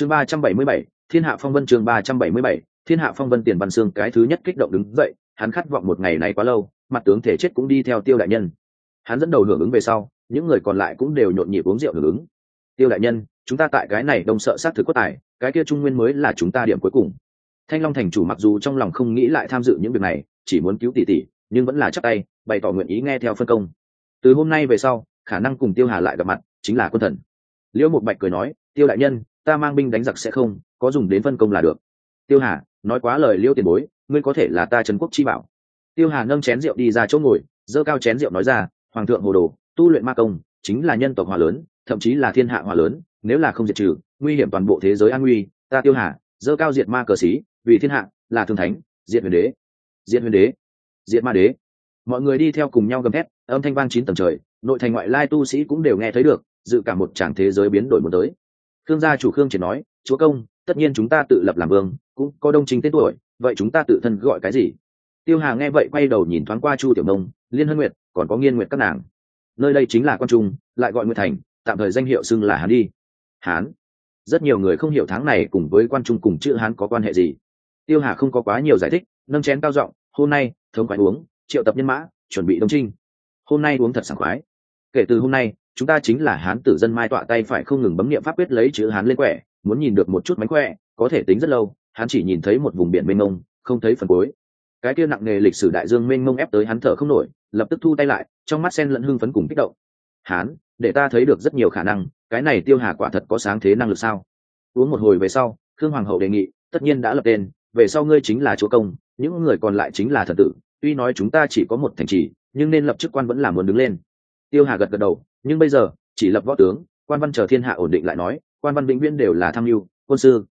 chương ba trăm bảy mươi bảy, thiên hạ phong vân chương ba trăm bảy mươi bảy, thiên hạ phong vân tiền văn xương cái thứ nhất kích động đứng dậy, hắn khát vọng một ngày này quá lâu, mặt tướng thể chết cũng đi theo tiêu đại nhân. Hắn dẫn đầu hưởng ứng về sau, những người còn lại cũng đều nhộn nhịp uống rượu hưởng ứng. Tiêu đại nhân, chúng ta tại cái này đông sợ sát thực quốc tài, cái kia trung nguyên mới là chúng ta điểm cuối cùng. Thanh long thành chủ mặc dù trong lòng không nghĩ lại tham dự những việc này, chỉ muốn cứu tỷ tỷ, nhưng vẫn là chắc tay, bày tỏ nguyện ý nghe theo phân công. Từ hôm nay về sau, khả năng cùng tiêu hà lại gặp mặt, chính là quân thần. Liễu một bạch cười nói, tiêu đại nhân ta mang binh đánh giặc sẽ không, có dùng đến phân công là được. Tiêu hà, nói quá lời liêu tiền bối, ngươi có thể là ta trần quốc chi bảo. Tiêu hà nâng chén rượu đi ra chỗ ngồi dơ cao chén rượu nói ra, hoàng thượng hồ đồ, tu luyện ma công, chính là nhân tộc hòa lớn, thậm chí là thiên hạ hòa lớn, nếu là không diệt trừ, nguy hiểm toàn bộ thế giới an nguy. Ta tiêu hà dơ cao diệt ma cờ xí vì thiên hạ, là thương thánh, diệt huyền đế. Diệt huyền đế, diệt ma đế. Mọi người đi theo cùng nhau gầm thét, âm thanh vang chín tầng trời, nội thành ngoại lai tu sĩ cũng đều nghe thấy được, dự cả một tràng thế giới biến đổi một tới khương gia chủ khương chỉ nói, chúa công, tất nhiên chúng ta tự lập làm vương, cũng có đông chính tên tuổi, vậy chúng ta tự thân gọi cái gì? Tiêu hà nghe vậy quay đầu nhìn thoáng qua chu tiểu nông, liên hân nguyệt, còn có nghiên nguyệt các nàng. Nơi đây chính là quan trung, lại gọi nguyệt thành, tạm thời danh hiệu xưng là hán đi. Hán. Rất nhiều người không hiểu tháng này cùng với quan trung cùng chữ hán có quan hệ gì. Tiêu hà không có quá nhiều giải thích, nâng chén cao giọng, hôm nay, thống khoái uống, triệu tập nhân mã, chuẩn bị đông trinh hôm nay uống thật sảng khoái. Kể từ hôm nay chúng ta chính là hán tử dân mai tọa tay phải không ngừng bấm niệm pháp quyết lấy chữ hán lên quẻ, muốn nhìn được một chút mánh khỏe có thể tính rất lâu, hắn chỉ nhìn thấy một vùng biển mênh mông, không thấy phần cuối. Cái kia nặng nề lịch sử đại dương mênh mông ép tới hắn thở không nổi, lập tức thu tay lại, trong mắt sen lẫn hưng phấn cùng kích động. Hán, để ta thấy được rất nhiều khả năng, cái này tiêu hà quả thật có sáng thế năng lực sao? Uống một hồi về sau, khương hoàng hậu đề nghị, tất nhiên đã lập tên, về sau ngươi chính là chúa công, những người còn lại chính là thần tử, tuy nói chúng ta chỉ có một thành trì, nhưng nên lập chức quan vẫn là muốn đứng lên tiêu hà gật gật đầu, nhưng bây giờ, chỉ lập võ tướng, quan văn chờ thiên hạ ổn định lại nói, quan văn vĩnh viễn đều là tham mưu, quân sư.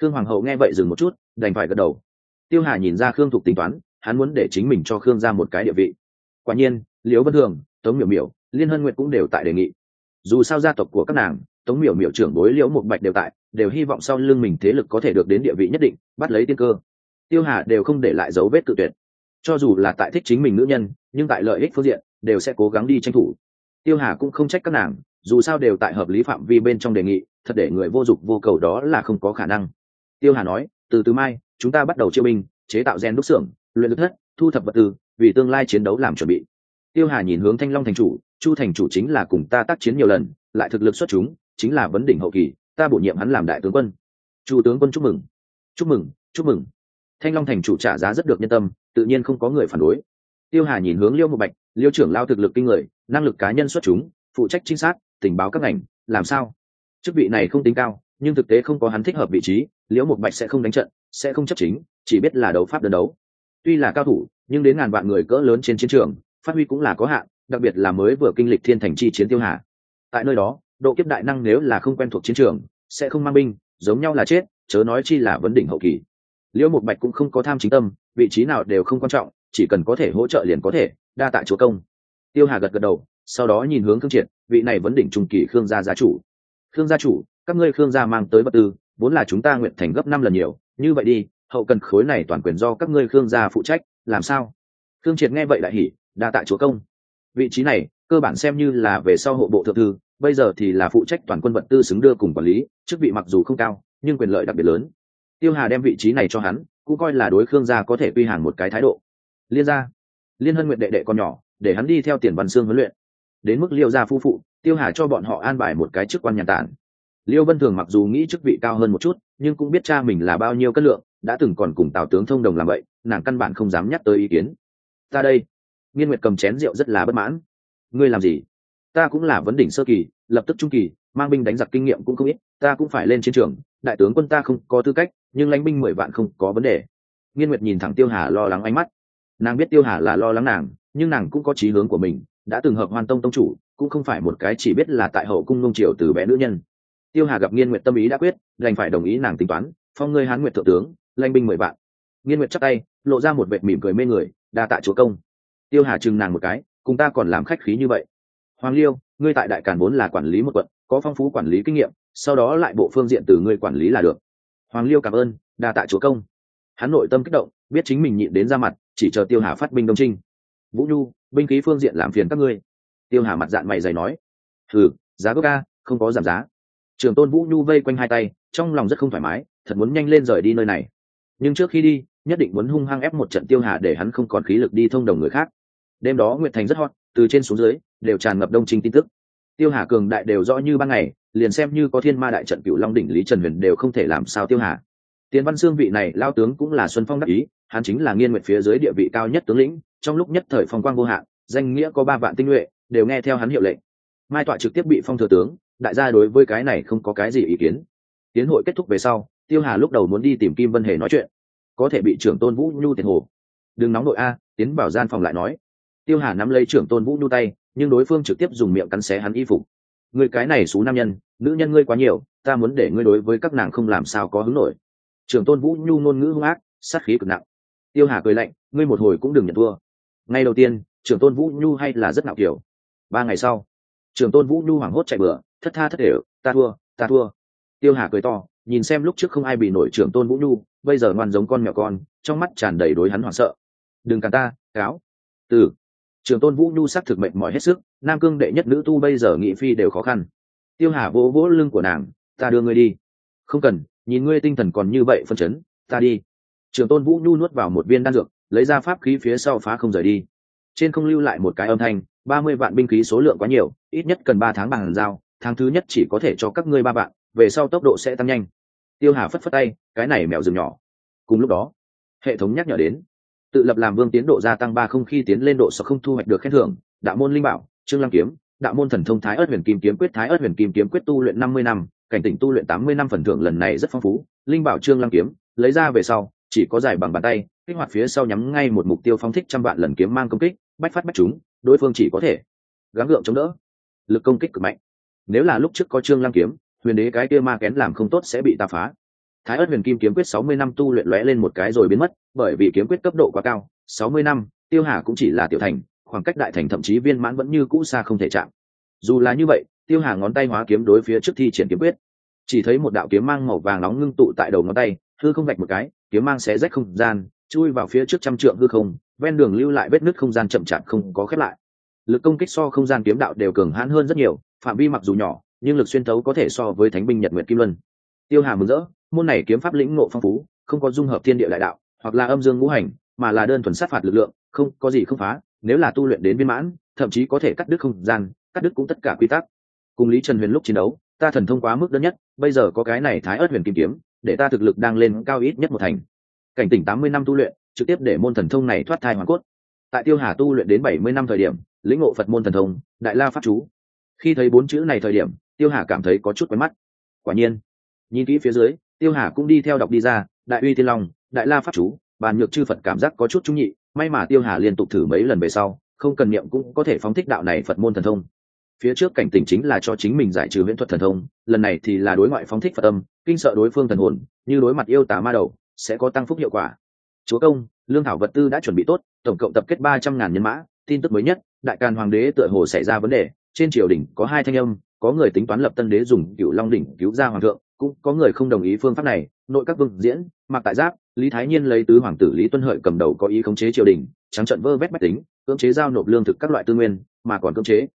Khương hoàng hậu nghe vậy dừng một chút, đành phải gật đầu. Tiêu hà nhìn ra khương thục tính toán, hắn muốn để chính mình cho khương ra một cái địa vị. Quả nhiên, liễu vân thường, tống miểu miểu, liên hân nguyện cũng đều tại đề nghị. Dù sao gia tộc của các nàng, tống miểu miểu trưởng bối liễu một bạch đều tại, đều hy vọng sau lưng mình thế lực có thể được đến địa vị nhất định, bắt lấy tiên cơ. Tiêu hà đều không để lại dấu vết tự tuyệt. Cho dù là tại thích chính mình nữ nhân, nhưng tại lợi ích phương diện đều sẽ cố gắng đi tranh thủ. Tiêu hà cũng không trách các nàng, dù sao đều tại hợp lý phạm vi bên trong đề nghị, thật để người vô dụng vô cầu đó là không có khả năng. Tiêu hà nói, từ từ mai, chúng ta bắt đầu chiêu binh, chế tạo gen đúc xưởng, luyện lực thất, thu thập vật tư, vì tương lai chiến đấu làm chuẩn bị. Tiêu hà nhìn hướng thanh long thành chủ, chu thành chủ chính là cùng ta tác chiến nhiều lần, lại thực lực xuất chúng, chính là vấn đỉnh hậu kỳ, ta bổ nhiệm hắn làm đại tướng quân. Chu tướng quân chúc mừng. Chúc mừng chúc mừng. Thanh long thành chủ trả giá rất được nhân tâm, tự nhiên không có người phản đối. Tiêu hà nhìn hướng liêu một bạch liêu trưởng lao thực lực kinh người năng lực cá nhân xuất chúng phụ trách trinh sát, tình báo các ngành làm sao? Chức vị này không tính cao nhưng thực tế không có hắn thích hợp vị trí liễu một bạch sẽ không đánh trận sẽ không chấp chính chỉ biết là đấu pháp đơn đấu. Tuy là cao thủ nhưng đến ngàn vạn người cỡ lớn trên chiến trường phát huy cũng là có hạn đặc biệt là mới vừa kinh lịch thiên thành chi chiến tiêu hà. Tại nơi đó độ kiếp đại năng nếu là không quen thuộc chiến trường sẽ không mang binh giống nhau là chết chớ nói chi là vấn đỉnh hậu kỳ. Liễu một bạch cũng không có tham chính tâm vị trí nào đều không quan trọng chỉ cần có thể hỗ trợ liền có thể, đa tạ chúa công. Tiêu hà gật gật đầu, sau đó nhìn hướng khương triệt, vị này vẫn đỉnh trung kỳ khương gia gia chủ. Khương gia chủ, các ngươi khương gia mang tới vật tư, vốn là chúng ta nguyện thành gấp năm lần nhiều, như vậy đi, hậu cần khối này toàn quyền do các ngươi khương gia phụ trách, làm sao? Khương triệt nghe vậy đại hỉ, đa tạ chúa công. Vị trí này, cơ bản xem như là về sau hộ bộ thượng thư, bây giờ thì là phụ trách toàn quân vật tư xứng đưa cùng quản lý, chức vị mặc dù không cao, nhưng quyền lợi đặc biệt lớn. Tiêu hà đem vị trí này cho hắn, cũng coi là đối khương gia có thể quy hàng một cái thái độ liên gia. Liên hân nguyện đệ đệ con nhỏ, để hắn đi theo tiền văn xương huấn luyện. Đến mức liêu gia phu phụ, tiêu hà cho bọn họ an bài một cái chức quan nhàn tản. Liêu vân thường mặc dù nghĩ chức vị cao hơn một chút, nhưng cũng biết cha mình là bao nhiêu cân lượng, đã từng còn cùng tào tướng thông đồng làm vậy, nàng căn bản không dám nhắc tới ý kiến. Ta đây. Nghiên nguyệt cầm chén rượu rất là bất mãn. Ngươi làm gì? Ta cũng là vấn đỉnh sơ kỳ, lập tức trung kỳ, mang binh đánh giặc kinh nghiệm cũng không ít, ta cũng phải lên chiến trường, đại tướng quân ta không có tư cách, nhưng lãnh binh mười vạn không có vấn đề. Nghiên nguyệt nhìn thẳng tiêu hà lo lắng ánh mắt nàng biết tiêu hà là lo lắng nàng, nhưng nàng cũng có trí hướng của mình, đã từng hợp hoàn tông tông chủ, cũng không phải một cái chỉ biết là tại hậu cung nông triều từ bé nữ nhân. Tiêu hà gặp nghiên nguyệt tâm ý đã quyết, đành phải đồng ý nàng tính toán, phong ngươi hán nguyệt thượng tướng, lanh binh mười vạn. Nghiên nguyệt chắc tay, lộ ra một vệt mỉm cười mê người, đa tạ chúa công. Tiêu hà chừng nàng một cái, cùng ta còn làm khách khí như vậy. Hoàng liêu, ngươi tại đại càn vốn là quản lý một quận, có phong phú quản lý kinh nghiệm, sau đó lại bộ phương diện từ ngươi quản lý là được. Hoàng liêu cảm ơn, đa tạ chúa công. Hắn nội tâm kích động, biết chính mình nhịn đến ra mặt chỉ chờ tiêu hà phát binh đông trinh vũ nhu, binh khí phương diện làm phiền các ngươi. Tiêu hà mặt dạng mày dày nói. Thử giá gốc ca, không có giảm giá. Trường tôn vũ nhu vây quanh hai tay, trong lòng rất không thoải mái, thật muốn nhanh lên rời đi nơi này. Nhưng trước khi đi, nhất định muốn hung hăng ép một trận tiêu hà để hắn không còn khí lực đi thông đồng người khác. Đêm đó nguyệt thành rất hot, từ trên xuống dưới, đều tràn ngập đông trinh tin tức. Tiêu hà cường đại đều rõ như ban ngày, liền xem như có thiên ma đại trận cựu long đỉnh lý trần huyền đều không thể làm sao tiêu hà. Tiến văn xương vị này lao tướng cũng là xuân phong đắc ý hắn chính là nghiên nguyện phía dưới địa vị cao nhất tướng lĩnh, trong lúc nhất thời phong quang vô hạn, danh nghĩa có ba vạn tinh nhuệ, đều nghe theo hắn hiệu lệnh. Mai tọa trực tiếp bị phong thừa tướng, đại gia đối với cái này không có cái gì ý kiến. Tiến hội kết thúc về sau, tiêu hà lúc đầu muốn đi tìm kim vân hề nói chuyện, có thể bị trưởng tôn vũ nhu tiền hồ. Đừng nóng nội a, tiến vào gian phòng lại nói. Tiêu hà nắm lấy trưởng tôn vũ nhu tay, nhưng đối phương trực tiếp dùng miệng cắn xé hắn y phục. Người cái này xú nam nhân, nữ nhân ngươi quá nhiều, ta muốn để ngươi đối với các nàng không làm sao có hứng nổi. Trưởng tôn vũ nhu ngôn ngữ hung ác, sát khí cực nặng tiêu hà cười lạnh, ngươi một hồi cũng đừng nhận thua. Ngay đầu tiên, trưởng tôn vũ nhu hay là rất nạo kiểu. Ba ngày sau, trưởng tôn vũ nhu hoảng hốt chạy bừa, thất tha thất đều ta thua ta thua. Tiêu hà cười to, nhìn xem lúc trước không ai bị nổi trưởng tôn vũ nhu, bây giờ ngoan giống con mèo con, trong mắt tràn đầy đối hắn hoảng sợ. Đừng cản ta, cáo. Từ. Trưởng tôn vũ nhu xác thực mệnh mỏi hết sức, nam cương đệ nhất nữ tu bây giờ nghị phi đều khó khăn. Tiêu hà vỗ vỗ lưng của nàng, ta đưa ngươi đi. Không cần, nhìn ngươi tinh thần còn như vậy phân chấn, ta đi. Trường tôn vũ nhu nuốt vào một viên đan dược, lấy ra pháp khí phía sau phá không rời đi. Trên không lưu lại một cái âm thanh, ba mươi vạn binh khí số lượng quá nhiều, ít nhất cần ba tháng bằng giao, tháng thứ nhất chỉ có thể cho các ngươi ba vạn, về sau tốc độ sẽ tăng nhanh. Tiêu hà phất phất tay, cái này mèo rừng nhỏ. Cùng lúc đó, hệ thống nhắc nhở đến, tự lập làm vương tiến độ gia tăng ba không khi tiến lên độ sợ không thu hoạch được khen thưởng, đạo môn linh bảo, trương lăng kiếm, đạo môn thần thông thái ớt huyền kim kiếm quyết thái ớt huyền kim kiếm quyết tu luyện năm mươi năm, cảnh tỉnh tu luyện tám mươi năm phần thưởng lần này rất phong phú, linh bảo trương lăng kiếm, lấy ra về sau chỉ có giải bằng bàn tay, kích hoạt phía sau nhắm ngay một mục tiêu phóng thích trăm vạn lần kiếm mang công kích, bách phát bách chúng đối phương chỉ có thể gắng gượng chống đỡ. Lực công kích cực mạnh. Nếu là lúc trước có trương lăng kiếm, huyền đế cái kia ma kén làm không tốt sẽ bị ta phá. Thái ớt huyền kim kiếm quyết sáu mươi năm tu luyện lóe lên một cái rồi biến mất, bởi vì kiếm quyết cấp độ quá cao, sáu mươi năm, tiêu hà cũng chỉ là tiểu thành, khoảng cách đại thành thậm chí viên mãn vẫn như cũ xa không thể chạm. Dù là như vậy, tiêu hà ngón tay hóa kiếm đối phía trước thi triển kiếm quyết. Chỉ thấy một đạo kiếm mang màu vàng nóng ngưng tụ tại đầu ngón tay, hư không gạch một cái kiếm mang xé rách không gian, chui vào phía trước trăm trượng hư không, ven đường lưu lại vết nứt không gian chậm chạp không có khép lại. Lực công kích so không gian kiếm đạo đều cường hãn hơn rất nhiều, phạm vi mặc dù nhỏ, nhưng lực xuyên thấu có thể so với thánh binh nhật nguyệt kim luân. Tiêu hà mừng rỡ, môn này kiếm pháp lĩnh ngộ phong phú, không có dung hợp thiên địa đại đạo, hoặc là âm dương ngũ hành, mà là đơn thuần sát phạt lực lượng, không có gì không phá, nếu là tu luyện đến viên mãn, thậm chí có thể cắt đứt không gian, cắt đứt cũng tất cả quy tắc. Cùng lý trần huyền lúc chiến đấu ta thần thông quá mức đơn nhất, bây giờ có cái này thái ớt huyền kim kiếm, để ta thực lực đang lên cao ít nhất một thành. Cảnh tỉnh tám mươi năm tu luyện, trực tiếp để môn thần thông này thoát thai hoàn cốt. Tại tiêu hà tu luyện đến bảy mươi năm thời điểm, lĩnh ngộ phật môn thần thông, đại la pháp chú. Khi thấy bốn chữ này thời điểm, tiêu hà cảm thấy có chút quen mắt. Quả nhiên, nhìn kỹ phía dưới, tiêu hà cũng đi theo đọc đi ra, đại uy tiên long, đại la pháp chú, bàn nhược chư phật cảm giác có chút trung nhị, may mà tiêu hà liên tục thử mấy lần về sau, không cần niệm cũng có thể phóng thích đạo này phật môn thần thông phía trước cảnh tỉnh chính là cho chính mình giải trừ huyễn thuật thần thông, lần này thì là đối ngoại phóng thích phật tâm kinh sợ đối phương thần hồn, như đối mặt yêu tà ma đầu, sẽ có tăng phúc hiệu quả. Chúa công, lương thảo vật tư đã chuẩn bị tốt, tổng cộng tập kết ba trăm ngàn nhân mã, tin tức mới nhất, đại càn hoàng đế tựa hồ xảy ra vấn đề, trên triều đình có hai thanh âm, có người tính toán lập tân đế dùng cựu long đỉnh cứu ra hoàng thượng, cũng có người không đồng ý phương pháp này, nội các vương diễn mặc tại giáp, lý thái nhiên lấy tứ hoàng tử lý tuân hợi cầm đầu có ý khống chế triều đình, trắng trận vơ vét bách tính, cưỡng chế giao nộp lương thực các loại tư nguyên, mà còn cưỡng chế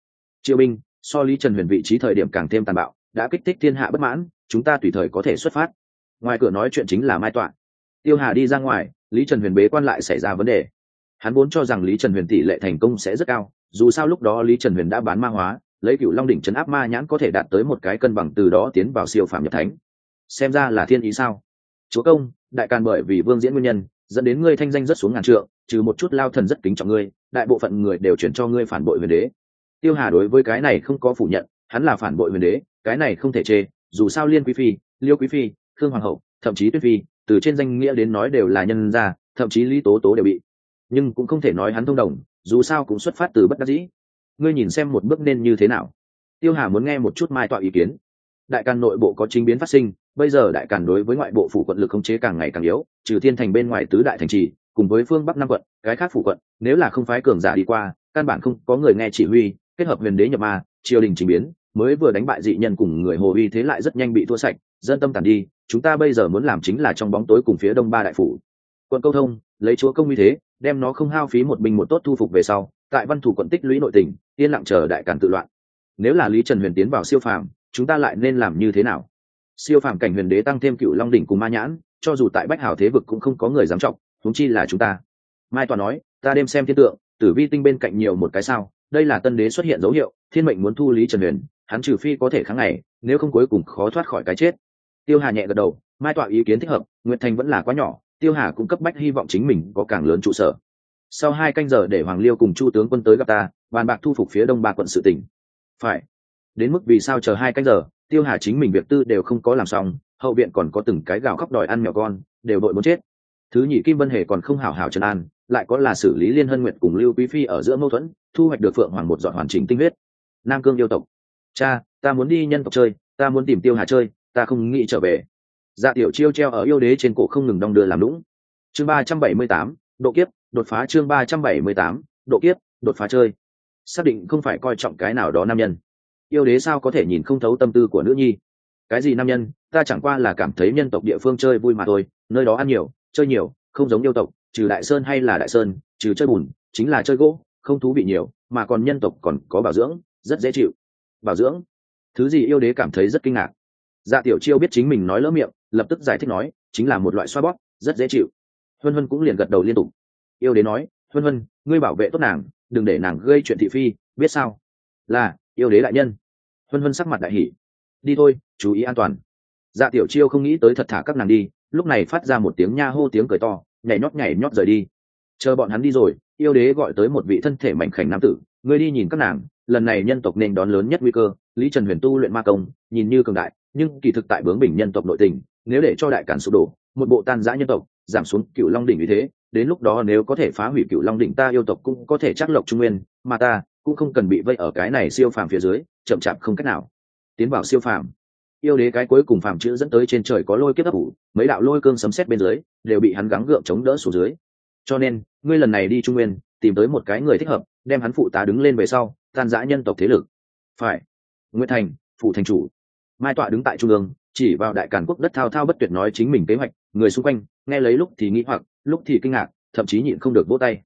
triều binh so lý trần huyền vị trí thời điểm càng thêm tàn bạo, đã kích thích thiên hạ bất mãn, chúng ta tùy thời có thể xuất phát. Ngoài cửa nói chuyện chính là mai tọa. Tiêu hà đi ra ngoài, lý trần huyền bế quan lại xảy ra vấn đề. Hắn vốn cho rằng lý trần huyền tỷ lệ thành công sẽ rất cao, dù sao lúc đó lý trần huyền đã bán ma hóa, lấy cựu long đỉnh chấn áp ma nhãn có thể đạt tới một cái cân bằng từ đó tiến vào siêu phạm nhập thánh. Xem ra là thiên ý sao? Chúa công, đại càn bởi vì vương diễn nguyên nhân, dẫn đến ngươi thanh danh rất xuống ngàn trượng, trừ một chút lao thần rất kính trọng ngươi, đại bộ phận người đều chuyển cho ngươi phản bội huyền đế tiêu hà đối với cái này không có phủ nhận, hắn là phản bội huyền đế, cái này không thể chê, dù sao liên quý phi, liêu quý phi, khương hoàng hậu, thậm chí tuyết phi, từ trên danh nghĩa đến nói đều là nhân gia, thậm chí lý tố tố đều bị. Nhưng cũng không thể nói hắn thông đồng, dù sao cũng xuất phát từ bất đắc dĩ. Ngươi nhìn xem một bước nên như thế nào? Tiêu hà muốn nghe một chút mai tọa ý kiến. Đại càn nội bộ có chính biến phát sinh, bây giờ đại càn đối với ngoại bộ phủ quận lực khống chế càng ngày càng yếu, trừ thiên thành bên ngoài tứ đại thành trì, cùng với phương bắc năm quận, cái khác phủ quận, nếu là không phái cường giả đi qua, căn bản không có người nghe chỉ huy kết hợp huyền đế nhập ma, triều đình trình biến, mới vừa đánh bại dị nhân cùng người hồ uy thế lại rất nhanh bị thua sạch, dân tâm tàn đi, chúng ta bây giờ muốn làm chính là trong bóng tối cùng phía đông ba đại phủ. Quận câu thông, lấy chúa công uy thế, đem nó không hao phí một binh một tốt thu phục về sau, tại văn thủ quận tích lũy nội tỉnh yên lặng chờ đại cản tự loạn. Nếu là lý trần huyền tiến vào siêu phàm, chúng ta lại nên làm như thế nào? Siêu phàm cảnh huyền đế tăng thêm cựu long đỉnh cùng ma nhãn, cho dù tại bách hảo thế vực cũng không có người dám trọng thúng chi là chúng ta. Mai toàn nói, ta đem xem thiên tượng, tử vi tinh bên cạnh nhiều một cái sao đây là tân đế xuất hiện dấu hiệu, thiên mệnh muốn thu lý trần huyền hắn trừ phi có thể kháng ngày, nếu không cuối cùng khó thoát khỏi cái chết. Tiêu hà nhẹ gật đầu, mai tọa ý kiến thích hợp, nguyệt thành vẫn là quá nhỏ, tiêu hà cũng cấp bách hy vọng chính mình có càng lớn trụ sở. Sau hai canh giờ để hoàng liêu cùng chu tướng quân tới gặp ta, bàn bạc thu phục phía đông ba quận sự tỉnh phải. Đến mức vì sao chờ hai canh giờ, tiêu hà chính mình việc tư đều không có làm xong, hậu viện còn có từng cái gạo khóc đòi ăn mèo con, đều đội muốn chết. Thứ nhị kim vân hề còn không hảo hảo trần an, lại có là xử lý liên hân nguyện cùng lưu quý phi ở giữa mâu thuẫn thu hoạch được phượng hoàng một dọn hoàn chỉnh tinh huyết. Nam cương yêu tộc. Cha, ta muốn đi nhân tộc chơi, ta muốn tìm tiêu hà chơi, ta không nghĩ trở về. Dạ tiểu chiêu treo ở yêu đế trên cổ không ngừng đong đưa làm lũng chương ba trăm bảy mươi tám, độ kiếp, đột phá chương ba trăm bảy mươi tám, độ kiếp, đột phá chơi. Xác định không phải coi trọng cái nào đó nam nhân. Yêu đế sao có thể nhìn không thấu tâm tư của nữ nhi? Cái gì nam nhân? Ta chẳng qua là cảm thấy nhân tộc địa phương chơi vui mà thôi, nơi đó ăn nhiều, chơi nhiều, không giống yêu tộc, trừ đại sơn hay là đại sơn, trừ chơi bùn, chính là chơi gỗ không thú vị nhiều, mà còn nhân tộc còn có bảo dưỡng, rất dễ chịu. Bảo dưỡng? Thứ gì yêu đế cảm thấy rất kinh ngạc. Dạ tiểu chiêu biết chính mình nói lỡ miệng, lập tức giải thích nói, chính là một loại xoa bóp, rất dễ chịu. Huân huân cũng liền gật đầu liên tục. Yêu đế nói, huân huân, ngươi bảo vệ tốt nàng, đừng để nàng gây chuyện thị phi, biết sao? Là, yêu đế đại nhân. Huân huân sắc mặt đại hỉ. đi thôi, chú ý an toàn. Dạ tiểu chiêu không nghĩ tới thật thả các nàng đi, lúc này phát ra một tiếng nha hô tiếng cười to, nhảy nhót nhảy nhót rời đi. Chờ bọn hắn đi rồi yêu đế gọi tới một vị thân thể mảnh khảnh nam tử người đi nhìn các nàng, lần này nhân tộc nên đón lớn nhất nguy cơ, lý trần huyền tu luyện ma công, nhìn như cường đại, nhưng kỳ thực tại bướng bình nhân tộc nội tình, nếu để cho đại cản sụp đổ, một bộ tan giã nhân tộc, giảm xuống cựu long đỉnh như thế, đến lúc đó nếu có thể phá hủy cựu long đỉnh ta yêu tộc cũng có thể chắc lộc trung nguyên, mà ta cũng không cần bị vây ở cái này siêu phàm phía dưới, chậm chạp không cách nào. Tiến vào siêu phàm. Yêu đế cái cuối cùng phàm chữ dẫn tới trên trời có lôi kiếp ấp ủ, mấy đạo lôi cương sấm xét bên dưới, đều bị hắn gắng gượng chống đỡ xuống dưới cho nên, ngươi lần này đi trung nguyên, tìm tới một cái người thích hợp, đem hắn phụ tá đứng lên về sau, tan giã nhân tộc thế lực. Phải. Nguyễn thành phụ thành chủ. Mai tọa đứng tại trung ương, chỉ vào đại càn quốc đất thao thao bất tuyệt nói chính mình kế hoạch, người xung quanh, nghe lấy lúc thì nghĩ hoặc, lúc thì kinh ngạc, thậm chí nhịn không được vỗ tay.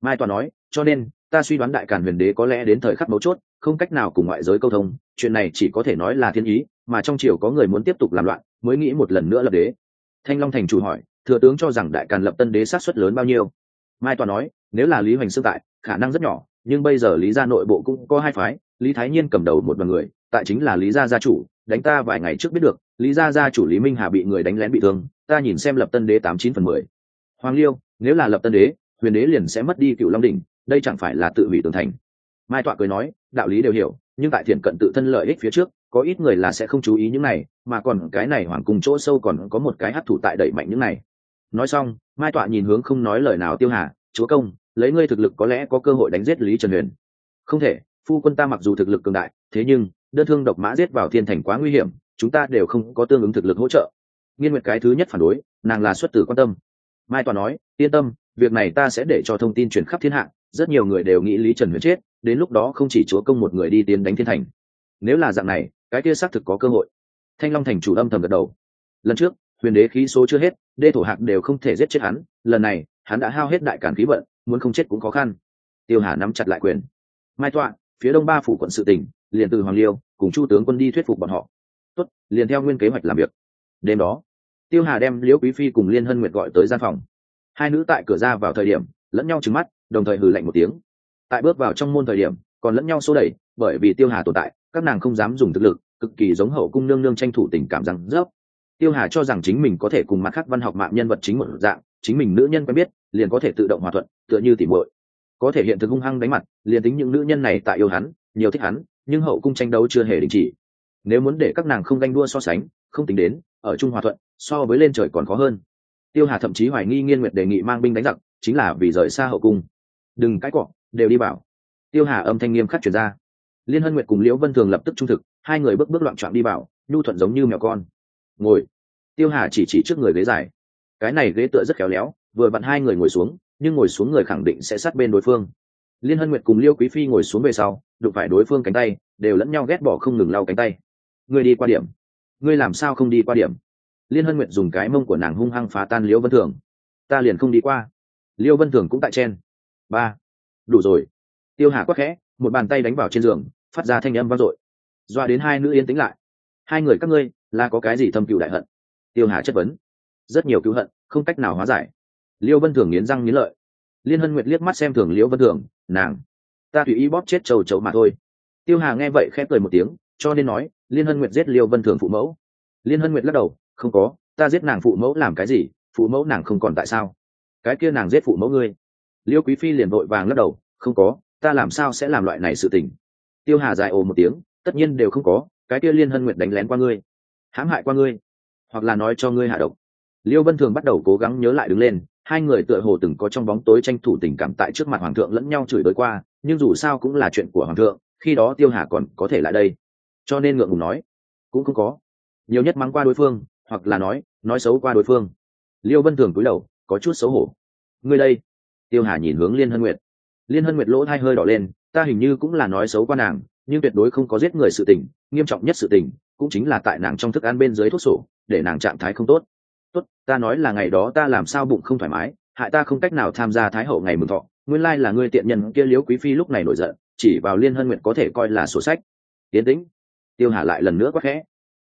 Mai tọa nói, cho nên, ta suy đoán đại càn huyền đế có lẽ đến thời khắc mấu chốt, không cách nào cùng ngoại giới câu thông, chuyện này chỉ có thể nói là thiên ý, mà trong triều có người muốn tiếp tục làm loạn, mới nghĩ một lần nữa lập đế. Thanh long thành chủ hỏi thừa tướng cho rằng đại càn lập tân đế sát xuất lớn bao nhiêu. Mai Toàn nói, nếu là lý hoành xương tại, khả năng rất nhỏ, nhưng bây giờ lý gia nội bộ cũng có hai phái, lý thái nhiên cầm đầu một đoàn người, tại chính là lý gia gia chủ, đánh ta vài ngày trước biết được, lý gia gia chủ lý minh hà bị người đánh lén bị thương, ta nhìn xem lập tân đế tám chín phần mười. Hoàng liêu, nếu là lập tân đế, huyền đế liền sẽ mất đi cựu long đỉnh, đây chẳng phải là tự hủy tường thành. Mai tọa cười nói, đạo lý đều hiểu, nhưng tại thiện cận tự thân lợi ích phía trước, có ít người là sẽ không chú ý những này, mà còn cái này hoàng cùng chỗ sâu còn có một cái hấp thụ tại đẩy mạnh những này nói xong, mai tọa nhìn hướng không nói lời nào tiêu hà, chúa công, lấy ngươi thực lực có lẽ có cơ hội đánh giết lý trần huyền. Không thể, phu quân ta mặc dù thực lực cường đại, thế nhưng, đơn thương độc mã giết vào thiên thành quá nguy hiểm, chúng ta đều không có tương ứng thực lực hỗ trợ. Nghiên nguyệt cái thứ nhất phản đối, nàng là xuất tử quan tâm. Mai tọa nói, yên tâm, việc này ta sẽ để cho thông tin truyền khắp thiên hạ, rất nhiều người đều nghĩ lý trần huyền chết, đến lúc đó không chỉ chúa công một người đi tiến đánh thiên thành. Nếu là dạng này, cái kia xác thực có cơ hội. Thanh long thành chủ âm thầm gật đầu. Lần trước huyền đế khí số chưa hết, đê thổ hạc đều không thể giết chết hắn, lần này, hắn đã hao hết đại cản khí vận, muốn không chết cũng khó khăn. Tiêu hà nắm chặt lại quyền. Mai tọa, phía đông ba phủ quận sự tỉnh, liền từ hoàng liêu, cùng chu tướng quân đi thuyết phục bọn họ. Tốt, liền theo nguyên kế hoạch làm việc. Đêm đó, tiêu hà đem liễu quý phi cùng liên hân nguyệt gọi tới gian phòng. Hai nữ tại cửa ra vào thời điểm, lẫn nhau trừng mắt, đồng thời hừ lạnh một tiếng. Tại bước vào trong môn thời điểm, còn lẫn nhau xô đẩy, bởi vì tiêu hà tồn tại, các nàng không dám dùng thực lực, cực kỳ giống hậu cung nương nương tranh thủ tình cảm rằng rớp tiêu hà cho rằng chính mình có thể cùng mặt khác văn học mạng nhân vật chính một dạng, chính mình nữ nhân quen biết, liền có thể tự động hòa thuận, tựa như tỉ muội. Có thể hiện thực hung hăng đánh mặt, liền tính những nữ nhân này tại yêu hắn, nhiều thích hắn, nhưng hậu cung tranh đấu chưa hề đình chỉ. Nếu muốn để các nàng không ganh đua so sánh, không tính đến, ở trung hòa thuận, so với lên trời còn khó hơn. Tiêu hà thậm chí hoài nghi nghiên nguyệt đề nghị mang binh đánh giặc, chính là vì rời xa hậu cung. Đừng cãi cọ, đều đi bảo. Tiêu hà âm thanh nghiêm khắc chuyển ra. Liên hân nguyệt cùng liễu vân thường lập tức trung thực, hai người bước bước loạn trọn đi bảo, nhu thuận giống như mèo con ngồi. Tiêu hà chỉ chỉ trước người ghế dài. Cái này ghế tựa rất khéo léo, vừa vặn hai người ngồi xuống, nhưng ngồi xuống người khẳng định sẽ sát bên đối phương. Liên hân nguyệt cùng liêu quý phi ngồi xuống về sau, đụng phải đối phương cánh tay, đều lẫn nhau ghét bỏ không ngừng lau cánh tay. Ngươi đi qua điểm. Ngươi làm sao không đi qua điểm? Liên hân nguyệt dùng cái mông của nàng hung hăng phá tan liễu vân thường. Ta liền không đi qua. Liêu vân thường cũng tại trên. Ba. Đủ rồi. Tiêu hà quắc khẽ, một bàn tay đánh vào trên giường, phát ra thanh âm vang dội. Doa đến hai nữ yên tĩnh lại hai người các ngươi, là có cái gì thâm cựu đại hận? Tiêu hà chất vấn. Rất nhiều cứu hận, không cách nào hóa giải. Liêu vân thường nghiến răng nghiến lợi. Liên hân nguyệt liếc mắt xem thường liễu vân thường, nàng, ta tùy ý bóp chết trầu trầu mà thôi. Tiêu hà nghe vậy khép cười một tiếng, cho nên nói, liên hân nguyệt giết liêu vân thường phụ mẫu. Liên hân nguyệt lắc đầu, không có, ta giết nàng phụ mẫu làm cái gì? Phụ mẫu nàng không còn tại sao? Cái kia nàng giết phụ mẫu ngươi. Liêu quý phi liền vội vàng lắc đầu, không có, ta làm sao sẽ làm loại này sự tình? Tiêu hà dài ồ một tiếng, tất nhiên đều không có cái kia liên hân nguyệt đánh lén qua ngươi, hãm hại qua ngươi, hoặc là nói cho ngươi hạ độc. Liêu vân thường bắt đầu cố gắng nhớ lại đứng lên, hai người tựa hồ từng có trong bóng tối tranh thủ tình cảm tại trước mặt hoàng thượng lẫn nhau chửi đới qua, nhưng dù sao cũng là chuyện của hoàng thượng, khi đó tiêu hà còn có thể lại đây. Cho nên ngượng ngùng nói, cũng không có. Nhiều nhất mắng qua đối phương, hoặc là nói nói xấu qua đối phương. Liêu vân thường cúi đầu, có chút xấu hổ. Ngươi đây. Tiêu hà nhìn hướng liên hân nguyệt. Liên hân nguyệt lỗ thai hơi đỏ lên, ta hình như cũng là nói xấu qua nàng nhưng tuyệt đối không có giết người sự tình, nghiêm trọng nhất sự tình cũng chính là tại nàng trong thức ăn bên dưới thuốc sổ, để nàng trạng thái không tốt. Tốt, ta nói là ngày đó ta làm sao bụng không thoải mái, hại ta không cách nào tham gia thái hậu ngày mừng thọ, nguyên lai là ngươi tiện nhân kia liếu quý phi lúc này nổi giận, chỉ vào liên hân nguyện có thể coi là sổ sách. Tiến tĩnh. Tiêu hà lại lần nữa quắc khẽ.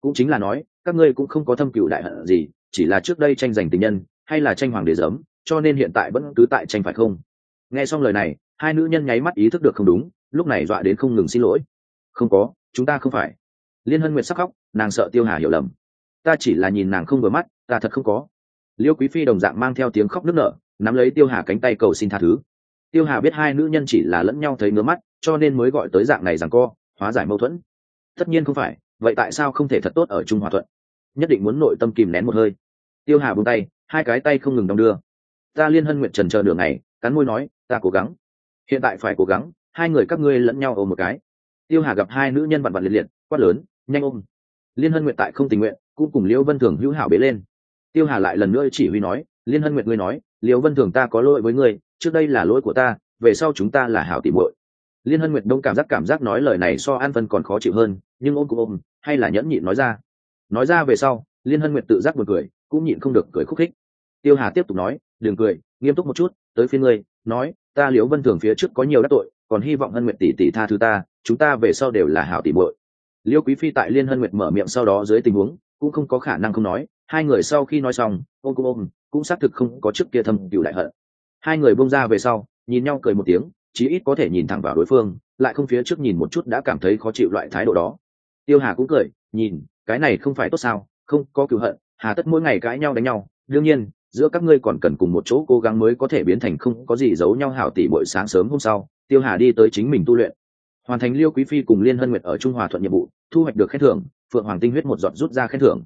Cũng chính là nói, các ngươi cũng không có thâm cựu đại hận gì, chỉ là trước đây tranh giành tình nhân, hay là tranh hoàng đế giấm cho nên hiện tại vẫn cứ tại tranh phải không? Nghe xong lời này, hai nữ nhân nháy mắt ý thức được không đúng lúc này dọa đến không ngừng xin lỗi. Không có, chúng ta không phải. Liên hân nguyệt sắc khóc, nàng sợ tiêu hà hiểu lầm. Ta chỉ là nhìn nàng không vừa mắt, ta thật không có. Liêu quý phi đồng dạng mang theo tiếng khóc nức nở, nắm lấy tiêu hà cánh tay cầu xin tha thứ. Tiêu hà biết hai nữ nhân chỉ là lẫn nhau thấy ngứa mắt, cho nên mới gọi tới dạng này rằng co, hóa giải mâu thuẫn. Tất nhiên không phải, vậy tại sao không thể thật tốt ở trung hòa thuận? Nhất định muốn nội tâm kìm nén một hơi. Tiêu hà buông tay, hai cái tay không ngừng đong đưa. Ta liên hân nguyện trần chờ đường này cắn môi nói, ta cố gắng. Hiện tại phải cố gắng hai người các ngươi lẫn nhau ôm một cái. Tiêu hà gặp hai nữ nhân vặn vặn liệt liệt, quát lớn, nhanh ôm. Liên hân nguyện tại không tình nguyện, cũng cùng liễu vân thường hữu hảo bế lên. Tiêu hà lại lần nữa chỉ huy nói, liên hân nguyện ngươi nói, liễu vân thường ta có lỗi với ngươi, trước đây là lỗi của ta, về sau chúng ta là hảo tỉ muội. Liên hân nguyệt đông cảm giác cảm giác nói lời này so an phân còn khó chịu hơn, nhưng ôm cũng ôm, hay là nhẫn nhịn nói ra. Nói ra về sau, liên hân nguyệt tự giác một cười, cũng nhịn không được cười khúc khích. Tiêu hà tiếp tục nói, đừng cười, nghiêm túc một chút, tới phía ngươi, nói, ta liễu vân thường phía trước có nhiều đắc tội còn hy vọng hân nguyệt tỷ tỷ tha thứ ta, chúng ta về sau đều là hảo tỷ muội. Liêu quý phi tại liên hân nguyệt mở miệng sau đó dưới tình huống, cũng không có khả năng không nói, hai người sau khi nói xong ôm cũng ôm, cũng xác thực không có trước kia thâm cựu đại hận. Hai người bông ra về sau, nhìn nhau cười một tiếng, chí ít có thể nhìn thẳng vào đối phương, lại không phía trước nhìn một chút đã cảm thấy khó chịu loại thái độ đó. Tiêu hà cũng cười, nhìn, cái này không phải tốt sao, không có cựu hận, hà tất mỗi ngày cãi nhau đánh nhau, đương nhiên, giữa các ngươi còn cần cùng một chỗ cố gắng mới có thể biến thành không có gì giấu nhau hảo tỷ mỗi sáng sớm hôm sau tiêu hà đi tới chính mình tu luyện. Hoàn thành liêu quý phi cùng liên hân nguyệt ở trung hòa thuận nhiệm vụ, thu hoạch được khen thưởng, phượng hoàng tinh huyết một giọt rút ra khen thưởng.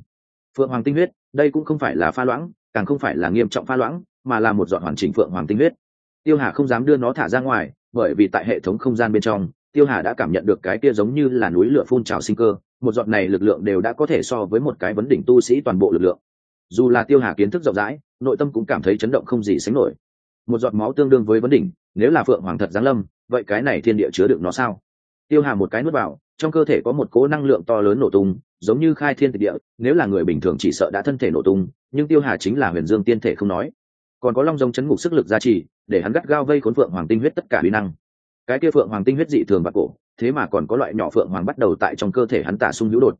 Phượng hoàng tinh huyết, đây cũng không phải là pha loãng, càng không phải là nghiêm trọng pha loãng, mà là một giọt hoàn chỉnh phượng hoàng tinh huyết. Tiêu hà không dám đưa nó thả ra ngoài, bởi vì tại hệ thống không gian bên trong, tiêu hà đã cảm nhận được cái kia giống như là núi lửa phun trào sinh cơ, một giọt này lực lượng đều đã có thể so với một cái vấn đỉnh tu sĩ toàn bộ lực lượng. Dù là tiêu hà kiến thức rộng rãi, nội tâm cũng cảm thấy chấn động không gì sánh nổi. Một giọt máu tương đương với vấn đỉnh nếu là phượng hoàng thật giáng lâm, vậy cái này thiên địa chứa đựng nó sao? Tiêu hà một cái nuốt vào, trong cơ thể có một cố năng lượng to lớn nổ tung, giống như khai thiên tịch địa, nếu là người bình thường chỉ sợ đã thân thể nổ tung, nhưng tiêu hà chính là huyền dương tiên thể không nói. Còn có long giống chấn ngục sức lực gia trì, để hắn gắt gao vây khốn phượng hoàng tinh huyết tất cả uy năng. Cái kia phượng hoàng tinh huyết dị thường và cổ, thế mà còn có loại nhỏ phượng hoàng bắt đầu tại trong cơ thể hắn tả sung hữu đột.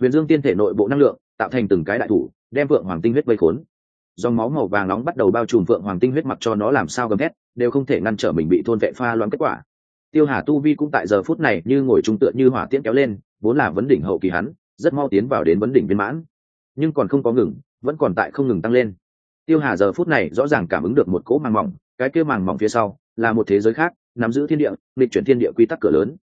Huyền dương tiên thể nội bộ năng lượng, tạo thành từng cái đại thủ, đem phượng hoàng tinh huyết vây khốn. Dòng máu màu vàng nóng bắt đầu bao trùm phượng hoàng tinh huyết mặc cho nó làm sao gầm thét đều không thể ngăn trở mình bị thôn vệ pha loãng kết quả. Tiêu hà tu vi cũng tại giờ phút này như ngồi trung tựa như hỏa tiễn kéo lên, vốn là vấn đỉnh hậu kỳ hắn, rất mau tiến vào đến vấn đỉnh viên mãn. Nhưng còn không có ngừng, vẫn còn tại không ngừng tăng lên. Tiêu hà giờ phút này rõ ràng cảm ứng được một cỗ màng mỏng, cái kia màng mỏng phía sau là một thế giới khác, nắm giữ thiên địa lịch chuyển thiên địa quy tắc cửa lớn.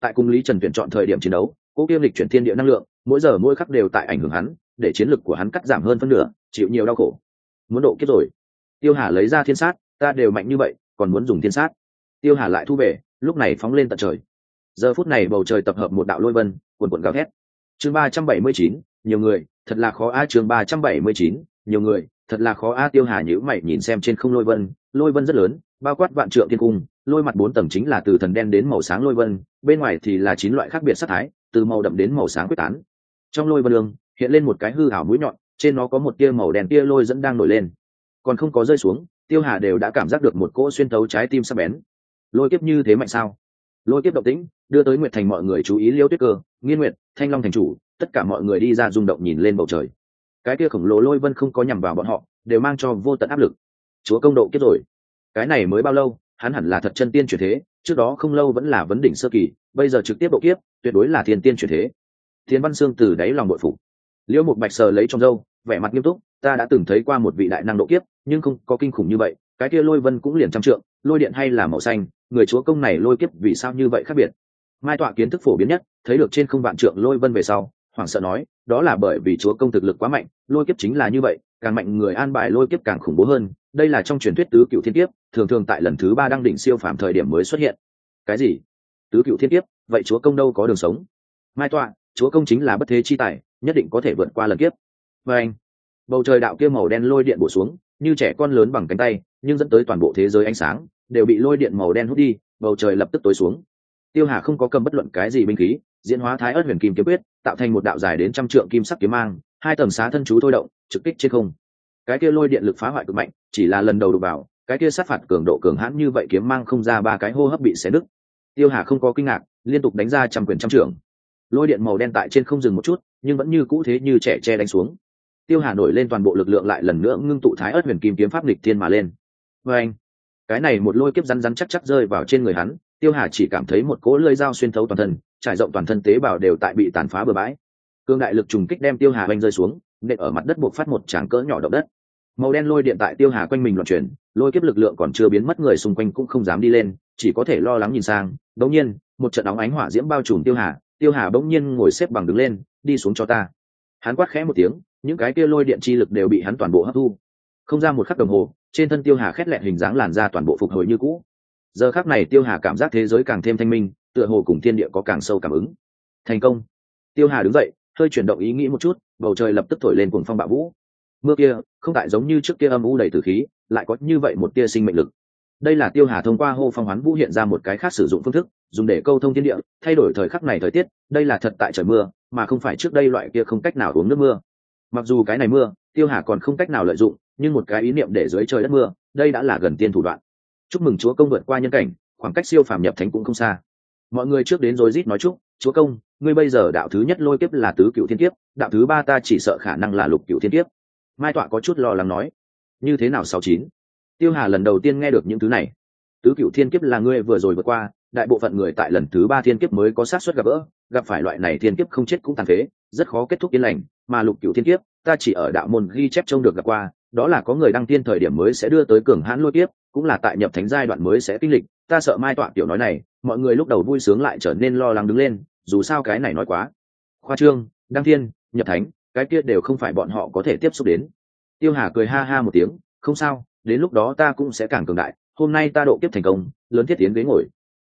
Tại cung lý trần tuyển chọn thời điểm chiến đấu, cỗ kia lịch chuyển thiên địa năng lượng, mỗi giờ mỗi khắc đều tại ảnh hưởng hắn, để chiến lực của hắn cắt giảm hơn phân nửa, chịu nhiều đau khổ. Muốn độ kiếp rồi. Tiêu hà lấy ra thiên sát ta đều mạnh như vậy, còn muốn dùng thiên sát. Tiêu hà lại thu về, lúc này phóng lên tận trời. Giờ phút này bầu trời tập hợp một đạo lôi vân quần quần gào thét. Chương ba trăm bảy mươi chín, nhiều người, thật là khó a chương ba trăm bảy mươi chín, nhiều người, thật là khó a tiêu hà nhữ mày nhìn xem trên không lôi vân. Lôi vân rất lớn, bao quát vạn trượng thiên cung, lôi mặt bốn tầng chính là từ thần đen đến màu sáng lôi vân, bên ngoài thì là chín loại khác biệt sắc thái, từ màu đậm đến màu sáng quyết tán. Trong lôi vân đường, hiện lên một cái hư hảo mũi nhọn, trên nó có một tia màu đen tia lôi dẫn đang nổi lên. Còn không có rơi xuống tiêu hà đều đã cảm giác được một cỗ xuyên tấu trái tim sắc bén. Lôi kiếp như thế mạnh sao? Lôi kiếp động tĩnh, đưa tới nguyệt thành mọi người chú ý liêu tuyết cơ, nghiên nguyệt, thanh long thành chủ, tất cả mọi người đi ra rung động nhìn lên bầu trời. Cái kia khổng lồ lôi vân không có nhằm vào bọn họ, đều mang cho vô tận áp lực. Chúa công độ kiếp rồi. Cái này mới bao lâu, hắn hẳn là thật chân tiên chuyển thế, trước đó không lâu vẫn là vấn đỉnh sơ kỳ, bây giờ trực tiếp độ kiếp, tuyệt đối là thiên tiên chuyển thế. Thiên văn sương từ đáy lòng bội phục. Liễu một bạch sờ lấy trong dâu vẻ mặt nghiêm túc, ta đã từng thấy qua một vị đại năng độ kiếp nhưng không có kinh khủng như vậy, cái kia lôi vân cũng liền trăm trượng, lôi điện hay là màu xanh, người chúa công này lôi kiếp vì sao như vậy khác biệt? Mai tọa kiến thức phổ biến nhất, thấy được trên không vạn trượng lôi vân về sau, hoảng sợ nói, đó là bởi vì chúa công thực lực quá mạnh, lôi kiếp chính là như vậy, càng mạnh người an bài lôi kiếp càng khủng bố hơn, đây là trong truyền thuyết tứ cựu thiên kiếp, thường thường tại lần thứ ba đăng đỉnh siêu phạm thời điểm mới xuất hiện. Cái gì? Tứ cựu thiên kiếp, vậy chúa công đâu có đường sống? Mai tọa, chúa công chính là bất thế chi tài, nhất định có thể vượt qua lần kiếp. Và anh bầu trời đạo kia màu đen lôi điện bổ xuống như trẻ con lớn bằng cánh tay, nhưng dẫn tới toàn bộ thế giới ánh sáng, đều bị lôi điện màu đen hút đi, bầu trời lập tức tối xuống. Tiêu hà không có cầm bất luận cái gì binh khí, diễn hóa thái ớt huyền kim kiếm quyết, tạo thành một đạo dài đến trăm trượng kim sắc kiếm mang, hai tầng xá thân chú thôi động, trực kích trên không. Cái kia lôi điện lực phá hoại cực mạnh, chỉ là lần đầu đục vào, cái kia sát phạt cường độ cường hãn như vậy kiếm mang không ra ba cái hô hấp bị xé đứt. tiêu hà không có kinh ngạc, liên tục đánh ra trăm quyền trăm trưởng. Lôi điện màu đen tại trên không dừng một chút, nhưng vẫn như cũ thế như trẻ che đánh xuống tiêu hà nổi lên toàn bộ lực lượng lại lần nữa ngưng tụ thái ớt huyền kim kiếm pháp lịch thiên mà lên. Vê anh, cái này một lôi kiếp rắn rắn chắc chắc rơi vào trên người hắn, tiêu hà chỉ cảm thấy một cỗ lưỡi dao xuyên thấu toàn thân, trải rộng toàn thân tế bào đều tại bị tàn phá bừa bãi. Cương đại lực trùng kích đem tiêu hà oanh rơi xuống, nện ở mặt đất buộc phát một tràng cỡ nhỏ động đất. Màu đen lôi điện tại tiêu hà quanh mình loạn chuyển, lôi kiếp lực lượng còn chưa biến mất người xung quanh cũng không dám đi lên, chỉ có thể lo lắng nhìn sang đống nhiên, một trận óng ánh hỏa diễm bao trùm tiêu hà tiêu hà bỗng nhiên ngồi xếp bằng đứng lên, đi xuống cho ta. Hắn quát khẽ một tiếng những cái kia lôi điện chi lực đều bị hắn toàn bộ hấp thu. Không ra một khắc đồng hồ, trên thân tiêu hà khét lẹn hình dáng làn ra toàn bộ phục hồi như cũ. Giờ khắc này tiêu hà cảm giác thế giới càng thêm thanh minh, tựa hồ cùng thiên địa có càng sâu cảm ứng. Thành công. Tiêu hà đứng dậy, hơi chuyển động ý nghĩ một chút, bầu trời lập tức thổi lên cuồng phong bạo vũ. Mưa kia, không tại giống như trước kia âm u đầy tử khí, lại có như vậy một tia sinh mệnh lực. Đây là tiêu hà thông qua hô phong hoán vũ hiện ra một cái khác sử dụng phương thức, dùng để câu thông thiên địa, thay đổi thời khắc này thời tiết, đây là thật tại trời mưa, mà không phải trước đây loại kia không cách nào uống nước mưa mặc dù cái này mưa, tiêu hà còn không cách nào lợi dụng, nhưng một cái ý niệm để dưới trời đất mưa, đây đã là gần tiên thủ đoạn. Chúc mừng chúa công vượt qua nhân cảnh, khoảng cách siêu phàm nhập thánh cũng không xa. Mọi người trước đến rồi rít nói chúc, chúa công, ngươi bây giờ đạo thứ nhất lôi kiếp là tứ cựu thiên kiếp, đạo thứ ba ta chỉ sợ khả năng là lục cựu thiên kiếp. Mai tọa có chút lo lắng nói, như thế nào sáu chín? Tiêu hà lần đầu tiên nghe được những thứ này. Tứ cựu thiên kiếp là ngươi vừa rồi vượt qua, đại bộ phận người tại lần thứ ba thiên kiếp mới có sát suất gặp gỡ, gặp phải loại này thiên kiếp không chết cũng tàn phế, rất khó kết thúc yên lành mà lục cựu thiên kiếp, ta chỉ ở đạo môn ghi chép trông được gặp qua, đó là có người đăng tiên thời điểm mới sẽ đưa tới cường hãn lôi kiếp, cũng là tại nhập thánh giai đoạn mới sẽ kinh lịch, ta sợ mai tọa tiểu nói này, mọi người lúc đầu vui sướng lại trở nên lo lắng đứng lên, dù sao cái này nói quá. Khoa trương, đăng thiên nhập thánh, cái kia đều không phải bọn họ có thể tiếp xúc đến. Tiêu hà cười ha ha một tiếng, không sao, đến lúc đó ta cũng sẽ càng cường đại, hôm nay ta độ kiếp thành công, lớn thiết tiến ghế ngồi.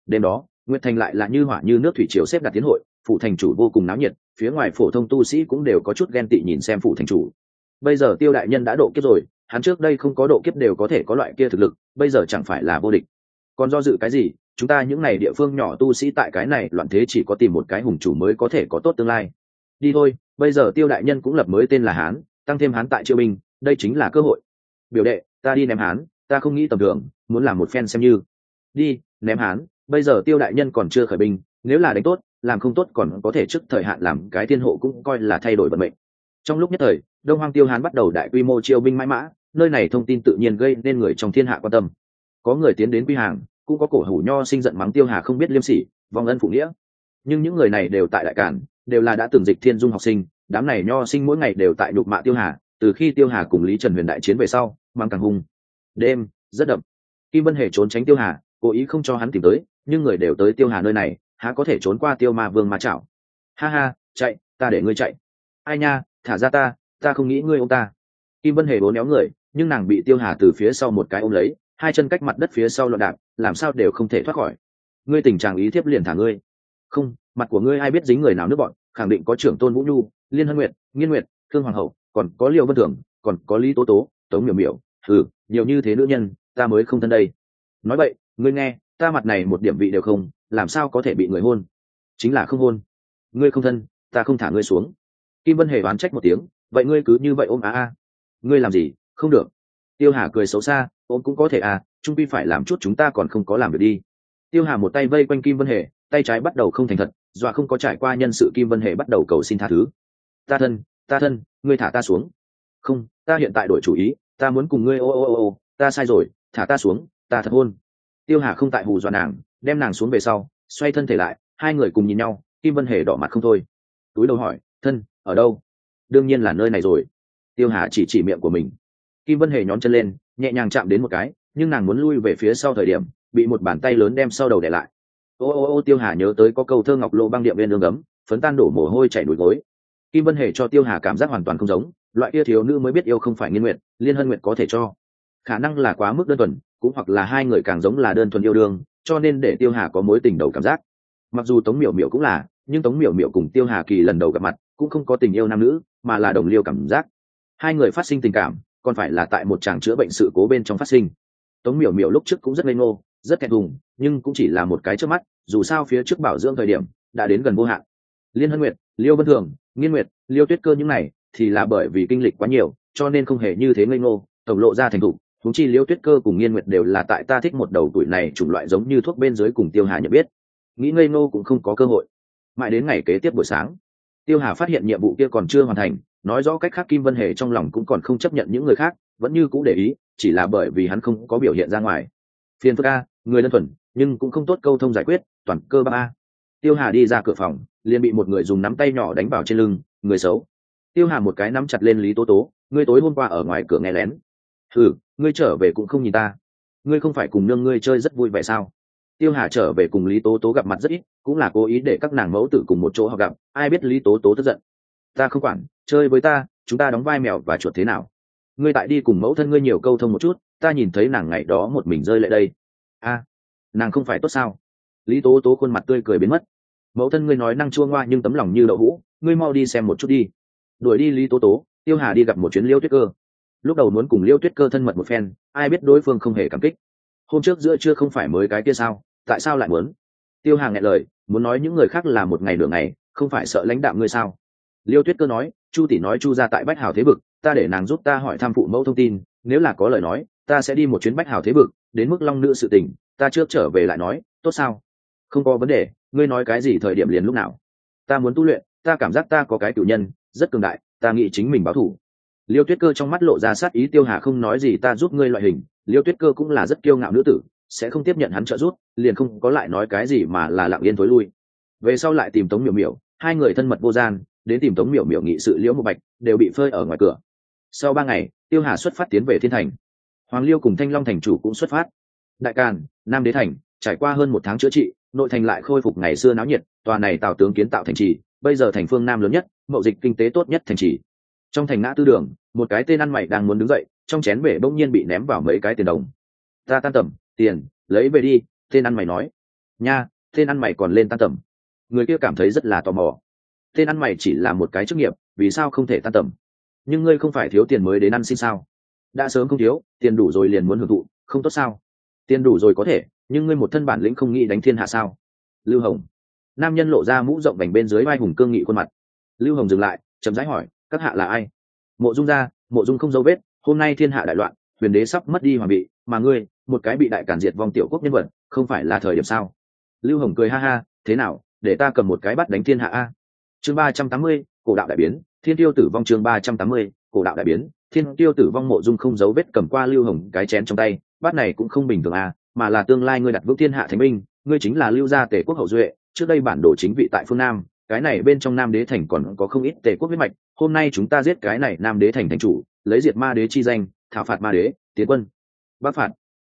Đêm đó nguyệt thành lại là như hỏa như nước thủy triều xếp đặt tiến hội phụ thành chủ vô cùng náo nhiệt, phía ngoài phổ thông tu sĩ cũng đều có chút ghen tị nhìn xem phụ thành chủ. Bây giờ tiêu đại nhân đã độ kiếp rồi, hắn trước đây không có độ kiếp đều có thể có loại kia thực lực, bây giờ chẳng phải là vô địch. Còn do dự cái gì, chúng ta những n à y địa phương nhỏ tu sĩ tại cái này loạn thế chỉ có tìm một cái hùng chủ mới có thể có tốt tương lai. Đi thôi, bây giờ tiêu đại nhân cũng lập mới tên là hán, tăng thêm hán tại triệu binh, đây chính là cơ hội. Biểu đệ, ta đi ném hán, ta không nghĩ tầm thường, muốn làm một phen xem như. Đi, ném hán bây giờ tiêu đại nhân còn chưa khởi binh, nếu là đánh tốt, làm không tốt còn có thể trước thời hạn làm cái thiên hộ cũng coi là thay đổi vận mệnh. Trong lúc nhất thời, đông hoang tiêu hán bắt đầu đại quy mô chiêu binh mãi mã, nơi này thông tin tự nhiên gây nên người trong thiên hạ quan tâm. Có người tiến đến quy hàng, cũng có cổ hủ nho sinh giận mắng tiêu hà không biết liêm sỉ, vong ân phụ nghĩa. Nhưng những người này đều tại đại cản, đều là đã từng dịch thiên dung học sinh, đám này nho sinh mỗi ngày đều tại đục mạ tiêu hà, từ khi tiêu hà cùng lý trần huyền đại chiến về sau, mang càng hung. Đêm, rất đậm. Kim vân hề trốn tránh tiêu hà, cố ý không cho hắn tìm tới nhưng người đều tới tiêu hà nơi này, há có thể trốn qua tiêu ma vương ma chảo? Ha ha, chạy, ta để ngươi chạy. Ai nha, thả ra ta ta không nghĩ ngươi ô ta. Kim vân hề bố néo người, nhưng nàng bị tiêu hà từ phía sau một cái ôm lấy, hai chân cách mặt đất phía sau loạn đạp, làm sao đều không thể thoát khỏi. Ngươi tình trạng ý thiếp liền thả ngươi. Không, mặt của ngươi ai biết dính người nào nước bọn, khẳng định có trưởng tôn vũ nhu, liên hân nguyệt, nghiên nguyệt thương hoàng hậu, còn có liêu vân thường, còn có lý tố tố, tống miểu miểu. Ừ nhiều như thế nữ nhân, ta mới không thân đây. Nói vậy, ngươi nghe ta mặt này một điểm vị đều không, làm sao có thể bị người hôn? Chính là không hôn. Ngươi không thân, ta không thả ngươi xuống. Kim vân hề oán trách một tiếng, vậy ngươi cứ như vậy ôm a a ngươi làm gì? Không được. Tiêu hà cười xấu xa, ôm cũng có thể à trung pi phải làm chút chúng ta còn không có làm được đi. Tiêu hà một tay vây quanh kim vân hề, tay trái bắt đầu không thành thật, dọa không có trải qua nhân sự kim vân hề bắt đầu cầu xin tha thứ. Ta thân ta thân, ngươi thả ta xuống. Không, ta hiện tại đổi chủ ý, ta muốn cùng ngươi ô ô ô ô, ta sai rồi, thả ta xuống, ta thật hôn tiêu hà không tại hù dọa nàng, đem nàng xuống về sau, xoay thân thể lại, hai người cùng nhìn nhau, kim vân hề đỏ mặt không thôi. Túi đầu hỏi, thân, ở đâu? Đương nhiên là nơi này rồi. Tiêu hà chỉ chỉ miệng của mình. Kim vân hề nhón chân lên, nhẹ nhàng chạm đến một cái, nhưng nàng muốn lui về phía sau thời điểm, bị một bàn tay lớn đem sau đầu để lại. Ô ô ô, tiêu hà nhớ tới có câu thơ ngọc lộ băng điện bên lương gấm phấn tan đổ mồ hôi chảy đuổi gối. Kim vân hề cho tiêu hà cảm giác hoàn toàn không giống, loại kia thiếu nữ mới biết yêu không phải nghiên nguyện liên hân nguyện có thể cho. Khả năng là quá mức đơn thuần cũng hoặc là hai người càng giống là đơn thuần yêu đương, cho nên để tiêu hà có mối tình đầu cảm giác. Mặc dù tống miểu miểu cũng là, nhưng tống miểu miểu cùng tiêu hà kỳ lần đầu gặp mặt, cũng không có tình yêu nam nữ, mà là đồng liêu cảm giác. Hai người phát sinh tình cảm, còn phải là tại một tràng chữa bệnh sự cố bên trong phát sinh. Tống miểu miểu lúc trước cũng rất ngây ngô, rất kẹt thùng, nhưng cũng chỉ là một cái trước mắt, dù sao phía trước bảo dưỡng thời điểm, đã đến gần vô hạn. Liên hân nguyệt, liêu vân thường, nghiên nguyệt, liêu tuyết cơ những này, thì là bởi vì kinh lịch quá nhiều, cho nên không hề như thế ngây ngô, tổng lộ ra thành thục thúng chi liêu tuyết cơ cùng nghiên nguyệt đều là tại ta thích một đầu tuổi này chủng loại giống như thuốc bên dưới cùng tiêu hà nhận biết. Nghĩ ngây ngô cũng không có cơ hội. Mãi đến ngày kế tiếp buổi sáng, tiêu hà phát hiện nhiệm vụ kia còn chưa hoàn thành, nói rõ cách khác kim vân hề trong lòng cũng còn không chấp nhận những người khác, vẫn như cũng để ý, chỉ là bởi vì hắn không có biểu hiện ra ngoài. Phiền phức a, người đơn thuần, nhưng cũng không tốt câu thông giải quyết, toàn cơ ba a. Tiêu hà đi ra cửa phòng, liền bị một người dùng nắm tay nhỏ đánh vào trên lưng, người xấu. Tiêu hà một cái nắm chặt lên lý tố tố, ngươi tối hôm qua ở ngoài cửa nghe lén ừ ngươi trở về cũng không nhìn ta. Ngươi không phải cùng nương ngươi chơi rất vui vẻ sao? Tiêu hà trở về cùng lý tố tố gặp mặt rất ít, cũng là cố ý để các nàng mẫu tử cùng một chỗ họ gặp, ai biết lý tố tố tức giận. Ta không quản, chơi với ta, chúng ta đóng vai mèo và chuột thế nào? Ngươi tại đi cùng mẫu thân ngươi nhiều câu thông một chút, ta nhìn thấy nàng ngày đó một mình rơi lại đây. A, nàng không phải tốt sao? Lý tố tố khuôn mặt tươi cười biến mất. Mẫu thân ngươi nói năng chua ngoa nhưng tấm lòng như đậu hũ, ngươi mau đi xem một chút đi. Đuổi đi lý tố tố, tiêu hà đi gặp một chuyến liêu tuyết cơ lúc đầu muốn cùng liêu tuyết cơ thân mật một phen, ai biết đối phương không hề cảm kích. Hôm trước giữa chưa không phải mới cái kia sao, tại sao lại muốn? Tiêu Hàng nghe lời, muốn nói những người khác là một ngày nửa ngày, không phải sợ lãnh đạo ngươi sao? Liêu tuyết cơ nói, chu tỷ nói chu ra tại bách hào thế vực, ta để nàng giúp ta hỏi tham phụ mẫu thông tin, nếu là có lời nói, ta sẽ đi một chuyến bách hào thế vực, đến mức long nữ sự tình, ta trước trở về lại nói, tốt sao? Không có vấn đề, ngươi nói cái gì thời điểm liền lúc nào? Ta muốn tu luyện, ta cảm giác ta có cái cử nhân, rất cường đại, ta nghĩ chính mình báo thủ liêu tuyết cơ trong mắt lộ ra sát ý tiêu hà không nói gì ta giúp ngươi loại hình, liêu tuyết cơ cũng là rất kiêu ngạo nữ tử, sẽ không tiếp nhận hắn trợ giúp, liền không có lại nói cái gì mà là lặng yên thối lui. Về sau lại tìm tống miểu miểu, hai người thân mật vô gian, đến tìm tống miểu miểu nghị sự liễu một bạch, đều bị phơi ở ngoài cửa. Sau ba ngày, tiêu hà xuất phát tiến về thiên thành. Hoàng liêu cùng thanh long thành chủ cũng xuất phát. Đại càn, nam đế thành, trải qua hơn một tháng chữa trị, nội thành lại khôi phục ngày xưa náo nhiệt, tòa này tào tướng kiến tạo thành trì, bây giờ thành phương nam lớn nhất, mậu dịch kinh tế tốt nhất thành trì. Trong thành ngã tư đường một cái tên ăn mày đang muốn đứng dậy, trong chén bể bỗng nhiên bị ném vào mấy cái tiền đồng. Ta tan tầm, tiền, lấy về đi, tên ăn mày nói. Nha, tên ăn mày còn lên tan tầm. Người kia cảm thấy rất là tò mò. Tên ăn mày chỉ là một cái chức nghiệp, vì sao không thể tan tầm? Nhưng ngươi không phải thiếu tiền mới đến ăn xin sao? Đã sớm không thiếu, tiền đủ rồi liền muốn hưởng thụ, không tốt sao? Tiền đủ rồi có thể, nhưng ngươi một thân bản lĩnh không nghĩ đánh thiên hạ sao? Lưu hồng. Nam nhân lộ ra mũ rộng vành bên dưới vai hùng cương nghị khuôn mặt. Lưu hồng dừng lại, chậm rãi hỏi, các hạ là ai? Mộ dung ra mộ dung không dấu vết hôm nay thiên hạ đại loạn huyền đế sắp mất đi hoàng bị mà ngươi một cái bị đại cản diệt vong tiểu quốc nhân vật không phải là thời điểm sao? Lưu hồng cười ha ha thế nào để ta cầm một cái bắt đánh thiên hạ a? Chương ba trăm tám mươi cổ đạo đại biến thiên tiêu tử vong chương ba trăm tám mươi cổ đạo đại biến thiên tiêu tử vong mộ dung không dấu vết cầm qua lưu hồng cái chén trong tay bát này cũng không bình thường à mà là tương lai ngươi đặt vững thiên hạ thánh minh, ngươi chính là lưu gia tể quốc hậu duệ trước đây bản đồ chính vị tại phương nam cái này bên trong nam đế thành còn có không ít tề quốc huyết mạch, hôm nay chúng ta giết cái này nam đế thành thành chủ, lấy diệt ma đế chi danh, thảo phạt ma đế, tiến quân. Bắc phạt.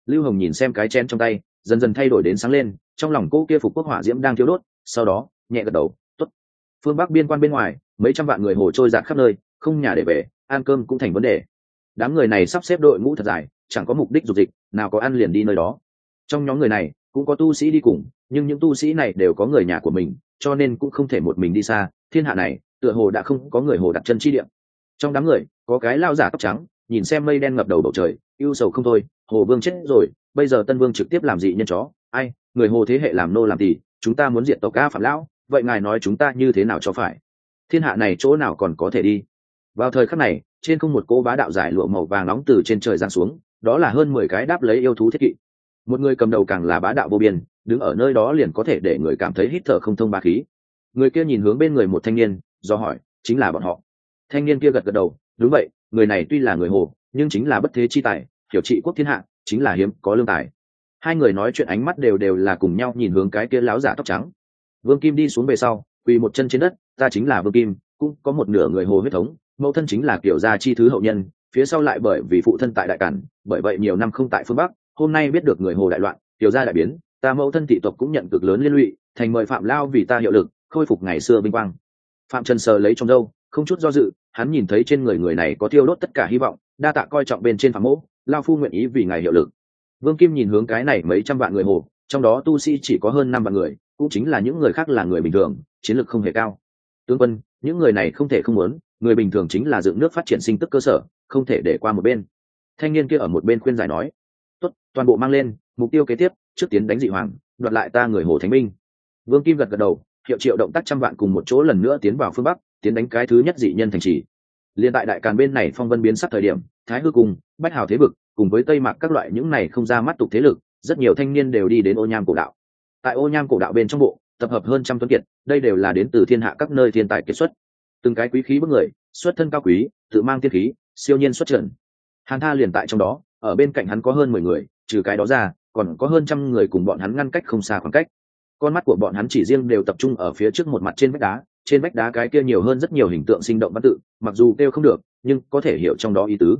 Lưu hồng nhìn xem cái chén trong tay, dần dần thay đổi đến sáng lên, trong lòng cô kia phục quốc hỏa diễm đang thiếu đốt, sau đó, nhẹ gật đầu t ố t phương bắc biên quan bên ngoài, mấy trăm vạn người hồ trôi giạt khắp nơi, không nhà để về, ăn cơm cũng thành vấn đề. Đám người này sắp xếp đội ngũ thật dài, chẳng có mục đích dục dịch, nào có ăn liền đi nơi đó. Trong nhóm người này cũng có tu sĩ đi cùng, nhưng những tu sĩ này đều có người nhà của mình, cho nên cũng không thể một mình đi xa. Thiên hạ này, tựa hồ đã không có người hồ đặt chân chi điểm trong đám người, có cái lao giả tóc trắng, nhìn xem mây đen ngập đầu bầu trời, ưu sầu không thôi. Hồ vương chết rồi, bây giờ tân vương trực tiếp làm gì nhân chó. Ai, người hồ thế hệ làm nô làm gì? chúng ta muốn diệt tộc ca phạm lão, vậy ngài nói chúng ta như thế nào cho phải? Thiên hạ này chỗ nào còn có thể đi? Vào thời khắc này, trên không một cô bá đạo giải lụa màu vàng nóng từ trên trời giáng xuống, đó là hơn mười cái đáp lấy yêu thú thiết kỵ một người cầm đầu càng là bá đạo vô biên, đứng ở nơi đó liền có thể để người cảm thấy hít thở không thông ba khí. Người kia nhìn hướng bên người một thanh niên, do hỏi, chính là bọn họ? Thanh niên kia gật gật đầu, đúng vậy, người này tuy là người hồ, nhưng chính là bất thế chi tài, hiểu trị quốc thiên hạ, chính là hiếm, có lương tài. Hai người nói chuyện ánh mắt đều đều là cùng nhau nhìn hướng cái kia láo giả tóc trắng. Vương kim đi xuống về sau, quỳ một chân trên đất, ta chính là vương kim, cũng có một nửa người hồ huyết thống, mẫu thân chính là kiểu gia chi thứ hậu nhân, phía sau lại bởi vì phụ thân tại đại cản, bởi vậy nhiều năm không tại phương bắc hôm nay biết được người hồ đại loạn, tiểu gia đại biến, ta mẫu thân thị tộc cũng nhận cực lớn liên lụy, thành mời phạm lao vì ta hiệu lực, khôi phục ngày xưa vinh quang. Phạm trần sờ lấy trong dâu không chút do dự, hắn nhìn thấy trên người người này có tiêu đốt tất cả hy vọng, đa tạ coi trọng bên trên phạm mẫu lao phu nguyện ý vì ngài hiệu lực. Vương kim nhìn hướng cái này mấy trăm vạn người hồ, trong đó tu sĩ chỉ có hơn năm vạn người, cũng chính là những người khác là người bình thường, chiến lược không hề cao. Tướng quân, những người này không thể không muốn, người bình thường chính là dựng nước phát triển sinh tức cơ sở, không thể để qua một bên. Thanh niên kia ở một bên khuyên giải nói tốt, toàn bộ mang lên, mục tiêu kế tiếp, trước tiến đánh dị hoàng, đoạt lại ta người hồ thánh minh. vương kim gật gật đầu, hiệu triệu động tác trăm vạn cùng một chỗ lần nữa tiến vào phương bắc, tiến đánh cái thứ nhất dị nhân thành trì. Liên tại đại càn bên này phong vân biến sắc thời điểm, thái hư cùng, bách hào thế vực, cùng với tây mạc các loại những này không ra mắt tục thế lực, rất nhiều thanh niên đều đi đến ô nham cổ đạo. Tại ô nham cổ đạo bên trong bộ, tập hợp hơn trăm tuấn kiệt, đây đều là đến từ thiên hạ các nơi thiên tài kết xuất. Từng cái quý khí bức người, xuất thân cao quý, tự mang tiên khí, siêu nhiên xuất trần. Hàn tha liền tại trong đó ở bên cạnh hắn có hơn mười người, trừ cái đó ra, còn có hơn trăm người cùng bọn hắn ngăn cách không xa khoảng cách. Con mắt của bọn hắn chỉ riêng đều tập trung ở phía trước một mặt trên vách đá, trên vách đá cái kia nhiều hơn rất nhiều hình tượng sinh động văn tự, mặc dù kêu không được, nhưng có thể hiểu trong đó ý tứ.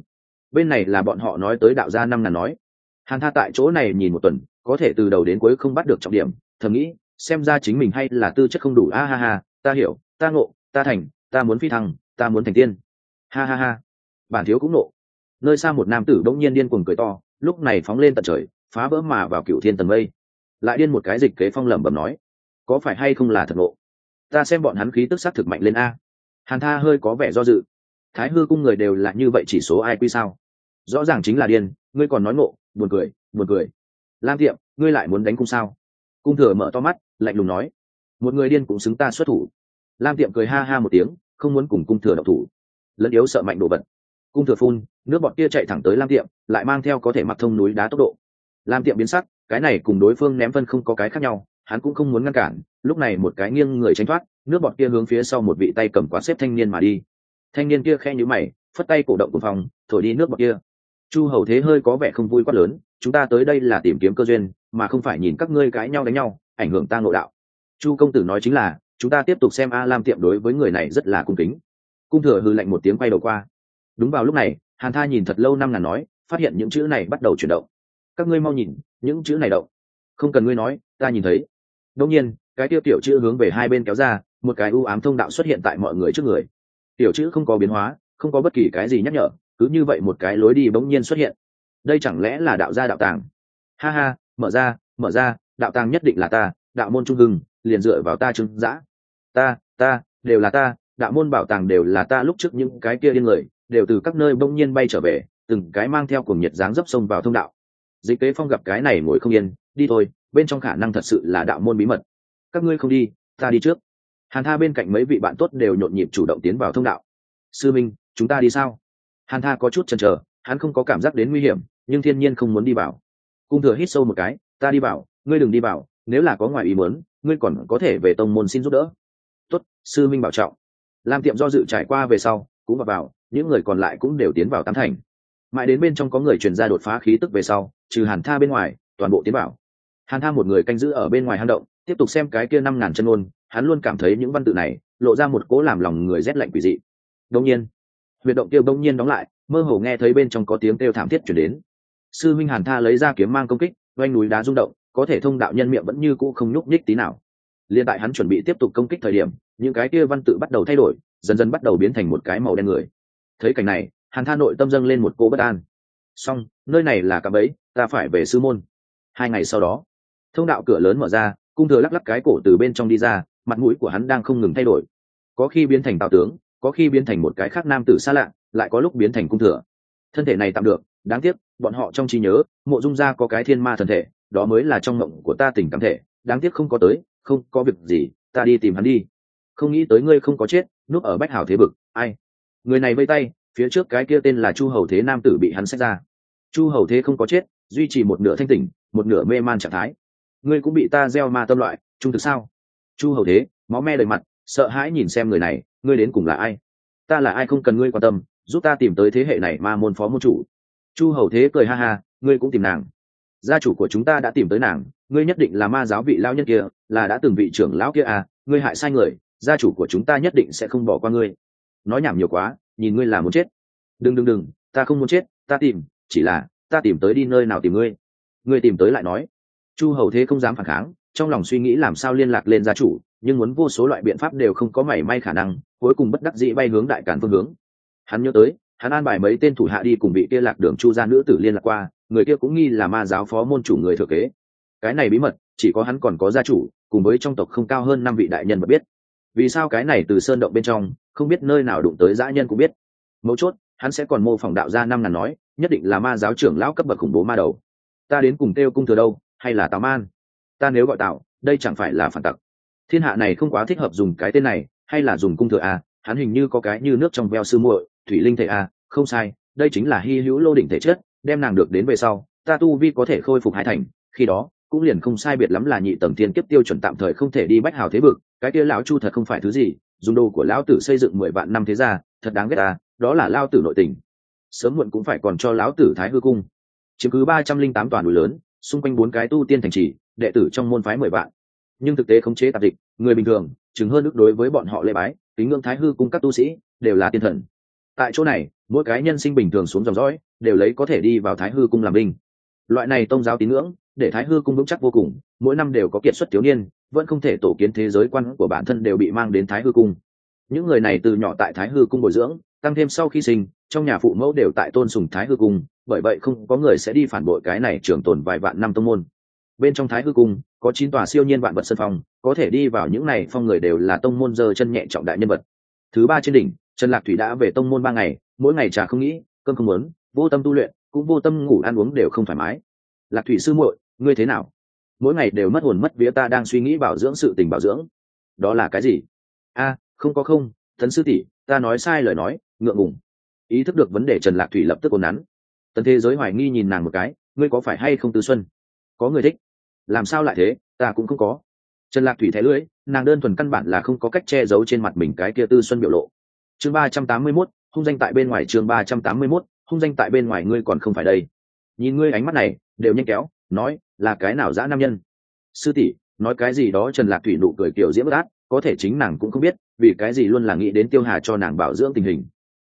Bên này là bọn họ nói tới đạo gia năm ngàn nói. Hàn tha tại chỗ này nhìn một tuần, có thể từ đầu đến cuối không bắt được trọng điểm, thầm nghĩ, xem ra chính mình hay là tư chất không đủ, a ha ha, ta hiểu, ta ngộ, ta thành, ta muốn phi thăng, ta muốn thành tiên. Ha ha ha. Bản thiếu cũng nộ nơi xa một nam tử bỗng nhiên điên cuồng cười to, lúc này phóng lên tận trời, phá vỡ mà vào cựu thiên tầng mây. Lại điên một cái dịch kế phong lẩm bẩm nói, có phải hay không là thật ngộ? Ta xem bọn hắn khí tức xác thực mạnh lên a. Hàn tha hơi có vẻ do dự. Thái hư cung người đều là như vậy chỉ số ai quy sao? Rõ ràng chính là điên, ngươi còn nói ngộ, buồn cười buồn cười. Lam tiệm, ngươi lại muốn đánh cung sao? Cung thừa mở to mắt, lạnh lùng nói, một người điên cũng xứng ta xuất thủ. Lam tiệm cười ha ha một tiếng, không muốn cùng cung thừa độc thủ. Lẫn yếu sợ mạnh đồ vật cung thừa phun, nước bọt kia chạy thẳng tới lam tiệm, lại mang theo có thể mặc thông núi đá tốc độ. Lam tiệm biến sắc, cái này cùng đối phương ném phân không có cái khác nhau, hắn cũng không muốn ngăn cản, lúc này một cái nghiêng người tránh thoát, nước bọt kia hướng phía sau một vị tay cầm quán xếp thanh niên mà đi. Thanh niên kia khe nhữ mày, phất tay cổ động của phòng, thổi đi nước bọt kia. Chu hầu thế hơi có vẻ không vui quát lớn, chúng ta tới đây là tìm kiếm cơ duyên, mà không phải nhìn các ngươi cãi nhau đánh nhau, ảnh hưởng ta ngộ đạo. Chu công tử nói chính là, chúng ta tiếp tục xem a lam tiệm đối với người này rất là cung kính. Cung thừa hư lạnh một tiếng quay đầu qua đúng vào lúc này, hàn tha nhìn thật lâu năm ngàn nói, phát hiện những chữ này bắt đầu chuyển động. Các ngươi mau nhìn, những chữ này động. Không cần ngươi nói, ta nhìn thấy. Đông nhiên, cái tiêu tiểu chữ hướng về hai bên kéo ra, một cái u ám thông đạo xuất hiện tại mọi người trước người. Tiểu chữ không có biến hóa, không có bất kỳ cái gì nhắc nhở, cứ như vậy một cái lối đi bỗng nhiên xuất hiện. Đây chẳng lẽ là đạo gia đạo tàng? Ha ha, mở ra mở ra, đạo tàng nhất định là ta, đạo môn trung hưng, liền dựa vào ta trưng giã ta ta, đều là ta, đạo môn bảo tàng đều là ta lúc trước những cái kia điên người đều từ các nơi bỗng nhiên bay trở về từng cái mang theo cùng nhiệt dáng dấp sông vào thông đạo. Dịch kế phong gặp cái này ngồi không yên đi thôi bên trong khả năng thật sự là đạo môn bí mật. Các ngươi không đi ta đi trước. Hàn tha bên cạnh mấy vị bạn tốt đều nhộn nhịp chủ động tiến vào thông đạo. Sư minh chúng ta đi sao? Hàn tha có chút chần chờ hắn không có cảm giác đến nguy hiểm nhưng thiên nhiên không muốn đi vào. Cung thừa hít sâu một cái ta đi vào ngươi đừng đi vào nếu là có ngoài ý muốn ngươi còn có thể về tông môn xin giúp đỡ. Tốt, sư minh bảo trọng. Làm tiệm do dự trải qua về sau cũng vào vào những người còn lại cũng đều tiến vào tam thành. Mãi đến bên trong có người truyền ra đột phá khí tức về sau, trừ hàn tha bên ngoài, toàn bộ tiến vào. Hàn tha một người canh giữ ở bên ngoài hang động, tiếp tục xem cái kia năm ngàn chân ôn hắn luôn cảm thấy những văn tự này, lộ ra một cố làm lòng người rét lạnh quỷ dị. Đông nhiên, huyệt động kia đông nhiên đóng lại, mơ hồ nghe thấy bên trong có tiếng kêu thảm thiết chuyển đến. Sư minh hàn tha lấy ra kiếm mang công kích oanh núi đá rung động, có thể thông đạo nhân miệng vẫn như cũ không nhúc nhích tí nào. Liên tại hắn chuẩn bị tiếp tục công kích thời điểm, những cái kia văn tự bắt đầu thay đổi, dần dần bắt đầu biến thành một cái màu đen người thấy cảnh này hàn tha nội tâm dâng lên một cỗ bất an. Song nơi này là cạm ấy ta phải về sư môn. Hai ngày sau đó thông đạo cửa lớn mở ra cung thừa lắc lắc cái cổ từ bên trong đi ra mặt mũi của hắn đang không ngừng thay đổi. Có khi biến thành tào tướng có khi biến thành một cái khác nam tử xa lạ lại có lúc biến thành cung thừa. Thân thể này tạm được đáng tiếc bọn họ trong trí nhớ mộ dung gia có cái thiên ma thần thể đó mới là trong mộng của ta tình cảm thể đáng tiếc không có tới không có việc gì ta đi tìm hắn đi. Không nghĩ tới ngươi không có chết núp ở bách hào thế bực, ai người này vây tay, phía trước cái kia tên là chu hầu thế nam tử bị hắn xách ra. Chu hầu thế không có chết, duy trì một nửa thanh tỉnh, một nửa mê man trạng thái. Ngươi cũng bị ta gieo ma tâm loại, trung thực sao? Chu hầu thế, máu me đầy mặt, sợ hãi nhìn xem người này, ngươi đến cùng là ai? Ta là ai không cần ngươi quan tâm, giúp ta tìm tới thế hệ này ma môn phó môn chủ. Chu hầu thế cười ha ha, ngươi cũng tìm nàng. Gia chủ của chúng ta đã tìm tới nàng, ngươi nhất định là ma giáo vị lao nhân kia, là đã từng vị trưởng lão kia à ngươi hại sai người, gia chủ của chúng ta nhất định sẽ không bỏ qua ngươi nói nhảm nhiều quá, nhìn ngươi là muốn chết. Đừng đừng đừng, ta không muốn chết, ta tìm, chỉ là, ta tìm tới đi nơi nào tìm ngươi. Ngươi tìm tới lại nói. Chu hầu thế không dám phản kháng, trong lòng suy nghĩ làm sao liên lạc lên gia chủ, nhưng muốn vô số loại biện pháp đều không có mảy may khả năng, cuối cùng bất đắc dĩ bay hướng đại cản phương hướng. Hắn nhớ tới, hắn an bài mấy tên thủ hạ đi cùng vị kia lạc đường chu gia nữ tử liên lạc qua, người kia cũng nghi là ma giáo phó môn chủ người thừa kế. Cái này bí mật, chỉ có hắn còn có gia chủ, cùng với trong tộc không cao hơn năm vị đại nhân mà biết. Vì sao cái này từ sơn động bên trong không biết nơi nào đụng tới dã nhân cũng biết. Mấu chốt, hắn sẽ còn mô phỏng đạo ra năm ngàn nói, nhất định là ma giáo trưởng lão cấp bậc khủng bố ma đầu. Ta đến cùng kêu cung thừa đâu, hay là tào man? Ta nếu gọi tạo đây chẳng phải là phản tặc. Thiên hạ này không quá thích hợp dùng cái tên này, hay là dùng cung thừa a hắn hình như có cái như nước trong veo sư muội, thủy linh thể a không sai, đây chính là hy hữu lô đỉnh thể chất, đem nàng được đến về sau, ta tu vi có thể khôi phục hai thành, khi đó, cũng liền không sai biệt lắm là nhị tầng tiên kiếp tiêu chuẩn tạm thời không thể đi bách hào thế vực, cái kia lão chu thật không phải thứ gì dùng đồ của lão tử xây dựng mười vạn năm thế ra thật đáng ghét ta, đó là lao tử nội tình. Sớm muộn cũng phải còn cho lão tử thái hư cung. Chiếm cứ ba trăm linh tám toàn núi lớn, xung quanh bốn cái tu tiên thành trì, đệ tử trong môn phái mười vạn. Nhưng thực tế khống chế tạp dịch, người bình thường chứng hơn ước đối với bọn họ lễ bái tín ngưỡng thái hư cung các tu sĩ, đều là tiên thần. Tại chỗ này, mỗi cái nhân sinh bình thường xuống dòng dõi, đều lấy có thể đi vào thái hư cung làm binh. Loại này tôn giáo tín ngưỡng, để thái hư cung vững chắc vô cùng, mỗi năm đều có kiệt xuất thiếu niên vẫn không thể tổ kiến thế giới quan của bản thân đều bị mang đến thái hư cung. Những người này từ nhỏ tại thái hư cung bồi dưỡng, tăng thêm sau khi sinh, trong nhà phụ mẫu đều tại tôn sùng thái hư cung, bởi vậy không có người sẽ đi phản bội cái này trường tồn vài vạn năm tông môn. Bên trong thái hư cung, có chín tòa siêu nhiên vạn vật sân phong, có thể đi vào những này phong người đều là tông môn dơ chân nhẹ trọng đại nhân vật. Thứ ba trên đỉnh, trần lạc thủy đã về tông môn ba ngày, mỗi ngày trà không nghĩ, cơm không muốn, vô tâm tu luyện, cũng vô tâm ngủ ăn uống đều không thoải mái. Lạc thủy sư muội, ngươi thế nào? Mỗi ngày đều mất hồn mất vía ta đang suy nghĩ bảo dưỡng sự tình bảo dưỡng. Đó là cái gì? A, không có không tấn sư tỷ, ta nói sai lời nói, ngượng ngùng. Ý thức được vấn đề trần lạc thủy lập tức ồn nắn. Tần thế giới hoài nghi nhìn nàng một cái, ngươi có phải hay không tư xuân? Có người thích. Làm sao lại thế? Ta cũng không có. Trần lạc thủy thẻ lưỡi, nàng đơn thuần căn bản là không có cách che giấu trên mặt mình cái kia tư xuân biểu lộ. Chương ba trăm tám mươi mốt, hung danh tại bên ngoài chương ba trăm tám mươi mốt, hung danh tại bên ngoài ngươi còn không phải đây. Nhìn ngươi ánh mắt này, đều nhanh kéo, nói là cái nào dã nam nhân? Sư tỷ, nói cái gì đó trần lạc thủy nụ cười kiểu diễm bất át có thể chính nàng cũng không biết, vì cái gì luôn là nghĩ đến tiêu hà cho nàng bảo dưỡng tình hình.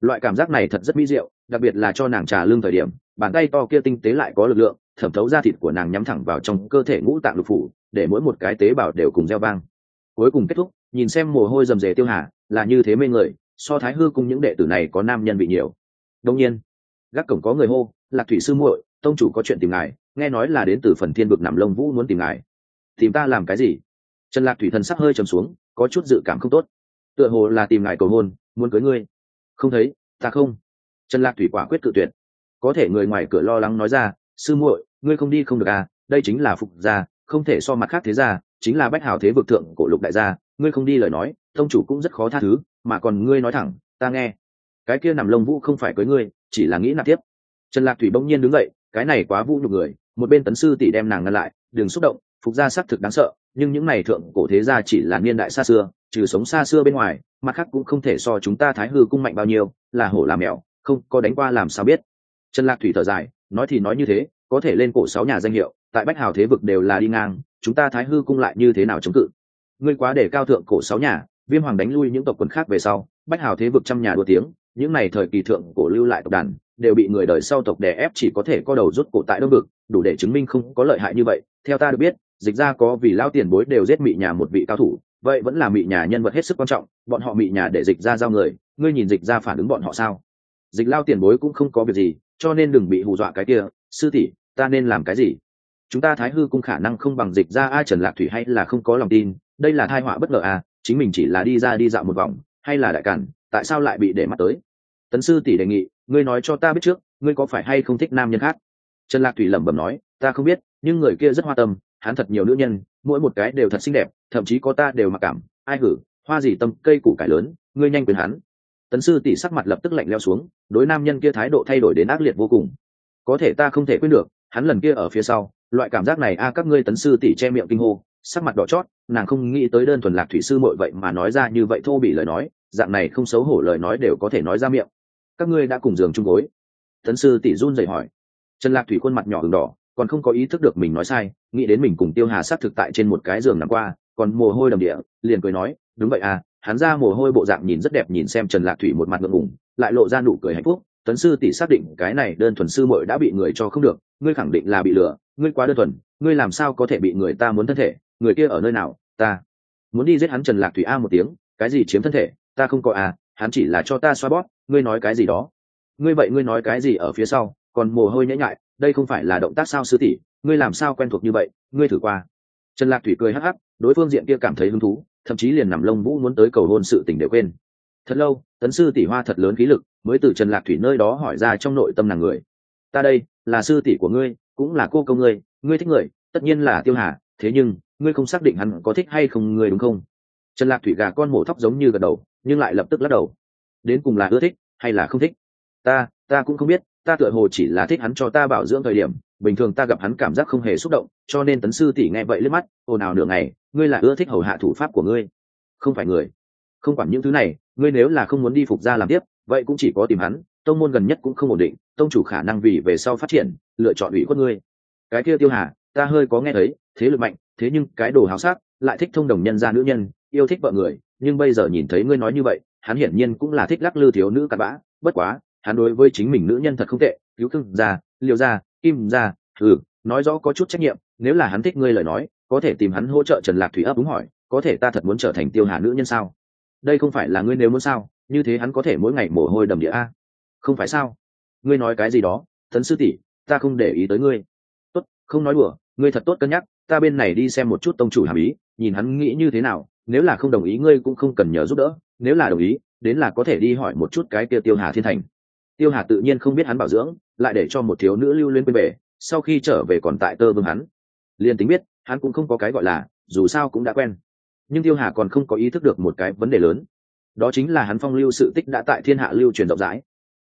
Loại cảm giác này thật rất mỹ diệu, đặc biệt là cho nàng trà lương thời điểm, bàn tay to kia tinh tế lại có lực lượng, thẩm thấu da thịt của nàng nhắm thẳng vào trong cơ thể ngũ tạng lục phủ, để mỗi một cái tế bào đều cùng gieo vang. Cuối cùng kết thúc, nhìn xem mồ hôi rầm rề tiêu hà, là như thế mê người, so thái hư cùng những đệ tử này có nam nhân bị nhiều. Đông nhiên, gác cổng có người hô, lạc thủy sư muội, tông chủ có chuyện tìm ngài nghe nói là đến từ phần thiên vực nằm lông vũ muốn tìm ngài. Tìm ta làm cái gì? Trần lạc thủy thần sắc hơi trầm xuống, có chút dự cảm không tốt. Tựa hồ là tìm ngài cầu hôn, muốn cưới ngươi. Không thấy, ta không. Trần lạc thủy quả quyết cự tuyệt. Có thể người ngoài cửa lo lắng nói ra, sư muội, ngươi không đi không được à đây chính là phục gia, không thể so mặt khác thế gia, chính là bách hào thế vực thượng cổ lục đại gia, ngươi không đi lời nói thông chủ cũng rất khó tha thứ, mà còn ngươi nói thẳng, ta nghe. Cái kia nằm lông vũ không phải cưới ngươi, chỉ là nghĩ nạp tiếp. Trần lạc thủy bỗng nhiên đứng dậy, cái này quá vũ nhục người một bên tấn sư tỷ đem nàng ngăn lại, đừng xúc động, phục gia xác thực đáng sợ, nhưng những này thượng cổ thế gia chỉ là niên đại xa xưa, trừ sống xa xưa bên ngoài, mặt khác cũng không thể so chúng ta thái hư cung mạnh bao nhiêu, là hổ làm mèo, không có đánh qua làm sao biết. Trần lạc thủy thở dài, nói thì nói như thế, có thể lên cổ sáu nhà danh hiệu, tại bách hào thế vực đều là đi ngang, chúng ta thái hư cung lại như thế nào chống cự? Ngươi quá để cao thượng cổ sáu nhà, viêm hoàng đánh lui những tộc quần khác về sau, bách hào thế vực trăm nhà đua tiếng, những này thời kỳ thượng cổ lưu lại tộc đàn, đều bị người đời sau tộc đè ép chỉ có thể có đầu rút cổ tại đông vực đủ để chứng minh không có lợi hại như vậy. Theo ta được biết, dịch ra có vì lao tiền bối đều giết mị nhà một vị cao thủ, vậy vẫn là mị nhà nhân vật hết sức quan trọng, bọn họ mị nhà để dịch ra giao người, ngươi nhìn dịch ra phản ứng bọn họ sao? Dịch lao tiền bối cũng không có việc gì, cho nên đừng bị hù dọa cái kia, sư tỷ, ta nên làm cái gì? Chúng ta thái hư cung khả năng không bằng dịch ra ai trần lạc thủy hay là không có lòng tin, đây là thai họa bất ngờ à chính mình chỉ là đi ra đi dạo một vòng, hay là đại cản, tại sao lại bị để mắt tới? Tấn sư tỷ đề nghị, ngươi nói cho ta biết trước, ngươi có phải hay không thích nam nhân khác? Trần lạc thủy lẩm bẩm nói, ta không biết, nhưng người kia rất hoa tâm, hắn thật nhiều nữ nhân, mỗi một cái đều thật xinh đẹp, thậm chí có ta đều mặc cảm, ai hử hoa gì tâm, cây củ cải lớn, ngươi nhanh quyền hắn. Tấn sư tỷ sắc mặt lập tức lạnh leo xuống, đối nam nhân kia thái độ thay đổi đến ác liệt vô cùng. Có thể ta không thể quên được, hắn lần kia ở phía sau, loại cảm giác này a, các ngươi tấn sư tỷ che miệng kinh hô. Sắc mặt đỏ chót, nàng không nghĩ tới đơn thuần lạc thủy sư mội vậy mà nói ra như vậy thô bị lời nói, dạng này không xấu hổ lời nói đều có thể nói ra miệng. Các ngươi đã cùng giường chung gối. Tấn sư tỷ run dậy hỏi trần lạc thủy khuôn mặt nhỏ h đỏ, còn không có ý thức được mình nói sai, nghĩ đến mình cùng tiêu hà sát thực tại trên một cái giường nằm qua, còn mồ hôi đầm địa, liền cười nói, đúng vậy à hắn ra mồ hôi bộ dạng nhìn rất đẹp, nhìn xem trần lạc thủy một mặt ngượng ngùng, lại lộ ra nụ cười hạnh phúc. Tấn sư tỷ xác định cái này đơn thuần sư muội đã bị người cho không được, ngươi khẳng định là bị lừa, ngươi quá đơn thuần, ngươi làm sao có thể bị người ta muốn thân thể, người kia ở nơi nào, ta muốn đi giết hắn. Trần lạc thủy a một tiếng, cái gì chiếm thân thể? Ta không có à hắn chỉ là cho ta xoa bóp, ngươi nói cái gì đó. Ngươi vậy ngươi nói cái gì ở phía sau? Còn mồ hôi nhễ nhại, đây không phải là động tác sao sư tỷ, ngươi làm sao quen thuộc như vậy, ngươi thử qua. Trần lạc thủy cười hắc hắc, đối phương diện kia cảm thấy hứng thú, thậm chí liền nằm lông vũ muốn tới cầu hôn sự tình đều quên. Thật lâu, tấn sư tỷ hoa thật lớn khí lực, mới từ trần lạc thủy nơi đó hỏi ra trong nội tâm nàng người. Ta đây, là sư tỷ của ngươi, cũng là cô công ngươi ngươi thích người, tất nhiên là tiêu hà, thế nhưng, ngươi không xác định hắn có thích hay không ngươi đúng không? Trần lạc thủy gà con mổ thóc giống như gật đầu, nhưng lại lập tức lắc đầu. Đến cùng là ưa thích hay là không thích? Ta ta cũng không biết ta tựa hồ chỉ là thích hắn cho ta bảo dưỡng thời điểm, bình thường ta gặp hắn cảm giác không hề xúc động, cho nên tấn sư tỷ nghe vậy liếc mắt ồn ào nửa ngày, ngươi là ưa thích hầu hạ thủ pháp của ngươi. Không phải người, không quản những thứ này, ngươi nếu là không muốn đi phục gia làm tiếp, vậy cũng chỉ có tìm hắn, tông môn gần nhất cũng không ổn định, tông chủ khả năng vì về sau phát triển, lựa chọn ủy khuất ngươi. Cái kia tiêu hà, ta hơi có nghe thấy, thế lực mạnh, thế nhưng cái đồ háo sắc, lại thích thông đồng nhân gia nữ nhân, yêu thích vợ người, nhưng bây giờ nhìn thấy ngươi nói như vậy, hắn hiển nhiên cũng là thích lắc lư thiếu nữ cặn bã, bất quá hắn đối với chính mình nữ nhân thật không tệ, cứu cưng ra liều ra kim ra ừ nói rõ có chút trách nhiệm, nếu là hắn thích ngươi lời nói, có thể tìm hắn hỗ trợ trần lạc thủy ấp đúng hỏi, có thể ta thật muốn trở thành tiêu hà nữ nhân sao? Đây không phải là ngươi nếu muốn sao, như thế hắn có thể mỗi ngày mồ hôi đầm địa a? Không phải sao? Ngươi nói cái gì đó, tấn sư tỷ, ta không để ý tới ngươi. Tốt, không nói đùa, ngươi thật tốt cân nhắc, ta bên này đi xem một chút tông chủ hàm ý, nhìn hắn nghĩ như thế nào, nếu là không đồng ý ngươi cũng không cần nhờ giúp đỡ, nếu là đồng ý, đến là có thể đi hỏi một chút cái kia tiêu hà thiên thành tiêu hà tự nhiên không biết hắn bảo dưỡng, lại để cho một thiếu nữ lưu lên quên về, sau khi trở về còn tại tơ vương hắn. Liền tính biết, hắn cũng không có cái gọi là, dù sao cũng đã quen. Nhưng tiêu hà còn không có ý thức được một cái vấn đề lớn. Đó chính là hắn phong lưu sự tích đã tại thiên hạ lưu truyền rộng rãi.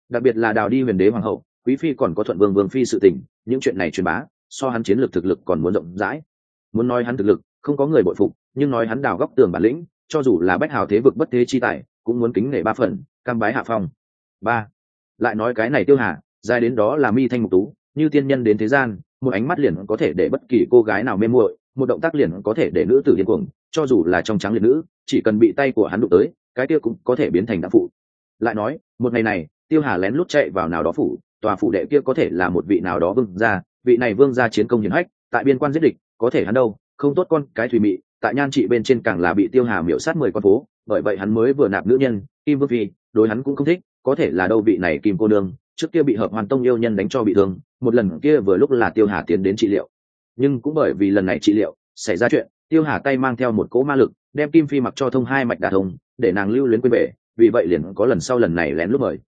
Đặc biệt là đào đi huyền đế hoàng hậu, quý phi còn có thuận vương vương phi sự tình, những chuyện này truyền bá, so hắn chiến lược thực lực còn muốn rộng rãi. Muốn nói hắn thực lực, không có người bội phục, nhưng nói hắn đào góc tường bản lĩnh, cho dù là bách hào thế vực bất thế chi tài, cũng muốn kính nể ba phần, cam bái hạ phong. Ba lại nói cái này tiêu hà, dài đến đó là mi thanh mục tú, như tiên nhân đến thế gian, một ánh mắt liền có thể để bất kỳ cô gái nào mê muội, một động tác liền có thể để nữ tử điên cuồng, cho dù là trong trắng liệt nữ, chỉ cần bị tay của hắn đụng tới, cái kia cũng có thể biến thành đạo phụ. Lại nói, một ngày này, tiêu hà lén lút chạy vào nào đó phủ, tòa phủ đệ kia có thể là một vị nào đó vương gia, vị này vương gia chiến công hiển hách, tại biên quan giết địch, có thể hắn đâu, không tốt con, cái thùy mị, tại nhan trị bên trên càng là bị tiêu hà miễu sát mười con phố, bởi vậy hắn mới vừa nạp nữ nhân, kim vương phi, đối hắn cũng không thích có thể là đâu vị này kim cô nương, trước kia bị hợp hoàn tông yêu nhân đánh cho bị thương, một lần kia vừa lúc là tiêu hà tiến đến trị liệu. Nhưng cũng bởi vì lần này trị liệu, xảy ra chuyện, tiêu hà tay mang theo một cỗ ma lực, đem kim phi mặc cho thông hai mạch đà thông, để nàng lưu luyến quên bể vì vậy liền có lần sau lần này lén lút mời.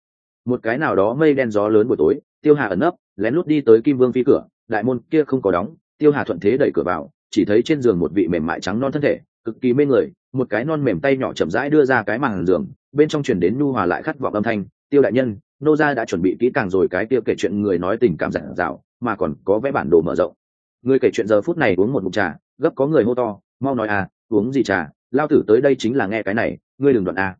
Một cái nào đó mây đen gió lớn buổi tối, tiêu hà ẩn nấp, lén lút đi tới kim vương phi cửa, đại môn kia không có đóng, tiêu hà thuận thế đẩy cửa vào, chỉ thấy trên giường một vị mềm mại trắng non thân thể, cực kỳ mê người, một cái non mềm tay nhỏ chậm rãi đưa ra cái màn giường bên trong chuyển đến nu hòa lại khát vọng âm thanh, tiêu đại nhân, nô gia đã chuẩn bị kỹ càng rồi, cái tiêu kể chuyện người nói tình cảm giản dạo, mà còn có vẽ bản đồ mở rộng. Người kể chuyện giờ phút này uống một mụn trà, gấp có người hô to, mau nói à uống gì trà? Lao tử tới đây chính là nghe cái này, ngươi đừng đoạn à.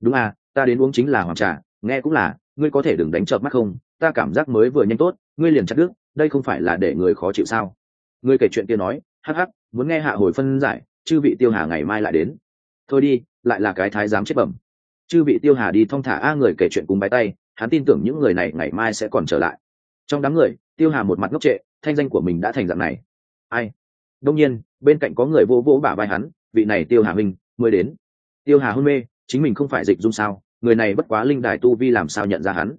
đúng à ta đến uống chính là hoàng trà, nghe cũng là, ngươi có thể đừng đánh chợp mắt không, ta cảm giác mới vừa nhanh tốt, ngươi liền chặt đứt, đây không phải là để người khó chịu sao? Ngươi kể chuyện kia nói, hắc hắc, muốn nghe hạ hồi phân giải, chư vị tiêu hà ngày mai lại đến. Thôi đi, lại là cái thái giám chết bẩm chư vị tiêu hà đi thong thả a người kể chuyện cùng bái tay, hắn tin tưởng những người này ngày mai sẽ còn trở lại. Trong đám người, tiêu hà một mặt ngốc trệ, thanh danh của mình đã thành dạng này. Ai? Đông nhiên, bên cạnh có người vô vỗ bả vai hắn, vị này tiêu hà minh mới đến. Tiêu hà hôn mê, chính mình không phải dịch dung sao, người này bất quá linh đài tu vi làm sao nhận ra hắn?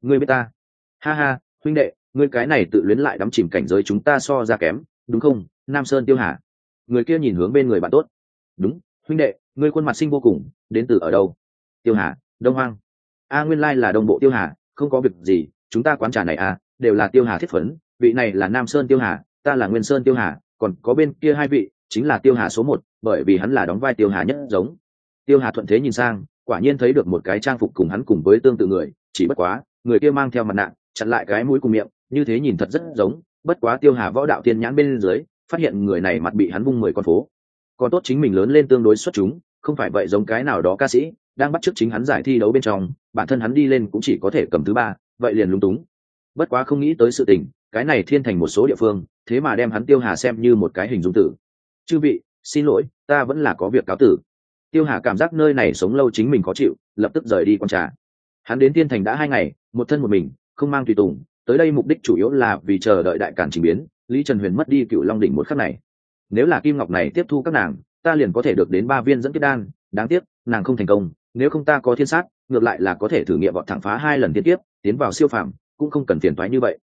Ngươi biết ta? Ha ha, huynh đệ, ngươi cái này tự luyến lại đắm chìm cảnh giới chúng ta so ra kém, đúng không, nam sơn tiêu hà? Người kia nhìn hướng bên người bạn tốt. Đúng, huynh đệ, ngươi khuôn mặt sinh vô cùng, đến từ ở đâu? Tiêu hà, đông hoang. A nguyên lai là đồng bộ tiêu hà, không có việc gì, chúng ta quán trà này à đều là tiêu hà thiết phấn, vị này là nam sơn tiêu hà, ta là nguyên sơn tiêu hà, còn có bên kia hai vị, chính là tiêu hà số một, bởi vì hắn là đóng vai tiêu hà nhất giống. Tiêu hà thuận thế nhìn sang, quả nhiên thấy được một cái trang phục cùng hắn cùng với tương tự người, chỉ bất quá, người kia mang theo mặt nạ, chặn lại cái mũi cùng miệng, như thế nhìn thật rất giống, bất quá tiêu hà võ đạo tiên nhãn bên dưới, phát hiện người này mặt bị hắn vung mười con phố. Còn tốt chính mình lớn lên tương đối xuất chúng, không phải vậy giống cái nào đó ca sĩ đang bắt chước chính hắn giải thi đấu bên trong, bản thân hắn đi lên cũng chỉ có thể cầm thứ ba, vậy liền lúng túng. Bất quá không nghĩ tới sự tình, cái này thiên thành một số địa phương, thế mà đem hắn tiêu hà xem như một cái hình dung tử. Chư vị, xin lỗi, ta vẫn là có việc cáo tử. Tiêu hà cảm giác nơi này sống lâu chính mình khó chịu, lập tức rời đi quan trà. Hắn đến thiên thành đã hai ngày, một thân một mình, không mang tùy tùng, tới đây mục đích chủ yếu là vì chờ đợi đại cản trình biến, lý trần huyền mất đi cựu long đỉnh một khắc này. Nếu là kim ngọc này tiếp thu các nàng, ta liền có thể được đến ba viên dẫn kết đan, đáng tiếc, nàng không thành công nếu không ta có thiên sát, ngược lại là có thể thử nghiệm bọn thẳng phá hai lần liên tiếp tiến vào siêu phàm, cũng không cần phiền thoái như vậy.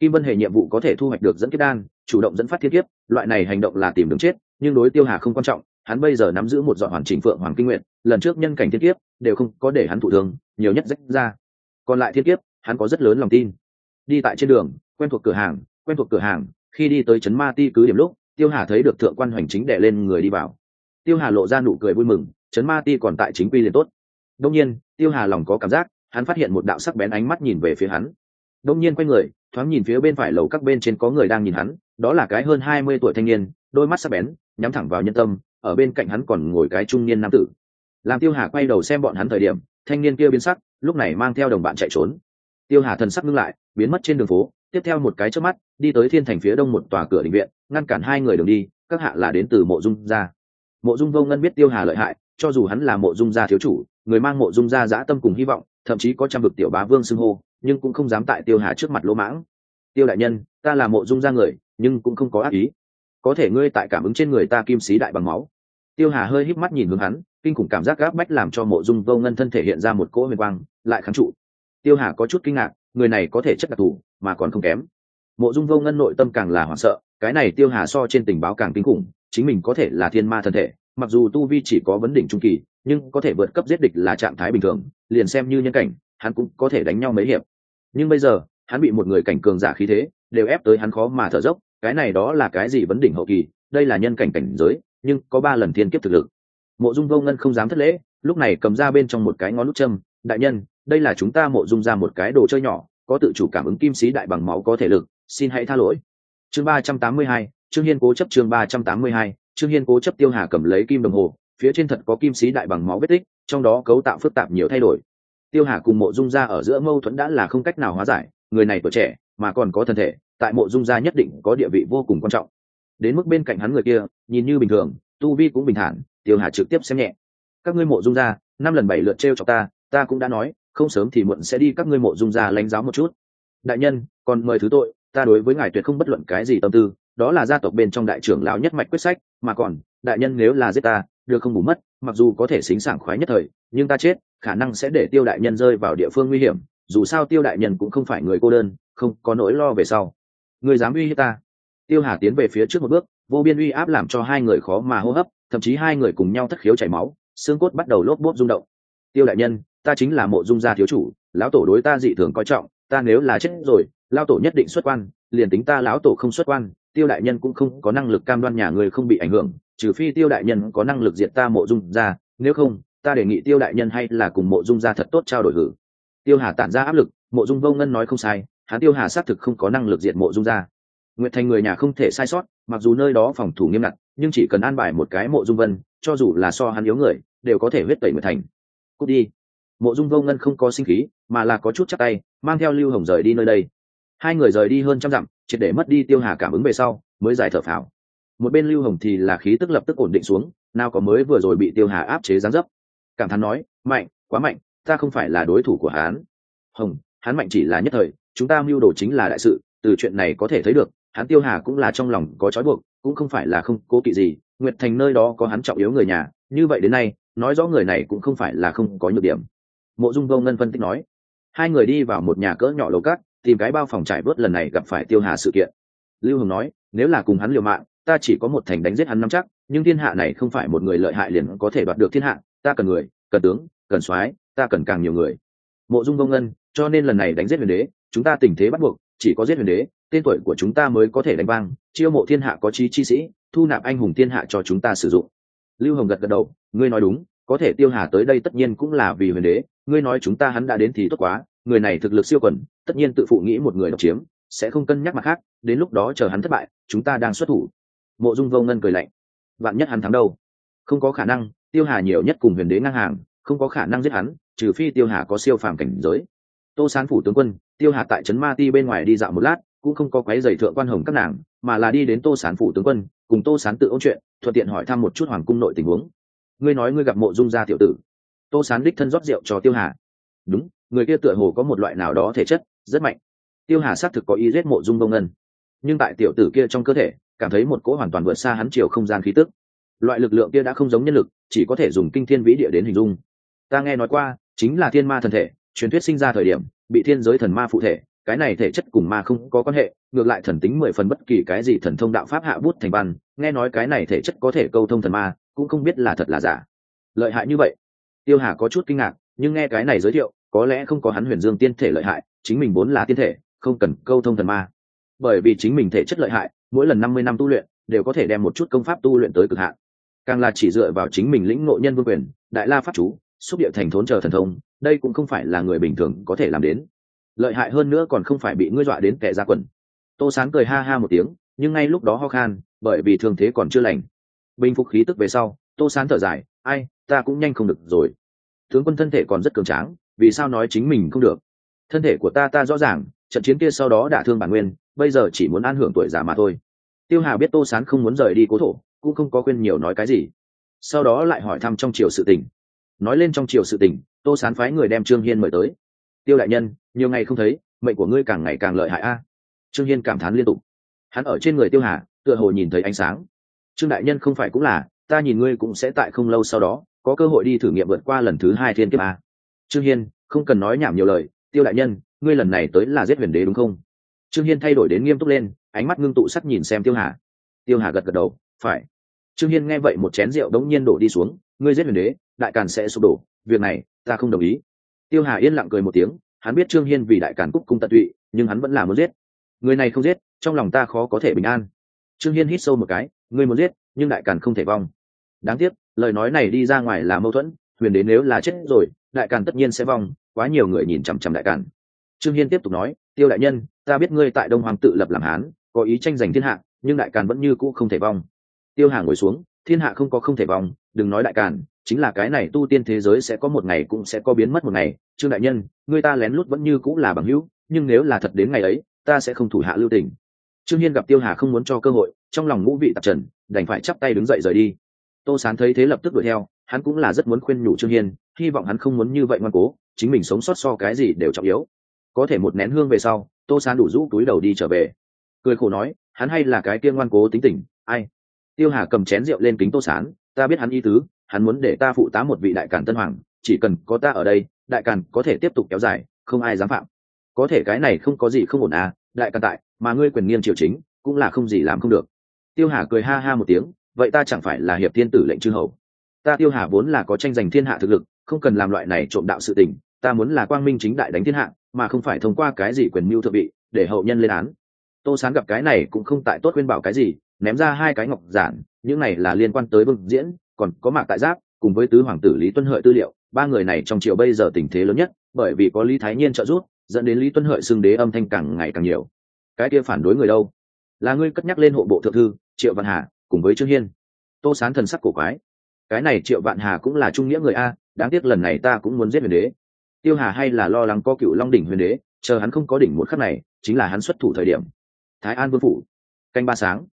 Kim vân hệ nhiệm vụ có thể thu hoạch được dẫn kết đan, chủ động dẫn phát thiên kiếp, loại này hành động là tìm đường chết, nhưng đối tiêu hà không quan trọng, hắn bây giờ nắm giữ một dọn hoàn chỉnh phượng hoàng kinh nguyện, lần trước nhân cảnh thiên kiếp, đều không có để hắn thụ thương, nhiều nhất rách ra. Còn lại thiên kiếp, hắn có rất lớn lòng tin. Đi tại trên đường, quen thuộc cửa hàng, quen thuộc cửa hàng, khi đi tới trấn ma ti cứ điểm lúc, tiêu hà thấy được thượng quan hoành chính đệ lên người đi vào tiêu hà lộ ra nụ cười vui mừng trấn ma ti còn tại chính quy liền tốt. Đông nhiên, tiêu hà lòng có cảm giác, hắn phát hiện một đạo sắc bén ánh mắt nhìn về phía hắn. Đông nhiên quay người, thoáng nhìn phía bên phải lầu các bên trên có người đang nhìn hắn, đó là cái hơn hai mươi tuổi thanh niên, đôi mắt sắc bén, nhắm thẳng vào nhân tâm, ở bên cạnh hắn còn ngồi cái trung niên nam tử. Làm tiêu hà quay đầu xem bọn hắn thời điểm, thanh niên kia biến sắc, lúc này mang theo đồng bạn chạy trốn. Tiêu hà thần sắc ngưng lại, biến mất trên đường phố, tiếp theo một cái trước mắt, đi tới thiên thành phía đông một tòa cửa định viện, ngăn cản hai người đường đi, các hạ là đến từ mộ dung gia mộ dung vô ngân biết tiêu hà lợi hại, cho dù hắn là mộ dung gia thiếu chủ, người mang mộ dung gia dã tâm cùng hy vọng, thậm chí có trăm vực tiểu bá vương xưng hô, nhưng cũng không dám tại tiêu hà trước mặt lỗ mãng. Tiêu đại nhân, ta là mộ dung gia người, nhưng cũng không có ác ý. Có thể ngươi tại cảm ứng trên người ta kim sĩ đại bằng máu. Tiêu hà hơi híp mắt nhìn hướng hắn, kinh khủng cảm giác gáp bách làm cho mộ dung vô ngân thân thể hiện ra một cỗ huyền quang, lại kháng trụ. Tiêu hà có chút kinh ngạc, người này có thể chất đặc thù, mà còn không kém. Mộ dung vô ngân nội tâm càng là hoảng sợ, cái này tiêu hà so trên tình báo càng kinh khủng chính mình có thể là thiên ma thân thể, mặc dù tu vi chỉ có vấn đỉnh trung kỳ, nhưng có thể vượt cấp giết địch là trạng thái bình thường, liền xem như nhân cảnh, hắn cũng có thể đánh nhau mấy hiệp. Nhưng bây giờ, hắn bị một người cảnh cường giả khí thế, đều ép tới hắn khó mà thở dốc, cái này đó là cái gì vấn đỉnh hậu kỳ, đây là nhân cảnh cảnh giới, nhưng có ba lần thiên kiếp thực lực. Mộ dung vô ngân không dám thất lễ, lúc này cầm ra bên trong một cái ngón nút châm, đại nhân, đây là chúng ta mộ dung ra một cái đồ chơi nhỏ, có tự chủ cảm ứng kim sĩ đại bằng máu có thể lực, xin hãy tha lỗi. Chương ba trăm tám mươi hai trương hiên cố chấp chương ba trăm tám mươi hai, trương hiên cố chấp tiêu hà cầm lấy kim đồng hồ, phía trên thật có kim sĩ đại bằng máu vết tích, trong đó cấu tạo phức tạp nhiều thay đổi. Tiêu hà cùng mộ dung gia ở giữa mâu thuẫn đã là không cách nào hóa giải, người này tuổi trẻ mà còn có thân thể, tại mộ dung gia nhất định có địa vị vô cùng quan trọng. Đến mức bên cạnh hắn người kia, nhìn như bình thường, tu vi cũng bình thản, tiêu hà trực tiếp xem nhẹ. Các ngươi mộ dung gia, năm lần bảy lượt t r e o cho ta ta cũng đã nói, không sớm thì muộn sẽ đi các ngươi mộ dung gia lãnh giáo một chút. Đại nhân, còn mời thứ tội, ta đối với ngài tuyệt không bất luận cái gì tâm tư đó là gia tộc bên trong đại trưởng lão nhất mạch quyết sách, mà còn, đại nhân nếu là giết ta, được không bù mất, mặc dù có thể xính sảng khoái nhất thời, nhưng ta chết, khả năng sẽ để tiêu đại nhân rơi vào địa phương nguy hiểm, dù sao tiêu đại nhân cũng không phải người cô đơn, không có nỗi lo về sau. Người dám uy hiếp ta? Tiêu hà tiến về phía trước một bước, vô biên uy áp làm cho hai người khó mà hô hấp, thậm chí hai người cùng nhau thất khiếu chảy máu, xương cốt bắt đầu lốp bốp rung động. Tiêu đại nhân, ta chính là mộ dung gia thiếu chủ, lão tổ đối ta dị thường coi trọng, ta nếu là chết rồi, lão tổ nhất định xuất quan, liền tính ta lão tổ không xuất quan tiêu đại nhân cũng không có năng lực cam đoan nhà người không bị ảnh hưởng, trừ phi tiêu đại nhân có năng lực diệt ta mộ dung gia nếu không, ta đề nghị tiêu đại nhân hay là cùng mộ dung gia thật tốt trao đổi hử. Tiêu hà tản ra áp lực, mộ dung vô ngân nói không sai, hắn tiêu hà xác thực không có năng lực diệt mộ dung gia nguyệt thành người nhà không thể sai sót, mặc dù nơi đó phòng thủ nghiêm ngặt, nhưng chỉ cần an bài một cái mộ dung vân, cho dù là so hắn yếu người, đều có thể huyết tẩy nguyệt thành. Cút đi. Mộ dung vô ngân không có sinh khí, mà là có chút chắc tay, mang theo lưu hồng rời đi nơi đây hai người rời đi hơn trăm dặm, triệt để mất đi tiêu hà cảm ứng về sau, mới giải thở phào. Một bên lưu hồng thì là khí tức lập tức ổn định xuống, nào có mới vừa rồi bị tiêu hà áp chế gián dấp. Cảm thán nói, mạnh, quá mạnh, ta không phải là đối thủ của hắn. Hồng, hắn mạnh chỉ là nhất thời, chúng ta mưu đồ chính là đại sự, từ chuyện này có thể thấy được, hắn tiêu hà cũng là trong lòng có trói buộc, cũng không phải là không cố kỵ gì, nguyệt thành nơi đó có hắn trọng yếu người nhà, như vậy đến nay, nói rõ người này cũng không phải là không có nhược điểm. Mộ dung vô ngân phân tích nói. Hai người đi vào một nhà cỡ nhỏ lầu cát tìm cái bao phòng trải bớt lần này gặp phải tiêu hà sự kiện. Lưu hồng nói, nếu là cùng hắn liều mạng, ta chỉ có một thành đánh giết hắn nắm chắc, nhưng thiên hạ này không phải một người lợi hại liền có thể đoạt được thiên hạ, ta cần người, cần tướng, cần soái, ta cần càng nhiều người. Mộ dung công ngân, cho nên lần này đánh giết huyền đế, chúng ta tình thế bắt buộc, chỉ có giết huyền đế, tên tuổi của chúng ta mới có thể đánh vang, chiêu mộ thiên hạ có trí chi sĩ, thu nạp anh hùng thiên hạ cho chúng ta sử dụng. Lưu hồng gật gật đầu, ngươi nói đúng, có thể tiêu hà tới đây tất nhiên cũng là vì huyền đế, ngươi nói chúng ta hắn đã đến thì tốt quá, người này thực lực siêu quần tất nhiên tự phụ nghĩ một người độc chiếm, sẽ không cân nhắc mặt khác, đến lúc đó chờ hắn thất bại, chúng ta đang xuất thủ. Mộ dung vô ngân cười lạnh. Vạn nhất hắn thắng đâu? Không có khả năng, tiêu hà nhiều nhất cùng huyền đế ngang hàng, không có khả năng giết hắn, trừ phi tiêu hà có siêu phàm cảnh giới. Tô sán phủ tướng quân, tiêu hà tại trấn ma ti bên ngoài đi dạo một lát, cũng không có quái dày thượng quan hồng các nàng, mà là đi đến tô sán phủ tướng quân, cùng tô sán tự ôn chuyện, thuận tiện hỏi thăm một chút hoàng cung nội tình huống. Ngươi nói ngươi gặp mộ dung gia tiểu tử. Tô sán đích thân rót rượu cho tiêu hà. Đúng, người kia tựa hồ có một loại nào đó thể chất rất mạnh. Tiêu hà xác thực có ý giết mộ dung công ngân. Nhưng tại tiểu tử kia trong cơ thể, cảm thấy một cỗ hoàn toàn vượt xa hắn chiều không gian khí tức. Loại lực lượng kia đã không giống nhân lực, chỉ có thể dùng kinh thiên vĩ địa đến hình dung. Ta nghe nói qua, chính là thiên ma thần thể, truyền thuyết sinh ra thời điểm, bị thiên giới thần ma phụ thể, cái này thể chất cùng ma không có quan hệ, ngược lại thần tính mười phần bất kỳ cái gì thần thông đạo pháp hạ bút thành văn, nghe nói cái này thể chất có thể câu thông thần ma, cũng không biết là thật là giả. Lợi hại như vậy. Tiêu hà có chút kinh ngạc, nhưng nghe cái này giới thiệu có lẽ không có hắn huyền dương tiên thể lợi hại, chính mình vốn là tiên thể, không cần câu thông thần ma. Bởi vì chính mình thể chất lợi hại, mỗi lần năm mươi năm tu luyện, đều có thể đem một chút công pháp tu luyện tới cực hạn. Càng là chỉ dựa vào chính mình lĩnh ngộ nhân vương quyền, đại la pháp chú, xúc địa thành thốn chờ thần thông, đây cũng không phải là người bình thường có thể làm đến. Lợi hại hơn nữa còn không phải bị ngươi dọa đến kẻ ra quần. Tô sán cười ha ha một tiếng, nhưng ngay lúc đó ho khan, bởi vì thương thế còn chưa lành. Bình phục khí tức về sau, tô sán thở dài, ai, ta cũng nhanh không được rồi. Tướng quân thân thể còn rất cường tráng vì sao nói chính mình không được? Thân thể của ta ta rõ ràng, trận chiến kia sau đó đả thương bản nguyên, bây giờ chỉ muốn an hưởng tuổi già mà thôi. Tiêu hà biết tô sán không muốn rời đi cố thổ, cũng không có quên nhiều nói cái gì. Sau đó lại hỏi thăm trong triều sự tình. Nói lên trong triều sự tình, tô sán phái người đem trương hiên mời tới. Tiêu đại nhân, nhiều ngày không thấy, mệnh của ngươi càng ngày càng lợi hại a. Trương hiên cảm thán liên tục. Hắn ở trên người tiêu hà, tựa hồ nhìn thấy ánh sáng. Trương đại nhân không phải cũng là, ta nhìn ngươi cũng sẽ tại không lâu sau đó, có cơ hội đi thử nghiệm vượt qua lần thứ hai thiên kiếp a trương hiên, không cần nói nhảm nhiều lời, tiêu đại nhân, ngươi lần này tới là giết huyền đế đúng không? Trương hiên thay đổi đến nghiêm túc lên, ánh mắt ngưng tụ sắc nhìn xem tiêu hà. Tiêu hà gật gật đầu, phải. Trương hiên nghe vậy một chén rượu đống nhiên đổ đi xuống, ngươi giết huyền đế, đại càn sẽ sụp đổ, việc này ta không đồng ý. Tiêu hà yên lặng cười một tiếng, hắn biết trương hiên vì đại càn cúc cung tận tụy, nhưng hắn vẫn là muốn giết. Người này không giết, trong lòng ta khó có thể bình an. Trương hiên hít sâu một cái, ngươi muốn giết, nhưng đại càn không thể vong. Đáng tiếc, lời nói này đi ra ngoài là mâu thuẫn, huyền Đế nếu là chết rồi đại càn tất nhiên sẽ vong, quá nhiều người nhìn chằm chằm đại càn. Trương hiên tiếp tục nói, tiêu đại nhân, ta biết ngươi tại đông hoàng tự lập làm hán, có ý tranh giành thiên hạ, nhưng đại càn vẫn như cũ không thể vong. Tiêu hà ngồi xuống, thiên hạ không có không thể vong, đừng nói đại càn, chính là cái này tu tiên thế giới sẽ có một ngày cũng sẽ có biến mất một ngày. Trương đại nhân người ta lén lút vẫn như cũng là bằng hữu, nhưng nếu là thật đến ngày ấy, ta sẽ không thủ hạ lưu tình. Trương hiên gặp tiêu hà không muốn cho cơ hội, trong lòng ngũ vị tạp trần, đành phải chắp tay đứng dậy rời đi. Tô sán thấy thế lập tức đuổi theo hắn cũng là rất muốn khuyên nhủ trương hiên, hy vọng hắn không muốn như vậy ngoan cố, chính mình sống sót so cái gì đều trọng yếu. Có thể một nén hương về sau, tô sán đủ rũ túi đầu đi trở về. Cười khổ nói, hắn hay là cái kia ngoan cố tính tình, ai? Tiêu hà cầm chén rượu lên kính tô sán, ta biết hắn ý tứ, hắn muốn để ta phụ tá một vị đại càn tân hoàng, chỉ cần có ta ở đây, đại càn có thể tiếp tục kéo dài, không ai dám phạm. Có thể cái này không có gì không ổn à đại càn tại, mà ngươi quyền nghiêng triều chính, cũng là không gì làm không được. Tiêu hà cười ha ha một tiếng, vậy ta chẳng phải là hiệp thiên tử lệnh chư hầu ta tiêu hà vốn là có tranh giành thiên hạ thực lực, không cần làm loại này trộm đạo sự tình, ta muốn là quang minh chính đại đánh thiên hạ, mà không phải thông qua cái gì quyền mưu thượng vị, để hậu nhân lên án. Tô sán gặp cái này cũng không tại tốt khuyên bảo cái gì, ném ra hai cái ngọc giản, những này là liên quan tới vương diễn, còn có mạc tại giáp, cùng với tứ hoàng tử lý tuân hợi tư liệu, ba người này trong triều bây giờ tình thế lớn nhất, bởi vì có lý thái nhiên trợ giúp, dẫn đến lý tuân hợi xưng đế âm thanh càng ngày càng nhiều. Cái kia phản đối người đâu? Là ngươi cất nhắc lên hộ bộ thượng thư, triệu văn hà, cùng với trương hiên. Tô sán thần sắc cổ quái cái này triệu vạn hà cũng là trung nghĩa người a, đáng tiếc lần này ta cũng muốn giết huyền đế. Tiêu hà hay là lo lắng có cựu long đỉnh huyền đế, chờ hắn không có đỉnh một khắc này, chính là hắn xuất thủ thời điểm. Thái an vương phủ. Canh ba sáng.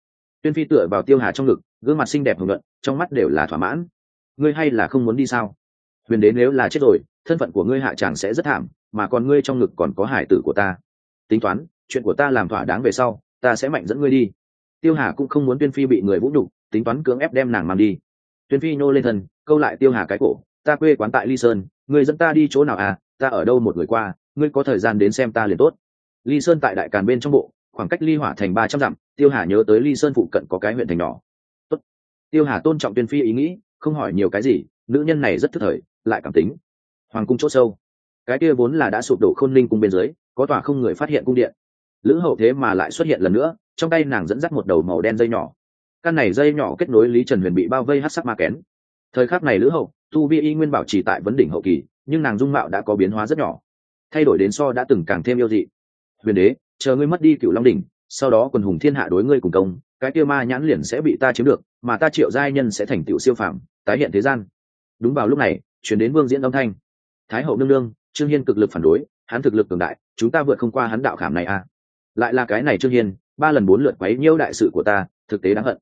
Tuyên phi tựa vào tiêu hà trong ngực, gương mặt xinh đẹp hưởng luận trong mắt đều là thỏa mãn. Ngươi hay là không muốn đi sao? Huyền đế nếu là chết rồi, thân phận của ngươi hạ chàng sẽ rất thảm, mà còn ngươi trong ngực còn có hải tử của ta. Tính toán, chuyện của ta làm thỏa đáng về sau, ta sẽ mạnh dẫn ngươi đi. Tiêu hà cũng không muốn tuyên phi bị người vũ nhục, tính toán cưỡng ép đem nàng mang đi tuyên phi nhô lên thân, câu lại tiêu hà cái cổ, ta quê quán tại ly sơn, người dẫn ta đi chỗ nào à? Ta ở đâu một người qua, ngươi có thời gian đến xem ta liền tốt. Ly sơn tại đại càn bên trong bộ, khoảng cách ly hỏa thành ba trăm dặm, tiêu hà nhớ tới ly sơn phụ cận có cái huyện thành nhỏ. Tốt. tiêu hà tôn trọng tuyên phi ý nghĩ, không hỏi nhiều cái gì, nữ nhân này rất thức thời, lại cảm tính. Hoàng cung chỗ sâu, cái kia vốn là đã sụp đổ khôn linh cung bên dưới, có tòa không người phát hiện cung điện. Lữ hậu thế mà lại xuất hiện lần nữa, trong tay nàng dẫn dắt một đầu màu đen dây nhỏ căn này dây nhỏ kết nối lý trần huyền bị bao vây hát sắc ma kén. Thời khắc này lữ hậu, tu vi y nguyên bảo trì tại vấn đỉnh hậu kỳ, nhưng nàng dung mạo đã có biến hóa rất nhỏ. Thay đổi đến so đã từng càng thêm yêu dị. Huyền đế, chờ ngươi mất đi cựu long đỉnh, sau đó quần hùng thiên hạ đối ngươi cùng công, cái kia ma nhãn liền sẽ bị ta chiếm được, mà ta triệu giai nhân sẽ thành tựu siêu phàm, tái hiện thế gian. Đúng vào lúc này, chuyển đến vương diễn âm thanh. Thái hậu nương nương, trương hiên cực lực phản đối, hắn thực lực cường đại, chúng ta vượt không qua hắn đạo khảm này à. Lại là cái này trương hiên, ba lần bốn lượt quấy nhiêu đại sự của ta, thực tế đáng hận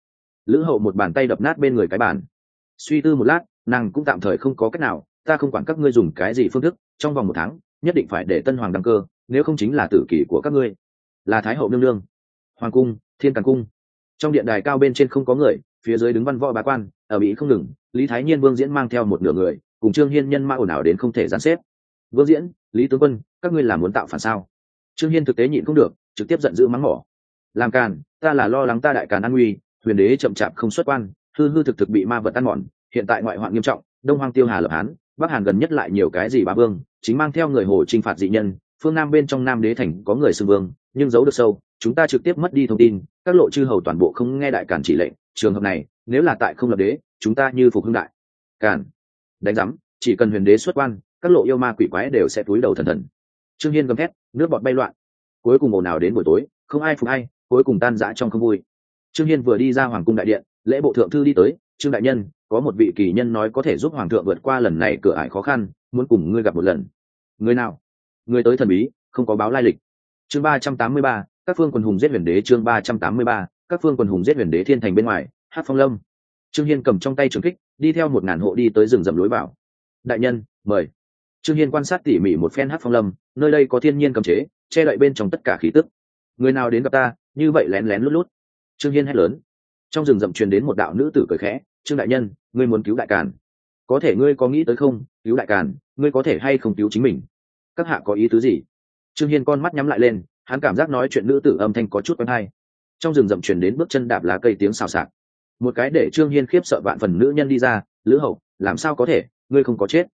lữ hậu một bàn tay đập nát bên người cái bàn. Suy tư một lát, nàng cũng tạm thời không có cách nào, ta không quản các ngươi dùng cái gì phương thức, trong vòng một tháng, nhất định phải để tân hoàng đăng cơ, nếu không chính là tử kỷ của các ngươi. Là thái hậu nương nương. Hoàng cung, thiên càn cung. Trong điện đài cao bên trên không có người, phía dưới đứng văn võ bá quan, ở mỹ không ngừng, lý thái nhiên, vương diễn mang theo một nửa người, cùng trương hiên nhân ma ồn ào đến không thể gián xếp. Vương diễn, lý tướng quân, các ngươi làm muốn tạo phản sao? Trương hiên thực tế nhịn không được, trực tiếp giận dữ mắng mỏ. Làm càn, ta là lo lắng ta đại càn an nguy huyền đế chậm chạp không xuất quan, hư hư thực thực bị ma vật ăn mòn, hiện tại ngoại hoạn nghiêm trọng, đông hoang tiêu hà lập hán, bắc hàn gần nhất lại nhiều cái gì bá vương, chính mang theo người hồ t r i n h phạt dị nhân, phương nam bên trong nam đế thành có người xưng vương, nhưng giấu được sâu, chúng ta trực tiếp mất đi thông tin, các lộ chư hầu toàn bộ không nghe đại cản chỉ lệnh, trường hợp này, nếu là tại không lập đế, chúng ta như phục hưng đại. Cản, đánh giám, chỉ cần huyền đế xuất quan, các lộ yêu ma quỷ quái đều sẽ túi đầu thần thần. Trương hiên gầm thét, nước bọt bay loạn. Cuối cùng ồn nào đến buổi tối, không ai phục ai, cuối cùng tan rã trong không vui trương hiên vừa đi ra hoàng cung đại điện, lễ bộ thượng thư đi tới, trương đại nhân, có một vị kỳ nhân nói có thể giúp hoàng thượng vượt qua lần này cửa ải khó khăn, muốn cùng ngươi gặp một lần. Người nào? Người tới thần bí, không có báo lai lịch. Chương ba trăm tám mươi ba, các phương quần hùng giết huyền đế chương ba trăm tám mươi ba, các phương quần hùng giết huyền đế thiên thành bên ngoài hát phong lâm. Trương hiên cầm trong tay trường kích, đi theo một ngàn hộ đi tới rừng rậm lối vào. Đại nhân, mời. Trương hiên quan sát tỉ mỉ một phen hát phong lâm, nơi đây có thiên nhiên cầm chế, che đậy bên trong tất cả khí tức. Người nào đến gặp ta? Như vậy lén lén lút lút trương hiên hét lớn. Trong rừng rậm truyền đến một đạo nữ tử cười khẽ, trương đại nhân, ngươi muốn cứu đại càn. Có thể ngươi có nghĩ tới không? Cứu đại càn, ngươi có thể hay không cứu chính mình? Các hạ có ý tứ gì? Trương hiên con mắt nhắm lại lên, hắn cảm giác nói chuyện nữ tử âm thanh có chút quen hay. Trong rừng rậm truyền đến bước chân đạp lá cây tiếng xào xạc. Một cái để trương hiên khiếp sợ vạn phần nữ nhân đi ra, lữ hậu, làm sao có thể? Ngươi không có chết.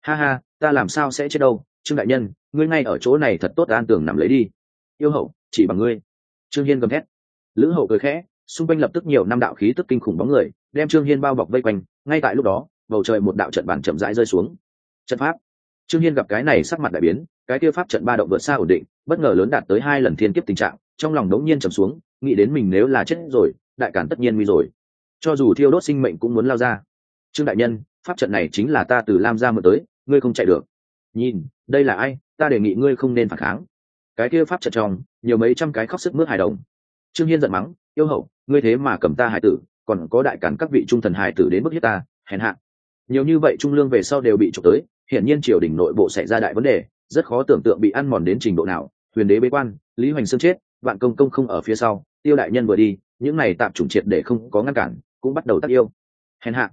Ha ha, ta làm sao sẽ chết đâu? Trương đại nhân, ngươi ngay ở chỗ này thật tốt an tường nằm lấy đi. Yêu hậu, chỉ bằng ngươi. Trương hiên gầm thét lữ hậu cười khẽ, xung quanh lập tức nhiều năm đạo khí tức kinh khủng bóng người, đem trương hiên bao bọc vây quanh, ngay tại lúc đó, bầu trời một đạo trận bản chậm rãi rơi xuống. Trận pháp. Trương hiên gặp cái này sắc mặt đại biến, cái kia pháp trận ba động vượt xa ổn định, bất ngờ lớn đạt tới hai lần thiên kiếp tình trạng, trong lòng đống nhiên trầm xuống, nghĩ đến mình nếu là chết rồi, đại cản tất nhiên nguy rồi. Cho dù thiêu đốt sinh mệnh cũng muốn lao ra. Trương đại nhân, pháp trận này chính là ta từ lam ra mượn tới, ngươi không chạy được. Nhìn, đây là ai? Ta đề nghị ngươi không nên phản kháng. Cái kia pháp trận trong, nhiều mấy trăm cái khóc sức mướt hài đồng trương hiên giận mắng, yêu hậu, ngươi thế mà cầm ta hải tử, còn có đại cản các vị trung thần hải tử đến bức hiếp ta, hèn hạ. Nhiều như vậy trung lương về sau đều bị trộm tới, hiển nhiên triều đình nội bộ xảy ra đại vấn đề, rất khó tưởng tượng bị ăn mòn đến trình độ nào. Huyền đế bế quan, lý hoành sương chết, vạn công công không ở phía sau, tiêu đại nhân vừa đi, những này tạm chủng triệt để không có ngăn cản, cũng bắt đầu tác yêu. Hèn hạ,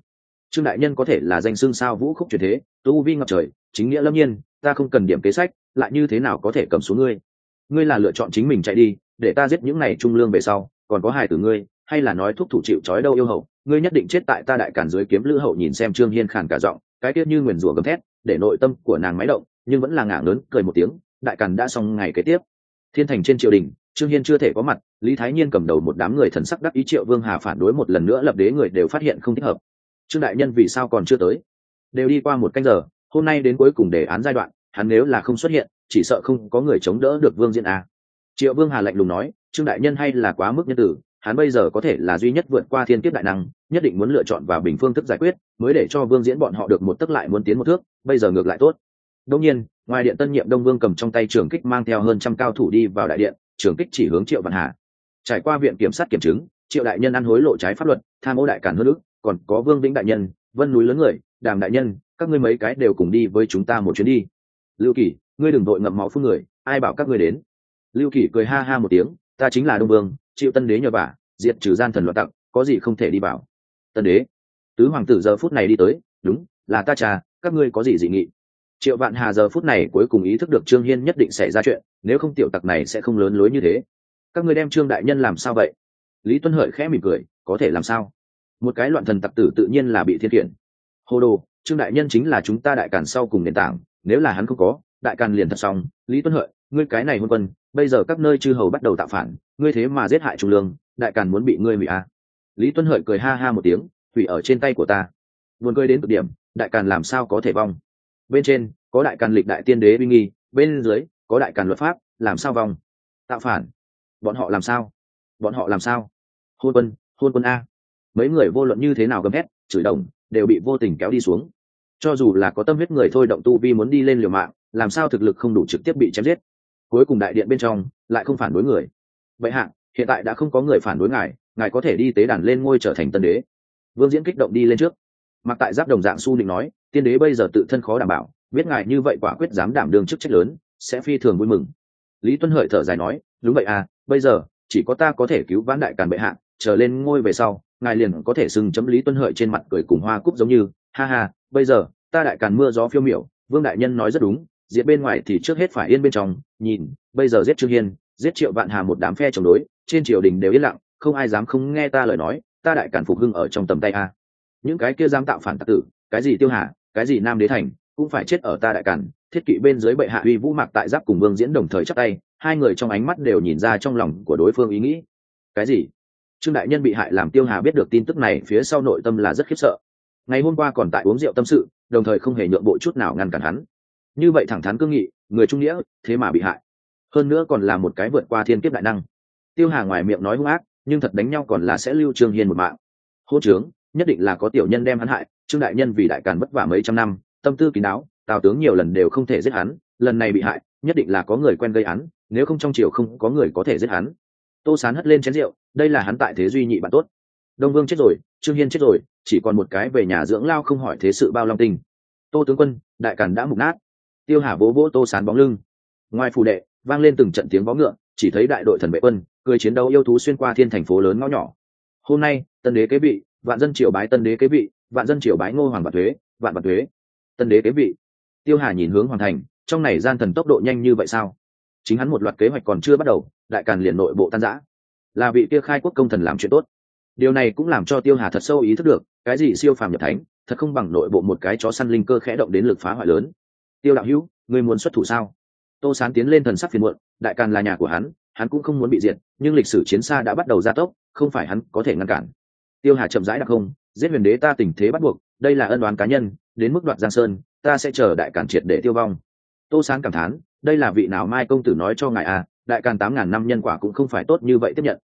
trương đại nhân có thể là danh xương sao vũ khúc truyền thế, tu vi ngập trời, chính nghĩa lâm nhiên, ta không cần điểm kế sách, lại như thế nào có thể cầm xuống ngươi? Ngươi là lựa chọn chính mình chạy đi để ta giết những này trung lương về sau, còn có hài tử ngươi, hay là nói thúc thủ chịu trói đâu yêu hậu, ngươi nhất định chết tại ta đại cản dưới kiếm lữ hậu nhìn xem trương hiên khàn cả giọng, cái tiết như nguyền rủa gầm thét, để nội tâm của nàng máy động, nhưng vẫn là ngả lớn cười một tiếng, đại càn đã xong ngày kế tiếp. Thiên thành trên triều đình, trương hiên chưa thể có mặt, lý thái nhiên cầm đầu một đám người thần sắc đắc ý triệu vương hà phản đối một lần nữa lập đế người đều phát hiện không thích hợp. Trương đại nhân vì sao còn chưa tới? Đều đi qua một canh giờ, hôm nay đến cuối cùng đề án giai đoạn, hắn nếu là không xuất hiện, chỉ sợ không có người chống đỡ được vương diễn a triệu vương hà lạnh lùng nói, trương đại nhân hay là quá mức nhân tử, hắn bây giờ có thể là duy nhất vượt qua thiên kiếp đại năng, nhất định muốn lựa chọn và bình phương thức giải quyết, mới để cho vương diễn bọn họ được một tức lại muốn tiến một thước, bây giờ ngược lại tốt. Đông nhiên, ngoài điện tân nhiệm đông vương cầm trong tay trường kích mang theo hơn trăm cao thủ đi vào đại điện, trường kích chỉ hướng triệu văn hà. Trải qua viện kiểm sát kiểm chứng, triệu đại nhân ăn hối lộ trái pháp luật, tham ô đại cản hơn ước còn có vương vĩnh đại nhân, vân núi lớn người, đàm đại nhân, các ngươi mấy cái đều cùng đi với chúng ta một chuyến đi. Lưu kỳ, ngươi đừng đội ngậm máu phun người, ai bảo các ngươi đến? Lưu kỳ cười ha ha một tiếng, ta chính là đông vương, chịu tân đế nhờ vả, diệt trừ gian thần loạn tặng có gì không thể đi bảo tân đế? Tứ hoàng tử giờ phút này đi tới, đúng, là ta trà các ngươi có gì dị nghị? Triệu vạn hà giờ phút này cuối cùng ý thức được trương hiên nhất định xảy ra chuyện, nếu không tiểu tặc này sẽ không lớn lối như thế. Các ngươi đem trương đại nhân làm sao vậy? Lý tuân hợi khẽ mỉm cười, có thể làm sao? Một cái loạn thần tặc tử tự nhiên là bị thiên khiển hồ đồ, trương đại nhân chính là chúng ta đại càn sau cùng nền tảng, nếu là hắn không có, đại càn liền thật xong. Lý tuân hợi ngươi cái này hôn quân, bây giờ các nơi chư hầu bắt đầu tạo phản, ngươi thế mà giết hại trung lương, đại càn muốn bị ngươi hủy à. lý tuân hợi cười ha ha một tiếng, hủy ở trên tay của ta. Buồn cười đến cực điểm, đại càn làm sao có thể vong? Bên trên, có đại càn lịch đại tiên đế uy nghi, bên dưới, có đại càn luật pháp, làm sao vong? Tạo phản. Bọn họ làm sao? Bọn họ làm sao? Hôn quân hôn quân a. Mấy người vô luận như thế nào gầm hét, chửi đồng, đều bị vô tình kéo đi xuống. Cho dù là có tâm huyết người thôi động tu vi muốn đi lên liều mạng, làm sao thực lực không đủ trực tiếp bị chém giết? Cuối cùng đại điện bên trong lại không phản đối người. Vậy hạ, hiện tại đã không có người phản đối ngài ngài có thể đi tế đàn lên ngôi trở thành tân đế. Vương diễn kích động đi lên trước. Mặc tại giáp đồng dạng su định nói, tiên đế bây giờ tự thân khó đảm bảo, biết ngài như vậy quả quyết dám đảm đương chức trách lớn, sẽ phi thường vui mừng. Lý tuân hợi thở dài nói, đúng vậy à bây giờ, chỉ có ta có thể cứu vãn đại càn bệ hạ trở lên ngôi về sau, ngài liền có thể sừng chấm lý tuân hợi trên mặt cười cùng hoa cúc giống như, ha ha, bây giờ, ta đại càn mưa gió phiêu miểu, vương đại nhân nói rất đúng diệt bên ngoài thì trước hết phải yên bên trong, nhìn, bây giờ giết trương hiên, giết triệu vạn hà một đám phe chống đối, trên triều đình đều yên lặng, không ai dám không nghe ta lời nói, ta đại càn phục hưng ở trong tầm tay a. Những cái kia dám tạo phản tặc tử, cái gì tiêu hà, cái gì nam đế thành, cũng phải chết ở ta đại càn thiết kỵ bên dưới bệ hạ uy vũ mạc tại giáp cùng vương diễn đồng thời chắc tay, hai người trong ánh mắt đều nhìn ra trong lòng của đối phương ý nghĩ. Cái gì? Trương đại nhân bị hại làm tiêu hà biết được tin tức này, phía sau nội tâm là rất khiếp sợ. Ngày hôm qua còn tại uống rượu tâm sự, đồng thời không hề nhượng bộ chút nào ngăn cản hắn như vậy thẳng thắn cương nghị, người trung nghĩa, thế mà bị hại. Hơn nữa còn là một cái vượt qua thiên kiếp đại năng. Tiêu hà ngoài miệng nói hung ác, nhưng thật đánh nhau còn là sẽ lưu trương hiên một mạng. Hô trướng, nhất định là có tiểu nhân đem hắn hại, trương đại nhân vì đại càn vất vả mấy trăm năm, tâm tư kín đáo, tào tướng nhiều lần đều không thể giết hắn, lần này bị hại, nhất định là có người quen gây hắn nếu không trong triều không có người có thể giết hắn. Tô sán hất lên chén rượu, đây là hắn tại thế duy nhị bạn tốt. Đông vương chết rồi, trương hiên chết rồi, chỉ còn một cái về nhà dưỡng lao không hỏi thế sự bao long tình. Tô tướng quân, đại càn đã mục nát tiêu hà vỗ vỗ tô sán bóng lưng. Ngoài phủ đệ, vang lên từng trận tiếng bó ngựa, chỉ thấy đại đội thần vệ quân, cười chiến đấu yêu thú xuyên qua thiên thành phố lớn ngõ nhỏ. Hôm nay, tân đế kế vị, vạn dân triều bái tân đế kế vị, vạn dân triều bái ngô hoàng vạn thuế, vạn vạn thuế. Tân đế kế vị. Tiêu hà nhìn hướng hoàn thành, trong này gian thần tốc độ nhanh như vậy sao? Chính hắn một loạt kế hoạch còn chưa bắt đầu, đại càn liền nội bộ tan giã là vị kia khai quốc công thần làm chuyện tốt. Điều này cũng làm cho tiêu hà thật sâu ý thức được, cái gì siêu phàm nhập thánh, thật không bằng nội bộ một cái chó săn linh cơ khẽ động đến lực phá hoại lớn tiêu đạo hữu người muốn xuất thủ sao? Tô sán tiến lên thần sắc phiền muộn, đại càn là nhà của hắn hắn cũng không muốn bị diệt, nhưng lịch sử chiến xa đã bắt đầu gia tốc, không phải hắn có thể ngăn cản. Tiêu hà chậm rãi đặc không, giết huyền đế ta tình thế bắt buộc, đây là ân đoán cá nhân, đến mức đoạt giang sơn, ta sẽ chờ đại Càn triệt để tiêu vong. Tô sán cảm thán, đây là vị nào mai công tử nói cho ngài à đại càn tám ngàn năm nhân quả cũng không phải tốt như vậy tiếp nhận.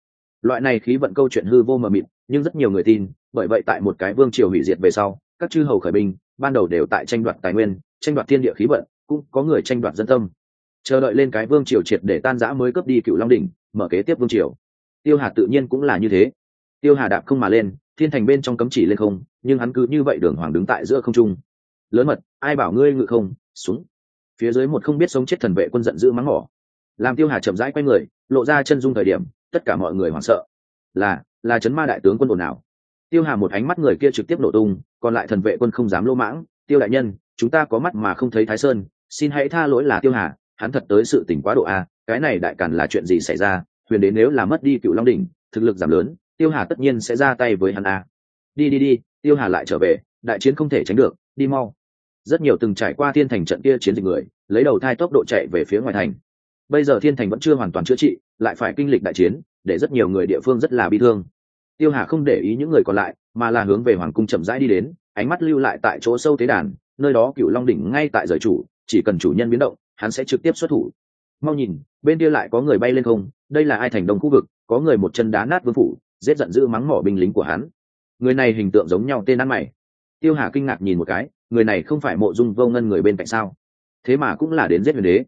Loại này khí vận câu chuyện hư vô mờ mịt, nhưng rất nhiều người tin, bởi vậy tại một cái vương triều hủy diệt về sau, các chư hầu khởi binh, ban đầu đều tại tranh đoạt tài nguyên tranh đoạt thiên địa khí vận, cũng có người tranh đoạt dân tâm. Chờ đợi lên cái vương triều triệt để tan rã mới cướp đi cựu long đỉnh, mở kế tiếp vương triều. Tiêu hà tự nhiên cũng là như thế. Tiêu hà đạp không mà lên, thiên thành bên trong cấm chỉ lên không, nhưng hắn cứ như vậy đường hoàng đứng tại giữa không trung. Lớn mật, ai bảo ngươi ngự không? Xuống. Phía dưới một không biết sống chết thần vệ quân giận dữ mắng mỏ làm tiêu hà chậm rãi quay người, lộ ra chân dung thời điểm, tất cả mọi người hoảng sợ. Là là chấn ma đại tướng quân ồn nào tiêu hà một ánh mắt người kia trực tiếp nổ tung, còn lại thần vệ quân không dám lô mãng tiêu đại nhân, chúng ta có mắt mà không thấy thái sơn, xin hãy tha lỗi là tiêu hà, hắn thật tới sự tỉnh quá độ a, cái này đại càn là chuyện gì xảy ra, huyền đến nếu là mất đi cựu long đỉnh, thực lực giảm lớn, tiêu hà tất nhiên sẽ ra tay với hắn a. Đi đi đi, tiêu hà lại trở về, đại chiến không thể tránh được, đi mau. Rất nhiều từng trải qua thiên thành trận kia chiến dịch người, lấy đầu thai tốc độ chạy về phía ngoài thành. Bây giờ thiên thành vẫn chưa hoàn toàn chữa trị, lại phải kinh lịch đại chiến, để rất nhiều người địa phương rất là bi thương. Tiêu hà không để ý những người còn lại, mà là hướng về hoàng cung chậm rãi đi đến ánh mắt lưu lại tại chỗ sâu tế đàn, nơi đó cựu long đỉnh ngay tại giới chủ, chỉ cần chủ nhân biến động, hắn sẽ trực tiếp xuất thủ. Mau nhìn, bên kia lại có người bay lên không? Đây là ai thành đông khu vực? Có người một chân đá nát vương phủ, giết giận dữ mắng mỏ binh lính của hắn. Người này hình tượng giống nhau tên ăn mày. Tiêu hà kinh ngạc nhìn một cái, người này không phải mộ dung vô ngân người bên cạnh sao? Thế mà cũng là đến giết huyền đế.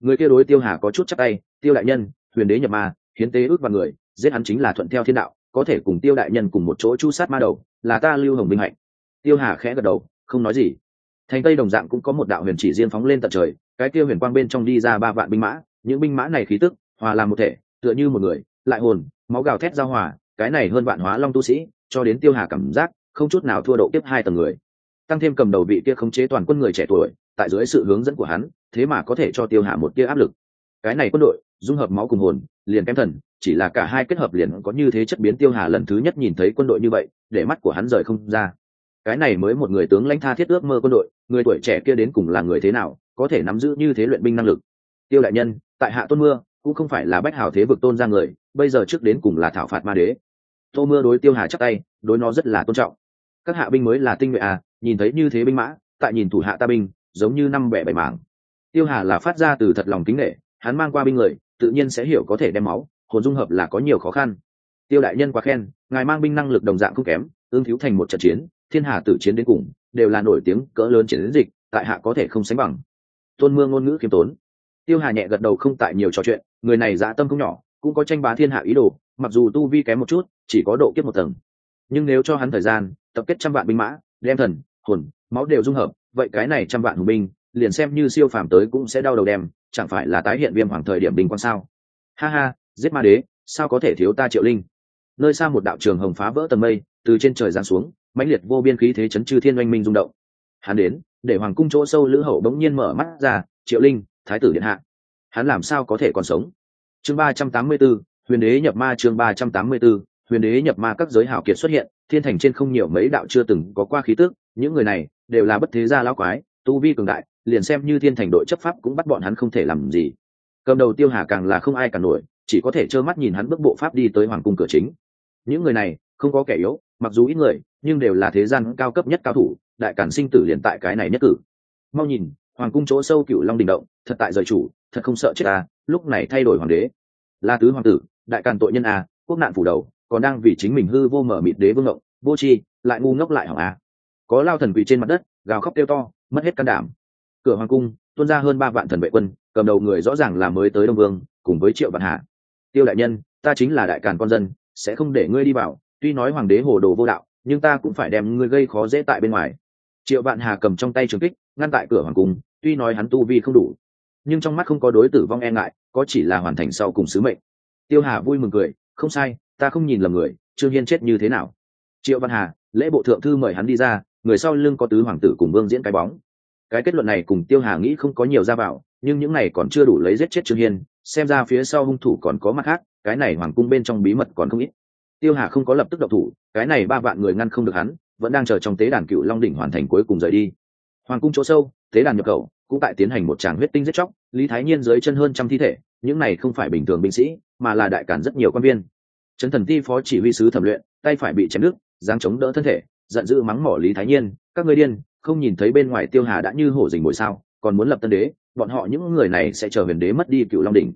Người kia đối tiêu hà có chút chắc tay, tiêu đại nhân, huyền đế nhập ma, hiến tế ước vào người, giết hắn chính là thuận theo thiên đạo, có thể cùng tiêu đại nhân cùng một chỗ chu sát ma đầu, là ta lưu hồng minh hạnh tiêu hà khẽ gật đầu, không nói gì. Thành tây đồng dạng cũng có một đạo huyền chỉ riêng phóng lên tận trời, cái kia huyền quang bên trong đi ra ba vạn binh mã, những binh mã này khí tức, hòa làm một thể, tựa như một người, lại hồn, máu gào thét giao hòa, cái này hơn vạn hóa long tu sĩ, cho đến tiêu hà cảm giác, không chút nào thua độ tiếp hai tầng người. Tăng thêm cầm đầu vị kia khống chế toàn quân người trẻ tuổi, tại dưới sự hướng dẫn của hắn, thế mà có thể cho tiêu hà một kia áp lực. Cái này quân đội, dung hợp máu cùng hồn, liền kém thần, chỉ là cả hai kết hợp liền có như thế chất biến tiêu hà lần thứ nhất nhìn thấy quân đội như vậy, để mắt của hắn rời không ra cái này mới một người tướng lãnh tha thiết ước mơ quân đội, người tuổi trẻ kia đến cùng là người thế nào, có thể nắm giữ như thế luyện binh năng lực? Tiêu đại nhân, tại hạ tôn mưa, cũng không phải là bách hảo thế vực tôn ra người, bây giờ trước đến cùng là thảo phạt ma đế. Tô mưa đối tiêu hà chắc tay, đối nó rất là tôn trọng. Các hạ binh mới là tinh nhuệ à nhìn thấy như thế binh mã, tại nhìn thủ hạ ta binh, giống như năm bẻ bảy mảng. Tiêu hà là phát ra từ thật lòng kính nghệ hắn mang qua binh người, tự nhiên sẽ hiểu có thể đem máu, hồn dung hợp là có nhiều khó khăn. Tiêu đại nhân quá khen, ngài mang binh năng lực đồng dạng không kém, ương thiếu thành một trận chiến thiên hà tử chiến đến cùng, đều là nổi tiếng cỡ lớn chiến dịch, tại hạ có thể không sánh bằng. Tôn mương ngôn ngữ khiêm tốn. Tiêu hà nhẹ gật đầu không tại nhiều trò chuyện, người này dã tâm không nhỏ, cũng có tranh bá thiên hạ ý đồ, mặc dù tu vi kém một chút, chỉ có độ kiếp một tầng. Nhưng nếu cho hắn thời gian, tập kết trăm vạn binh mã, đem thần, hồn, máu đều dung hợp, vậy cái này trăm vạn hùng binh, liền xem như siêu phàm tới cũng sẽ đau đầu đem, chẳng phải là tái hiện viêm hoàng thời điểm bình quan sao? Ha ha, giết ma đế, sao có thể thiếu ta triệu linh? Nơi xa một đạo trường hồng phá vỡ tầng mây, từ trên trời giáng xuống mãnh liệt vô biên khí thế chấn chư thiên oanh minh rung động. Hắn đến, để hoàng cung chỗ sâu lữ hậu bỗng nhiên mở mắt ra, triệu linh, thái tử điện hạ, hắn làm sao có thể còn sống? Chương ba trăm tám mươi b ố huyền đế nhập ma chương ba trăm tám mươi b ố huyền đế nhập ma các giới hảo kiệt xuất hiện, thiên thành trên không nhiều mấy đạo chưa từng có qua khí tước những người này đều là bất thế gia lão quái, tu vi cường đại, liền xem như thiên thành đội chấp pháp cũng bắt bọn hắn không thể làm gì. Cầm đầu tiêu hà càng là không ai cả nổi, chỉ có thể trơ mắt nhìn hắn bước bộ pháp đi tới hoàng cung cửa chính. Những người này không có kẻ yếu, mặc dù ít người, nhưng đều là thế gian cao cấp nhất cao thủ, đại cản sinh tử liền tại cái này nhất cử. Mau nhìn, hoàng cung chỗ sâu cựu long đình động, thật tại rời chủ, thật không sợ chết à lúc này thay đổi hoàng đế. Là tứ hoàng tử, đại càn tội nhân à quốc nạn phủ đầu, còn đang vì chính mình hư vô mở mịt đế vương ngộng, vô tri, lại ngu ngốc lại hỏng à có lao thần quỳ trên mặt đất, gào khóc kêu to, mất hết can đảm. Cửa hoàng cung, tuôn ra hơn ba vạn thần vệ quân, cầm đầu người rõ ràng là mới tới đông vương, cùng với triệu vạn hạ. Tiêu đại nhân, ta chính là đại càn con dân, sẽ không để ngươi đi vào tuy nói hoàng đế hồ đồ vô đạo, nhưng ta cũng phải đem ngươi gây khó dễ tại bên ngoài. Triệu vạn hà cầm trong tay trường kích, ngăn tại cửa hoàng cung, tuy nói hắn tu vi không đủ, nhưng trong mắt không có đối tử vong e ngại, có chỉ là hoàn thành sau cùng sứ mệnh. Tiêu hà vui mừng cười, không sai, ta không nhìn lầm người, trương hiên chết như thế nào? Triệu văn hà, lễ bộ thượng thư mời hắn đi ra, người sau lưng có tứ hoàng tử cùng vương diễn cái bóng. Cái kết luận này cùng tiêu hà nghĩ không có nhiều ra vào, nhưng những này còn chưa đủ lấy giết chết trương hiên, xem ra phía sau hung thủ còn có mặt khác, cái này hoàng cung bên trong bí mật còn không ít tiêu hà không có lập tức độc thủ, cái này ba vạn người ngăn không được hắn, vẫn đang chờ trong tế đàn cựu long đỉnh hoàn thành cuối cùng rời đi. Hoàng cung chỗ sâu, tế đàn nhập khẩu, cũng tại tiến hành một tràng huyết tinh giết chóc, lý thái nhiên dưới chân hơn trăm thi thể, những này không phải bình thường binh sĩ, mà là đại cản rất nhiều quan viên. Trấn thần ti phó chỉ huy sứ thẩm luyện, tay phải bị chém nước giáng chống đỡ thân thể, giận dữ mắng mỏ lý thái nhiên, các ngươi điên, không nhìn thấy bên ngoài tiêu hà đã như hổ dình bồi sao, còn muốn lập tân đế, bọn họ những người này sẽ chờ huyền đế mất đi cựu long đỉnh.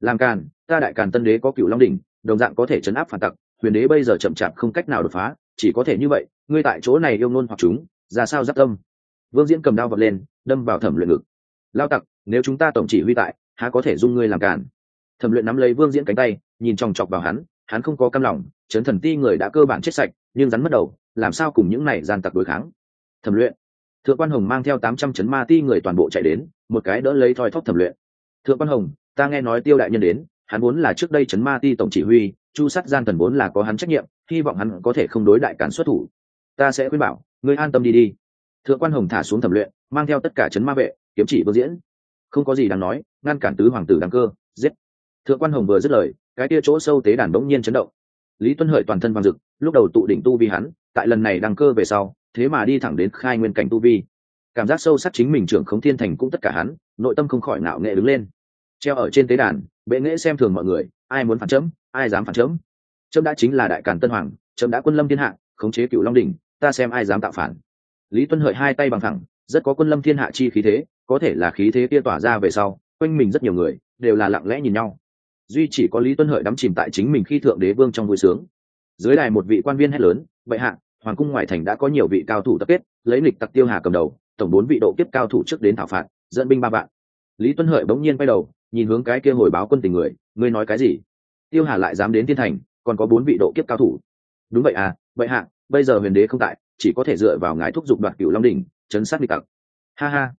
Làm càn, ta đại càn tân đế có cựu long đỉnh, đồng dạng có thể chấn áp phản tặc huyền đế bây giờ chậm chạp không cách nào đột phá, chỉ có thể như vậy, ngươi tại chỗ này yêu nôn hoặc chúng, ra sao giáp tâm? Vương diễn cầm đao vật lên, đâm vào thẩm luyện ngực. Lao tặc, nếu chúng ta tổng chỉ huy tại, há có thể dung ngươi làm cản? Thẩm luyện nắm lấy vương diễn cánh tay, nhìn chòng chọc vào hắn hắn không có cam lòng, chấn thần ti người đã cơ bản chết sạch, nhưng rắn mất đầu, làm sao cùng những này gian tặc đối kháng? Thẩm luyện. Thượng quan hồng mang theo tám trăm chấn ma ti người toàn bộ chạy đến, một cái đỡ lấy thoi thóp thẩm luyện. Thượng quan hồng, ta nghe nói tiêu đại nhân đến hắn vốn là trước đây chấn ma ti tổng chỉ huy, chu sắt gian thần vốn là có hắn trách nhiệm, hy vọng hắn có thể không đối đại cản xuất thủ. Ta sẽ khuyên bảo, ngươi an tâm đi đi. Thượng quan hồng thả xuống thẩm luyện, mang theo tất cả chấn ma vệ, kiếm chỉ vương diễn. Không có gì đáng nói, ngăn cản tứ hoàng tử đăng cơ, giết. Thượng quan hồng vừa dứt lời, cái tia chỗ sâu tế đàn bỗng nhiên chấn động. Lý tuân hợi toàn thân vang dực lúc đầu tụ đỉnh tu vi hắn, tại lần này đăng cơ về sau, thế mà đi thẳng đến khai nguyên cảnh tu vi. Cảm giác sâu sắc chính mình trưởng khống thiên thành cũng tất cả hắn, nội tâm không khỏi nạo nghệ đứng lên treo ở trên tế đàn, bệ nghệ xem thường mọi người, ai muốn phản chấm, ai dám phản chấm. Chấm đã chính là đại càn tân hoàng, chấm đã quân lâm thiên hạ, khống chế cựu long đỉnh, ta xem ai dám tạo phản. Lý tuân hợi hai tay bằng thẳng, rất có quân lâm thiên hạ chi khí thế, có thể là khí thế kia tỏa ra về sau, quanh mình rất nhiều người, đều là lặng lẽ nhìn nhau. Duy chỉ có lý tuân hợi đắm chìm tại chính mình khi thượng đế vương trong vui sướng. Dưới đài một vị quan viên hét lớn vậy hạ, hoàng cung ngoại thành đã có nhiều vị cao thủ tập kết, lấy lịch tặc tiêu hà cầm đầu, tổng bốn vị độ kiếp cao thủ trước đến thảo phạt, dẫn binh ba vạn. Lý tuân hợi bỗng nhiên quay đầu nhìn hướng cái kia hồi báo quân tình người, ngươi nói cái gì? Tiêu hà lại dám đến thiên thành, còn có bốn vị độ kiếp cao thủ. Đúng vậy à vậy hạ, bây giờ huyền đế không tại, chỉ có thể dựa vào ngài thúc giục đoạt cựu long đỉnh, chấn sát địch tặc. Ha ha.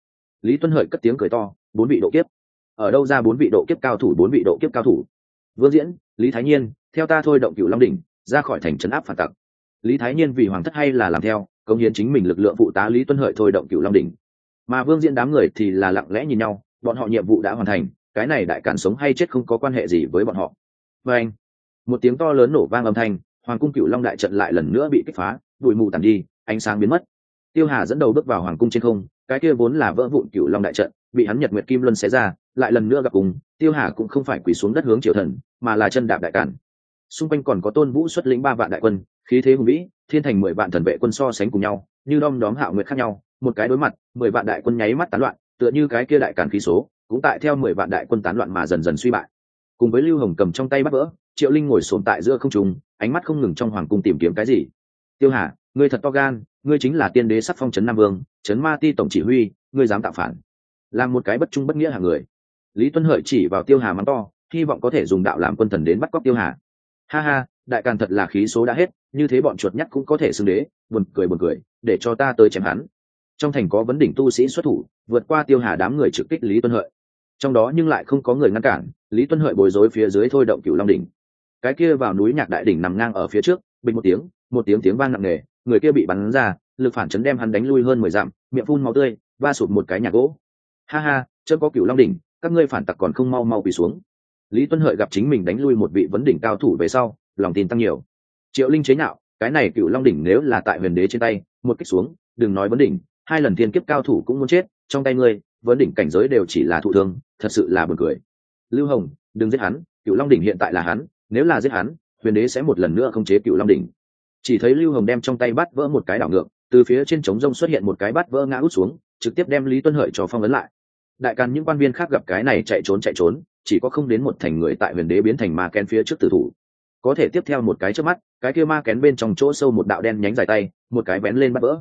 Lý tuân hợi cất tiếng cười to, bốn vị độ kiếp. Ở đâu ra bốn vị độ kiếp cao thủ, bốn vị độ kiếp cao thủ? Vương diễn, lý thái nhiên, theo ta thôi động cựu long đỉnh, ra khỏi thành trấn áp phản tặc. Lý thái nhiên vì hoàng thất hay là làm theo, công hiến chính mình lực lượng phụ tá lý tuân hợi thôi động cựu long đỉnh. Mà vương diễn đám người thì là lặng lẽ nhìn nhau, bọn họ nhiệm vụ đã hoàn thành cái này đại cản sống hay chết không có quan hệ gì với bọn họ. Và anh, một tiếng to lớn nổ vang âm thanh, hoàng cung cựu long đại trận lại lần nữa bị kích phá, bụi mù tàn đi, ánh sáng biến mất. Tiêu hà dẫn đầu bước vào hoàng cung trên không, cái kia vốn là vỡ vụn cựu long đại trận, bị hắn nhật nguyệt kim luân xé ra, lại lần nữa gặp cùng, tiêu hà cũng không phải quỳ xuống đất hướng triều thần, mà là chân đạp đại cản xung quanh còn có tôn vũ xuất lĩnh ba vạn đại quân, khí thế hùng vĩ, thiên thành mười vạn thần vệ quân so sánh cùng nhau, như đom đóm hạo nguyệt khác nhau, một cái đối mặt, mười vạn đại quân nháy mắt tán loạn tựa như cái kia đại càn khí số, cũng tại theo mười vạn đại quân tán loạn mà dần dần suy bại. Cùng với lưu hồng cầm trong tay bắt vỡ, triệu linh ngồi sồn tại giữa không trùng ánh mắt không ngừng trong hoàng cung tìm kiếm cái gì. Tiêu hà, ngươi thật to gan, ngươi chính là tiên đế sắc phong trấn nam vương, trấn ma ti tổng chỉ huy, ngươi dám tạo phản? Làm một cái bất trung bất nghĩa hàng người. Lý tuân hợi chỉ vào tiêu hà mắng to, hy vọng có thể dùng đạo làm quân thần đến bắt cóc tiêu hà. Ha ha, đại càn thật là khí số đã hết, như thế bọn chuột nhắt cũng có thể xưng đế, buồn cười buồn cười, để cho ta tới chém hắn trong thành có vấn đỉnh tu sĩ xuất thủ, vượt qua tiêu hà đám người trực kích lý tuân hợi. Trong đó nhưng lại không có người ngăn cản, lý tuân hợi bồi dối phía dưới thôi động cửu long đỉnh. Cái kia vào núi nhạc đại đỉnh nằm ngang ở phía trước, bình một tiếng một tiếng tiếng vang nặng nề, người kia bị bắn ra, lực phản chấn đem hắn đánh lui hơn mười dặm, miệng phun máu tươi, va sụt một cái nhà gỗ. Ha ha, chớ có cửu long đỉnh, các ngươi phản tặc còn không mau mau quỳ xuống. Lý tuân hợi gặp chính mình đánh lui một vị vấn đỉnh cao thủ về sau, lòng tin tăng nhiều. Triệu linh chế nhạo, cái này cựu long đỉnh nếu là tại huyền đế trên tay, một kích xuống, đừng nói vấn đỉnh hai lần thiên kiếp cao thủ cũng muốn chết, trong tay ngươi, vấn đỉnh cảnh giới đều chỉ là thụ thương, thật sự là buồn cười. Lưu hồng, đừng giết hắn cựu long đỉnh hiện tại là hắn, nếu là giết hắn, huyền đế sẽ một lần nữa không chế cựu long đỉnh. Chỉ thấy lưu hồng đem trong tay bắt vỡ một cái đảo ngược, từ phía trên trống rông xuất hiện một cái bắt vỡ ngã út xuống, trực tiếp đem lý tuân hợi cho phong ấn lại. Đại càn những quan viên khác gặp cái này chạy trốn chạy trốn, chỉ có không đến một thành người tại huyền đế biến thành ma kén phía trước tử thủ. Có thể tiếp theo một cái trước mắt, cái kia ma kén bên trong chỗ sâu một đạo đen nhánh dài tay, một cái bén lên bắt vỡ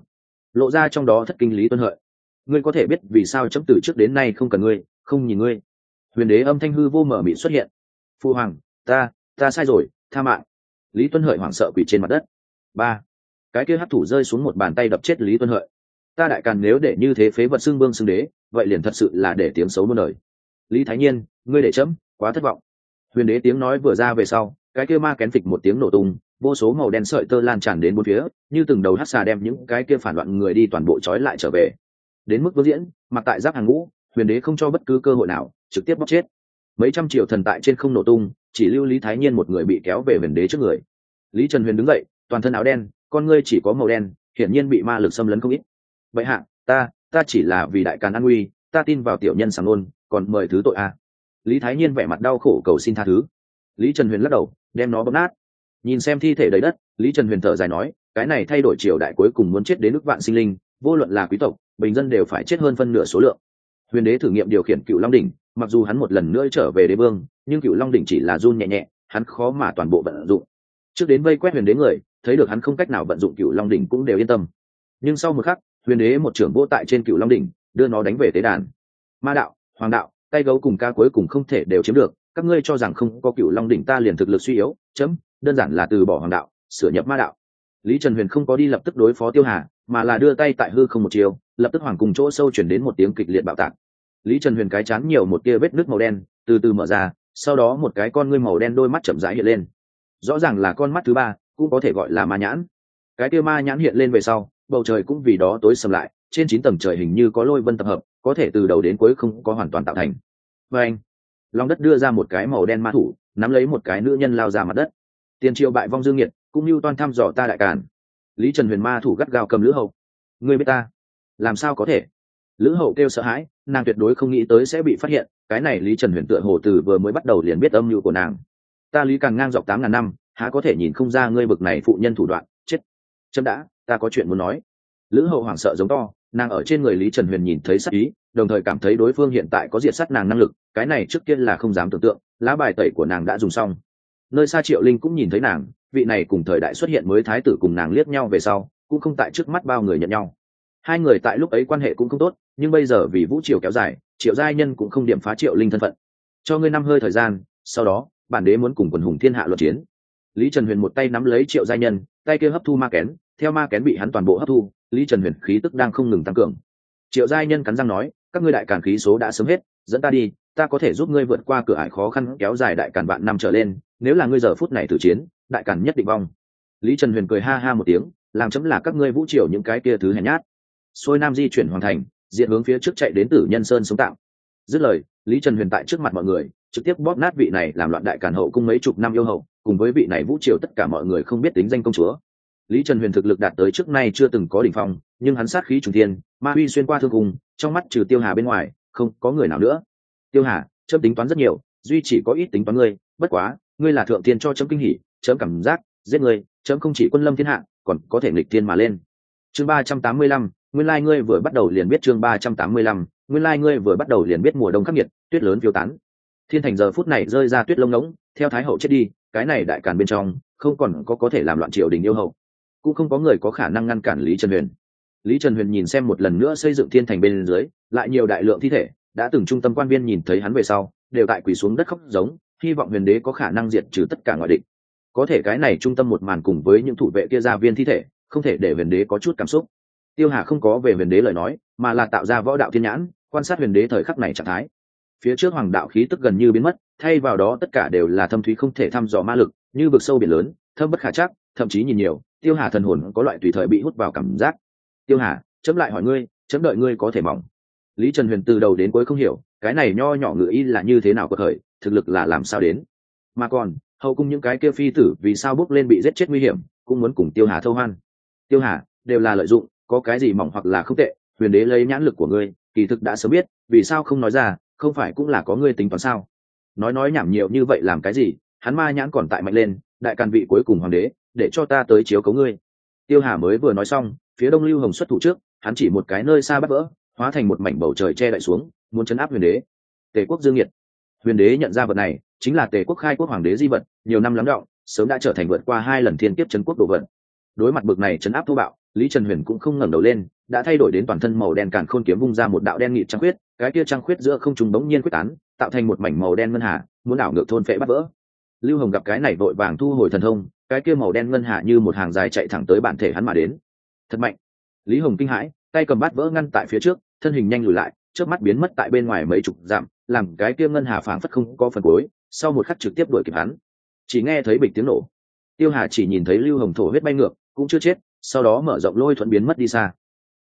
lộ ra trong đó thất kinh lý tuân hợi. Ngươi có thể biết vì sao chấm từ trước đến nay không cần ngươi, không nhìn ngươi? Huyền đế âm thanh hư vô mở mị xuất hiện. Phu hoàng, ta ta sai rồi, tha mạng. Lý tuân hợi hoảng sợ quỷ trên mặt đất. Ba, cái kia hấp thủ rơi xuống một bàn tay đập chết lý tuân hợi. Ta đại càn nếu để như thế phế vật xương vương xương đế, vậy liền thật sự là để tiếng xấu muôn đời. Lý thái nhiên, ngươi để chấm, quá thất vọng. Huyền đế tiếng nói vừa ra về sau, cái kia ma kén phịch một tiếng nổ tung vô số màu đen sợi tơ lan tràn đến bốn phía như từng đầu hát xà đem những cái kia phản loạn người đi toàn bộ trói lại trở về. Đến mức vương diễn mặc tại giáp hàng ngũ huyền đế không cho bất cứ cơ hội nào trực tiếp bóc chết. Mấy trăm triệu thần tại trên không nổ tung chỉ lưu lý thái nhiên một người bị kéo về huyền đế trước người. Lý trần huyền đứng dậy toàn thân áo đen con ngươi chỉ có màu đen hiển nhiên bị ma lực xâm lấn không ít. Vậy hạ ta ta chỉ là vì đại càn an nguy ta tin vào tiểu nhân sàng ngôn, còn mời thứ tội a. Lý thái nhiên vẻ mặt đau khổ cầu xin tha thứ. Lý trần huyền lắc đầu đem nó bóp nát nhìn xem thi thể đầy đất, lý trần huyền thở dài nói, cái này thay đổi triều đại cuối cùng muốn chết đến nước vạn sinh linh, vô luận là quý tộc, bình dân đều phải chết hơn phân nửa số lượng. Huyền đế thử nghiệm điều khiển cựu long đỉnh, mặc dù hắn một lần nữa trở về đế vương, nhưng cựu long đỉnh chỉ là run nhẹ nhẹ, hắn khó mà toàn bộ vận dụng. Trước đến vây quét huyền đế người, thấy được hắn không cách nào vận dụng cựu long đỉnh cũng đều yên tâm. Nhưng sau một khắc, huyền đế một trưởng vô tại trên cựu long đỉnh, đưa nó đánh về tế đàn. Ma đạo, hoàng đạo, tay gấu cùng ca cuối cùng không thể đều chiếm được, các ngươi cho rằng không có cựu long đỉnh ta liền thực lực suy yếu, chấm đơn giản là từ bỏ hoàng đạo, sửa nhập ma đạo. Lý trần huyền không có đi lập tức đối phó tiêu hà, mà là đưa tay tại hư không một chiều lập tức hoàng cùng chỗ sâu chuyển đến một tiếng kịch liệt bạo tạc. Lý trần huyền cái chán nhiều một tia vết nước màu đen, từ từ mở ra, sau đó một cái con ngươi màu đen đôi mắt chậm rãi hiện lên. Rõ ràng là con mắt thứ ba, cũng có thể gọi là ma nhãn. Cái tia ma nhãn hiện lên về sau, bầu trời cũng vì đó tối sầm lại, trên chín tầng trời hình như có lôi vân tập hợp, có thể từ đầu đến cuối không có hoàn toàn tạo thành. Và anh lòng đất đưa ra một cái màu đen ma thủ, nắm lấy một cái nữ nhân lao ra mặt đất tiền triệu bại vong dương nhiệt cũng như toan thăm dò ta đại càn. Lý trần huyền ma thủ gắt gao cầm lữ hậu. Ngươi biết ta? Làm sao có thể? Lữ hậu kêu sợ hãi, nàng tuyệt đối không nghĩ tới sẽ bị phát hiện, cái này lý trần huyền tựa hồ từ vừa mới bắt đầu liền biết âm mưu của nàng. Ta lý càng ngang dọc tám ngàn năm, há có thể nhìn không ra ngươi bực này phụ nhân thủ đoạn, chết. Chấm đã, ta có chuyện muốn nói. Lữ hậu hoảng sợ giống to, nàng ở trên người lý trần huyền nhìn thấy sắc ý, đồng thời cảm thấy đối phương hiện tại có diệt sát nàng năng lực, cái này trước tiên là không dám tưởng tượng, lá bài tẩy của nàng đã dùng xong nơi xa triệu linh cũng nhìn thấy nàng, vị này cùng thời đại xuất hiện mới thái tử cùng nàng liếc nhau về sau, cũng không tại trước mắt bao người nhận nhau. Hai người tại lúc ấy quan hệ cũng không tốt, nhưng bây giờ vì vũ triều kéo dài, triệu giai nhân cũng không điểm phá triệu linh thân phận. Cho ngươi năm hơi thời gian, sau đó, bản đế muốn cùng quần hùng thiên hạ luận chiến. Lý trần huyền một tay nắm lấy triệu giai nhân, tay kia hấp thu ma kén, theo ma kén bị hắn toàn bộ hấp thu, lý trần huyền khí tức đang không ngừng tăng cường. Triệu giai nhân cắn răng nói, các ngươi đại càn khí số đã sớm hết, dẫn ta đi, ta có thể giúp ngươi vượt qua cửa ải khó khăn, kéo dài đại càn vạn năm trở lên nếu là ngươi giờ phút này thử chiến, đại càn nhất định vong. Lý trần huyền cười ha ha một tiếng, làm chấm là các ngươi vũ triều những cái kia thứ hèn nhát. Xôi nam di chuyển hoàn thành, diện hướng phía trước chạy đến tử nhân sơn sống tạm. Dứt lời, lý trần huyền tại trước mặt mọi người, trực tiếp bóp nát vị này làm loạn đại càn hậu cung mấy chục năm yêu hậu, cùng với vị này vũ triều tất cả mọi người không biết tính danh công chúa. Lý trần huyền thực lực đạt tới trước nay chưa từng có đ ỉ n h phong, nhưng hắn sát khí trùng thiên, ma huy xuyên qua thương cùng trong mắt trừ tiêu hà bên ngoài, không có người nào nữa. Tiêu hà chớp tính toán rất nhiều, duy chỉ có ít tính toán ngươi, bất quá ngươi là thượng tiên cho chấm kinh hỉ, chấm cảm giác, giết ngươi, chấm không chỉ quân lâm thiên hạ, còn có thể nghịch thiên mà lên. Chương ba trăm tám mươi lăm, nguyên lai ngươi vừa bắt đầu liền biết chương ba trăm tám mươi lăm, nguyên lai ngươi vừa bắt đầu liền biết mùa đông khắc nghiệt, tuyết lớn phiêu tán. Thiên thành giờ phút này rơi ra tuyết lông ngỗng, theo thái hậu chết đi, cái này đại càn bên trong, không còn có có thể làm loạn triều đình yêu hậu. Cũng không có người có khả năng ngăn cản lý trần huyền. Lý trần huyền nhìn xem một lần nữa xây dựng thiên thành bên dưới, lại nhiều đại lượng thi thể, đã từng trung tâm quan viên nhìn thấy hắn về sau, đều tại quỳ xuống đất khóc giống hy vọng huyền đế có khả năng diệt trừ tất cả ngoại địch. Có thể cái này trung tâm một màn cùng với những thủ vệ kia ra viên thi thể, không thể để huyền đế có chút cảm xúc. Tiêu hà không có về huyền đế lời nói, mà là tạo ra võ đạo thiên nhãn, quan sát huyền đế thời khắc này trạng thái. Phía trước hoàng đạo khí tức gần như biến mất, thay vào đó tất cả đều là thâm thúy không thể thăm dò ma lực, như vực sâu biển lớn, thâm bất khả chắc, thậm chí nhìn nhiều, tiêu hà thần hồn có loại tùy thời bị hút vào cảm giác. Tiêu hà, chấm lại hỏi ngươi, chấm đợi ngươi có thể mỏng. Lý trần huyền từ đầu đến cuối không hiểu, cái này nho nhỏ ngự y là như thế nào có thời thực lực là làm sao đến? Mà còn, hậu cung những cái kia phi tử vì sao bước lên bị giết chết nguy hiểm, cũng muốn cùng tiêu hà thâu hoan tiêu hà, đều là lợi dụng, có cái gì mỏng hoặc là không tệ, huyền đế lấy nhãn lực của ngươi, kỳ thực đã sớm biết, vì sao không nói ra, không phải cũng là có ngươi tính toán sao? Nói nói nhảm nhiều như vậy làm cái gì, hắn ma nhãn còn tại mạnh lên, đại càn vị cuối cùng hoàng đế, để cho ta tới chiếu cấu ngươi. Tiêu hà mới vừa nói xong, phía đông lưu hồng xuất thủ trước, hắn chỉ một cái nơi xa bắt vỡ, hóa thành một mảnh bầu trời che đậy xuống, muốn chấn áp huyền đế. Tề quốc dương nhiệt huyền đế nhận ra vật này, chính là tề quốc khai quốc hoàng đế di vật, nhiều năm lắng đọng, sớm đã trở thành vượt qua hai lần thiên kiếp chấn quốc đồ vật. Đối mặt bực này chấn áp thô bạo, lý trần huyền cũng không ngẩng đầu lên, đã thay đổi đến toàn thân màu đen càn khôn kiếm vung ra một đạo đen nghị trăng khuyết, cái kia trăng khuyết giữa không trùng bỗng nhiên quyết tán, tạo thành một mảnh màu đen ngân hà, muốn đảo ngược thôn phệ bắt vỡ. Lưu hồng gặp cái này vội vàng thu hồi thần thông, cái kia màu đen ngân hà như một hàng dài chạy thẳng tới bản thể hắn mà đến. Thật mạnh. Lý hồng kinh hãi, tay cầm bát vỡ ngăn tại phía trước, thân hình nhanh lùi lại trước mắt biến mất tại bên ngoài mấy chục dặm làm cái kia ngân hà phảng phất không có phần cuối, sau một khắc trực tiếp đuổi kịp hắn. Chỉ nghe thấy bịch tiếng nổ. Tiêu hà chỉ nhìn thấy lưu hồng thổ huyết bay ngược, cũng chưa chết, sau đó mở rộng lôi thuận biến mất đi xa.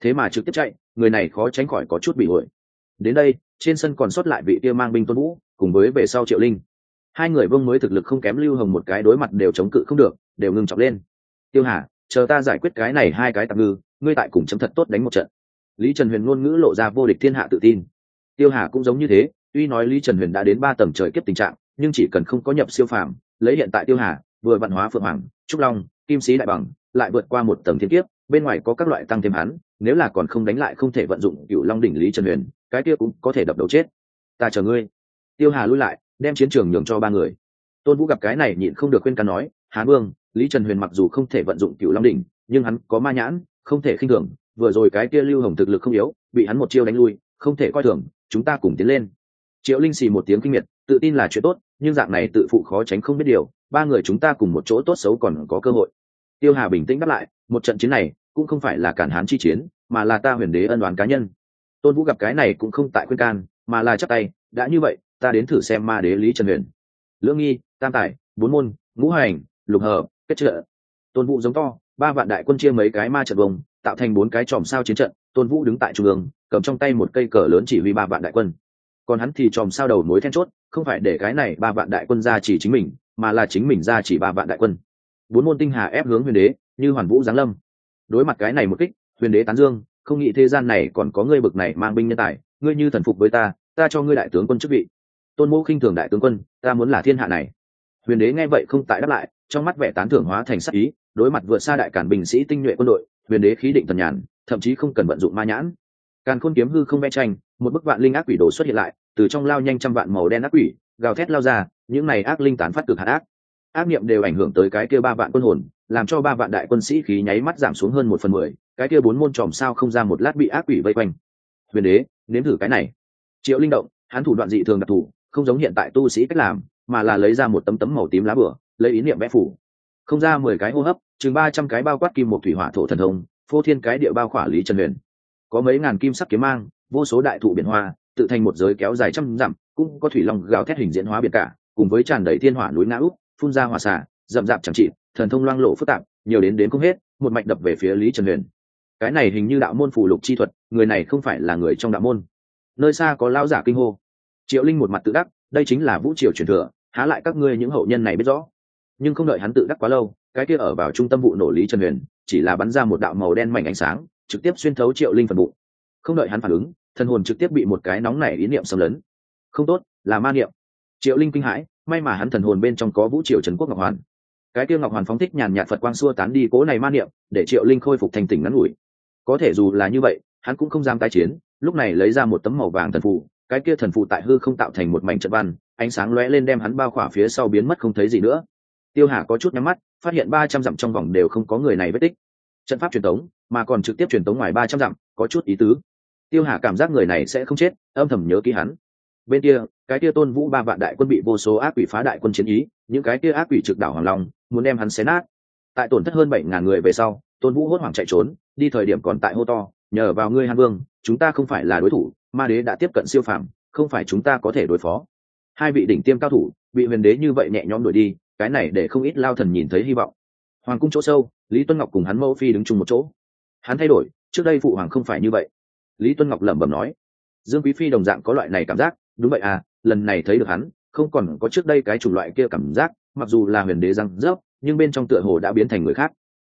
Thế mà trực tiếp chạy, người này khó tránh khỏi có chút bị hụi. đến đây, trên sân còn sót lại vị kia mang binh tôn vũ, cùng với về sau triệu linh. Hai người vương mới thực lực không kém lưu hồng một cái đối mặt đều chống cự không được, đều ngưng trọng lên. Tiêu hà, chờ ta giải quyết cái này hai cái tạm ngư, ngươi tại cùng chấm thật tốt đánh một trận. Lý trần huyền ngôn ngữ lộ ra vô địch thiên hạ tự tin. Tiêu hà cũng giống như thế tuy nói lý trần huyền đã đến ba tầng trời kiếp tình trạng, nhưng chỉ cần không có nhập siêu phàm, lấy hiện tại tiêu hà, vừa văn hóa phượng hoàng, trúc long, kim sĩ đại bằng, lại vượt qua một tầng thiên kiếp, bên ngoài có các loại tăng thêm hắn, nếu là còn không đánh lại không thể vận dụng cựu long đỉnh lý trần huyền, cái kia cũng có thể đập đầu chết. Ta chờ ngươi. Tiêu hà lui lại, đem chiến trường nhường cho ba người. Tôn vũ gặp cái này nhịn không được khuyên can nói hán vương, lý trần huyền mặc dù không thể vận dụng cựu long đỉnh, nhưng hắn có ma nhãn, không thể khinh thường, vừa rồi cái kia lưu hồng thực lực không yếu, bị hắn một chiêu đánh lui, không thể coi thường, chúng ta cùng tiến lên triệu linh xì một tiếng kinh miệt, tự tin là chuyện tốt, nhưng dạng này tự phụ khó tránh không biết điều, ba người chúng ta cùng một chỗ tốt xấu còn có cơ hội. Tiêu hà bình tĩnh đáp lại, một trận chiến này cũng không phải là cản hán chi chiến, mà là ta huyền đế ân đoán cá nhân. Tôn vũ gặp cái này cũng không tại khuyên can, mà là chắc tay, đã như vậy, ta đến thử xem ma đế lý trần huyền. Lưỡng nghi, tam tài, bốn môn, ngũ hành, lục hợp, kết trợ. Tôn vũ giống to, ba vạn đại quân chia mấy cái ma trận vùng, tạo thành bốn cái chòm sao chiến trận, tôn vũ đứng tại trung ương, cầm trong tay một cây cờ lớn chỉ huy ba vạn đại quân còn hắn thì chòm sao đầu mối then chốt, không phải để cái này ba vạn đại quân ra chỉ chính mình, mà là chính mình ra chỉ ba vạn đại quân. Bốn môn tinh hà ép hướng huyền đế, như hoàn vũ giáng lâm. Đối mặt cái này một kích, huyền đế tán dương, không nghĩ thế gian này còn có ngươi bực này mang binh nhân tài, ngươi như thần phục với ta ta cho ngươi đại tướng quân chức vị. Tôn mẫu khinh thường đại tướng quân, ta muốn là thiên hạ này. Huyền đế nghe vậy không tại đáp lại, trong mắt vẻ tán thưởng hóa thành sắc ý, đối mặt vượt xa đại cản binh sĩ tinh nhuệ quân đội, huyền đế khí định thần nhàn, thậm chí không cần vận dụng ma nhãn. Càn khôn kiếm hư không vẽ tranh một bức vạn linh ác quỷ đồ xuất hiện lại, từ trong lao nhanh trăm vạn màu đen ác quỷ, gào thét lao ra, những này ác linh tán phát cực hạt ác. Ác niệm đều ảnh hưởng tới cái kia ba vạn quân hồn, làm cho ba vạn đại quân sĩ khí nháy mắt giảm xuống hơn một phần mười, cái kia bốn môn tròm sao không ra một lát bị ác quỷ vây quanh. Huyền đế, nếm thử cái này. Triệu linh động, hắn thủ đoạn dị thường đặc thù, không giống hiện tại tu sĩ cách làm, mà là lấy ra một tấm tấm màu tím lá bửa, lấy ý niệm vẽ phủ. Không ra mười cái hô hấp, chừng ba trăm cái bao quát kim một thủy hỏa thổ thần thông, phô thiên cái địa bao khỏa lý trần huyền. Có mấy ngàn kim sắc kiếm mang vô số đại thụ biển hoa, tự thành một giới kéo dài trăm dặm, cũng có thủy long gào thét hình diễn hóa biển cả, cùng với tràn đầy thiên hỏa núi ngã úp, phun ra hỏa xả rậm rạp chẳng trị thần thông loang lộ phức tạp, nhiều đến đến không hết, một mạch đập về phía lý trần huyền. Cái này hình như đạo môn phù lục chi thuật, người này không phải là người trong đạo môn. Nơi xa có lao giả kinh hô. Triệu linh một mặt tự đắc, đây chính là vũ triều truyền thừa, há lại các ngươi những hậu nhân này biết rõ. Nhưng không đợi hắn tự đắc quá lâu, cái kia ở vào trung tâm vụ nổ lý trần huyền, chỉ là bắn ra một đạo màu đen mảnh ánh sáng, trực tiếp xuyên thấu triệu linh phần bụng không đợi hắn phản ứng thần hồn trực tiếp bị một cái nóng nảy ý niệm xâm lấn. Không tốt là ma niệm. Triệu linh kinh hãi may mà hắn thần hồn bên trong có vũ triều trần quốc ngọc hoàn. Cái kia ngọc hoàn phóng thích nhàn nhạt phật quang xua tán đi cố này ma niệm để triệu linh khôi phục thành tỉnh ngắn ngủi. Có thể dù là như vậy hắn cũng không dám tái chiến lúc này lấy ra một tấm màu vàng thần phụ, cái kia thần phụ tại hư không tạo thành một mảnh trận văn ánh sáng lóe lên đem hắn bao khỏa phía sau biến mất không thấy gì nữa. Tiêu hà có chút nhắm mắt phát hiện ba trăm dặm trong vòng đều không có người này vết tích trận pháp truyền tống, mà còn trực tiếp truyền tống ngoài ba trăm dặm, có chút ý tứ. Tiêu hà cảm giác người này sẽ không chết, âm thầm nhớ ký hắn. Bên kia, cái kia tôn vũ ba vạn đại quân bị vô số ác quỷ phá đại quân chiến ý, những cái kia ác quỷ trực đảo hoàng long, muốn đem hắn xé nát. Tại tổn thất hơn bảy ngàn người về sau, tôn vũ hốt hoảng chạy trốn, đi thời điểm còn tại hô to, nhờ vào ngươi hàn vương, chúng ta không phải là đối thủ, ma đế đã tiếp cận siêu phàm, không phải chúng ta có thể đối phó. Hai vị đỉnh tiêm cao thủ, bị huyền đế như vậy nhẹ nhõm đuổi đi, cái này để không ít lao thần nhìn thấy hy vọng hoàng cung chỗ sâu, lý tuân ngọc cùng hắn mẫu phi đứng chung một chỗ. Hắn thay đổi, trước đây phụ hoàng không phải như vậy. Lý tuân ngọc lẩm bẩm nói, dương quý phi đồng dạng có loại này cảm giác, đúng vậy à lần này thấy được hắn, không còn có trước đây cái chủng loại kia cảm giác, mặc dù là huyền đế răng rớp, nhưng bên trong tựa hồ đã biến thành người khác.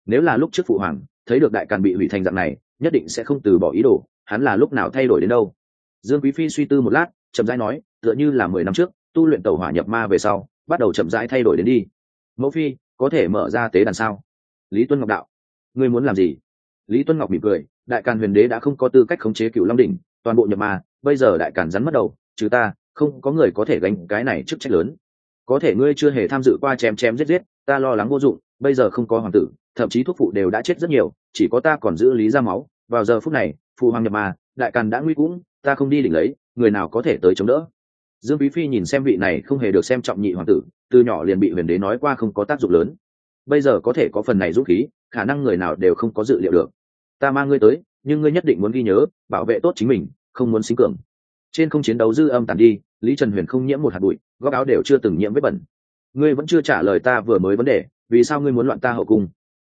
Nếu là lúc trước phụ hoàng thấy được đại càn bị hủy thành dạng này, nhất định sẽ không từ bỏ ý đồ, hắn là lúc nào thay đổi đến đâu? Dương quý phi suy tư một lát, chậm rãi nói, tựa như là mười năm trước, tu luyện tàu hỏa nhập ma về sau, bắt đầu chậm rãi thay đổi đến đi. Mẫu phi có thể mở ra tế đàn sao? Lý tuân ngọc đạo. Ngươi muốn làm gì? Lý tuân ngọc mỉm cười, đại càn huyền đế đã không có tư cách khống chế cựu long đỉnh, toàn bộ nhập ma, bây giờ đại càn rắn mất đầu chứ ta, không có người có thể gánh cái này chức trách lớn. Có thể ngươi chưa hề tham dự qua chém chém giết giết, ta lo lắng vô dụng, bây giờ không có hoàng tử, thậm chí thuốc phụ đều đã chết rất nhiều, chỉ có ta còn giữ lý ra máu. Vào giờ phút này, phụ hoàng nhập ma, đại càn đã nguy cũng, ta không đi đỉnh lấy, người nào có thể tới chống đỡ? Dương quý phi nhìn xem vị này không hề được xem trọng nhị hoàng tử, từ nhỏ liền bị huyền đế nói qua không có tác dụng lớn. Bây giờ có thể có phần này dũng khí, khả năng người nào đều không có dự liệu được. Ta mang ngươi tới, nhưng ngươi nhất định muốn ghi nhớ, bảo vệ tốt chính mình, không muốn xính cường. Trên không chiến đấu dư âm tàn đi, lý trần huyền không nhiễm một hạt bụi, góc áo đều chưa từng nhiễm vết bẩn. Ngươi vẫn chưa trả lời ta vừa mới vấn đề, vì sao ngươi muốn loạn ta hậu cung?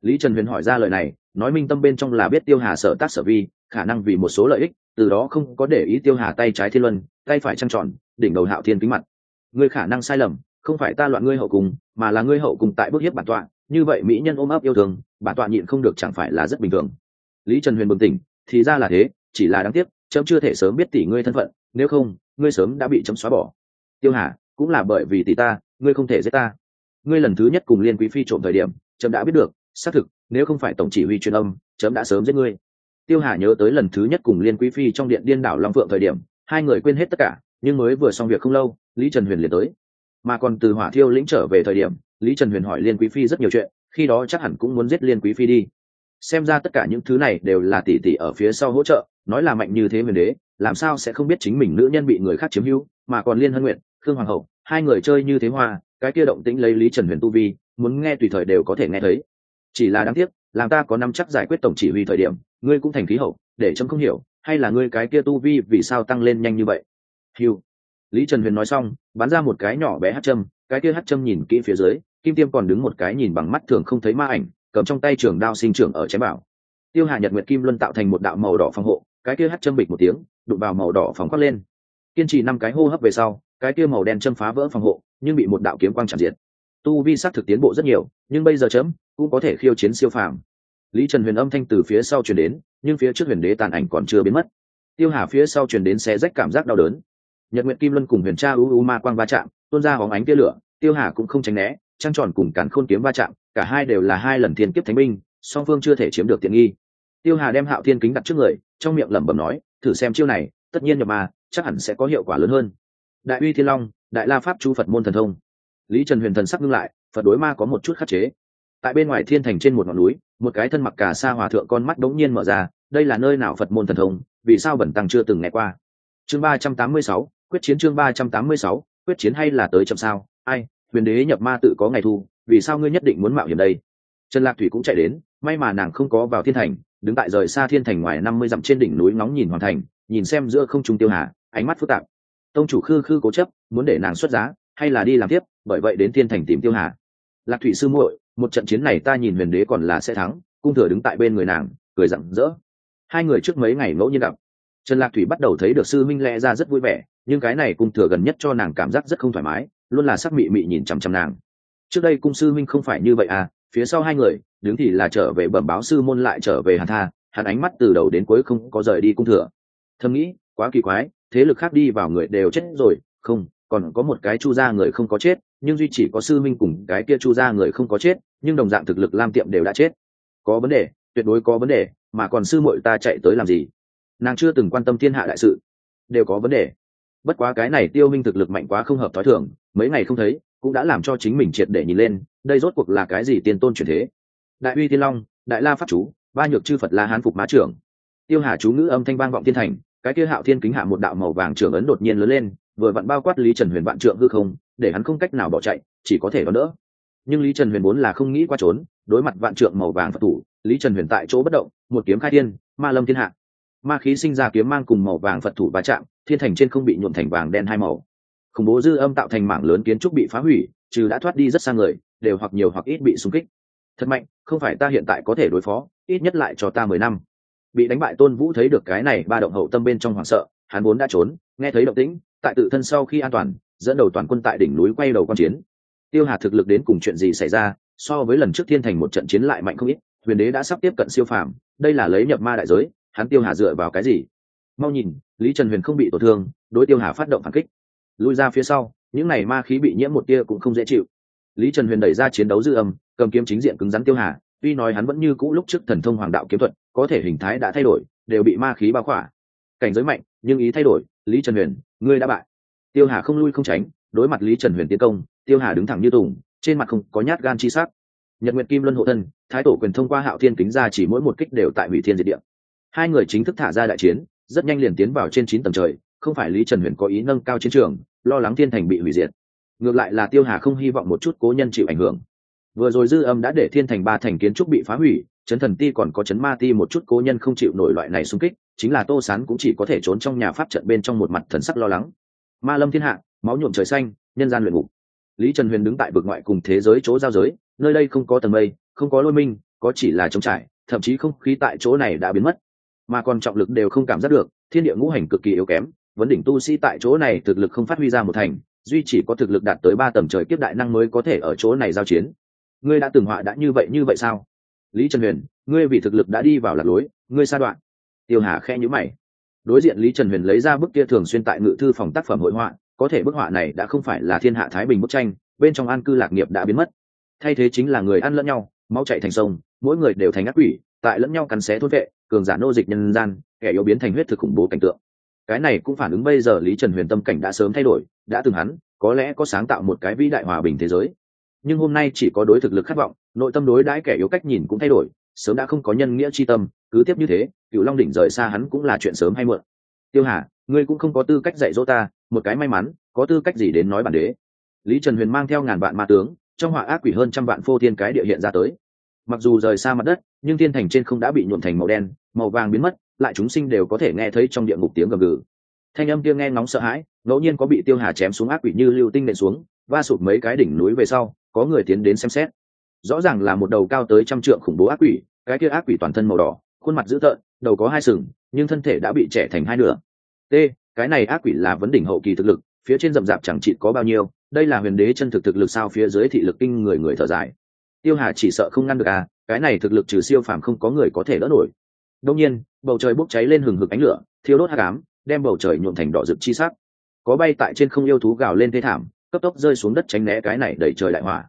Lý trần huyền hỏi ra lời này, nói minh tâm bên trong là biết tiêu hà sợ tác sở vi, khả năng vì một số lợi ích, từ đó không có để ý tiêu hà tay trái thiên luân, tay phải trăng tròn đỉnh đầu hạo thiên kính mặt. Ngươi khả năng sai lầm, không phải ta loạn ngươi hậu cung mà là ngươi hậu cung tại bước hiếp bản tọa. Như vậy mỹ nhân ôm ấp yêu thương, bản tọa nhịn không được chẳng phải là rất bình thường. Lý trần huyền bừng tỉnh, thì ra là thế, chỉ là đáng tiếc trẫm chưa thể sớm biết tỷ ngươi thân phận, nếu không, ngươi sớm đã bị chấm xóa bỏ. Tiêu hà, cũng là bởi vì tỷ ta, ngươi không thể giết ta. Ngươi lần thứ nhất cùng liên quý phi trộm thời điểm trẫm đã biết được, xác thực, nếu không phải tổng chỉ huy truyền âm trẫm đã sớm giết ngươi. Tiêu hà nhớ tới lần thứ nhất cùng liên quý phi trong điện điên đảo long phượng thời điểm, hai người quên hết tất cả nhưng mới vừa xong việc không lâu, lý trần huyền liền tới. Mà còn từ hỏa thiêu lĩnh trở về thời điểm, lý trần huyền hỏi liên quý phi rất nhiều chuyện, khi đó chắc hẳn cũng muốn giết liên quý phi đi. Xem ra tất cả những thứ này đều là tỷ tỷ ở phía sau hỗ trợ, nói là mạnh như thế huyền đế, làm sao sẽ không biết chính mình nữ nhân bị người khác chiếm hữu, mà còn liên hân nguyện khương hoàng hậu, hai người chơi như thế hoa, cái kia động tĩnh lấy lý trần huyền tu vi, muốn nghe tùy thời đều có thể nghe thấy. Chỉ là đáng tiếc, làm ta có năm chắc giải quyết tổng chỉ huy thời điểm, ngươi cũng thành khí hậu, để chấm không hiểu, hay là ngươi cái kia tu vi vì sao tăng lên nhanh như vậy hiu lý trần huyền nói xong, bắn ra một cái nhỏ bé hát châm, cái kia hát châm nhìn kỹ phía dưới, kim tiêm còn đứng một cái nhìn bằng mắt thường không thấy ma ảnh, cầm trong tay trường đao sinh trưởng ở chém bảo. Tiêu hà nhật nguyệt kim luân tạo thành một đạo màu đỏ phòng hộ, cái kia hát châm bịch một tiếng, đụng vào màu đỏ phòng khoác lên. Kiên trì năm cái hô hấp về sau, cái kia màu đen châm phá vỡ phòng hộ, nhưng bị một đạo kiếm quang chạm diệt. Tu vi sắc thực tiến bộ rất nhiều, nhưng bây giờ chấm cũng có thể khiêu chiến siêu phàm. Lý trần huyền âm thanh từ phía sau chuyển đến, nhưng phía trước huyền đế tàn ảnh còn chưa biến mất. Tiêu hà phía sau chuyển đến xé rách cảm giác đau đớn nhật nguyện kim luân cùng huyền tra u u ma quang va chạm, tuôn ra hóng ánh tia lửa, tiêu hà cũng không tránh né, trăng tròn cùng cản khôn kiếm va chạm, cả hai đều là hai lần thiên kiếp thánh binh, song phương chưa thể chiếm được tiện nghi. Tiêu hà đem hạo thiên kính đặt trước người, trong miệng lẩm bẩm nói, thử xem chiêu này, tất nhiên nhập ma, chắc hẳn sẽ có hiệu quả lớn hơn. Đại uy thiên long, đại la pháp chu phật môn thần thông. Lý trần huyền thần sắc ngưng lại, phật đối ma có một chút khắc chế. Tại bên ngoài thiên thành trên một ngọn núi, một cái thân mặc cà sa hòa thượng con mắt đống nhiên mở ra, đây là nơi nào phật môn thần thông, vì sao bẩn tăng chưa từng nghe qua? Chương ba trăm tám mươi sáu quyết chiến chương ba trăm tám mươi sáu, quyết chiến hay là tới chậm sao? Ai, huyền đế nhập ma tự có ngày thu, vì sao ngươi nhất định muốn mạo hiểm đây? Trần lạc thủy cũng chạy đến, may mà nàng không có vào thiên thành, đứng tại rời xa thiên thành ngoài năm mươi dặm trên đỉnh núi ngóng nhìn hoàn thành, nhìn xem giữa không trung tiêu hà, ánh mắt phức tạp. Tông chủ khư khư cố chấp, muốn để nàng xuất giá, hay là đi làm tiếp, bởi vậy đến thiên thành tìm tiêu hà. Lạc thủy sư muội, một trận chiến này ta nhìn huyền đế còn là sẽ thắng, cung thừa đứng tại bên người nàng, cười rặng rỡ. Hai người trước mấy ngày ngẫu nhiên gặp. Trần lạc thủy bắt đầu thấy được sư minh lẽ ra rất vui vẻ nhưng cái này cung thừa gần nhất cho nàng cảm giác rất không thoải mái, luôn là sắc mị mị nhìn chằm chằm nàng. Trước đây cung sư minh không phải như vậy à phía sau hai người, đứng thì là trở về bẩm báo sư môn lại trở về hàn tha, hắn ánh mắt từ đầu đến cuối không có rời đi cung thừa. Thầm nghĩ, quá kỳ quái, thế lực khác đi vào người đều chết rồi, không, còn có một cái chu gia người không có chết, nhưng duy chỉ có sư minh cùng cái kia chu gia người không có chết, nhưng đồng dạng thực lực lam tiệm đều đã chết. Có vấn đề, tuyệt đối có vấn đề, mà còn sư muội ta chạy tới làm gì? Nàng chưa từng quan tâm thiên hạ đại sự. Đều có vấn đề bất quá cái này tiêu minh thực lực mạnh quá không hợp thói thường, mấy ngày không thấy, cũng đã làm cho chính mình triệt để nhìn lên, đây rốt cuộc là cái gì tiên tôn chuyển thế? Đại uy tiên long, đại la pháp chú, ba nhược chư phật la hán phục má trưởng. Tiêu hà chú ngữ âm thanh vang vọng thiên thành, cái kia hạo thiên kính hạ một đạo màu vàng trưởng ấn đột nhiên lớn lên, vừa vặn bao quát lý trần huyền vạn trượng hư không, để hắn không cách nào bỏ chạy, chỉ có thể đón đỡ. Nhưng lý trần huyền vốn là không nghĩ qua trốn, đối mặt vạn trượng màu vàng phật thủ, lý trần huyền tại chỗ bất động, một kiếm khai thiên, ma lâm thiên hạ ma khí sinh ra kiếm mang cùng màu vàng phật thủ va chạm, thiên thành trên không bị nhuộm thành vàng đen hai màu. Khủng bố dư âm tạo thành mảng lớn kiến trúc bị phá hủy, trừ đã thoát đi rất xa người, đều hoặc nhiều hoặc ít bị xung kích. Thật mạnh, không phải ta hiện tại có thể đối phó, ít nhất lại cho ta mười năm. Bị đánh bại tôn vũ thấy được cái này, ba động hậu tâm bên trong hoảng sợ, hắn vốn đã trốn, nghe thấy động tĩnh, tại tự thân sau khi an toàn, dẫn đầu toàn quân tại đỉnh núi quay đầu q chiến. Tiêu hà thực lực đến cùng chuyện gì xảy ra, so với lần trước thiên thành một trận chiến lại mạnh không ít, huyền đế đã sắp tiếp cận siêu phàm, đây là lấy nhập ma đại giới hắn tiêu hà dựa vào cái gì? Mau nhìn, lý trần huyền không bị tổn thương, đối tiêu hà phát động phản kích. Lui ra phía sau, những n à y ma khí bị nhiễm một tia cũng không dễ chịu. Lý trần huyền đẩy ra chiến đấu dư âm, cầm kiếm chính diện cứng rắn tiêu hà, tuy nói hắn vẫn như cũ lúc trước thần thông hoàng đạo kiếm thuật, có thể hình thái đã thay đổi, đều bị ma khí bao khỏa. Cảnh giới mạnh, nhưng ý thay đổi, lý trần huyền, ngươi đã bại. Tiêu hà không lui không tránh, đối mặt lý trần huyền tiến công, tiêu hà đứng thẳng như tùng, trên mặt không có nhát gan chi sắc. Nhật nguyện kim luân hộ thân, thái tổ quyền thông qua hạo thiên kính ra chỉ mỗi một kích đều tại hủy thiên diệt địa hai người chính thức thả ra đại chiến, rất nhanh liền tiến vào trên chín tầng trời, không phải lý trần huyền có ý nâng cao chiến trường, lo lắng thiên thành bị hủy diệt. Ngược lại là tiêu hà không hy vọng một chút cố nhân chịu ảnh hưởng. Vừa rồi dư âm đã để thiên thành ba thành kiến trúc bị phá hủy, chấn thần ti còn có chấn ma ti một chút cố nhân không chịu nổi loại này xung kích, chính là tô sán cũng chỉ có thể trốn trong nhà pháp trận bên trong một mặt thần sắc lo lắng. Ma lâm thiên hạ, máu nhuộm trời xanh, nhân gian luyện ngục. Lý trần huyền đứng tại vực ngoại cùng thế giới chỗ giao giới, nơi đây không có tầng mây, không có lôi minh, có chỉ là trống trải, thậm chí không khí tại chỗ này đã biến mất mà còn trọng lực đều không cảm giác được, thiên địa ngũ hành cực kỳ yếu kém, vấn đỉnh tu sĩ tại chỗ này thực lực không phát huy ra một thành, duy chỉ có thực lực đạt tới ba tầm trời kiếp đại năng mới có thể ở chỗ này giao chiến. Ngươi đã từng họa đã như vậy như vậy sao? Lý trần huyền, ngươi vì thực lực đã đi vào lạc lối, ngươi sa đoạn. Tiêu hà khe nhữ mày. Đối diện lý trần huyền lấy ra bức kia thường xuyên tại ngự thư phòng tác phẩm hội họa, có thể bức họa này đã không phải là thiên hạ thái bình bức tranh, bên trong an cư lạc nghiệp đã biến mất. Thay thế chính là người ăn lẫn nhau, máu chạy thành sông, mỗi người đều thành ác quỷ, tại lẫn nhau cắn xé thôn vệ cường giả nô dịch nhân gian, kẻ yếu biến thành huyết thực khủng bố cảnh tượng. Cái này cũng phản ứng bây giờ lý trần huyền tâm cảnh đã sớm thay đổi, đã từng hắn, có lẽ có sáng tạo một cái vĩ đại hòa bình thế giới. Nhưng hôm nay chỉ có đối thực lực khát vọng, nội tâm đối đãi kẻ yếu cách nhìn cũng thay đổi, sớm đã không có nhân nghĩa chi tâm, cứ tiếp như thế cựu long đỉnh rời xa hắn cũng là chuyện sớm hay muộn. Tiêu hà, ngươi cũng không có tư cách dạy dỗ ta, một cái may mắn, có tư cách gì đến nói bản đế? Lý trần huyền mang theo ngàn vạn ma tướng, trong họa ác quỷ hơn trăm vạn phô thiên cái địa hiện ra tới mặc dù rời xa mặt đất, nhưng thiên thành trên không đã bị nhuộm thành màu đen, màu vàng biến mất, lại chúng sinh đều có thể nghe thấy trong địa ngục tiếng gầm gừ. Thanh âm kia nghe ngóng sợ hãi, ngẫu nhiên có bị tiêu hà chém xuống ác quỷ như lưu tinh nện xuống, va sụp mấy cái đỉnh núi về sau, có người tiến đến xem xét. Rõ ràng là một đầu cao tới trăm trượng khủng bố ác quỷ, cái kia ác quỷ toàn thân màu đỏ, khuôn mặt dữ tợn, đầu có hai sừng, nhưng thân thể đã bị trẻ thành hai nửa. T, cái này ác quỷ là vấn đỉnh hậu kỳ thực lực, phía trên rậm rạp chẳng chịt có bao nhiêu, đây là huyền đế chân thực thực lực sao phía dưới thị lực kinh người người thở dài tiêu hà chỉ sợ không ngăn được à cái này thực lực trừ siêu phàm không có người có thể đỡ nổi. Đông nhiên, bầu trời bốc cháy lên hừng hực ánh lửa thiếu đốt hát cám đem bầu trời nhuộm thành đỏ rực chi sắc. Có bay tại trên không yêu thú gào lên thế thảm, cấp tốc rơi xuống đất tránh né cái này đẩy trời đại hỏa.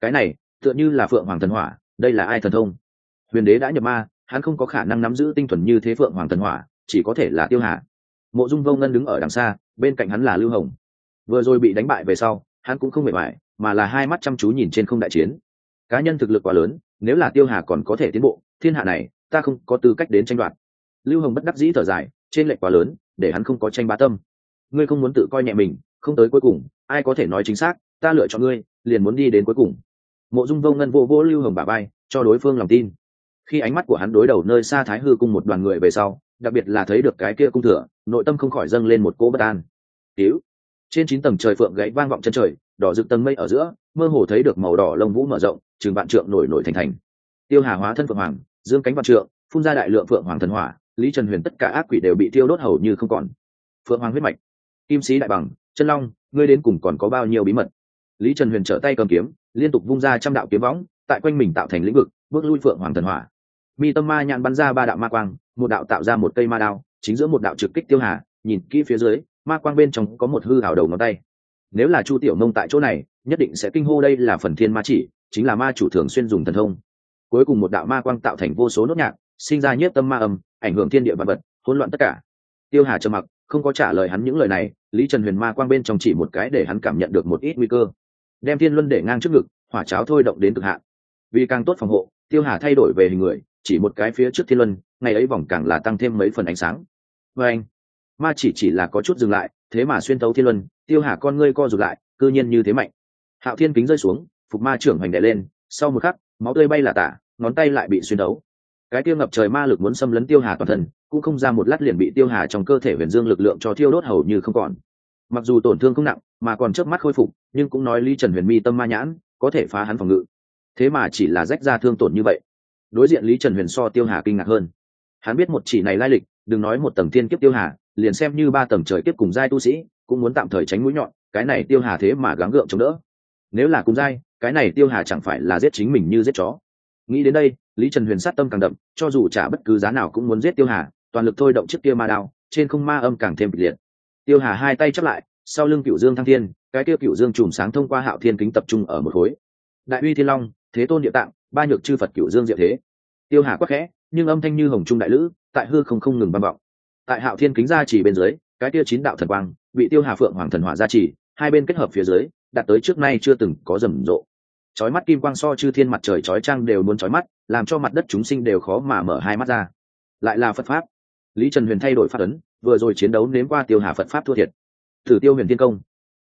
Cái này, tựa như là phượng hoàng thần hỏa, đây là ai thần thông? Huyền đế đã nhập ma, hắn không có khả năng nắm giữ tinh thuần như thế phượng hoàng thần hỏa, chỉ có thể là tiêu hà. Mộ dung vô ngân đứng ở đằng xa, bên cạnh hắn là lưu hồng. Vừa rồi bị đánh bại về sau, hắn cũng không mệt mỏi, mà là hai mắt chăm chú nhìn trên không đại chiến cá nhân thực lực quá lớn, nếu là tiêu hà còn có thể tiến bộ, thiên hạ này, ta không có tư cách đến tranh đoạt. Lưu hồng bất đắc dĩ thở dài, trên lệnh quá lớn, để hắn không có tranh bá tâm. Ngươi không muốn tự coi nhẹ mình, không tới cuối cùng, ai có thể nói chính xác, ta lựa chọn ngươi, liền muốn đi đến cuối cùng. Mộ dung vô ngân vô vô lưu hồng bà bay cho đối phương lòng tin. Khi ánh mắt của hắn đối đầu nơi xa thái hư cung một đoàn người về sau, đặc biệt là thấy được cái kia cung thừa, nội tâm không khỏi dâng lên một cỗ bất an. Cứu! Trên chín tầng trời phượng gãy vang vọng chân trời đỏ rực tầng mây ở giữa, mơ hồ thấy được màu đỏ lông vũ mở rộng chừng vạn trượng nổi nổi thành thành. Tiêu hà hóa thân phượng hoàng, dương cánh vạn trượng, phun ra đại lượng phượng hoàng thần hỏa, lý trần huyền tất cả ác quỷ đều bị tiêu đốt hầu như không còn. Phượng hoàng huyết mạch, kim sĩ đại bằng, chân long, ngươi đến cùng còn có bao nhiêu bí mật? Lý trần huyền trở tay cầm kiếm, liên tục vung ra trăm đạo kiếm võng, tại quanh mình tạo thành lĩnh vực, bước lui phượng hoàng thần hỏa. Mi tâm ma nhạn bắn ra ba đạo ma quang, một đạo tạo ra một cây ma đao, chính giữa một đạo trực kích tiêu hà, nhìn kỹ phía dưới, ma quang bên trong có một hư hào đầu ngón tay nếu là chu tiểu nông tại chỗ này, nhất định sẽ kinh hô đây là phần thiên ma chỉ, chính là ma chủ thường xuyên dùng thần thông. Cuối cùng một đạo ma quang tạo thành vô số nốt nhạc, sinh ra nhiếp tâm ma âm, ảnh hưởng thiên địa vật vật, hỗn loạn tất cả. Tiêu hà trầm mặc, không có trả lời hắn những lời này, lý trần huyền ma quang bên trong chỉ một cái để hắn cảm nhận được một ít nguy cơ. Đem thiên luân để ngang trước ngực, hỏa cháo thôi động đến cực hạn. Vì càng tốt phòng hộ, tiêu hà thay đổi về hình người, chỉ một cái phía trước thiên luân, ngày ấy vòng càng là tăng thêm mấy phần ánh sáng. Vê anh, ma chỉ chỉ là có chút dừng lại thế mà xuyên tấu thiên luân, tiêu hà con ngươi co rụt lại, cư nhiên như thế mạnh. Hạo thiên kính rơi xuống, phục ma trưởng hoành đệ lên, sau một khắc, máu tươi bay là tả, ngón tay lại bị xuyên tấu cái tiêu ngập trời ma lực muốn xâm lấn tiêu hà toàn thân, cũng không ra một lát liền bị tiêu hà trong cơ thể huyền dương lực lượng cho thiêu đốt hầu như không còn. Mặc dù tổn thương không nặng, mà còn trước mắt khôi phục, nhưng cũng nói lý trần huyền mi tâm ma nhãn, có thể phá hắn phòng ngự. Thế mà chỉ là rách ra thương tổn như vậy. Đối diện lý trần huyền so tiêu hà kinh ngạc hơn. Hắn biết một chỉ này lai lịch, đừng nói một tầng thiên kiếp tiêu hà liền xem như ba tầng trời kiếp cùng giai tu sĩ, cũng muốn tạm thời tránh mũi nhọn, cái này tiêu hà thế mà gắng gượng chống đỡ. Nếu là cùng giai, cái này tiêu hà chẳng phải là giết chính mình như giết chó. Nghĩ đến đây, lý trần huyền sát tâm càng đậm, cho dù trả bất cứ giá nào cũng muốn giết tiêu hà, toàn lực thôi động chiếc kia ma đao, trên không ma âm càng thêm kịch liệt. Tiêu hà hai tay chắp lại, sau lưng cựu dương thăng thiên, cái kia cựu dương chùm sáng thông qua hạo thiên kính tập trung ở một khối. Đại uy thiên long, thế tôn địa tạng, ba nhược chư phật cựu dương diệu thế. Tiêu hà quắc khẽ, nhưng âm thanh như hồng trung đại lữ, tại hư không không ngừng vang vọng tại hạo thiên kính gia trì bên dưới, cái kia chín đạo thần quang bị tiêu hà phượng hoàng thần hỏa gia trì, hai bên kết hợp phía dưới, đạt tới trước nay chưa từng có rầm rộ. Chói mắt kim quang so chư thiên mặt trời chói trăng đều muốn chói mắt, làm cho mặt đất chúng sinh đều khó mà mở hai mắt ra. Lại là phật pháp. Lý trần huyền thay đổi pháp ấn, vừa rồi chiến đấu nếm qua tiêu hà phật pháp thua thiệt. Thử tiêu huyền thiên công.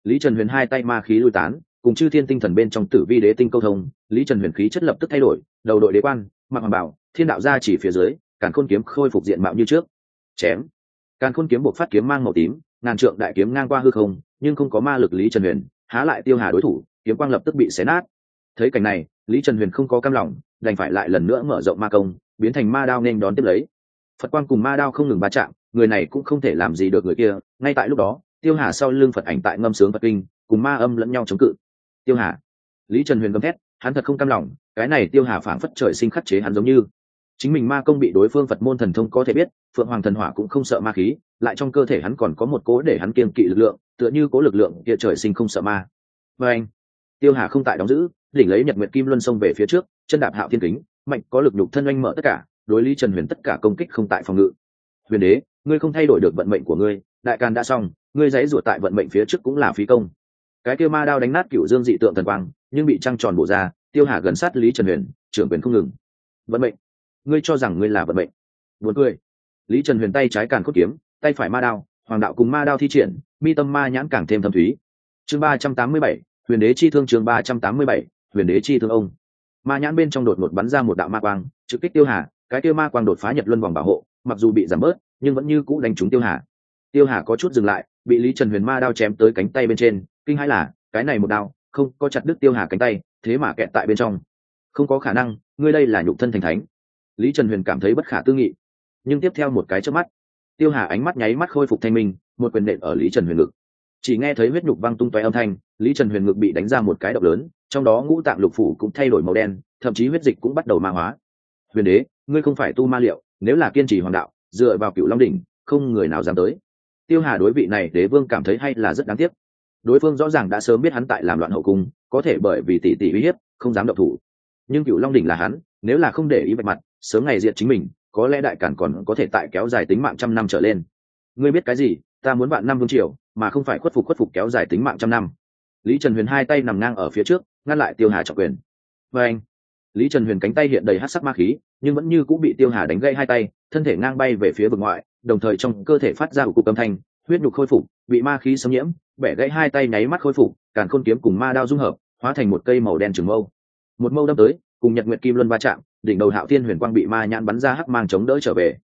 Lý trần huyền hai tay ma khí lui tán, cùng chư thiên tinh thần bên trong tử vi đế tinh câu thông, lý trần huyền khí chất lập tức thay đổi, đầu đội đế quan mặc hoàng bảo, thiên đạo gia chỉ phía dưới cản khôn kiếm khôi phục diện mạo như trước chém. Càn khôn kiếm buộc phát kiếm mang màu tím, ngàn trượng đại kiếm ngang qua hư không, nhưng không có ma lực lý trần huyền, há lại tiêu hà đối thủ, kiếm quang lập tức bị xé nát. Thấy cảnh này, lý trần huyền không có cam lòng, đành phải lại lần nữa mở rộng ma công, biến thành ma đao nên đón tiếp lấy. Phật quang cùng ma đao không ngừng va chạm, người này cũng không thể làm gì được người kia, ngay tại lúc đó, tiêu hà sau lưng phật ảnh tại ngâm sướng phật kinh, cùng ma âm lẫn nhau chống cự. Tiêu hà. Lý trần huyền gầm thét, hắn thật không cam lòng, cái này tiêu hà phảng phất trời sinh khắc chế hắn giống như chính mình ma công bị đối phương phật môn thần thông có thể biết, phượng hoàng thần hỏa cũng không sợ ma khí, lại trong cơ thể hắn còn có một cố để hắn kiên kỵ lực lượng, tựa như cố lực lượng kia trời sinh không sợ ma. Và anh, tiêu hà không tại đóng giữ, đỉnh lấy nhật nguyệt kim luân sông về phía trước, chân đạp hạo thiên kính, mạnh có lực nhục thân oanh mở tất cả, đối lý trần huyền tất cả công kích không tại phòng ngự. Huyền đế, ngươi không thay đổi được vận mệnh của ngươi, đại càn đã xong, ngươi dãy ruột tại vận mệnh phía trước cũng là phí công. Cái kêu ma đao đánh nát cựu dương dị tượng thần quang, nhưng bị trăng tròn bổ ra, tiêu hà gần sát lý trần huyền, trưởng quyền không ngừng. Vận mệnh ngươi cho rằng ngươi là vận mệnh. Buồn cười. Lý trần huyền tay trái càn cốt kiếm, tay phải ma đao, hoàng đạo cùng ma đao thi triển, mi tâm ma nhãn càng thêm thâm thúy. Chương ba trăm tám mươi bảy, huyền đế chi thương chương ba trăm tám mươi bảy, huyền đế chi thương ông. Ma nhãn bên trong đột ngột bắn ra một đạo ma quang, trực kích tiêu hà, cái tiêu ma quang đột phá nhật luân vòng bảo hộ, mặc dù bị giảm bớt, nhưng vẫn như cũ đánh trúng tiêu hà. Tiêu hà có chút dừng lại, bị lý trần huyền ma đao chém tới cánh tay bên trên, kinh hãi là, cái này một đao, không có chặt đứt tiêu hà cánh tay, thế mà kẹt tại bên trong. Không có khả năng, ngươi đây là nhục thân thành thánh lý trần huyền cảm thấy bất khả tư nghị. Nhưng tiếp theo một cái trước mắt, tiêu hà ánh mắt nháy mắt khôi phục thanh minh, một quyền nện ở lý trần huyền ngực. Chỉ nghe thấy huyết nhục văng tung toe âm thanh, lý trần huyền ngực bị đánh ra một cái động lớn, trong đó ngũ tạng lục phủ cũng thay đổi màu đen, thậm chí huyết dịch cũng bắt đầu ma hóa. Huyền đế, ngươi không phải tu ma liệu, nếu là kiên trì hoàng đạo, dựa vào cựu long đỉnh, không người nào dám tới. Tiêu hà đối vị này đế vương cảm thấy hay là rất đáng tiếc. Đối phương rõ ràng đã sớm biết hắn tại làm loạn hậu cung, có thể bởi vì tỷ tỷ uy hiếp, không dám động thủ. Nhưng cựu long đỉnh là hắn, nếu là không để ý vạch mặt sớm ngày diệt chính mình, có lẽ đại cản còn có thể tại kéo dài tính mạng trăm năm trở lên. Ngươi biết cái gì? Ta muốn bạn năm vương triều, mà không phải khuất phục khuất phục kéo dài tính mạng trăm năm. Lý trần huyền hai tay nằm ngang ở phía trước, ngăn lại tiêu hà trọng quyền. Và anh, lý trần huyền cánh tay hiện đầy hát sắc ma khí, nhưng vẫn như cũng bị tiêu hà đánh gây hai tay, thân thể ngang bay về phía vực ngoại, đồng thời trong cơ thể phát ra của cục âm thanh, huyết nhục khôi phục, bị ma khí xâm nhiễm, bẻ gãy hai tay nháy mắt khôi phục, càn khôn kiếm cùng ma đao dung hợp, hóa thành một cây màu đen trừng mâu. Một mâu đâm tới, cùng nhật nguyệt kim luân va chạm đỉnh đầu hạo thiên huyền quang bị ma nhãn bắn ra hắc mang chống đỡ trở về.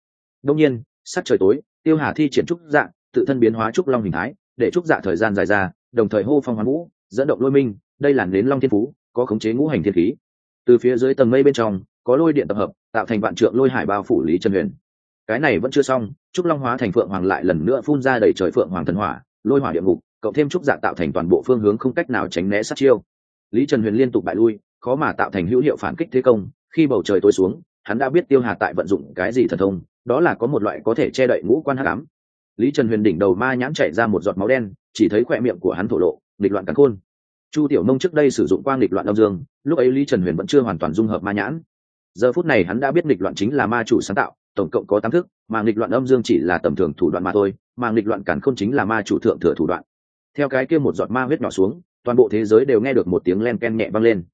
Đông nhiên, sắc trời tối, tiêu hà thi triển trúc dạ tự thân biến hóa trúc long hình thái, để trúc dạ thời gian dài ra, đồng thời hô phong hoán vũ, dẫn động lôi minh, đây là nến long thiên phú, có khống chế ngũ hành thiên khí. Từ phía dưới tầng mây bên trong, có lôi điện tập hợp, tạo thành vạn trượng lôi hải bao phủ lý trần huyền. Cái này vẫn chưa xong, trúc long hóa thành phượng hoàng lại lần nữa phun ra đầy trời phượng hoàng thần hỏa, lôi hỏa địa ngục, cộng thêm trúc dạ tạo thành toàn bộ phương hướng không cách nào tránh né sát chiêu. Lý trần huyền liên tục bại lui, khó mà tạo thành hữu hiệu phản kích thế công khi bầu trời tối xuống, hắn đã biết tiêu hà tại vận dụng cái gì thần thông, đó là có một loại có thể che đậy ngũ quan hắc ám. Lý trần huyền đỉnh đầu ma nhãn chạy ra một giọt máu đen, chỉ thấy khỏe miệng của hắn thổ lộ, nghịch loạn cắn khôn. Chu tiểu nông trước đây sử dụng quang nghịch loạn âm dương, lúc ấy lý trần huyền vẫn chưa hoàn toàn dung hợp ma nhãn. Giờ phút này hắn đã biết nghịch loạn chính là ma chủ sáng tạo, tổng cộng có tám thức, mà nghịch loạn âm dương chỉ là tầm thường thủ đoạn mà thôi, mà nghịch loạn cản khôn chính là ma chủ thượng thừa thủ đoạn. Theo cái kia một giọt ma huyết nhỏ xuống, toàn bộ thế giới đều nghe được một tiếng len ken nhẹ vang lên.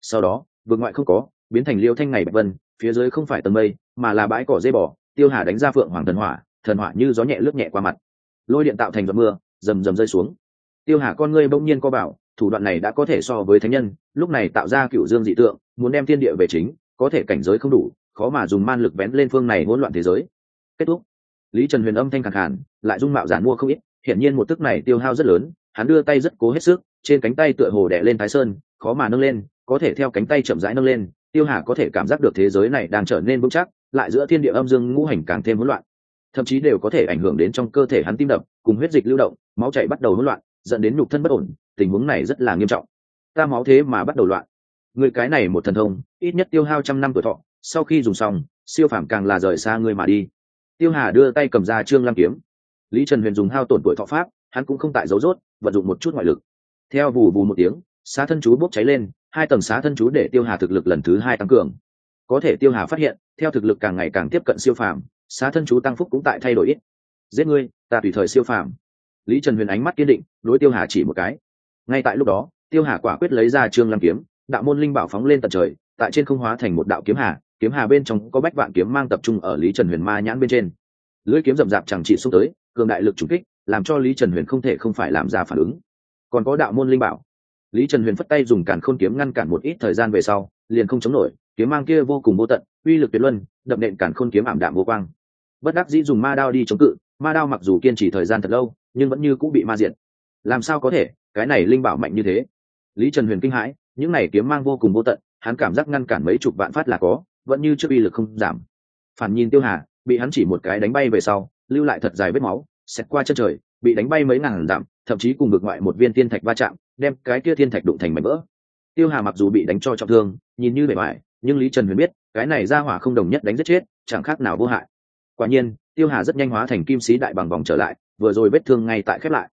Sau đó vượt ngoại không có biến thành liêu thanh ngày bạch vân, phía dưới không phải tầng mây, mà là bãi cỏ dây bò, tiêu hà đánh ra phượng hoàng thần hỏa thần hỏa như gió nhẹ lướt nhẹ qua mặt. Lôi điện tạo thành giọt mưa, rầm rầm rơi xuống. Tiêu hà con ngươi bỗng nhiên co bảo, thủ đoạn này đã có thể so với thánh nhân, lúc này tạo ra cựu dương dị tượng, muốn đem thiên địa về chính, có thể cảnh giới không đủ, khó mà dùng man lực vén lên phương này hỗn loạn thế giới. Kết thúc. Lý trần huyền âm thanh khẳng hẳn lại dung mạo giản mua không ít, hiển nhiên một tức này tiêu hao rất lớn, hắn đưa tay rất cố hết sức, trên cánh tay tựa hồ đẻ lên thái sơn, khó mà nâng lên, có thể theo cánh tay chậm rãi nâng lên tiêu hà có thể cảm giác được thế giới này đang trở nên vững chắc, lại giữa thiên địa âm dương ngũ hành càng thêm hỗn loạn. Thậm chí đều có thể ảnh hưởng đến trong cơ thể hắn tim đập, cùng huyết dịch lưu động, máu chảy bắt đầu hỗn loạn, dẫn đến nhục thân bất ổn, tình huống này rất là nghiêm trọng. Ta máu thế mà bắt đầu loạn. Người cái này một thần thông, ít nhất tiêu hao trăm năm tuổi thọ, sau khi dùng xong, siêu phàm càng là rời xa người mà đi. Tiêu hà đưa tay cầm ra trương lam kiếm. Lý trần huyền dùng hao tổn tuổi thọ pháp, hắn cũng không tại dấu rốt, vận dụng một chút ngoại lực. Theo vù vù một tiếng, xá thân chú bốc cháy lên hai tầng xá thân chú để tiêu hà thực lực lần thứ hai tăng cường. Có thể tiêu hà phát hiện, theo thực lực càng ngày càng tiếp cận siêu phàm, xá thân chú tăng phúc cũng tại thay đổi ít. Giết ngươi, ta tùy thời siêu phàm. Lý trần huyền ánh mắt kiên định, đối tiêu hà chỉ một cái. Ngay tại lúc đó, tiêu hà quả quyết lấy ra trương lăng kiếm, đạo môn linh bảo phóng lên tận trời, tại trên không hóa thành một đạo kiếm hà kiếm hà bên trong có bách vạn kiếm mang tập trung ở lý trần huyền ma nhãn bên trên. Lưỡi kiếm rậm rạp chẳng chỉ xuống tới, cường đại lực trùng kích, làm cho lý trần huyền không thể không phải làm ra phản ứng. Còn có đạo môn linh bảo lý trần huyền phất tay dùng cản khôn kiếm ngăn cản một ít thời gian về sau, liền không chống nổi, kiếm mang kia vô cùng vô tận, uy lực tuyệt luân, đập nện cản khôn kiếm ảm đạm vô quang. Bất đắc dĩ dùng ma đao đi chống cự, ma đao mặc dù kiên trì thời gian thật lâu, nhưng vẫn như cũng bị ma diệt. Làm sao có thể? Cái này linh bảo mạnh như thế. Lý trần huyền kinh hãi, những này kiếm mang vô cùng vô tận, hắn cảm giác ngăn cản mấy chục vạn phát là có, vẫn như trước uy lực không giảm. Phản nhìn tiêu hà, bị hắn chỉ một cái đánh bay về sau, lưu lại thật dài vết máu, xẹt qua chân trời bị đánh bay mấy ngàn dặm, thậm chí cùng ngược ngoại một viên thiên thạch va chạm, đem cái kia thiên thạch đụng thành mảnh vỡ. Tiêu hà mặc dù bị đánh cho trọng thương, nhìn như bề mại nhưng lý trần huyền biết, cái này ra hỏa không đồng nhất đánh giết chết, chẳng khác nào vô hại. Quả nhiên, tiêu hà rất nhanh hóa thành kim sĩ đại bằng vòng trở lại, vừa rồi vết thương ngay tại khép lại.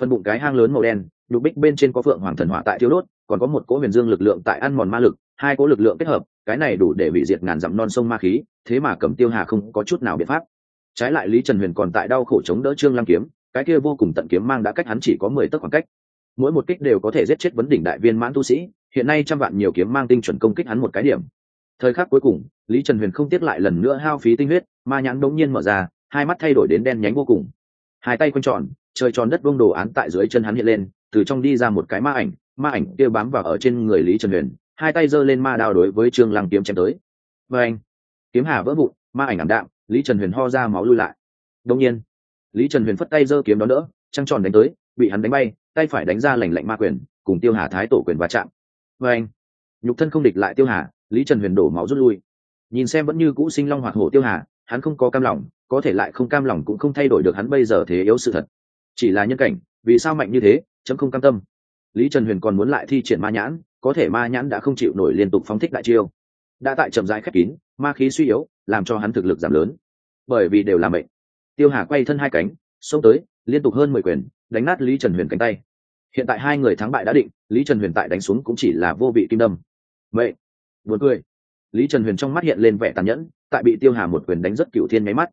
Phần bụng cái hang lớn màu đen, nhục bích bên trên có phượng hoàng thần hỏa tại thiếu đốt, còn có một cỗ huyền dương lực lượng tại ăn mòn ma lực, hai cỗ lực lượng kết hợp, cái này đủ để bị diệt ngàn dặm non sông ma khí, thế mà cầm tiêu hà không có chút nào biện pháp. Trái lại lý trần huyền còn tại đau khổ chống đỡ trương lăng kiếm cái kia vô cùng tận kiếm mang đã cách hắn chỉ có mười tấc khoảng cách. Mỗi một kích đều có thể giết chết vấn đỉnh đại viên mãn tu sĩ, hiện nay trăm vạn nhiều kiếm mang tinh chuẩn công kích hắn một cái điểm. Thời khắc cuối cùng, lý trần huyền không tiếc lại lần nữa hao phí tinh huyết, ma nhãn đống nhiên mở ra, hai mắt thay đổi đến đen nhánh vô cùng. Hai tay quanh tròn, trời tròn đất vông đồ án tại dưới chân hắn hiện lên, từ trong đi ra một cái ma ảnh ma ảnh kia bám vào ở trên người lý trần huyền, hai tay giơ lên ma đao đối với trương lăng kiếm chém tới. Và anh kiếm hà vỡ vụn, ma ảnh ảm đạm, lý trần huyền ho ra máu lui lại. Đông nhiên lý trần huyền phất tay giơ kiếm đó nữa trăng tròn đánh tới, bị hắn đánh bay, tay phải đánh ra lành lạnh ma quyền, cùng tiêu hà thái tổ quyền va chạm. Và anh nhục thân không địch lại tiêu hà, lý trần huyền đổ máu rút lui. Nhìn xem vẫn như cũ sinh long hoạt hổ tiêu hà, hắn không có cam lòng, có thể lại không cam lòng cũng không thay đổi được hắn bây giờ thế yếu sự thật. Chỉ là nhân cảnh, vì sao mạnh như thế, chấm không cam tâm. Lý trần huyền còn muốn lại thi triển ma nhãn, có thể ma nhãn đã không chịu nổi liên tục phóng thích đại chiêu. Đã tại chậm rãi khép kín, ma khí suy yếu, làm cho hắn thực lực giảm lớn. Bởi vì đều là mệnh tiêu hà quay thân hai cánh, xông tới, liên tục hơn mười quyền, đánh nát lý trần huyền cánh tay. Hiện tại hai người thắng bại đã định, lý trần huyền tại đánh xuống cũng chỉ là vô vị kim đâm. Vậy buồn cười. Lý trần huyền trong mắt hiện lên vẻ tàn nhẫn, tại bị tiêu hà một quyền đánh rất cựu thiên máy mắt.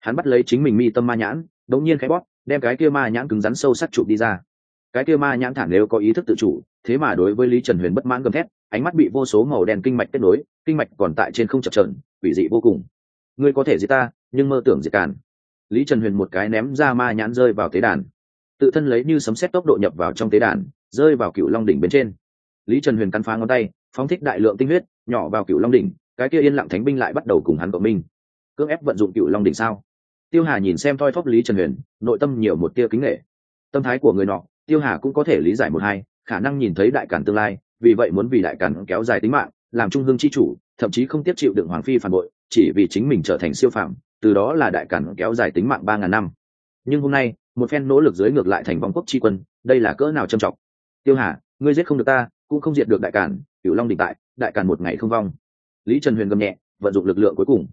Hắn bắt lấy chính mình mi tâm ma nhãn, đống nhiên khẽ bóp, đem cái kia ma nhãn cứng rắn sâu sắc chụp đi ra. Cái kia ma nhãn thản nếu có ý thức tự chủ, thế mà đối với lý trần huyền bất mãn gầm thét, ánh mắt bị vô số màu đen kinh mạch kết nối, kinh mạch còn tại trên không chập trợn quỷ dị vô cùng. Ngươi có thể giết ta, nhưng mơ tưởng diệt càn lý trần huyền một cái ném ra ma nhãn rơi vào tế đàn. Tự thân lấy như sấm xét tốc độ nhập vào trong tế đàn, rơi vào cựu long đỉnh bên trên. Lý trần huyền cắn phá ngón tay, phóng thích đại lượng tinh huyết, nhỏ vào cựu long đỉnh, cái kia yên lặng thánh binh lại bắt đầu cùng hắn cộng minh. Cưỡng ép vận dụng cựu long đỉnh sao? Tiêu hà nhìn xem thoi thóp lý trần huyền, nội tâm nhiều một tia kính nghệ tâm thái của người nọ, tiêu hà cũng có thể lý giải một hai, khả năng nhìn thấy đại cản tương lai, vì vậy muốn vì đại cản kéo dài tính mạng, làm trung hương chi chủ, thậm chí không tiếp chịu đựng hoàng phi phản bội, chỉ vì chính mình trở thành siêu phạm từ đó là đại cản kéo dài tính mạng ba ngàn năm. Nhưng hôm nay, một phen nỗ lực dưới ngược lại thành vong quốc tri quân, đây là cỡ nào trầm trọng? Tiêu hà, ngươi giết không được ta, cũng không diệt được đại cản, cửu long định tại, đại cản một ngày không vong. Lý trần huyền gầm nhẹ, vận dụng lực lượng cuối cùng.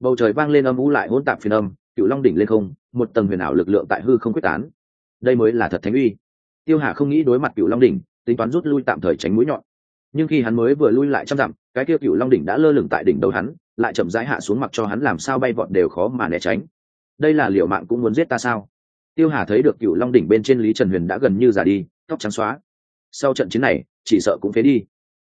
Bầu trời vang lên âm u lại hỗn tạp phiền âm cựu long đỉnh lên không, một tầng huyền ảo lực lượng tại hư không quyết tán. Đây mới là thật thánh uy. Tiêu hà không nghĩ đối mặt cựu long đỉnh, tính toán rút lui tạm thời tránh mũi nhọn nhưng khi hắn mới vừa lui lại trăm dặm, cái kia cựu long đỉnh đã lơ lửng tại đỉnh đầu hắn, lại chậm rãi hạ xuống mặc cho hắn làm sao bay vọt đều khó mà né tránh. Đây là liệu mạng cũng muốn giết ta sao? Tiêu hà thấy được cựu long đỉnh bên trên lý trần huyền đã gần như già đi, tóc trắng xóa. Sau trận chiến này, chỉ sợ cũng phế đi.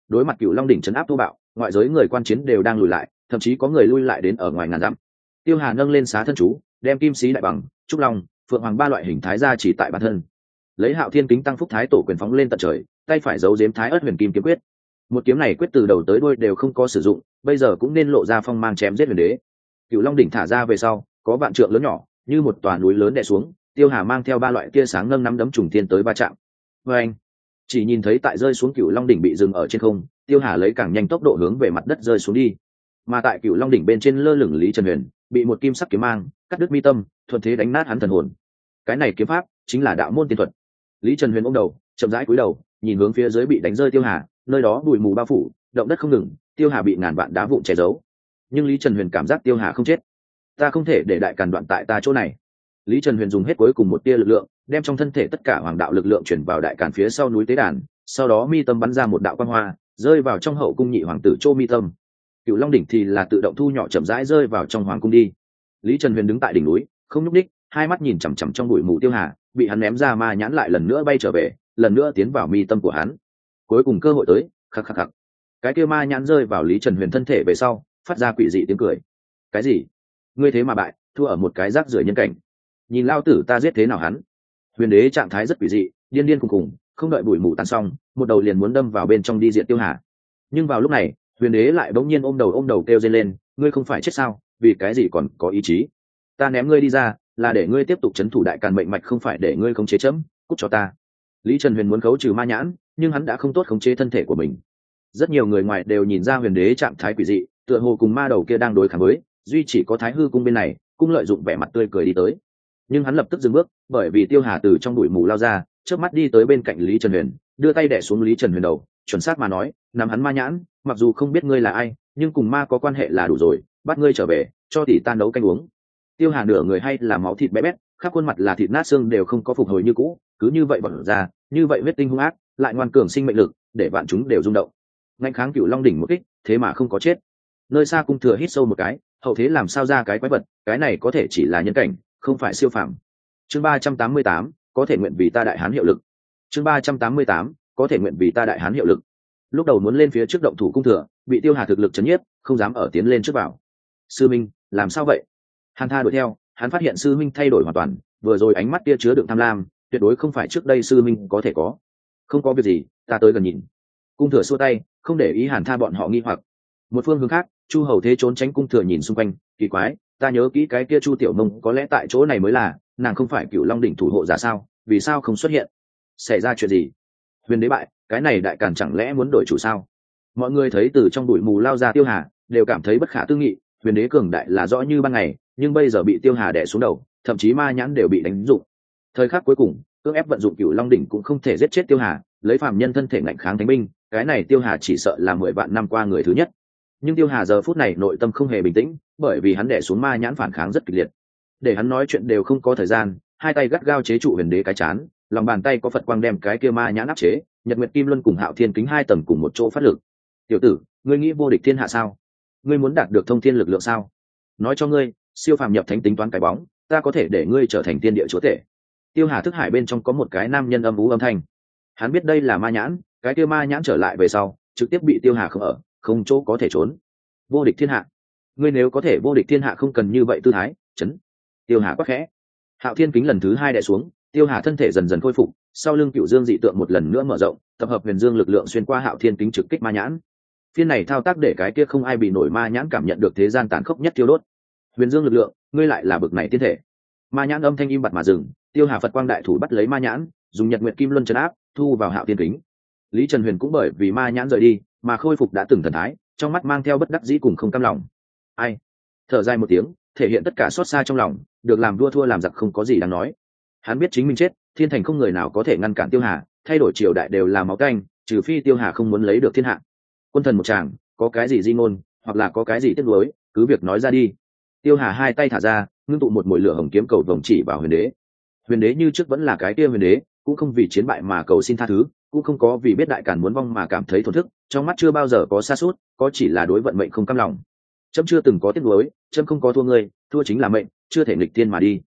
Đối mặt cựu long đỉnh chấn áp thô bạo, ngoại giới người quan chiến đều đang lùi lại, thậm chí có người lui lại đến ở ngoài ngàn dặm. Tiêu hà nâng lên xá thân chú, đem kim sĩ đại bằng, trúc long, phượng hoàng ba loại hình thái ra chỉ tại bản thân. Lấy hạo thiên kính tăng phúc thái tổ quyền phóng lên tận trời, tay phải giấu giếm thái ớt huyền kim kiếm quyết một kiếm này quyết từ đầu tới đuôi đều không có sử dụng, bây giờ cũng nên lộ ra phong mang chém giết huyền đế. Cựu long đỉnh thả ra về sau, có vạn trượng lớn nhỏ, như một tòa núi lớn đè xuống, tiêu hà mang theo ba loại tia sáng ngâm nắm đấm trùng tiên tới ba trạm vê anh, chỉ nhìn thấy tại rơi xuống cựu long đỉnh bị dừng ở trên không, tiêu hà lấy càng nhanh tốc độ hướng về mặt đất rơi xuống đi. Mà tại cựu long đỉnh bên trên lơ lửng lý trần huyền, bị một kim sắc kiếm mang, cắt đứt mi tâm, thuận thế đánh nát hắn thần hồn. Cái này kiếm pháp chính là đạo môn tiên thuật. Lý trần huyền ôm đầu, chậm rãi cúi đầu, nhìn hướng phía dưới bị đánh rơi tiêu hà nơi đó bụi mù bao phủ, động đất không ngừng, tiêu hà bị ngàn vạn đá vụn che giấu. Nhưng lý trần huyền cảm giác tiêu hà không chết. Ta không thể để đại càn đoạn tại ta chỗ này. Lý trần huyền dùng hết cuối cùng một tia lực lượng, đem trong thân thể tất cả hoàng đạo lực lượng chuyển vào đại càn phía sau núi tế đàn, sau đó mi tâm bắn ra một đạo quan hoa, rơi vào trong hậu cung nhị hoàng tử châu mi tâm. Cựu long đỉnh thì là tự động thu nhỏ chậm rãi rơi vào trong hoàng cung đi. Lý trần huyền đứng tại đỉnh núi, không nhúc ních hai mắt nhìn chằm chằm trong bụi mù tiêu hà, bị hắn ném ra ma nhãn lại lần nữa bay trở về, lần nữa tiến vào mi tâm của hắn cuối cùng cơ hội tới, khắc khắc khắc. Cái kia ma nhãn rơi vào lý trần huyền thân thể về sau, phát ra quỷ dị tiếng cười. Cái gì? Ngươi thế mà bại, thua ở một cái rác rưởi nhân cảnh. Nhìn lao tử ta giết thế nào hắn? Huyền đế trạng thái rất quỷ dị, điên điên cùng cùng, không đợi bụi mù tan xong, một đầu liền muốn đâm vào bên trong đi diện tiêu hà. Nhưng vào lúc này, huyền đế lại bỗng nhiên ôm đầu ôm đầu kêu dây lên, ngươi không phải chết sao? Vì cái gì còn có ý chí? Ta ném ngươi đi ra, là để ngươi tiếp tục c h ấ n thủ đại càn mệnh mạch không phải để ngươi không chế chấm, cút cho ta. Lý trần huyền muốn khấu trừ ma nhãn nhưng hắn đã không tốt khống chế thân thể của mình. Rất nhiều người ngoài đều nhìn ra huyền đế trạng thái quỷ dị, tựa hồ cùng ma đầu kia đang đối kháng với, duy chỉ có thái hư cung bên này cung lợi dụng vẻ mặt tươi cười đi tới. Nhưng hắn lập tức dừng bước, bởi vì tiêu hà từ trong đùi mù lao ra trước mắt đi tới bên cạnh lý trần huyền, đưa tay đẻ xuống lý trần huyền đầu, chuẩn xác mà nói nằm hắn ma nhãn, mặc dù không biết ngươi là ai, nhưng cùng ma có quan hệ là đủ rồi, bắt ngươi trở về, cho tỷ ta nấu canh uống. Tiêu hà nửa người hay là máu thịt bé bét, khắp khuôn mặt là thịt nát xương đều không có phục hồi như cũ, cứ như vậy bật ra, như vậy vết tinh hung ác lại ngoan cường sinh mệnh lực, để bạn chúng đều rung động. Ngạnh kháng cựu long đỉnh một kích, thế mà không có chết. Nơi xa cung thừa hít sâu một cái, hậu thế làm sao ra cái quái vật, cái này có thể chỉ là nhân cảnh, không phải siêu phàm. Chương ba trăm tám mươi tám, có thể nguyện vì ta đại hán hiệu lực. Chương ba trăm tám mươi tám, có thể nguyện vì ta đại hán hiệu lực. Lúc đầu muốn lên phía trước động thủ cung thừa, bị tiêu hà thực lực chấn nhiếp, không dám ở tiến lên trước vào. Sư minh, làm sao vậy? Hàn tha đuổi theo, hắn phát hiện sư minh thay đổi hoàn toàn, vừa rồi ánh mắt kia chứa đựng tham lam, tuyệt đối không phải trước đây sư minh có thể có không có việc gì, ta tới gần nhìn. Cung thừa xua tay, không để ý hàn tha bọn họ nghi hoặc. Một phương hướng khác, chu hầu thế trốn tránh cung thừa nhìn xung quanh, kỳ quái, ta nhớ kỹ cái kia chu tiểu mông có lẽ tại chỗ này mới là, nàng không phải cựu long đỉnh thủ hộ giả sao, vì sao không xuất hiện? Xảy ra chuyện gì? Huyền đế bại, cái này đại càn chẳng lẽ muốn đổi chủ sao? Mọi người thấy từ trong bụi mù lao ra tiêu hà, đều cảm thấy bất khả tư nghị, huyền đế cường đại là rõ như ban ngày, nhưng bây giờ bị tiêu hà đẻ xuống đầu, thậm chí ma nhãn đều bị đánh dụng thời khắc cuối cùng cưỡng ép vận dụng cựu long đỉnh cũng không thể giết chết tiêu hà, lấy phạm nhân thân thể ngạnh kháng thánh binh, cái này tiêu hà chỉ sợ là mười vạn năm qua người thứ nhất. Nhưng tiêu hà giờ phút này nội tâm không hề bình tĩnh, bởi vì hắn đẻ xuống ma nhãn phản kháng rất kịch liệt. Để hắn nói chuyện đều không có thời gian, hai tay gắt gao chế trụ huyền đế cái chán, lòng bàn tay có phật quang đem cái kia ma nhãn áp chế, nhật nguyệt kim luân cùng hạo thiên kính hai tầng cùng một chỗ phát lực. Tiểu tử, ngươi nghĩ vô địch thiên hạ sao? Ngươi muốn đạt được thông thiên lực lượng sao? Nói cho ngươi, siêu phàm nhập thánh tính toán cái bóng, ta có thể để ngươi trở thành tiên địa chúa tể tiêu hà thức hải bên trong có một cái nam nhân âm ú âm thanh. Hắn biết đây là ma nhãn, cái kia ma nhãn trở lại về sau, trực tiếp bị tiêu hà không ở, không chỗ có thể trốn. Vô địch thiên hạ. Ngươi nếu có thể vô địch thiên hạ không cần như vậy tư thái, chấn. Tiêu hà quắc khẽ. Hạo thiên kính lần thứ hai đẻ xuống, tiêu hà thân thể dần dần khôi phục, sau lưng cựu dương dị tượng một lần nữa mở rộng, tập hợp huyền dương lực lượng xuyên qua hạo thiên kính trực kích ma nhãn. Phiên này thao tác để cái kia không ai bị nổi ma nhãn cảm nhận được thế gian tàn khốc nhất tiêu đốt. Huyền dương lực lượng, ngươi lại là bực này tiên thể. Ma nhãn âm thanh im bặt mà dừng tiêu hà phật quang đại thủ bắt lấy ma nhãn, dùng nhật nguyện kim luân chấn áp, thu vào hạo tiên kính. Lý trần huyền cũng bởi vì ma nhãn rời đi, mà khôi phục đã từng thần thái, trong mắt mang theo bất đắc dĩ cùng không cam lòng. Ai? Thở dài một tiếng, thể hiện tất cả xót xa trong lòng, được làm đua thua làm giặc không có gì đáng nói. Hắn biết chính mình chết, thiên thành không người nào có thể ngăn cản tiêu hà, thay đổi triều đại đều là máu canh, trừ phi tiêu hà không muốn lấy được thiên hạ. Quân thần một chàng có cái gì di ngôn, hoặc là có cái gì tiếc nuối, cứ việc nói ra đi. Tiêu hà hai tay thả ra, ngưng tụ một mồi lửa hồng kiếm cầu vồng chỉ vào huyền đế huyền đế như trước vẫn là cái kia huyền đế, cũng không vì chiến bại mà cầu xin tha thứ, cũng không có vì biết đại càn muốn vong mà cảm thấy thổn thức, trong mắt chưa bao giờ có xa suốt có chỉ là đối vận mệnh không cam lòng. Trâm chưa từng có tiếc nuối trâm không có thua ngươi, thua chính là mệnh, chưa thể nghịch tiên mà đi.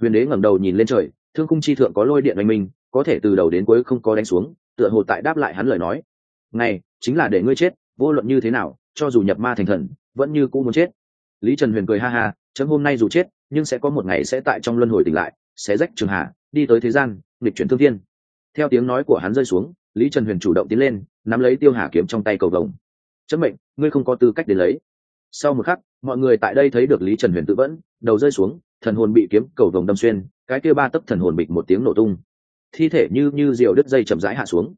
Huyền đế ngẩng đầu nhìn lên trời, thương khung chi thượng có lôi điện oanh minh, có thể từ đầu đến cuối không có đánh xuống, tựa hồ tại đáp lại hắn lời nói. Ngày chính là để ngươi chết, vô luận như thế nào, cho dù nhập ma thành thần, vẫn như cũ muốn chết. Lý trần huyền cười ha ha, chấm hôm nay dù chết, nhưng sẽ có một ngày sẽ tại trong luân hồi tỉnh lại sẽ rách trường hạ đi tới thế gian, nghịch chuyển thương thiên. Theo tiếng nói của hắn rơi xuống, lý trần huyền chủ động tiến lên, nắm lấy tiêu hà kiếm trong tay cầu vồng. Chấm mệnh, ngươi không có tư cách đến lấy. Sau một khắc, mọi người tại đây thấy được lý trần huyền tự vẫn, đầu rơi xuống, thần hồn bị kiếm cầu vồng đâm xuyên, cái kia ba tấc thần hồn bịch một tiếng nổ tung. Thi thể như như rượu đứt dây chậm rãi hạ xuống.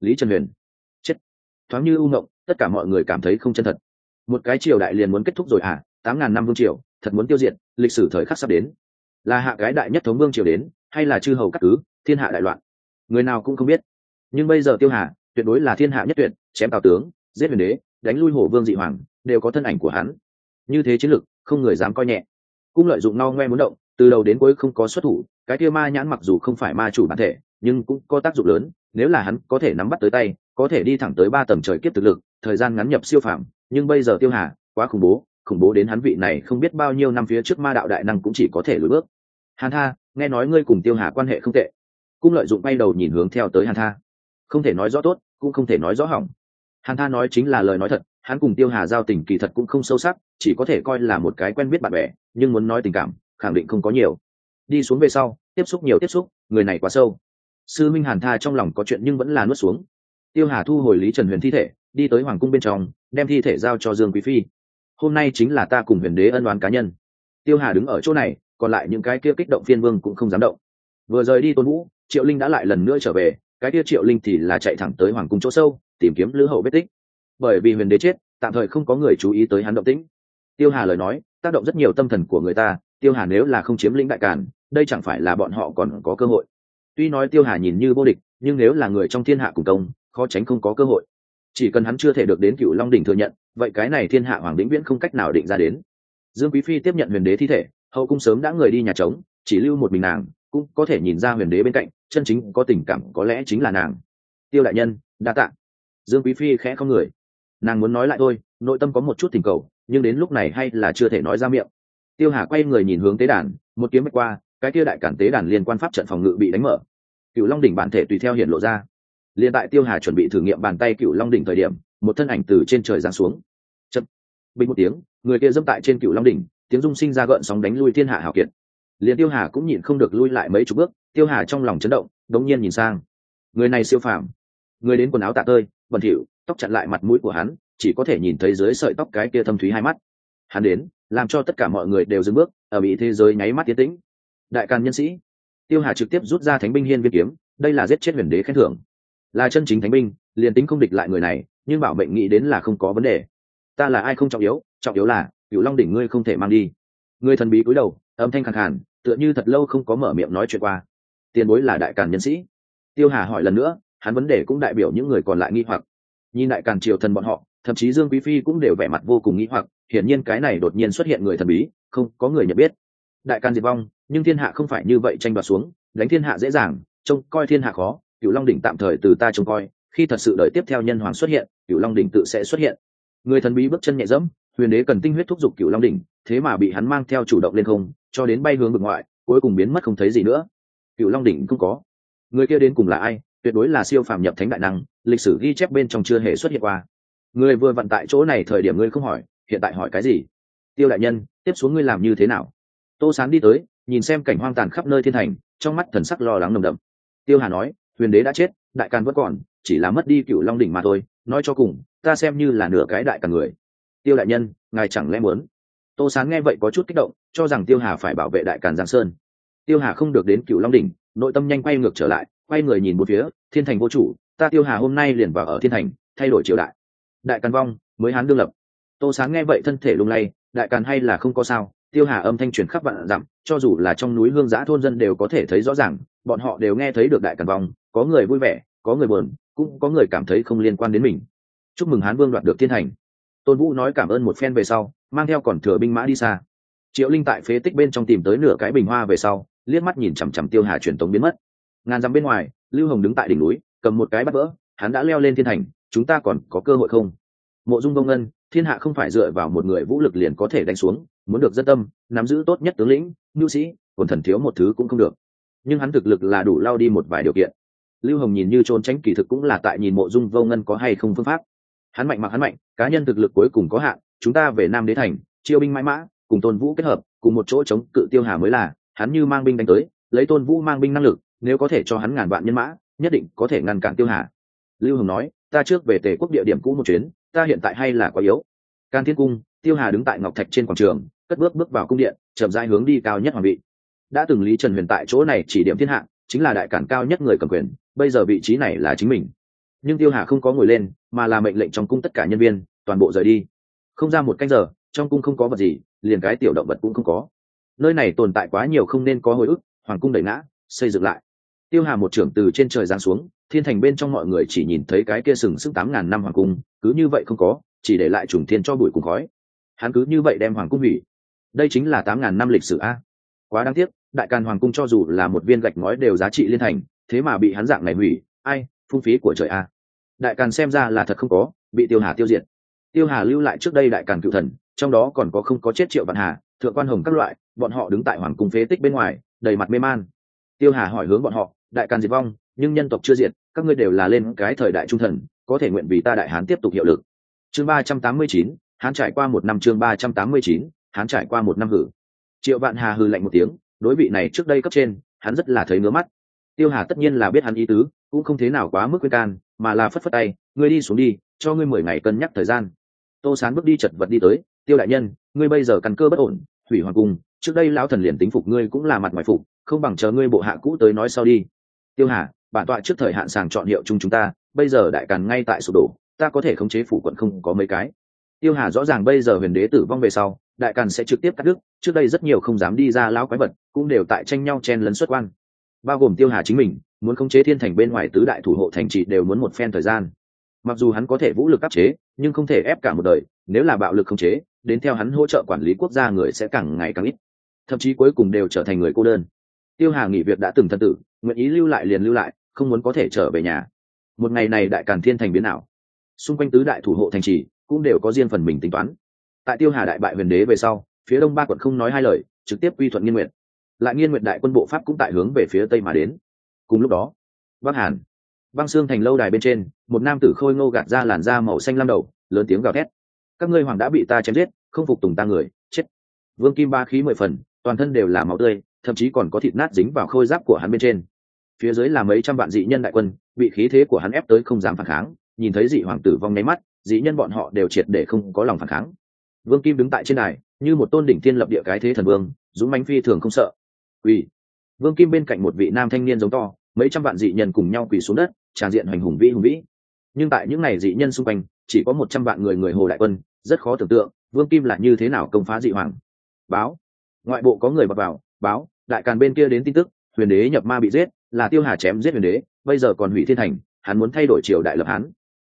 Lý trần huyền, chết. Thoáng như u ngộng tất cả mọi người cảm thấy không chân thật. Một cái triều đại liền muốn kết thúc rồi à tám ngàn năm vương triều, thật muốn tiêu diệt, lịch sử thời khắc sắp đến là hạ cái đại nhất thống vương triều đến, hay là chư hầu cắt cứ, thiên hạ đại loạn. Người nào cũng không biết. Nhưng bây giờ tiêu hà, tuyệt đối là thiên hạ nhất tuyệt, chém tào tướng, giết huyền đế, đánh lui hổ vương dị hoàng, đều có thân ảnh của hắn. Như thế chiến lực không người dám coi nhẹ. Cũng lợi dụng no ngoe muốn động, từ đầu đến cuối không có xuất thủ, cái kia ma nhãn mặc dù không phải ma chủ bản thể, nhưng cũng có tác dụng lớn, nếu là hắn có thể nắm bắt tới tay, có thể đi thẳng tới ba tầng trời kiếp thực lực, thời gian ngắn nhập siêu phạm nhưng bây giờ tiêu hà, quá khủng bố khủng bố đến hắn vị này không biết bao nhiêu năm phía trước ma đạo đại năng cũng chỉ có thể lùi bước hàn tha, nghe nói ngươi cùng tiêu hà quan hệ không tệ. Cung lợi dụng bay đầu nhìn hướng theo tới hàn tha. Không thể nói rõ tốt, cũng không thể nói rõ hỏng. Hàn tha nói chính là lời nói thật, hắn cùng tiêu hà giao tình kỳ thật cũng không sâu sắc, chỉ có thể coi là một cái quen biết bạn bè, nhưng muốn nói tình cảm, khẳng định không có nhiều. Đi xuống về sau, tiếp xúc nhiều tiếp xúc, người này quá sâu. Sư minh hàn tha trong lòng có chuyện nhưng vẫn là nuốt xuống. Tiêu hà thu hồi lý trần huyền thi thể, đi tới hoàng cung bên trong, đem thi thể giao cho dương quý phi. Hôm nay chính là ta cùng huyền đế ân đoán cá nhân. Tiêu hà đứng ở chỗ này còn lại những cái kia kích động phiên vương cũng không dám động. Vừa rời đi tôn vũ, triệu linh đã lại lần nữa trở về, cái kia triệu linh thì là chạy thẳng tới hoàng cung chỗ sâu, tìm kiếm lữ hậu vết tích. Bởi vì huyền đế chết, tạm thời không có người chú ý tới hắn động tĩnh. Tiêu hà lời nói, tác động rất nhiều tâm thần của người ta, tiêu hà nếu là không chiếm lĩnh đại càn, đây chẳng phải là bọn họ còn có cơ hội. Tuy nói tiêu hà nhìn như vô địch, nhưng nếu là người trong thiên hạ cùng công, khó tránh không có cơ hội. Chỉ cần hắn chưa thể được đến cựu long đỉnh thừa nhận, vậy cái này thiên hạ hoàng đĩnh viễn không cách nào định ra đến. Dương quý phi tiếp nhận huyền đế thi thể hậu cung sớm đã người đi nhà trống, chỉ lưu một mình nàng, cũng có thể nhìn ra huyền đế bên cạnh, chân chính có tình cảm, có lẽ chính là nàng. Tiêu đại nhân, đa tạ. Dương quý phi khẽ không người. Nàng muốn nói lại thôi, nội tâm có một chút tình cầu, nhưng đến lúc này hay là chưa thể nói ra miệng. Tiêu hà quay người nhìn hướng tế đàn, một kiếm mạch qua, cái Tiêu đại cản tế đàn liên quan pháp trận phòng ngự bị đánh mở. Cựu long đỉnh bản thể tùy theo hiện lộ ra. Liền tại tiêu hà chuẩn bị thử nghiệm bàn tay cựu long đỉnh thời điểm, một thân ảnh từ trên trời giáng xuống. Chậm. Bình một tiếng, người kia dẫm tại trên cựu long đỉnh tiếng rung sinh ra gợn sóng đánh lui thiên hạ hào kiệt. Liền tiêu hà cũng nhịn không được lui lại mấy chục bước, tiêu hà trong lòng chấn động, đống nhiên nhìn sang. Người này siêu phàm. Người đến quần áo tạ tơi, bẩn thỉu, tóc chặn lại mặt mũi của hắn, chỉ có thể nhìn thấy dưới sợi tóc cái kia thâm thúy hai mắt. Hắn đến, làm cho tất cả mọi người đều dừng bước, ở bị thế giới nháy mắt tiến tĩnh. Đại càn nhân sĩ. Tiêu hà trực tiếp rút ra thánh binh hiên viên kiếm, đây là giết chết huyền đế khen thưởng. Là chân chính thánh binh, liền tính không địch lại người này, nhưng bảo mệnh nghĩ đến là không có vấn đề. Ta là ai không trọng yếu trọng yếu là cựu long đỉnh ngươi không thể mang đi. Người thần bí cúi đầu âm thanh khẳng hẳn, tựa như thật lâu không có mở miệng nói chuyện qua. Tiền bối là đại càn nhân sĩ. Tiêu hà hỏi lần nữa hắn vấn đề cũng đại biểu những người còn lại nghi hoặc. Nhìn đại càn triều thần bọn họ thậm chí dương quý phi cũng đều vẻ mặt vô cùng nghi hoặc hiển nhiên cái này đột nhiên xuất hiện người thần bí không có người nhận biết. Đại càn diệt vong nhưng thiên hạ không phải như vậy tranh đoạt xuống đánh thiên hạ dễ dàng trông coi thiên hạ khó cựu long đỉnh tạm thời từ ta trông coi khi thật sự đợi tiếp theo nhân hoàng xuất hiện cựu long đỉnh tự sẽ xuất hiện. Người thần bí bước chân nhẹ dẫm huyền đế cần tinh huyết thúc giục cựu long đỉnh, thế mà bị hắn mang theo chủ động lên không, cho đến bay hướng bực ngoại, cuối cùng biến mất không thấy gì nữa. Cựu long đỉnh không có. Người kia đến cùng là ai? Tuyệt đối là siêu phàm nhập thánh đại năng, lịch sử ghi chép bên trong chưa hề xuất hiện qua. Người vừa vặn tại chỗ này thời điểm ngươi không hỏi, hiện tại hỏi cái gì? Tiêu đại nhân, tiếp xuống ngươi làm như thế nào? Tô sán đi tới, nhìn xem cảnh hoang tàn khắp nơi thiên thành, trong mắt thần sắc lo lắng nồng đậm. Tiêu hà nói, huyền đế đã chết, đại càn vẫn còn, chỉ là mất đi cựu long đỉnh mà thôi, nói cho cùng, ta xem như là nửa cái đại càn người tiêu đại nhân, ngài chẳng lẽ muốn? Tô sán nghe vậy có chút kích động, cho rằng tiêu hà phải bảo vệ đại càn giang sơn. Tiêu hà không được đến cựu long đỉnh, nội tâm nhanh quay ngược trở lại, quay người nhìn một phía, thiên thành vô chủ, ta tiêu hà hôm nay liền vào ở thiên thành, thay đổi triều đại. Đại càn vong, mới hán đương lập. Tô sán nghe vậy thân thể lung lay, đại càn hay là không có sao, tiêu hà âm thanh truyền khắp vạn dặm, cho dù là trong núi hương giã thôn dân đều có thể thấy rõ ràng, bọn họ đều nghe thấy được đại càn vong, có người vui vẻ, có người buồn, cũng có người cảm thấy không liên quan đến mình. Chúc mừng hán vương đoạt được thiên thành tôn vũ nói cảm ơn một phen về sau, mang theo còn thừa binh mã đi xa. Triệu linh tại phế tích bên trong tìm tới nửa cái bình hoa về sau, liếc mắt nhìn chằm chằm tiêu hà truyền tống biến mất. Ngàn dặm bên ngoài, lưu hồng đứng tại đỉnh núi, cầm một cái bắt vỡ, hắn đã leo lên thiên thành, chúng ta còn có cơ hội không? Mộ dung công ngân, thiên hạ không phải dựa vào một người vũ lực liền có thể đánh xuống, muốn được dân tâm, nắm giữ tốt nhất tướng lĩnh, nhu sĩ còn thần thiếu một thứ cũng không được. Nhưng hắn thực lực là đủ lao đi một vài điều kiện. Lưu hồng nhìn như trốn tránh kỳ thực cũng là tại nhìn mộ dung vô ngân có hay không phương pháp hắn mạnh mặc hắn mạnh, cá nhân thực lực cuối cùng có hạn, chúng ta về nam đế thành, chiêu binh mãi mã, cùng tôn vũ kết hợp, cùng một chỗ chống cự tiêu hà mới là, hắn như mang binh đánh tới, lấy tôn vũ mang binh năng lực, nếu có thể cho hắn ngàn vạn nhân mã, nhất định có thể ngăn cản tiêu hà. Lưu hồng nói, ta trước về tề quốc địa điểm cũ một chuyến, ta hiện tại hay là quá yếu. Can thiên cung, tiêu hà đứng tại ngọc thạch trên quảng trường, cất bước bước vào cung điện, chậm rãi hướng đi cao nhất hoàng vị. Đã từng lý trần huyền tại chỗ này chỉ điểm thiên hạ, chính là đại cản cao nhất người cầm quyền, bây giờ vị trí này là chính mình. Nhưng tiêu hà không có ngồi lên mà là mệnh lệnh trong cung tất cả nhân viên, toàn bộ rời đi. Không ra một canh giờ, trong cung không có vật gì, liền cái tiểu động vật cũng không có. Nơi này tồn tại quá nhiều không nên có hồi ức, hoàng cung đẩy ngã, xây dựng lại. Tiêu hà một trưởng từ trên trời giáng xuống, thiên thành bên trong mọi người chỉ nhìn thấy cái kia sừng sững tám ngàn năm hoàng cung, cứ như vậy không có, chỉ để lại trùng thiên cho bụi cùng khói. Hắn cứ như vậy đem hoàng cung hủy. Đây chính là tám ngàn năm lịch sử a. Quá đáng tiếc, đại càn hoàng cung cho dù là một viên gạch ngói đều giá trị liên thành, thế mà bị hắn dạng này hủy, ai, phung phí của trời a đại càn xem ra là thật không có, bị tiêu hà tiêu diệt. Tiêu hà lưu lại trước đây đại càn cựu thần, trong đó còn có không có chết triệu vạn hà, thượng quan hồng các loại, bọn họ đứng tại hoàng cung phế tích bên ngoài, đầy mặt mê man. Tiêu hà hỏi hướng bọn họ, đại càn diệt vong, nhưng nhân tộc chưa diệt, các ngươi đều là lên cái thời đại trung thần, có thể nguyện vì ta đại hán tiếp tục hiệu lực. Chương ba trăm tám mươi chín, hán trải qua một năm chương ba trăm tám mươi chín, hán trải qua một năm hử. Triệu vạn hà hư lạnh một tiếng, đối vị này trước đây cấp trên, hắn rất là thấy ngứa mắt. Tiêu hà tất nhiên là biết hắn ý tứ, cũng không thế nào quá mức khuyên can mà là phất phất tay, ngươi đi xuống đi, cho ngươi mười ngày cân nhắc thời gian. Tô sán bước đi chật vật đi tới, tiêu đại nhân, ngươi bây giờ căn cơ bất ổn hủy hoàng cung, trước đây lão thần liền tính phục ngươi cũng là mặt ngoài phục, không bằng chờ ngươi bộ hạ cũ tới nói sau đi. Tiêu hà, bản tọa trước thời hạn sàng chọn hiệu chung chúng ta, bây giờ đại càn ngay tại sụp đổ, ta có thể khống chế phủ quận không có mấy cái. Tiêu hà rõ ràng bây giờ huyền đế tử vong về sau, đại càn sẽ trực tiếp cắt đứt, trước đây rất nhiều không dám đi ra lão quái vật, cũng đều tại tranh nhau chen lấn xuất quan. Bao gồm tiêu hà chính mình muốn khống chế thiên thành bên ngoài tứ đại thủ hộ thành trị đều muốn một phen thời gian. Mặc dù hắn có thể vũ lực áp chế, nhưng không thể ép cả một đời, nếu là bạo lực khống chế, đến theo hắn hỗ trợ quản lý quốc gia người sẽ càng ngày càng ít. Thậm chí cuối cùng đều trở thành người cô đơn. Tiêu hà nghỉ việc đã từng thân tử, nguyện ý lưu lại liền lưu lại, không muốn có thể trở về nhà. Một ngày này đại càn thiên thành biến nào xung quanh tứ đại thủ hộ thành trì cũng đều có riêng phần mình tính toán. Tại tiêu hà đại bại huyền đế về sau, phía đông ba quận không nói hai lời, trực tiếp quy thuận nghiên nguyện lại nghiên nguyện đại quân bộ pháp cũng tại hướng về phía tây mà đến cùng lúc đó bắc hàn băng xương thành lâu đài bên trên, một nam tử khôi ngô gạt ra làn da màu xanh lam đầu, lớn tiếng gào thét. Các ngươi hoàng đã bị ta chém giết, không phục tùng ta người, chết. Vương kim ba khí mười phần, toàn thân đều là máu tươi, thậm chí còn có thịt nát dính vào khôi giáp của hắn bên trên. Phía dưới là mấy trăm vạn dị nhân đại quân, bị khí thế của hắn ép tới không dám phản kháng, nhìn thấy dị hoàng tử vong nháy mắt, dị nhân bọn họ đều triệt để không có lòng phản kháng. Vương kim đứng tại trên đài, như một tôn đỉnh thiên lập địa cái thế thần vương, dũng mánh phi thường không sợ. Quỳ. Vương kim bên cạnh một vị nam thanh niên giống to mấy trăm vạn dị nhân cùng nhau quỳ xuống đất, tràn diện hoành hùng vĩ hùng vĩ. Nhưng tại những ngày dị nhân xung quanh, chỉ có một trăm vạn người người hồ đại quân, rất khó tưởng tượng, vương kim là như thế nào công phá dị hoàng. Báo. Ngoại bộ có người bật vào, báo, đại càn bên kia đến tin tức, huyền đế nhập ma bị giết, là tiêu hà chém giết huyền đế, bây giờ còn hủy thiên thành, hắn muốn thay đổi triều đại lập hán.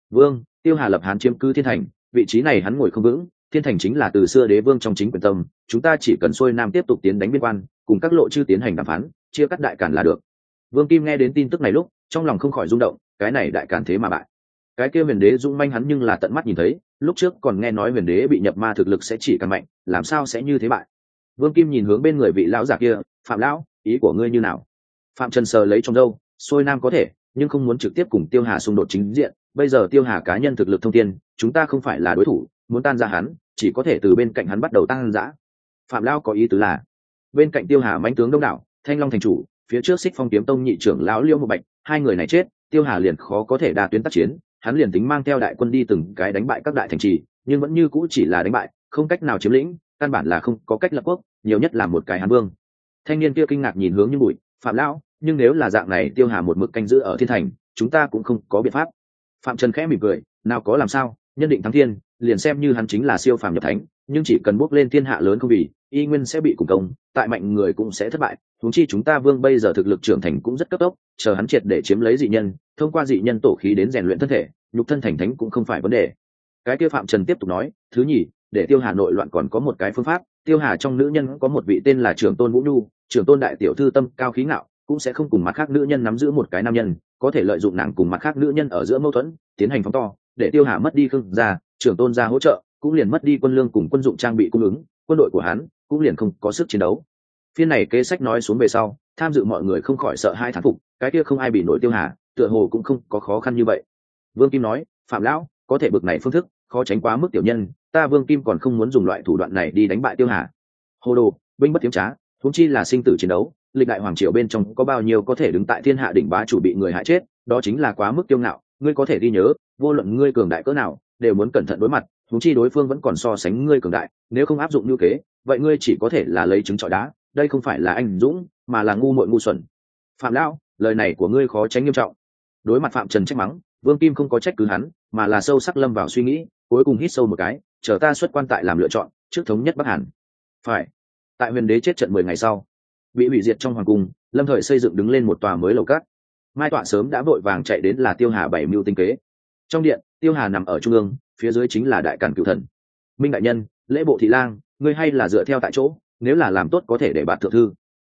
Vương, tiêu hà lập hán chiếm cư thiên thành, vị trí này hắn ngồi không vững, thiên thành chính là từ xưa đế vương trong chính quyền tâm, chúng ta chỉ cần xuôi nam tiếp tục tiến đánh biên quan, cùng các lộ chư tiến hành đàm phán, chia cắt đại cản là được vương kim nghe đến tin tức này lúc, trong lòng không khỏi rung động, cái này đại cản thế mà bại. Cái kia huyền đế dung manh hắn nhưng là tận mắt nhìn thấy, lúc trước còn nghe nói huyền đế bị nhập ma thực lực sẽ chỉ càng mạnh, làm sao sẽ như thế bại? Vương kim nhìn hướng bên người vị lão giả kia, phạm lão, ý của ngươi như nào? Phạm trần sờ lấy trong dâu xôi nam có thể, nhưng không muốn trực tiếp cùng tiêu hà xung đột chính diện, bây giờ tiêu hà cá nhân thực lực thông tiên chúng ta không phải là đối thủ, muốn tan ra hắn, chỉ có thể từ bên cạnh hắn bắt đầu tăng giã phạm lao có ý tứ là, bên cạnh tiêu hà mãnh tướng đông đảo, thanh long thành chủ phía trước xích phong kiếm tông nhị trưởng lão liêu một bạch, hai người này chết, tiêu hà liền khó có thể đa tuyến tác chiến, hắn liền tính mang theo đại quân đi từng cái đánh bại các đại thành trì, nhưng vẫn như cũ chỉ là đánh bại, không cách nào chiếm lĩnh, căn bản là không có cách lập quốc, nhiều nhất là một cái hán vương. Thanh niên kia kinh ngạc nhìn hướng như bụi, phạm lão, nhưng nếu là dạng này tiêu hà một mực canh giữ ở thiên thành, chúng ta cũng không có biện pháp. Phạm trần khẽ mỉm cười, nào có làm sao, nhân định thắng thiên, liền xem như hắn chính là siêu phàm nhập thánh, nhưng chỉ cần bước lên thiên hạ lớn không vì, y nguyên sẽ bị cùng công, tại mạnh người cũng sẽ thất bại huống chi chúng ta vương bây giờ thực lực trưởng thành cũng rất cấp tốc, chờ hắn triệt để chiếm lấy dị nhân, thông qua dị nhân tổ khí đến rèn luyện thân thể, nhục thân thành thánh cũng không phải vấn đề. Cái kia phạm trần tiếp tục nói, thứ nhì, để tiêu hà nội loạn còn có một cái phương pháp, tiêu hà trong nữ nhân có một vị tên là trưởng tôn vũ nhu, trưởng tôn đại tiểu thư tâm, cao khí ngạo, cũng sẽ không cùng mặt khác nữ nhân nắm giữ một cái nam nhân, có thể lợi dụng nàng cùng mặt khác nữ nhân ở giữa mâu thuẫn, tiến hành phóng to, để tiêu hà mất đi khương gia, trưởng tôn gia hỗ trợ, cũng liền mất đi quân lương cùng quân dụng trang bị cung ứng, quân đội của hắn cũng liền không có sức chiến đấu phiên này kế sách nói xuống về sau, tham dự mọi người không khỏi sợ hai thán phục, cái kia không ai bị nổi tiêu hà, tựa hồ cũng không có khó khăn như vậy. Vương kim nói, phạm lão, có thể bực này phương thức, khó tránh quá mức tiểu nhân, ta vương kim còn không muốn dùng loại thủ đoạn này đi đánh bại tiêu hà. Hồ đồ, binh bất tiếm trá thúng chi là sinh tử chiến đấu, lịch đại hoàng triều bên trong có bao nhiêu có thể đứng tại thiên hạ đỉnh bá chủ bị người hại chết, đó chính là quá mức tiêu ngạo, ngươi có thể ghi nhớ, vô luận ngươi cường đại cỡ nào, đều muốn cẩn thận đối mặt thúng chi đối phương vẫn còn so sánh ngươi cường đại, nếu không áp dụng như kế, vậy ngươi chỉ có thể là lấy trứng trọi đá đây không phải là anh dũng, mà là ngu muội ngu xuẩn. Phạm lão, lời này của ngươi khó tránh nghiêm trọng. Đối mặt phạm trần trách mắng, vương kim không có trách cứ hắn, mà là sâu sắc lâm vào suy nghĩ, cuối cùng hít sâu một cái, chờ ta xuất quan tại làm lựa chọn, trước thống nhất bắc hàn. Phải. Tại huyền đế chết trận mười ngày sau, bị hủy diệt trong hoàng cung, lâm thời xây dựng đứng lên một tòa mới lầu cát. Mai tọa sớm đã vội vàng chạy đến là tiêu hà bảy mưu tinh kế. Trong điện, tiêu hà nằm ở trung ương, phía dưới chính là đại cản cựu thần. Minh đại nhân, lễ bộ thị lang, ngươi hay là dựa theo tại chỗ? Nếu là làm tốt có thể để bạn thượng thư.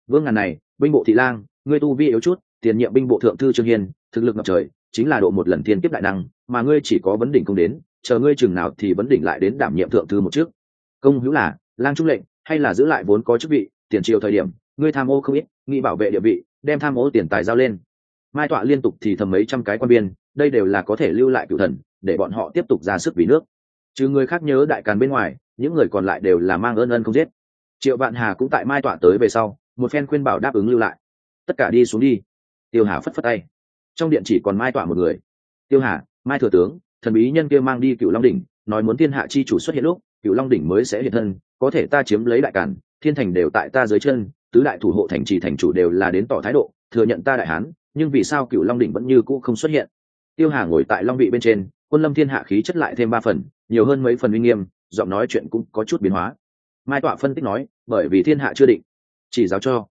Vương ngàn này, binh bộ thị lang, ngươi tu vi yếu chút, tiền nhiệm binh bộ thượng thư trương hiên, thực lực ngập trời, chính là độ một lần thiên kiếp đại năng, mà ngươi chỉ có vấn đỉnh không đến, chờ ngươi chừng nào thì vấn đỉnh lại đến đảm nhiệm thượng thư một trước. Công hữu là, lang trung lệnh, hay là giữ lại vốn có chức vị, tiền triều thời điểm, ngươi tham ô không ít, nghĩ bảo vệ địa vị, đem tham ô tiền tài giao lên. Mai tọa liên tục thì thầm mấy trăm cái quan biên, đây đều là có thể lưu lại cựu thần, để bọn họ tiếp tục ra sức vì nước. Trừ người khác nhớ đại càn bên ngoài, những người còn lại đều là mang ơn ân không giết triệu vạn hà cũng tại mai tọa tới về sau, một phen khuyên bảo đáp ứng lưu lại. Tất cả đi xuống đi. Tiêu hà phất phất tay. Trong điện chỉ còn mai tọa một người. Tiêu hà, mai thừa tướng, thần bí nhân kia mang đi cựu long đỉnh, nói muốn thiên hạ chi chủ xuất hiện lúc cựu long đỉnh mới sẽ hiện thân, có thể ta chiếm lấy đại cản thiên thành đều tại ta dưới chân, tứ đại thủ hộ thành trì thành chủ đều là đến tỏ thái độ, thừa nhận ta đại hán, nhưng vì sao cựu long đỉnh vẫn như cũ không xuất hiện? Tiêu hà ngồi tại long vị bên trên, quân lâm thiên hạ khí chất lại thêm ba phần, nhiều hơn mấy phần uy nghiêm, giọng nói chuyện cũng có chút biến hóa mai tọa phân tích nói, bởi vì thiên hạ chưa định, chỉ giáo cho.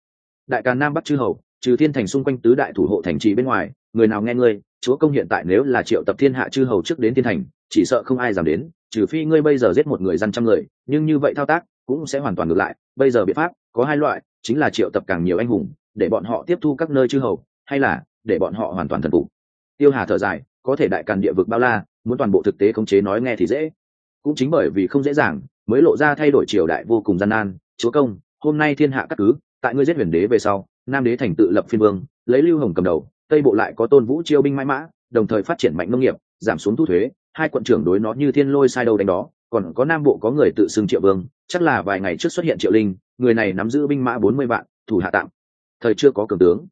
Đại càn nam bắc chư hầu, trừ thiên thành xung quanh tứ đại thủ hộ thành trì bên ngoài, người nào nghe ngươi, chúa công hiện tại nếu là triệu tập thiên hạ chư hầu trước đến thiên thành, chỉ sợ không ai dám đến, trừ phi ngươi bây giờ giết một người dân trăm người, nhưng như vậy thao tác, cũng sẽ hoàn toàn ngược lại. Bây giờ biện pháp, có hai loại, chính là triệu tập càng nhiều anh hùng, để bọn họ tiếp thu các nơi chư hầu, hay là để bọn họ hoàn toàn thần phục. Tiêu hà thở dài, có thể đại càn địa vực bao la, muốn toàn bộ thực tế khống chế nói nghe thì dễ. Cũng chính bởi vì không dễ dàng mới lộ ra thay đổi triều đại vô cùng gian nan, chúa công, hôm nay thiên hạ cắt cứ, tại ngươi giết huyền đế về sau, nam đế thành tự lập phiên vương, lấy lưu hồng cầm đầu, tây bộ lại có tôn vũ chiêu binh mãi mã, đồng thời phát triển mạnh nông nghiệp, giảm xuống thu thuế, hai quận trưởng đối nó như thiên lôi sai đâu đánh đó, còn có nam bộ có người tự xưng triệu vương, chắc là vài ngày trước xuất hiện triệu linh, người này nắm giữ binh mã bốn mươi vạn, thủ hạ tạm. Thời chưa có cường tướng.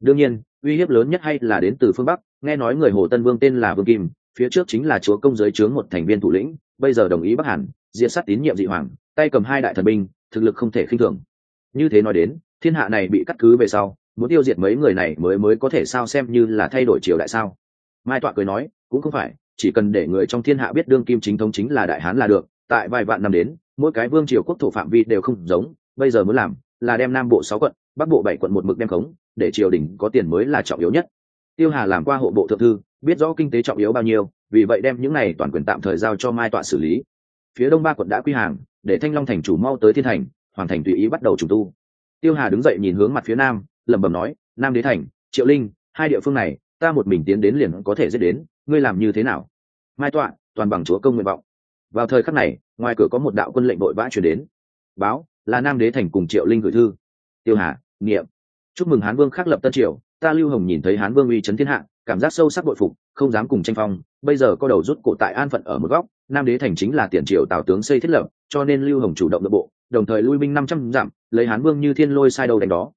Đương nhiên, uy hiếp lớn nhất hay là đến từ phương bắc, nghe nói người hồ tân vương tên là vương kim, phía trước chính là chúa công giới chướng một thành viên thủ lĩnh, bây giờ đồng ý bắc hàn diệt sát tín nhiệm dị hoàng, tay cầm hai đại thần binh, thực lực không thể khinh thường. Như thế nói đến, thiên hạ này bị cắt cứ về sau, muốn tiêu diệt mấy người này mới mới có thể sao xem như là thay đổi triều đại sao? Mai tọa cười nói, cũng không phải, chỉ cần để người trong thiên hạ biết đương kim chính thống chính là đại hán là được, tại vài vạn năm đến, mỗi cái vương triều quốc thổ phạm vi đều không giống, bây giờ muốn làm là đem nam bộ sáu quận, bắc bộ bảy quận một mực đem khống, để triều đình có tiền mới là trọng yếu nhất. Tiêu hà làm qua hộ bộ thượng thư, biết rõ kinh tế trọng yếu bao nhiêu, vì vậy đem những này toàn quyền tạm thời giao cho mai tọa xử lý phía đông ba quận đã quy hàng, để thanh long thành chủ mau tới thiên thành hoàn thành tùy ý bắt đầu trùng tu. Tiêu hà đứng dậy nhìn hướng mặt phía nam, lẩm bẩm nói, nam đế thành, triệu linh, hai địa phương này, ta một mình tiến đến liền có thể giết đến, ngươi làm như thế nào? Mai tọa, toàn bằng chúa công nguyện vọng. Vào thời khắc này, ngoài cửa có một đạo quân lệnh đội vã chuyển đến. Báo, là nam đế thành cùng triệu linh gửi thư. Tiêu hà, niệm. Chúc mừng hán vương khắc lập tân triều, ta lưu hồng nhìn thấy hán vương uy c thiên hạ, cảm giác sâu sắc bội phục, không dám cùng tranh phong, bây giờ có đầu rút cổ tại an phận ở một góc nam đế thành chính là tiền triều tào tướng xây thiết lập, cho nên lưu hồng chủ động nội bộ, đồng thời lui binh năm trăm dặm, lấy hán vương như thiên lôi sai đầu đánh đó.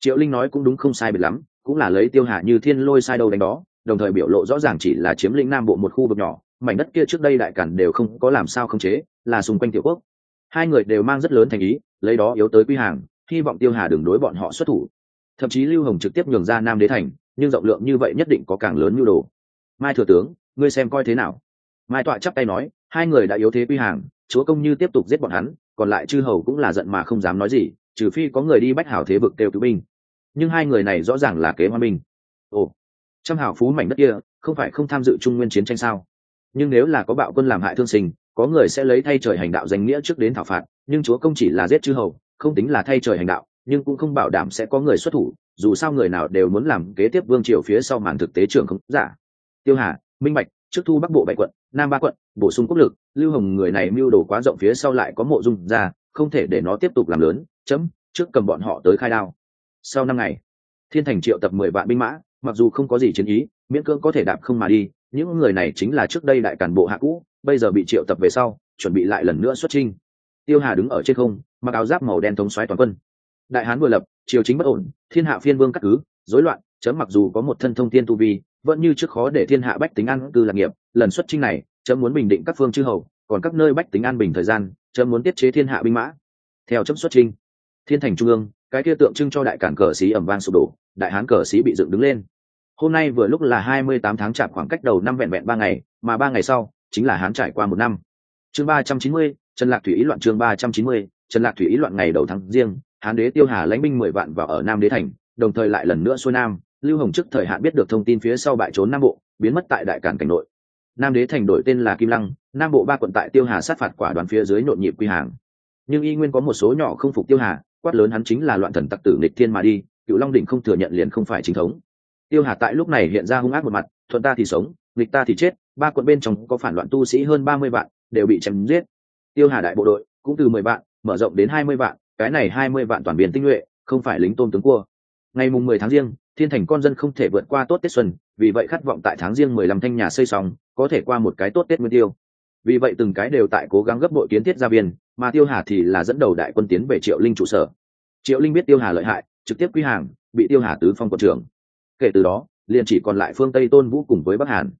Triệu linh nói cũng đúng không sai biệt lắm, cũng là lấy tiêu hạ như thiên lôi sai đầu đánh đó, đồng thời biểu lộ rõ ràng chỉ là chiếm lĩnh nam bộ một khu vực nhỏ, mảnh đất kia trước đây đại cản đều không có làm sao không chế, là xung quanh tiểu quốc. Hai người đều mang rất lớn thành ý, lấy đó yếu tới quy hàng, hy vọng tiêu hà đường đối bọn họ xuất thủ. Thậm chí lưu hồng trực tiếp nhường ra nam đế thành, nhưng rộng lượng như vậy nhất định có càng lớn nhu đồ. Mai thừa tướng, ngươi xem coi thế nào? Mai tọa chắp tay nói hai người đã yếu thế quy hàng, chúa công như tiếp tục giết bọn hắn, còn lại chư hầu cũng là giận mà không dám nói gì, trừ phi có người đi bách hảo thế vực kêu cứu binh. Nhưng hai người này rõ ràng là kế hoa minh ồ, trăm hảo phú mảnh đất kia, không phải không tham dự trung nguyên chiến tranh sao? Nhưng nếu là có bạo quân làm hại thương sinh, có người sẽ lấy thay trời hành đạo danh nghĩa trước đến thảo phạt, nhưng chúa công chỉ là giết chư hầu, không tính là thay trời hành đạo, nhưng cũng không bảo đảm sẽ có người xuất thủ, dù sao người nào đều muốn làm kế tiếp vương triều phía sau màn thực tế trường không giả. Tiêu hà, minh bạch trước thu bắc bộ bảy quận, nam ba quận, bổ sung quốc lực, lưu hồng người này mưu đồ quá rộng phía sau lại có mộ dung ra, không thể để nó tiếp tục làm lớn, chấm, trước cầm bọn họ tới khai đao. Sau năm ngày, thiên thành triệu tập mười vạn binh mã, mặc dù không có gì chiến ý, miễn cưỡng có thể đạp không mà đi, những người này chính là trước đây đại cản bộ hạ cũ, bây giờ bị triệu tập về sau, chuẩn bị lại lần nữa xuất trinh tiêu hà đứng ở trên không, mặc áo giáp màu đen thống xoáy toàn quân. Đại hán vừa lập, triều chính bất ổn, thiên hạ phiên vương cắt cứ, rối loạn chấm mặc dù có một thân thông tiên tu vi, vẫn như trước khó để thiên hạ bách tính ăn cư lạc nghiệp, lần xuất trinh này, chấm muốn bình định các phương chư hầu, còn các nơi bách tính an bình thời gian, chấm muốn tiết chế thiên hạ binh mã. Theo chấm xuất trinh thiên thành trung ương, cái kia tượng trưng cho đại cản cờ xí ẩm vang sụp đổ, đại hán cờ xí bị dựng đứng lên. Hôm nay vừa lúc là hai mươi tám tháng chạp khoảng cách đầu năm vẹn vẹn ba ngày, mà ba ngày sau, chính là hán trải qua một năm. Chương ba trăm chín mươi, trần lạc thủy ý loạn chương ba trăm chín mươi, trần lạc thủy ý loạn ngày đầu tháng riêng, hán đế tiêu hà lãnh binh mười vạn vào ở nam đế thành, đồng thời lại lần nữa xuôi nam lưu hồng trước thời hạn biết được thông tin phía sau bại trốn nam bộ, biến mất tại đại cản cảnh nội. Nam đế thành đổi tên là kim lăng, nam bộ ba quận tại tiêu hà sát phạt quả đoàn phía dưới nhộn nhịp quy hàng. Nhưng y nguyên có một số nhỏ không phục tiêu hà, quát lớn hắn chính là loạn thần tặc tử nịch thiên mà đi, cựu long đỉnh không thừa nhận liền không phải chính thống. Tiêu hà tại lúc này hiện ra hung ác một mặt, thuận ta thì sống, nghịch ta thì chết, ba quận bên trong có phản loạn tu sĩ hơn ba mươi vạn, đều bị chém giết. Tiêu hà đại bộ đội cũng từ mười vạn, mở rộng đến hai mươi vạn, cái này hai mươi vạn toàn biến tinh nhuệ, không phải lính tôn tướng cua ngày mùng mười tháng riêng, thiên thành con dân không thể vượt qua tốt tết xuân, vì vậy khát vọng tại tháng riêng mười lăm thanh nhà xây xong, có thể qua một cái tốt tết nguyên tiêu. Vì vậy từng cái đều tại cố gắng gấp đội kiến thiết gia viên mà tiêu hà thì là dẫn đầu đại quân tiến về triệu linh trụ sở. Triệu linh biết tiêu hà lợi hại, trực tiếp quy hàng, bị tiêu hà tứ phong quận trưởng. Kể từ đó, liền chỉ còn lại phương tây tôn vũ cùng với bắc hàn.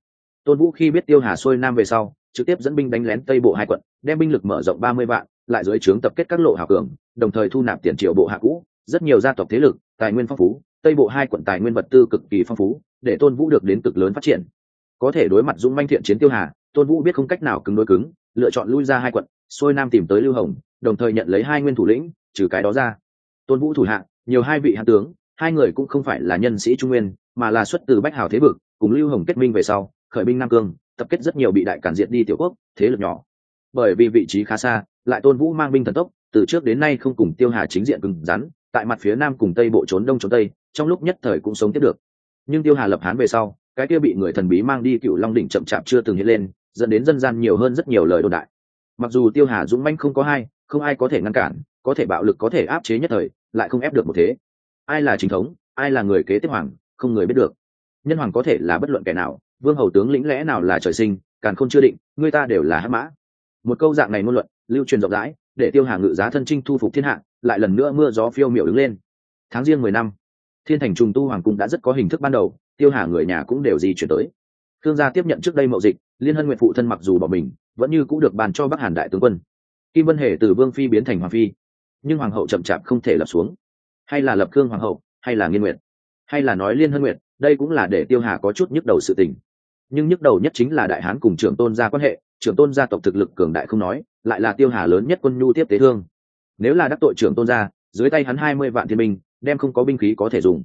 Tôn vũ khi biết tiêu hà xuôi nam về sau, trực tiếp dẫn binh đánh lén tây bộ hai quận, đem binh lực mở rộng ba mươi vạn, lại dưới trướng tập kết các lộ hào cường, đồng thời thu nạp tiền triệu bộ hạ cũ, rất nhiều gia tộc thế lực tài nguyên phong phú, tây bộ hai quận tài nguyên vật tư cực kỳ phong phú, để tôn vũ được đến cực lớn phát triển. Có thể đối mặt dũng manh thiện chiến tiêu hà, tôn vũ biết không cách nào cứng đối cứng, lựa chọn lui ra hai quận, xuôi nam tìm tới lưu hồng, đồng thời nhận lấy hai nguyên thủ lĩnh, trừ cái đó ra. Tôn vũ thủ hạ, nhiều hai vị hạ tướng, hai người cũng không phải là nhân sĩ trung nguyên, mà là xuất từ bách hào thế vực, cùng lưu hồng kết minh về sau, khởi binh nam cương, tập kết rất nhiều bị đại cản diện đi tiểu quốc, thế lực nhỏ. Bởi vì vị trí khá xa, lại tôn vũ mang binh thần tốc, từ trước đến nay không cùng tiêu hà chính diện cứng rắn tại mặt phía nam cùng tây bộ trốn đông trốn tây, trong lúc nhất thời cũng sống tiếp được. Nhưng tiêu hà lập hán về sau, cái kia bị người thần bí mang đi cựu long đỉnh chậm chạp chưa từng hiện lên, dẫn đến dân gian nhiều hơn rất nhiều lời đồn đại. Mặc dù tiêu hà dũng manh không có hai, không ai có thể ngăn cản, có thể bạo lực có thể áp chế nhất thời, lại không ép được một thế. Ai là chính thống, ai là người kế tiếp hoàng, không người biết được. Nhân hoàng có thể là bất luận kẻ nào, vương hầu tướng lĩnh lẽ nào là trời sinh, càn khôn chưa định, người ta đều là hắc mã. Một câu dạng này ngôn luận, lưu truyền rộng rãi, để tiêu hà ngự giá thân trinh thu phục thiên hạ lại lần nữa mưa gió phiêu miểu đứng lên. Tháng riêng mười năm, thiên thành trùng tu hoàng cung đã rất có hình thức ban đầu, tiêu hà người nhà cũng đều di chuyển tới. Thương gia tiếp nhận trước đây mậu dịch, liên hân nguyện phụ thân mặc dù bỏ mình, vẫn như cũng được bàn cho bắc hàn đại tướng quân. Kim vân hề từ vương phi biến thành hoàng phi, nhưng hoàng hậu chậm chạp không thể lập xuống. Hay là lập khương hoàng hậu, hay là nghiên nguyện hay là nói liên hân nguyện đây cũng là để tiêu hà có chút nhức đầu sự tình. Nhưng nhức đầu nhất chính là đại hán cùng trưởng tôn gia quan hệ, trưởng tôn gia tộc thực lực cường đại không nói, lại là tiêu hà lớn nhất quân nhu tiếp tế thương nếu là đắc tội trưởng tôn gia, dưới tay hắn hai mươi vạn thiên binh, đem không có binh khí có thể dùng.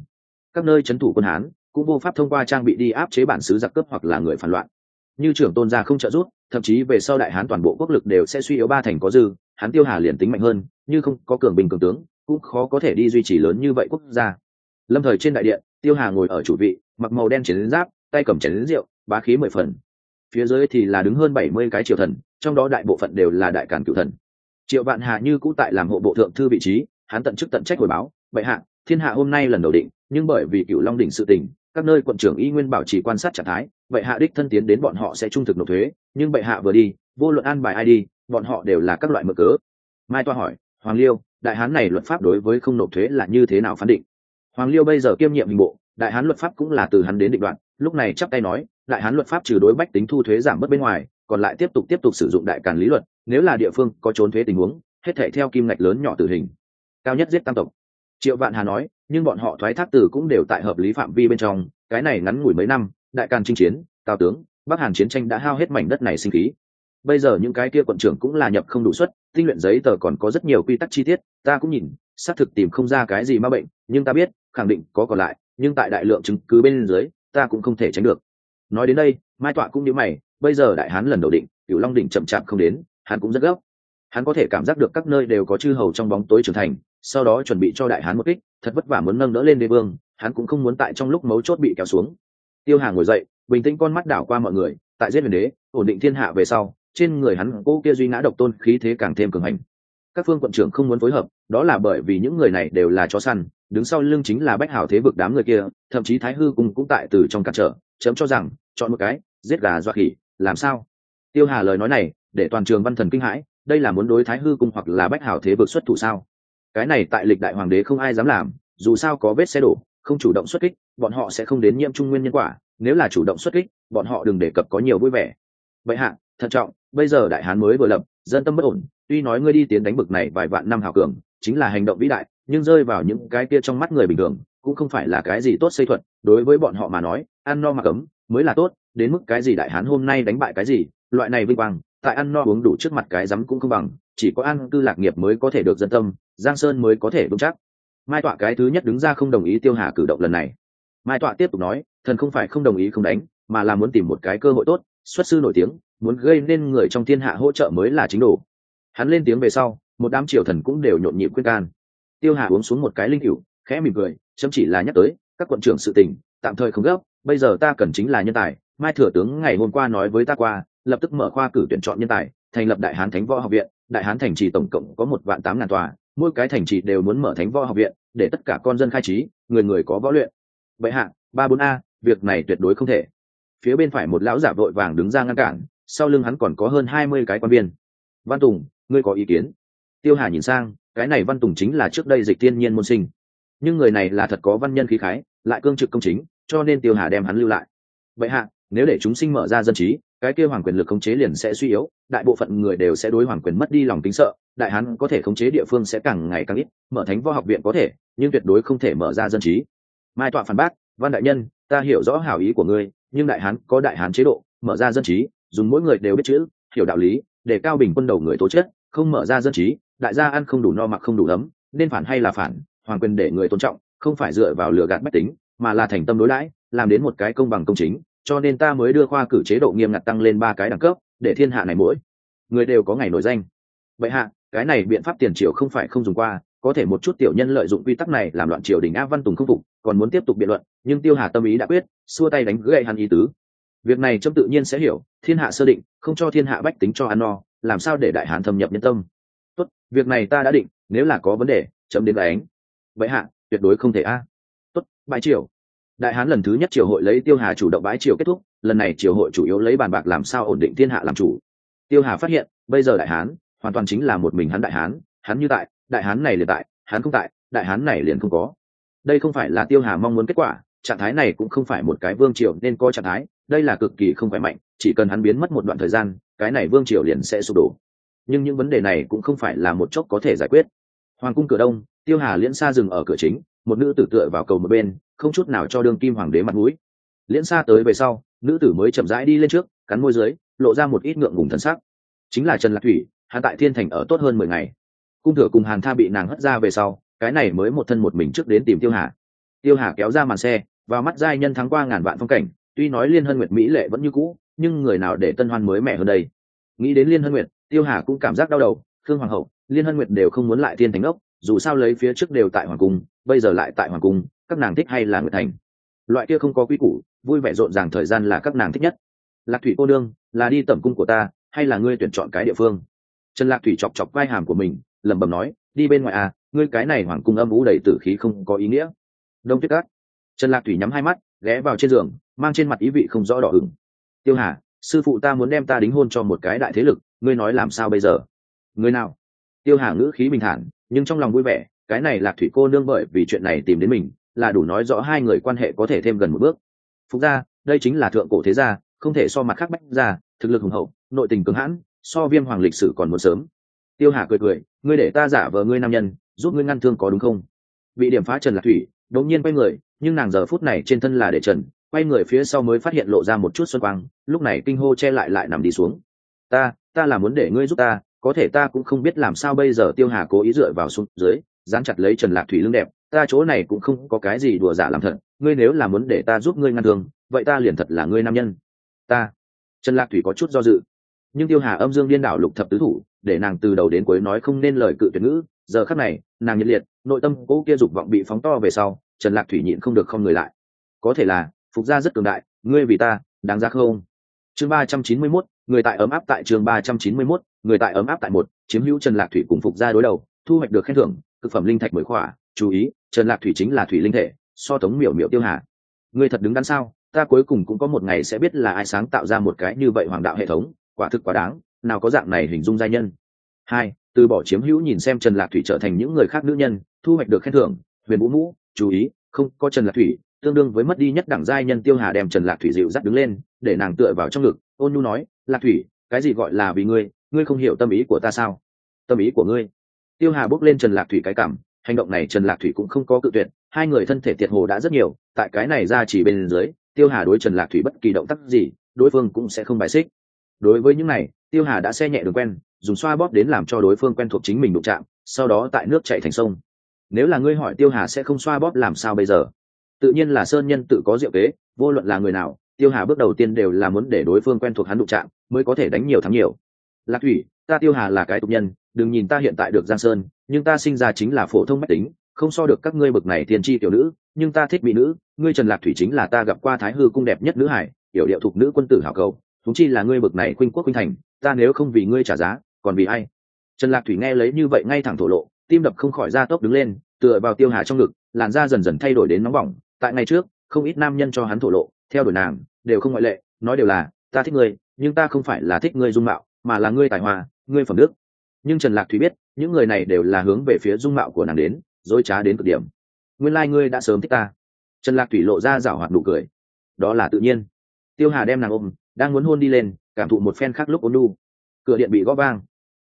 Các nơi c h ấ n thủ quân hán, cũng vô pháp thông qua trang bị đi áp chế bản xứ giặc cướp hoặc là người phản loạn. Như trưởng tôn gia không trợ giúp, thậm chí về sau đại hán toàn bộ quốc lực đều sẽ suy yếu ba thành có dư, hán tiêu hà liền tính mạnh hơn, như không có cường bình cường tướng, cũng khó có thể đi duy trì lớn như vậy quốc gia. Lâm thời trên đại điện, tiêu hà ngồi ở chủ vị, mặc màu đen chiến giáp, tay cầm chén rượu, bá khí mười phần. Phía dưới thì là đứng hơn bảy mươi cái triều thần, trong đó đại bộ phận đều là đại cản cựu thần triệu vạn hà như cũ tại làm hộ bộ thượng thư vị trí, hắn tận chức tận trách hồi báo, bệ hạ, thiên hạ hôm nay lần đầu định, nhưng bởi vì cựu long đỉnh sự tình, các nơi quận trưởng y nguyên bảo trì quan sát trạng thái, bệ hạ đích thân tiến đến bọn họ sẽ trung thực nộp thuế, nhưng bệ hạ vừa đi, vô luận an bài ai đi, bọn họ đều là các loại mở cớ. Mai toa hỏi, hoàng liêu, đại hán này luật pháp đối với không nộp thuế là như thế nào phán định? Hoàng liêu bây giờ kiêm nhiệm hình bộ, đại hán luật pháp cũng là từ hắn đến định đoạn, lúc này chắp tay nói, đại hán luật pháp trừ đối bách tính thu thuế giảm bớt bên ngoài, còn lại tiếp tục tiếp tục sử dụng đại càn lý luật nếu là địa phương có trốn thuế tình huống, hết thể theo kim ngạch lớn nhỏ tử hình. Cao nhất giết tăng tộc. Triệu vạn hà nói, nhưng bọn họ thoái thác tử cũng đều tại hợp lý phạm vi bên trong, cái này ngắn ngủi mấy năm, đại càn chinh chiến, cao tướng, bắc hàn chiến tranh đã hao hết mảnh đất này sinh khí. Bây giờ những cái kia quận trưởng cũng là nhập không đủ suất, tinh luyện giấy tờ còn có rất nhiều quy tắc chi tiết, ta cũng nhìn, xác thực tìm không ra cái gì ma bệnh, nhưng ta biết, khẳng định có còn lại, nhưng tại đại lượng chứng cứ bên dưới, ta cũng không thể tránh được. Nói đến đây, mai tọa cũng nhớ mày, bây giờ đại hán lần đầu định, cửu long đỉnh chậm chạp không đến hắn cũng rất gấp. Hắn có thể cảm giác được các nơi đều có chư hầu trong bóng tối trưởng thành, sau đó chuẩn bị cho đại hán một kích, thật vất vả muốn nâng đỡ lên đế vương, hắn cũng không muốn tại trong lúc mấu chốt bị kéo xuống. Tiêu hà ngồi dậy, bình tĩnh con mắt đảo qua mọi người, tại giết huyền đế, ổn định thiên hạ về sau, trên người hắn cô kia duy ngã độc tôn khí thế càng thêm cường hành. Các phương quận trưởng không muốn phối hợp, đó là bởi vì những người này đều là chó săn, đứng sau lưng chính là bách hảo thế vực đám người kia, thậm chí thái hư cùng cũng tại từ trong cản trở, chấm cho rằng, chọn một cái, giết gà dọa khỉ, làm sao? Tiêu hà lời nói này, để toàn trường văn thần kinh hãi, đây là muốn đối thái hư cung hoặc là bách hảo thế vực xuất thủ sao? Cái này tại lịch đại hoàng đế không ai dám làm, dù sao có vết xe đổ, không chủ động xuất kích, bọn họ sẽ không đến nhiễm trung nguyên nhân quả, nếu là chủ động xuất kích, bọn họ đừng đề cập có nhiều vui vẻ. Vậy hạ, thận trọng, bây giờ đại hán mới vừa lập, dân tâm bất ổn, tuy nói ngươi đi tiến đánh bực này vài vạn năm hào cường, chính là hành động vĩ đại, nhưng rơi vào những cái kia trong mắt người bình thường, cũng không phải là cái gì tốt xây thuật đối với bọn họ mà nói, ăn no mà cấm, mới là tốt, đến mức cái gì đại hán hôm nay đánh bại cái gì loại này vinh quang, tại ăn no uống đủ trước mặt cái rắm cũng không bằng, chỉ có ăn cư lạc nghiệp mới có thể được dân tâm, giang sơn mới có thể vững chắc. Mai tọa cái thứ nhất đứng ra không đồng ý tiêu hà cử động lần này. Mai tọa tiếp tục nói, thần không phải không đồng ý không đánh, mà là muốn tìm một cái cơ hội tốt, xuất sư nổi tiếng, muốn gây nên người trong thiên hạ hỗ trợ mới là chính đủ. hắn lên tiếng về sau, một đám triều thần cũng đều nhộn nhịp quyết can. Tiêu hà uống xuống một cái linh cựu khẽ mỉm cười, chấm chỉ là nhắc tới, các quận trưởng sự tình, tạm thời không gấp, bây giờ ta cần chính là nhân tài, mai thừa tướng ngày hôm qua nói với ta qua lập tức mở khoa cử tuyển chọn nhân tài, thành lập đại hán thánh võ học viện. Đại hán thành trì tổng cộng có một vạn tám ngàn tòa, mỗi cái thành trì đều muốn mở thánh võ học viện, để tất cả con dân khai trí, người người có võ luyện. Vậy hạ, ba bốn a, việc này tuyệt đối không thể. Phía bên phải một lão giả vội vàng đứng ra ngăn cản, sau lưng hắn còn có hơn hai mươi cái quan viên. Văn tùng, ngươi có ý kiến? Tiêu hà nhìn sang, cái này văn tùng chính là trước đây dịch tiên nhiên môn sinh. Nhưng người này là thật có văn nhân khí khái, lại cương trực công chính, cho nên tiêu hà đem hắn lưu lại. Vậy hạ nếu để chúng sinh mở ra dân trí, cái kia hoàng quyền lực khống chế liền sẽ suy yếu, đại bộ phận người đều sẽ đối hoàng quyền mất đi lòng tính sợ, đại hán có thể khống chế địa phương sẽ càng ngày càng ít, mở thánh võ học viện có thể, nhưng tuyệt đối không thể mở ra dân trí. Mai tọa phản bác, văn đại nhân, ta hiểu rõ hảo ý của ngươi, nhưng đại hán có đại hán chế độ, mở ra dân trí, dùng mỗi người đều biết chữ, hiểu đạo lý, để cao bình quân đầu người tố chất, không mở ra dân trí, đại gia ăn không đủ no mặc không đủ ấm, nên phản hay là phản, hoàng quyền để người tôn trọng, không phải dựa vào lừa gạt bách tính, mà là thành tâm đối đãi, làm đến một cái công bằng công chính cho nên ta mới đưa khoa cử chế độ nghiêm ngặt tăng lên ba cái đẳng cấp, để thiên hạ này mỗi người đều có ngày nổi danh. Vậy hạ, cái này biện pháp tiền triều không phải không dùng qua, có thể một chút tiểu nhân lợi dụng quy tắc này làm loạn triều đình a văn tùng không phục, còn muốn tiếp tục biện luận, nhưng tiêu hà tâm ý đã quyết, xua tay đánh gãy hắn ý tứ. Việc này trâm tự nhiên sẽ hiểu, thiên hạ sơ định, không cho thiên hạ bách tính cho ăn no, làm sao để đại hán thâm nhập nhân tâm? Tốt, việc này ta đã định, nếu là có vấn đề, chấm đến đánh. Vậy hạ, tuyệt đối không thể a. Tốt, bãi triều đại hán lần thứ nhất triều hội lấy tiêu hà chủ động bãi triều kết thúc, lần này triều hội chủ yếu lấy bàn bạc làm sao ổn định thiên hạ làm chủ. Tiêu hà phát hiện, bây giờ đại hán, hoàn toàn chính là một mình hắn đại hán, hắn như tại, đại hán này liền tại, hắn không tại, đại hán này liền không có. Đây không phải là tiêu hà mong muốn kết quả, trạng thái này cũng không phải một cái vương triều nên có trạng thái, đây là cực kỳ không khỏe mạnh, chỉ cần hắn biến mất một đoạn thời gian, cái này vương triều liền sẽ sụp đổ. Nhưng những vấn đề này cũng không phải là một chốc có thể giải quyết. Hoàng cung cửa đông, tiêu hà liễn xa dừng ở cửa chính, một nữ tử tựa vào cầu một bên không chút nào cho đương kim hoàng đế mặt mũi. Liễn xa tới về sau, nữ tử mới chậm rãi đi lên trước, cắn môi dưới, lộ ra một ít ngượng ngùng thân sắc. Chính là trần lạc thủy hạ tại thiên thành ở tốt hơn mười ngày. Cung thừa cùng hàn tha bị nàng hất ra về sau, cái này mới một thân một mình trước đến tìm tiêu hà. Tiêu hà kéo ra màn xe, vào mắt giai nhân thắng qua ngàn vạn phong cảnh, tuy nói liên hân nguyệt mỹ lệ vẫn như cũ, nhưng người nào để tân hoan mới mẻ hơn đây? Nghĩ đến liên hân nguyệt, tiêu hà cũng cảm giác đau đầu thương hoàng hậu, liên hân nguyệt đều không muốn lại thiên thành ốc, dù sao lấy phía trước đều tại hoàng cung, bây giờ lại tại hoàng cung các nàng thích hay là người thành? Loại kia không có quy củ, vui vẻ rộn ràng thời gian là các nàng thích nhất. Lạc thủy cô đương là đi tẩm cung của ta, hay là ngươi tuyển chọn cái địa phương? Trần lạc thủy chọc chọc vai hàm của mình, lẩm bẩm nói, đi bên ngoài à ngươi cái này hoàng cung âm vũ đầy tử khí không có ý nghĩa. Đông tuyết cát. Trần lạc thủy nhắm hai mắt, ghé vào trên giường, mang trên mặt ý vị không rõ đỏ ửng. Tiêu hà, sư phụ ta muốn đem ta đính hôn cho một cái đại thế lực, ngươi nói làm sao bây giờ? Người nào? Tiêu hà ngữ khí bình thản, nhưng trong lòng vui vẻ, cái này lạc thủy cô nương bởi vì chuyện này tìm đến mình là đủ nói rõ hai người quan hệ có thể thêm gần một bước. Phục ra đây chính là thượng cổ thế gia, không thể so mặt khác bách ra thực lực hùng hậu, nội tình cứng hãn, so viêm hoàng lịch sử còn một sớm. Tiêu hà cười cười, ngươi để ta giả vờ ngươi nam nhân, giúp ngươi ngăn thương có đúng không? Bị điểm phá trần lạc thủy, đột nhiên quay người, nhưng nàng giờ phút này trên thân là để trần, quay người phía sau mới phát hiện lộ ra một chút xuân quang, lúc này kinh hô che lại lại nằm đi xuống. Ta ta là muốn để ngươi giúp ta, có thể ta cũng không biết làm sao bây giờ tiêu hà cố ý dựa vào xuống dưới, dán chặt lấy trần lạc thủy lưng đẹp ta chỗ này cũng không có cái gì đùa giả làm thật, ngươi nếu là muốn để ta giúp ngươi ngăn thương vậy ta liền thật là ngươi nam nhân. Ta. Trần lạc thủy có chút do dự. Nhưng tiêu hà âm dương điên đảo lục thập tứ thủ, để nàng từ đầu đến cuối nói không nên lời cự tuyệt ngữ, giờ khắc này, nàng nhiệt liệt, nội tâm cố kia dục vọng bị phóng to về sau, trần lạc thủy nhịn không được không người lại. Có thể là, phục gia rất cường đại, ngươi vì ta, đáng ra không? Chương ba trăm chín mươi mốt, người tại ấm áp tại chương ba trăm chín mươi mốt, người tại ấm áp tại một, chiếm hữu trần lạc thủy cùng phục gia đối đầu, thu hoạch được khen thưởng thực phẩm linh thạch mới khỏa chú ý, trần lạc thủy chính là thủy linh thể, so tống miểu miểu tiêu hà. Ngươi thật đứng đắn sao? Ta cuối cùng cũng có một ngày sẽ biết là ai sáng tạo ra một cái như vậy hoàng đạo hệ thống, quả thực quá đáng, nào có dạng này hình dung giai nhân. Hai, từ bỏ chiếm hữu nhìn xem trần lạc thủy trở thành những người khác nữ nhân, thu hoạch được khen thưởng, huyền vũ mũ, chú ý, không, có trần lạc thủy, tương đương với mất đi nhất đẳng giai nhân tiêu hà đem trần lạc thủy dịu dắt đứng lên, để nàng tựa vào trong ngực, ôn nhu nói, lạc thủy, cái gì gọi là vì ngươi? Ngươi không hiểu tâm ý của ta sao? Tâm ý của ngươi? Tiêu hà bước lên trần lạc thủy cái cảm hành động này trần lạc thủy cũng không có cự tuyệt, hai người thân thể tiệt hồ đã rất nhiều, tại cái này ra chỉ bên dưới, tiêu hà đối trần lạc thủy bất kỳ động tác gì, đối phương cũng sẽ không bài xích. Đối với những này, tiêu hà đã xe nhẹ đường quen, dùng xoa bóp đến làm cho đối phương quen thuộc chính mình đụng chạm, sau đó tại nước chạy thành sông. Nếu là ngươi hỏi tiêu hà sẽ không xoa bóp làm sao bây giờ? Tự nhiên là sơn nhân tự có diệu kế, vô luận là người nào, tiêu hà bước đầu tiên đều là muốn để đối phương quen thuộc hắn đụng chạm, mới có thể đánh nhiều thắng nhiều lạc thủy, ta tiêu hà là cái tục nhân, đừng nhìn ta hiện tại được giang sơn, nhưng ta sinh ra chính là phổ thông mách tính, không so được các ngươi bực này thiên tri tiểu nữ, nhưng ta thích mỹ nữ, ngươi trần lạc thủy chính là ta gặp qua thái hư cung đẹp nhất nữ hải hiểu điệu thục nữ quân tử hảo cầu thúng chi là ngươi bực này khuynh quốc khuynh thành, ta nếu không vì ngươi trả giá, còn vì ai? Trần lạc thủy nghe lấy như vậy ngay thẳng thổ lộ, tim đập không khỏi ra tốc đứng lên, tựa vào tiêu hà trong ngực, làn da dần dần thay đổi đến nóng bỏng, tại ngày trước, không ít nam nhân cho hắn thổ lộ, theo đuổi nàng, đều không ngoại lệ, nói đều là, ta thích ngươi, nhưng ta không phải là thích ngươi dung mạo mà là ngươi tài hoa, ngươi phẩm đức. Nhưng trần lạc thủy biết, những người này đều là hướng về phía dung mạo của nàng đến, dối trá đến cực điểm. Nguyên lai、like、ngươi đã sớm thích ta. Trần lạc thủy lộ ra rảo hoạt nụ cười. Đó là tự nhiên. Tiêu hà đem nàng ôm, đang muốn hôn đi lên, cảm thụ một phen khác lúc ôn nu cửa điện bị gõ vang.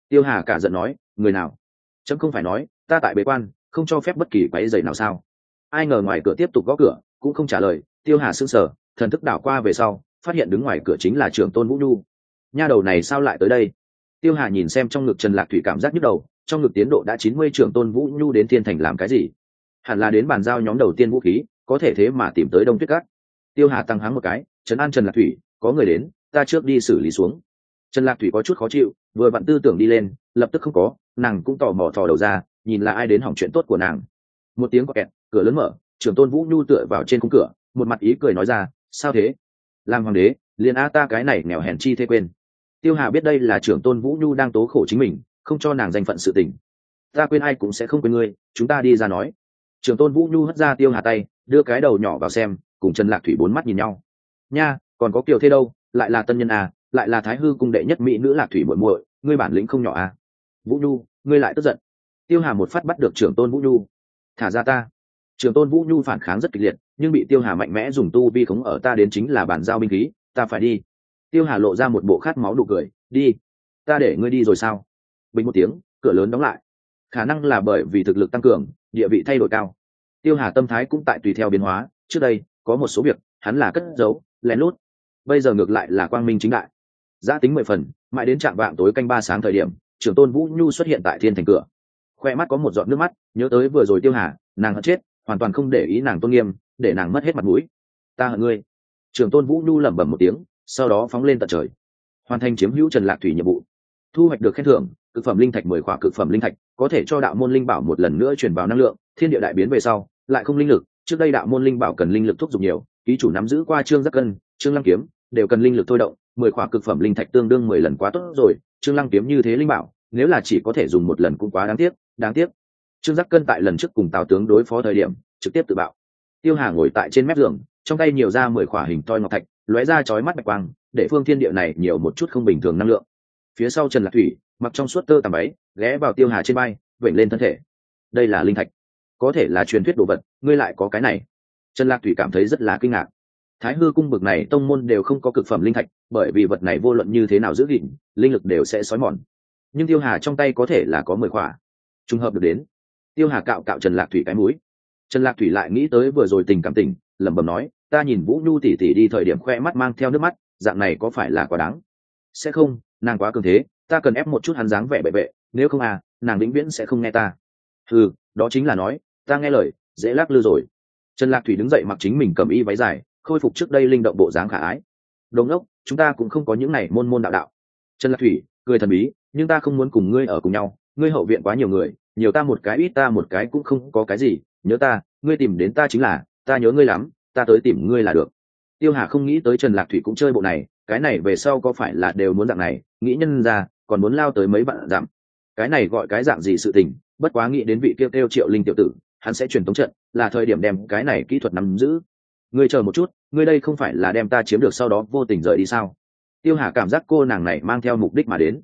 Tiêu hà cả giận nói, người nào? Chấm không phải nói, ta tại bế quan, không cho phép bất kỳ quáy dày nào sao? Ai ngờ ngoài cửa tiếp tục gõ cửa, cũng không trả lời, tiêu hà sững sờ, thần thức đảo qua về sau, phát hiện đứng ngoài cửa chính là trưởng tôn vũ nhu nha đầu này sao lại tới đây? Tiêu hà nhìn xem trong ngực trần lạc thủy cảm giác nhức đầu, trong ngực tiến độ đã chín mươi trưởng tôn vũ nhu đến thiên thành làm cái gì? Hẳn là đến bàn giao nhóm đầu tiên vũ khí, có thể thế mà tìm tới đông tuyết cát. Tiêu hà tăng háng một cái, trấn an trần lạc thủy, có người đến, ta trước đi xử lý xuống. Trần lạc thủy có chút khó chịu, vừa vặn tư tưởng đi lên, lập tức không có, nàng cũng tò mò thò đầu ra, nhìn là ai đến hỏng chuyện tốt của nàng. Một tiếng có kẹt cửa lớn mở, trưởng tôn vũ nhu tựa vào trên khung cửa, một mặt ý cười nói ra, sao thế? Làm hoàng đế, liền a ta cái này nghèo hèn chi thế quên tiêu hà biết đây là trưởng tôn vũ nhu đang tố khổ chính mình, không cho nàng danh phận sự tình. Ta quên ai cũng sẽ không quên ngươi, chúng ta đi ra nói. Trưởng tôn vũ nhu hất ra tiêu hà tay, đưa cái đầu nhỏ vào xem, cùng trần lạc thủy bốn mắt nhìn nhau. Nha, còn có kiều thế đâu, lại là tân nhân à lại là thái hư cung đệ nhất mỹ nữ lạc thủy muội muội, ngươi bản lĩnh không nhỏ à. Vũ nhu, ngươi lại tức giận. Tiêu hà một phát bắt được trưởng tôn vũ nhu. Thả ra ta. Trưởng tôn vũ nhu phản kháng rất kịch liệt, nhưng bị tiêu hà mạnh mẽ dùng tu vi khống ở ta đến chính là bản giao binh khí, ta phải đi tiêu hà lộ ra một bộ khát máu đủ cười, đi, ta để ngươi đi rồi sao? Bình một tiếng, cửa lớn đóng lại. Khả năng là bởi vì thực lực tăng cường, địa vị thay đổi cao. Tiêu hà tâm thái cũng tại tùy theo biến hóa, trước đây, có một số việc, hắn là cất giấu, lén lút. Bây giờ ngược lại là quang minh chính đại. Giã tính mười phần, mãi đến trạm vạng tối canh ba sáng thời điểm, trưởng tôn vũ nhu xuất hiện tại thiên thành cửa. Khoe mắt có một giọt nước mắt, nhớ tới vừa rồi tiêu hà, nàng hận chết, hoàn toàn không để ý nàng tôn nghiêm, để nàng mất hết mặt mũi. Ta hận ngươi. Trưởng tôn vũ nhu lẩm bẩm một tiếng sau đó phóng lên tận trời. Hoàn thành chiếm hữu trần lạc thủy nhiệm vụ. Thu hoạch được khen thưởng, cực phẩm linh thạch mười khỏa cực phẩm linh thạch, có thể cho đạo môn linh bảo một lần nữa truyền vào năng lượng, thiên địa đại biến về sau, lại không linh lực, trước đây đạo môn linh bảo cần linh lực thúc giục nhiều, ký chủ nắm giữ qua trương giác cân, trương lăng kiếm, đều cần linh lực thôi động, mười khỏa cực phẩm linh thạch tương đương mười lần quá tốt rồi, trương lăng kiếm như thế linh bảo, nếu là chỉ có thể dùng một lần cũng quá đáng tiếc đáng tiếc. Trương giác cân tại lần trước cùng tào tướng đối phó thời điểm, trực tiếp tự bạo. Tiêu hà ngồi tại trên mép giường, trong tay nhiều ra mười khỏa hình toi ngọc thạch lóe ra chói mắt bạch quang, để phương thiên địa này nhiều một chút không bình thường năng lượng. Phía sau trần lạc thủy, mặc trong suốt tơ tằm váy, ghé vào tiêu hà trên bay vểnh lên thân thể. Đây là linh thạch. Có thể là truyền thuyết đồ vật, ngươi lại có cái này. Trần lạc thủy cảm thấy rất là kinh ngạc. Thái hư cung bực này tông môn đều không có cực phẩm linh thạch, bởi vì vật này vô luận như thế nào giữ gìn, linh lực đều sẽ xói mòn. Nhưng tiêu hà trong tay có thể là có mười khỏa. Trùng hợp được đến. Tiêu hà cạo cạo trần lạc thủy cái mũi. Trần lạc thủy lại nghĩ tới vừa rồi tình cảm tình, lẩm bẩm nói ta nhìn vũ nhu tỉ tỉ đi thời điểm khoe mắt mang theo nước mắt, dạng này có phải là quá đáng? Sẽ không, nàng quá cường thế, ta cần ép một chút hắn dáng vẻ bệ vệ nếu không à nàng vĩnh viễn sẽ không nghe ta. Ừ đó chính là nói, ta nghe lời, dễ lắc lư rồi. Trần lạc thủy đứng dậy mặc chính mình cầm y váy dài, khôi phục trước đây linh động bộ dáng khả ái. Đồn ốc chúng ta cũng không có những này môn môn đạo đạo. Trần lạc thủy, cười thần bí, nhưng ta không muốn cùng ngươi ở cùng nhau, ngươi hậu viện quá nhiều người, nhiều ta một cái ít ta một cái cũng không có cái gì, nhớ ta, ngươi tìm đến ta chính là, ta nhớ ngươi lắm ta tới tìm ngươi là được. Tiêu hà không nghĩ tới trần lạc thủy cũng chơi bộ này cái này về sau có phải là đều muốn dạng này nghĩ nhân ra còn muốn lao tới mấy bạn dặm, cái này gọi cái dạng gì sự tình bất quá nghĩ đến vị kêu kêu triệu linh tiểu tử hắn sẽ truyền tống trận là thời điểm đem cái này kỹ thuật nắm giữ. Ngươi chờ một chút ngươi đây không phải là đem ta chiếm được sau đó vô tình rời đi sao? Tiêu hà cảm giác cô nàng này mang theo mục đích mà đến.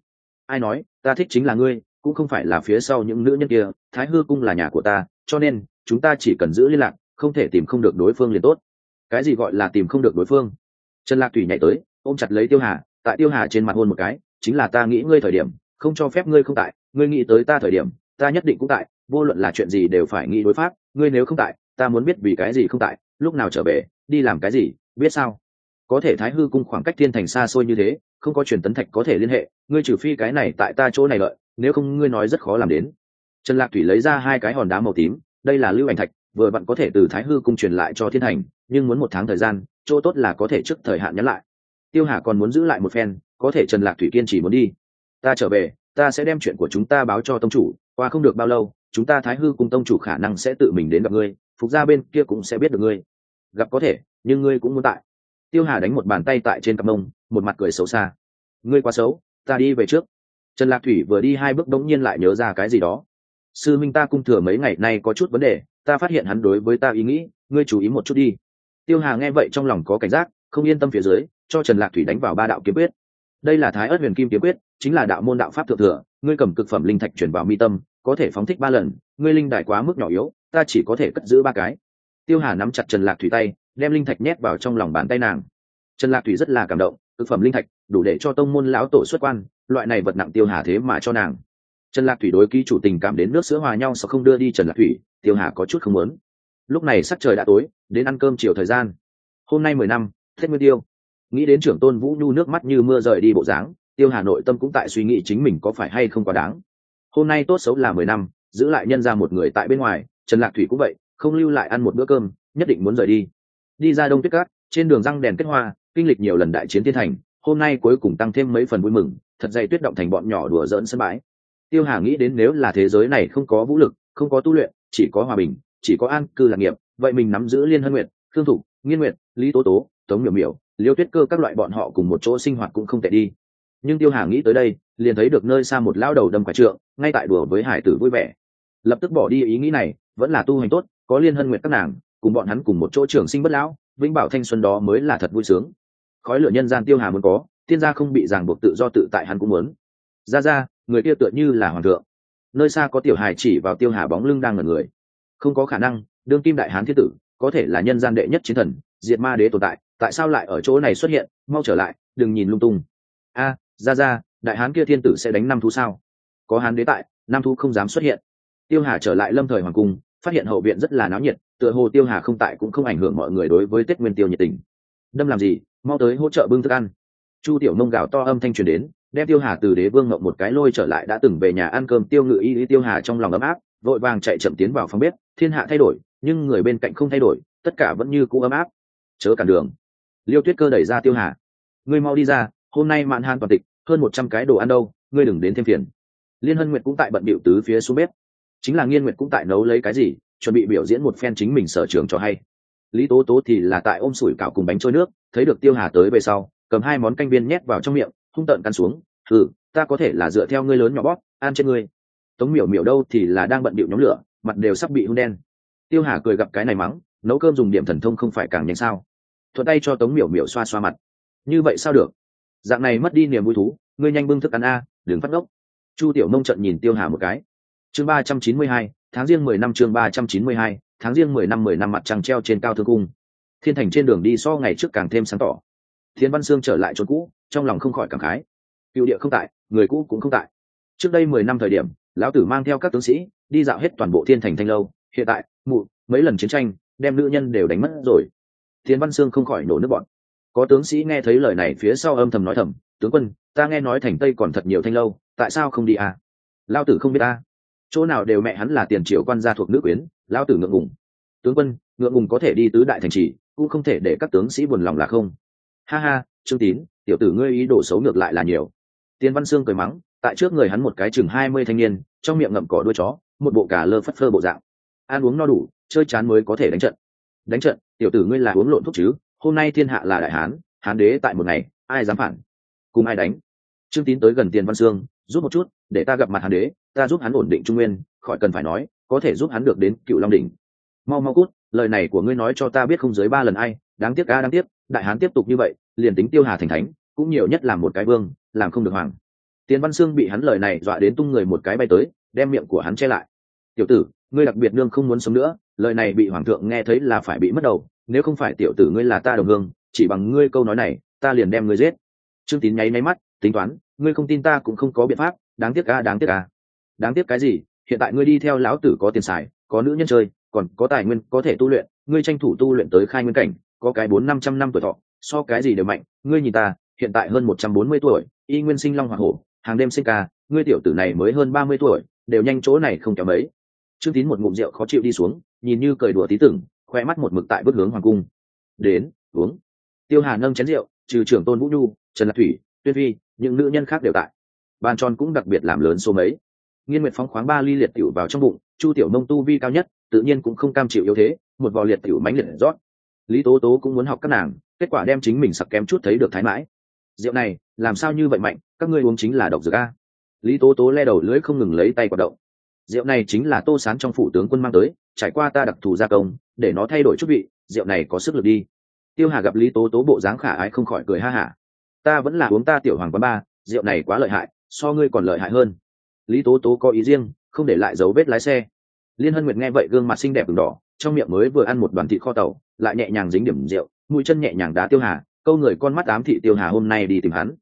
Ai nói ta thích chính là ngươi cũng không phải là phía sau những nữ nhân kia thái hư cung là nhà của ta cho nên chúng ta chỉ cần giữ liên lạc không thể tìm không được đối phương liền tốt. Cái gì gọi là tìm không được đối phương? Trần lạc thủy nhảy tới, ôm chặt lấy tiêu hà, tại tiêu hà trên mặt hôn một cái, chính là ta nghĩ ngươi thời điểm, không cho phép ngươi không tại, ngươi nghĩ tới ta thời điểm, ta nhất định cũng tại, vô luận là chuyện gì đều phải nghĩ đối pháp, ngươi nếu không tại, ta muốn biết vì cái gì không tại, lúc nào trở về, đi làm cái gì, biết sao? Có thể thái hư cung khoảng cách thiên thành xa xôi như thế, không có truyền tấn thạch có thể liên hệ, ngươi trừ phi cái này tại ta chỗ này lợi, nếu không ngươi nói rất khó làm đến. Trần lạc thủy lấy ra hai cái hòn đá màu tím, đây là lưu ảnh thạch vừa vặn có thể từ thái hư cung truyền lại cho thiên Hành, nhưng muốn một tháng thời gian, chỗ tốt là có thể trước thời hạn nhắn lại. Tiêu hà còn muốn giữ lại một phen, có thể trần lạc thủy kiên chỉ muốn đi. Ta trở về, ta sẽ đem chuyện của chúng ta báo cho tông chủ, qua không được bao lâu, chúng ta thái hư cùng tông chủ khả năng sẽ tự mình đến gặp ngươi, phục gia bên kia cũng sẽ biết được ngươi. Gặp có thể, nhưng ngươi cũng muốn tại. Tiêu hà đánh một bàn tay tại trên cặp mông, một mặt cười xấu xa. Ngươi quá xấu, ta đi về trước. Trần lạc thủy vừa đi hai bước đống nhiên lại nhớ ra cái gì đó sư minh ta cung thừa mấy ngày nay có chút vấn đề, ta phát hiện hắn đối với ta ý nghĩ, ngươi chú ý một chút đi. Tiêu hà nghe vậy trong lòng có cảnh giác, không yên tâm phía dưới, cho trần lạc thủy đánh vào ba đạo kiếm quyết. Đây là thái ớt huyền kim kiếm quyết, chính là đạo môn đạo pháp thượng thừa, ngươi cầm cực phẩm linh thạch chuyển vào mi tâm, có thể phóng thích ba lần, ngươi linh đại quá mức nhỏ yếu, ta chỉ có thể cất giữ ba cái. Tiêu hà nắm chặt trần lạc thủy tay, đem linh thạch nhét vào trong lòng bàn tay nàng. Trần lạc thủy rất là cảm động thực phẩm linh thạch, đủ để cho tông môn lão tổ xuất quan, loại này vật nặng tiêu hà thế mà cho nàng trần lạc thủy đối ký chủ tình cảm đến nước sữa hòa nhau sau không đưa đi trần lạc thủy, tiêu hà có chút không muốn. Lúc này sắc trời đã tối, đến ăn cơm chiều thời gian. Hôm nay mười năm, tết nguyên tiêu. Nghĩ đến trưởng tôn vũ nhu nước mắt như mưa rời đi bộ dáng, tiêu hà nội tâm cũng tại suy nghĩ chính mình có phải hay không quá đáng. Hôm nay tốt xấu là mười năm, giữ lại nhân ra một người tại bên ngoài, trần lạc thủy cũng vậy, không lưu lại ăn một bữa cơm, nhất định muốn rời đi. Đi ra đông tuyết cát, trên đường răng đèn kết hoa, kinh lịch nhiều lần đại chiến thiên thành, hôm nay cuối cùng tăng thêm mấy phần vui mừng, thật dày tuyết động thành bọn nhỏ đùa dỡn sân bãi tiêu hà nghĩ đến nếu là thế giới này không có vũ lực, không có tu luyện, chỉ có hòa bình, chỉ có an cư lạc nghiệp, vậy mình nắm giữ liên hân nguyện thương thục, nghiên nguyện lý tố tố, tống miểu miểu, liêu tuyết cơ các loại bọn họ cùng một chỗ sinh hoạt cũng không tệ đi. Nhưng tiêu hà nghĩ tới đây, liền thấy được nơi xa một lao đầu đâm quả trượng, ngay tại đùa với hải tử vui vẻ. Lập tức bỏ đi ý nghĩ này, vẫn là tu hành tốt, có liên hân nguyện các nàng, cùng bọn hắn cùng một chỗ trường sinh bất lão, vĩnh bảo thanh xuân đó mới là thật vui sướng. Khói lửa nhân gian tiêu hà muốn có, tiên gia không bị ràng buộc tự do tự tại hắn cũng muốn. Ra ra người kia tựa như là hoàng thượng. Nơi xa có tiểu hài chỉ vào tiêu hà bóng lưng đang ngẩn người. Không có khả năng, đương kim đại hán thiết tử, có thể là nhân gian đệ nhất chiến thần, diệt ma đế tồn tại tại sao lại ở chỗ này xuất hiện? Mau trở lại, đừng nhìn lung tung. A, ra ra, đại hán kia thiên tử sẽ đánh năm thú sao? Có hán đế tại, năm thú không dám xuất hiện. Tiêu hà trở lại lâm thời hoàng cung, phát hiện hậu viện rất là náo nhiệt, tựa hồ tiêu hà không tại cũng không ảnh hưởng mọi người đối với tết nguyên tiêu nhiệt tình. Đâm làm gì? Mau tới hỗ trợ bưng thức ăn. Chu tiểu nông gạo to âm thanh truyền đến đem tiêu hà từ đế vương ngậm một cái lôi trở lại đã từng về nhà ăn cơm, tiêu ngự y tiêu hà trong lòng ấm áp, vội vàng chạy chậm tiến vào phòng bếp, thiên hạ thay đổi, nhưng người bên cạnh không thay đổi, tất cả vẫn như cũ ấm áp. Chớ cản đường. Liêu tuyết cơ đẩy ra tiêu hà. Ngươi mau đi ra, hôm nay mạn han toàn tịch, hơn một trăm cái đồ ăn đâu, ngươi đừng đến thêm phiền. Liên hân nguyệt cũng tại bận bịu tứ phía xuống bếp. Chính là nghiên nguyệt cũng tại nấu lấy cái gì, chuẩn bị biểu diễn một phen chính mình sở trường cho hay. Lý tố tố thì là tại ôm sủi cảo cùng bánh trôi nước, thấy được tiêu hà tới về sau, cầm hai món canh viên nhét vào trong miệng hung tợn căn xuống ừ ta có thể là dựa theo ngươi lớn nhỏ bóp an trên ngươi. Tống miểu miểu đâu thì là đang bận bịu nhóm lửa, mặt đều sắp bị hung đen. Tiêu hà cười gặp cái này mắng, nấu cơm dùng điểm thần thông không phải càng nhanh sao? Thuận tay cho tống miểu miểu xoa xoa mặt. Như vậy sao được? Dạng này mất đi niềm vui thú, ngươi nhanh bưng thức ăn a, đừng phát ngốc. Chu tiểu mông trận nhìn tiêu hà một cái. Chương ba trăm chín mươi hai, tháng riêng mười năm chương ba trăm chín mươi hai, tháng riêng mười năm mười năm mặt trăng treo trên cao thương cung. Thiên thành trên đường đi so ngày trước càng thêm sáng tỏ thiên văn sương trở lại chỗ cũ, trong lòng không khỏi cảm khái. Cựu địa không tại, người cũ cũng không tại. Trước đây mười năm thời điểm, lão tử mang theo các tướng sĩ, đi dạo hết toàn bộ thiên thành thanh lâu. Hiện tại, mụ, mấy lần chiến tranh, đem nữ nhân đều đánh mất rồi. Thiên văn sương không khỏi nổ nước bọn. Có tướng sĩ nghe thấy lời này phía sau âm thầm nói thầm, tướng quân, ta nghe nói thành tây còn thật nhiều thanh lâu, tại sao không đi à? Lao tử không biết ta. Chỗ nào đều mẹ hắn là tiền triệu quan gia thuộc nữ quyến lao tử ngượng ngùng. Tướng quân, ngượng ngùng có thể đi tứ đại thành trì, cũng không thể để các tướng sĩ buồn lòng là không ha ha, trương tín, tiểu tử ngươi ý đồ xấu ngược lại là nhiều. Tiên văn sương cười mắng, tại trước người hắn một cái chừng hai mươi thanh niên, trong miệng ngậm cỏ đuôi chó, một bộ cả lơ phất phơ bộ dạng. Ăn uống no đủ, chơi chán mới có thể đánh trận. Đánh trận, tiểu tử ngươi là uống lộn thuốc chứ, hôm nay thiên hạ là đại hán hán đế tại một ngày, ai dám phản? Cùng ai đánh? Trương tín tới gần tiền văn sương, giúp một chút, để ta gặp mặt hán đế, ta giúp hắn ổn định trung nguyên, khỏi cần phải nói, có thể giúp hắn được đến cựu long đỉnh. Mau mau cút, lời này của ngươi nói cho ta biết không dưới ba lần ai đáng tiếc ca đáng tiếc, đại hán tiếp tục như vậy, liền tính tiêu hà thành thánh, cũng nhiều nhất là một cái vương, làm không được hoàng. Tiến văn sương bị hắn lời này dọa đến tung người một cái bay tới, đem miệng của hắn che lại. Tiểu tử, ngươi đặc biệt nương không muốn sống nữa, lời này bị hoàng thượng nghe thấy là phải bị mất đầu, nếu không phải tiểu tử ngươi là ta đồng hương, chỉ bằng ngươi câu nói này, ta liền đem ngươi giết. Trương tín nháy máy mắt, tính toán, ngươi không tin ta cũng không có biện pháp, đáng tiếc ca đáng tiếc ca đáng tiếc cái gì? Hiện tại ngươi đi theo lão tử có tiền xài, có nữ nhân chơi, còn có tài nguyên có thể tu luyện, ngươi tranh thủ tu luyện tới khai nguyên cảnh có cái bốn năm trăm năm tuổi thọ, so cái gì đều mạnh. Ngươi nhìn ta, hiện tại hơn một trăm bốn mươi tuổi, y nguyên sinh long hoa hổ, hàng đêm sinh ca, ngươi tiểu tử này mới hơn ba mươi tuổi, đều nhanh chỗ này không kém mấy. Trương tín một ngụm rượu khó chịu đi xuống, nhìn như cười đùa tí tưởng, khoe mắt một mực tại bước hướng hoàng cung. Đến, uống. Tiêu hà nâng chén rượu, trừ trưởng tôn vũ nhu, trần lạc thủy, tuyên vi những nữ nhân khác đều tại. Bàn tròn cũng đặc biệt làm lớn số mấy. Nghiên nguyệt phóng khoáng ba ly liệt tiểu vào trong bụng, chu tiểu nông tu vi cao nhất, tự nhiên cũng không cam chịu yếu thế, một vò liệt tiểu mánh liệt rót lý tố tố cũng muốn học các nàng, kết quả đem chính mình sặc kém chút thấy được thái mãi. Rượu này, làm sao như vậy mạnh, các ngươi uống chính là độc dược a. Lý tố tố le đầu lưỡi không ngừng lấy tay hoạt động. Rượu này chính là tô sán trong phủ tướng quân mang tới, trải qua ta đặc thù gia công, để nó thay đổi chút vị, rượu này có sức lực đi. Tiêu hà gặp lý tố tố bộ dáng khả ái không khỏi cười ha hả. Ta vẫn là uống ta tiểu hoàng quán ba, rượu này quá lợi hại, so ngươi còn lợi hại hơn. Lý tố tố có ý riêng, không để lại dấu vết lái xe. Liên hân nguyệt nghe vậy gương mặt xinh đẹp v đỏ trong miệng mới vừa ăn một đoàn thịt kho tàu, lại nhẹ nhàng dính điểm rượu, mũi chân nhẹ nhàng đá tiêu hà, câu người con mắt ám thị tiêu hà hôm nay đi tìm hắn.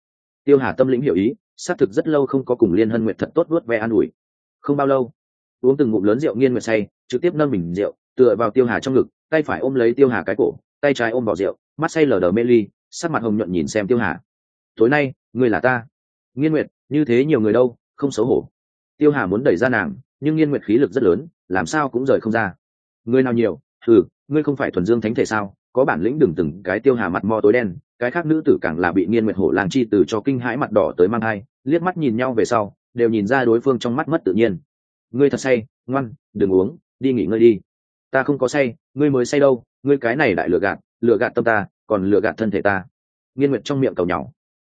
Tiêu hà tâm lĩnh hiểu ý, xác thực rất lâu không có cùng liên hân nguyệt thật tốt vuốt ve an ủi. Không bao lâu, uống từng ngụm lớn rượu nghiên nguyệt say, trực tiếp nâng bình rượu, tựa vào tiêu hà trong ngực, tay phải ôm lấy tiêu hà cái cổ, tay trái ôm vào rượu, mắt say lờ đờ mê ly, sắc mặt hồng nhuận nhìn xem tiêu hà. Tối nay người là ta. Nghiên nguyệt, như thế nhiều người đâu, không xấu hổ. Tiêu hà muốn đẩy ra nàng, nhưng nghiên nguyệt khí lực rất lớn, làm sao cũng rời không ra người nào nhiều? Ừ ngươi không phải thuần dương thánh thể sao? Có bản lĩnh đừng từng cái tiêu hà mặt mo tối đen, cái khác nữ tử càng là bị nghiên nguyệt hổ làng chi từ cho kinh hãi mặt đỏ tới mang hai liếc mắt nhìn nhau về sau, đều nhìn ra đối phương trong mắt mất tự nhiên. Ngươi thật say, ngoan, đừng uống, đi nghỉ ngơi đi. Ta không có say, ngươi mới say đâu, ngươi cái này đại lừa gạt lừa gạt tâm ta, còn lừa gạt thân thể ta. Nghiên nguyệt trong miệng cầu nhỏ.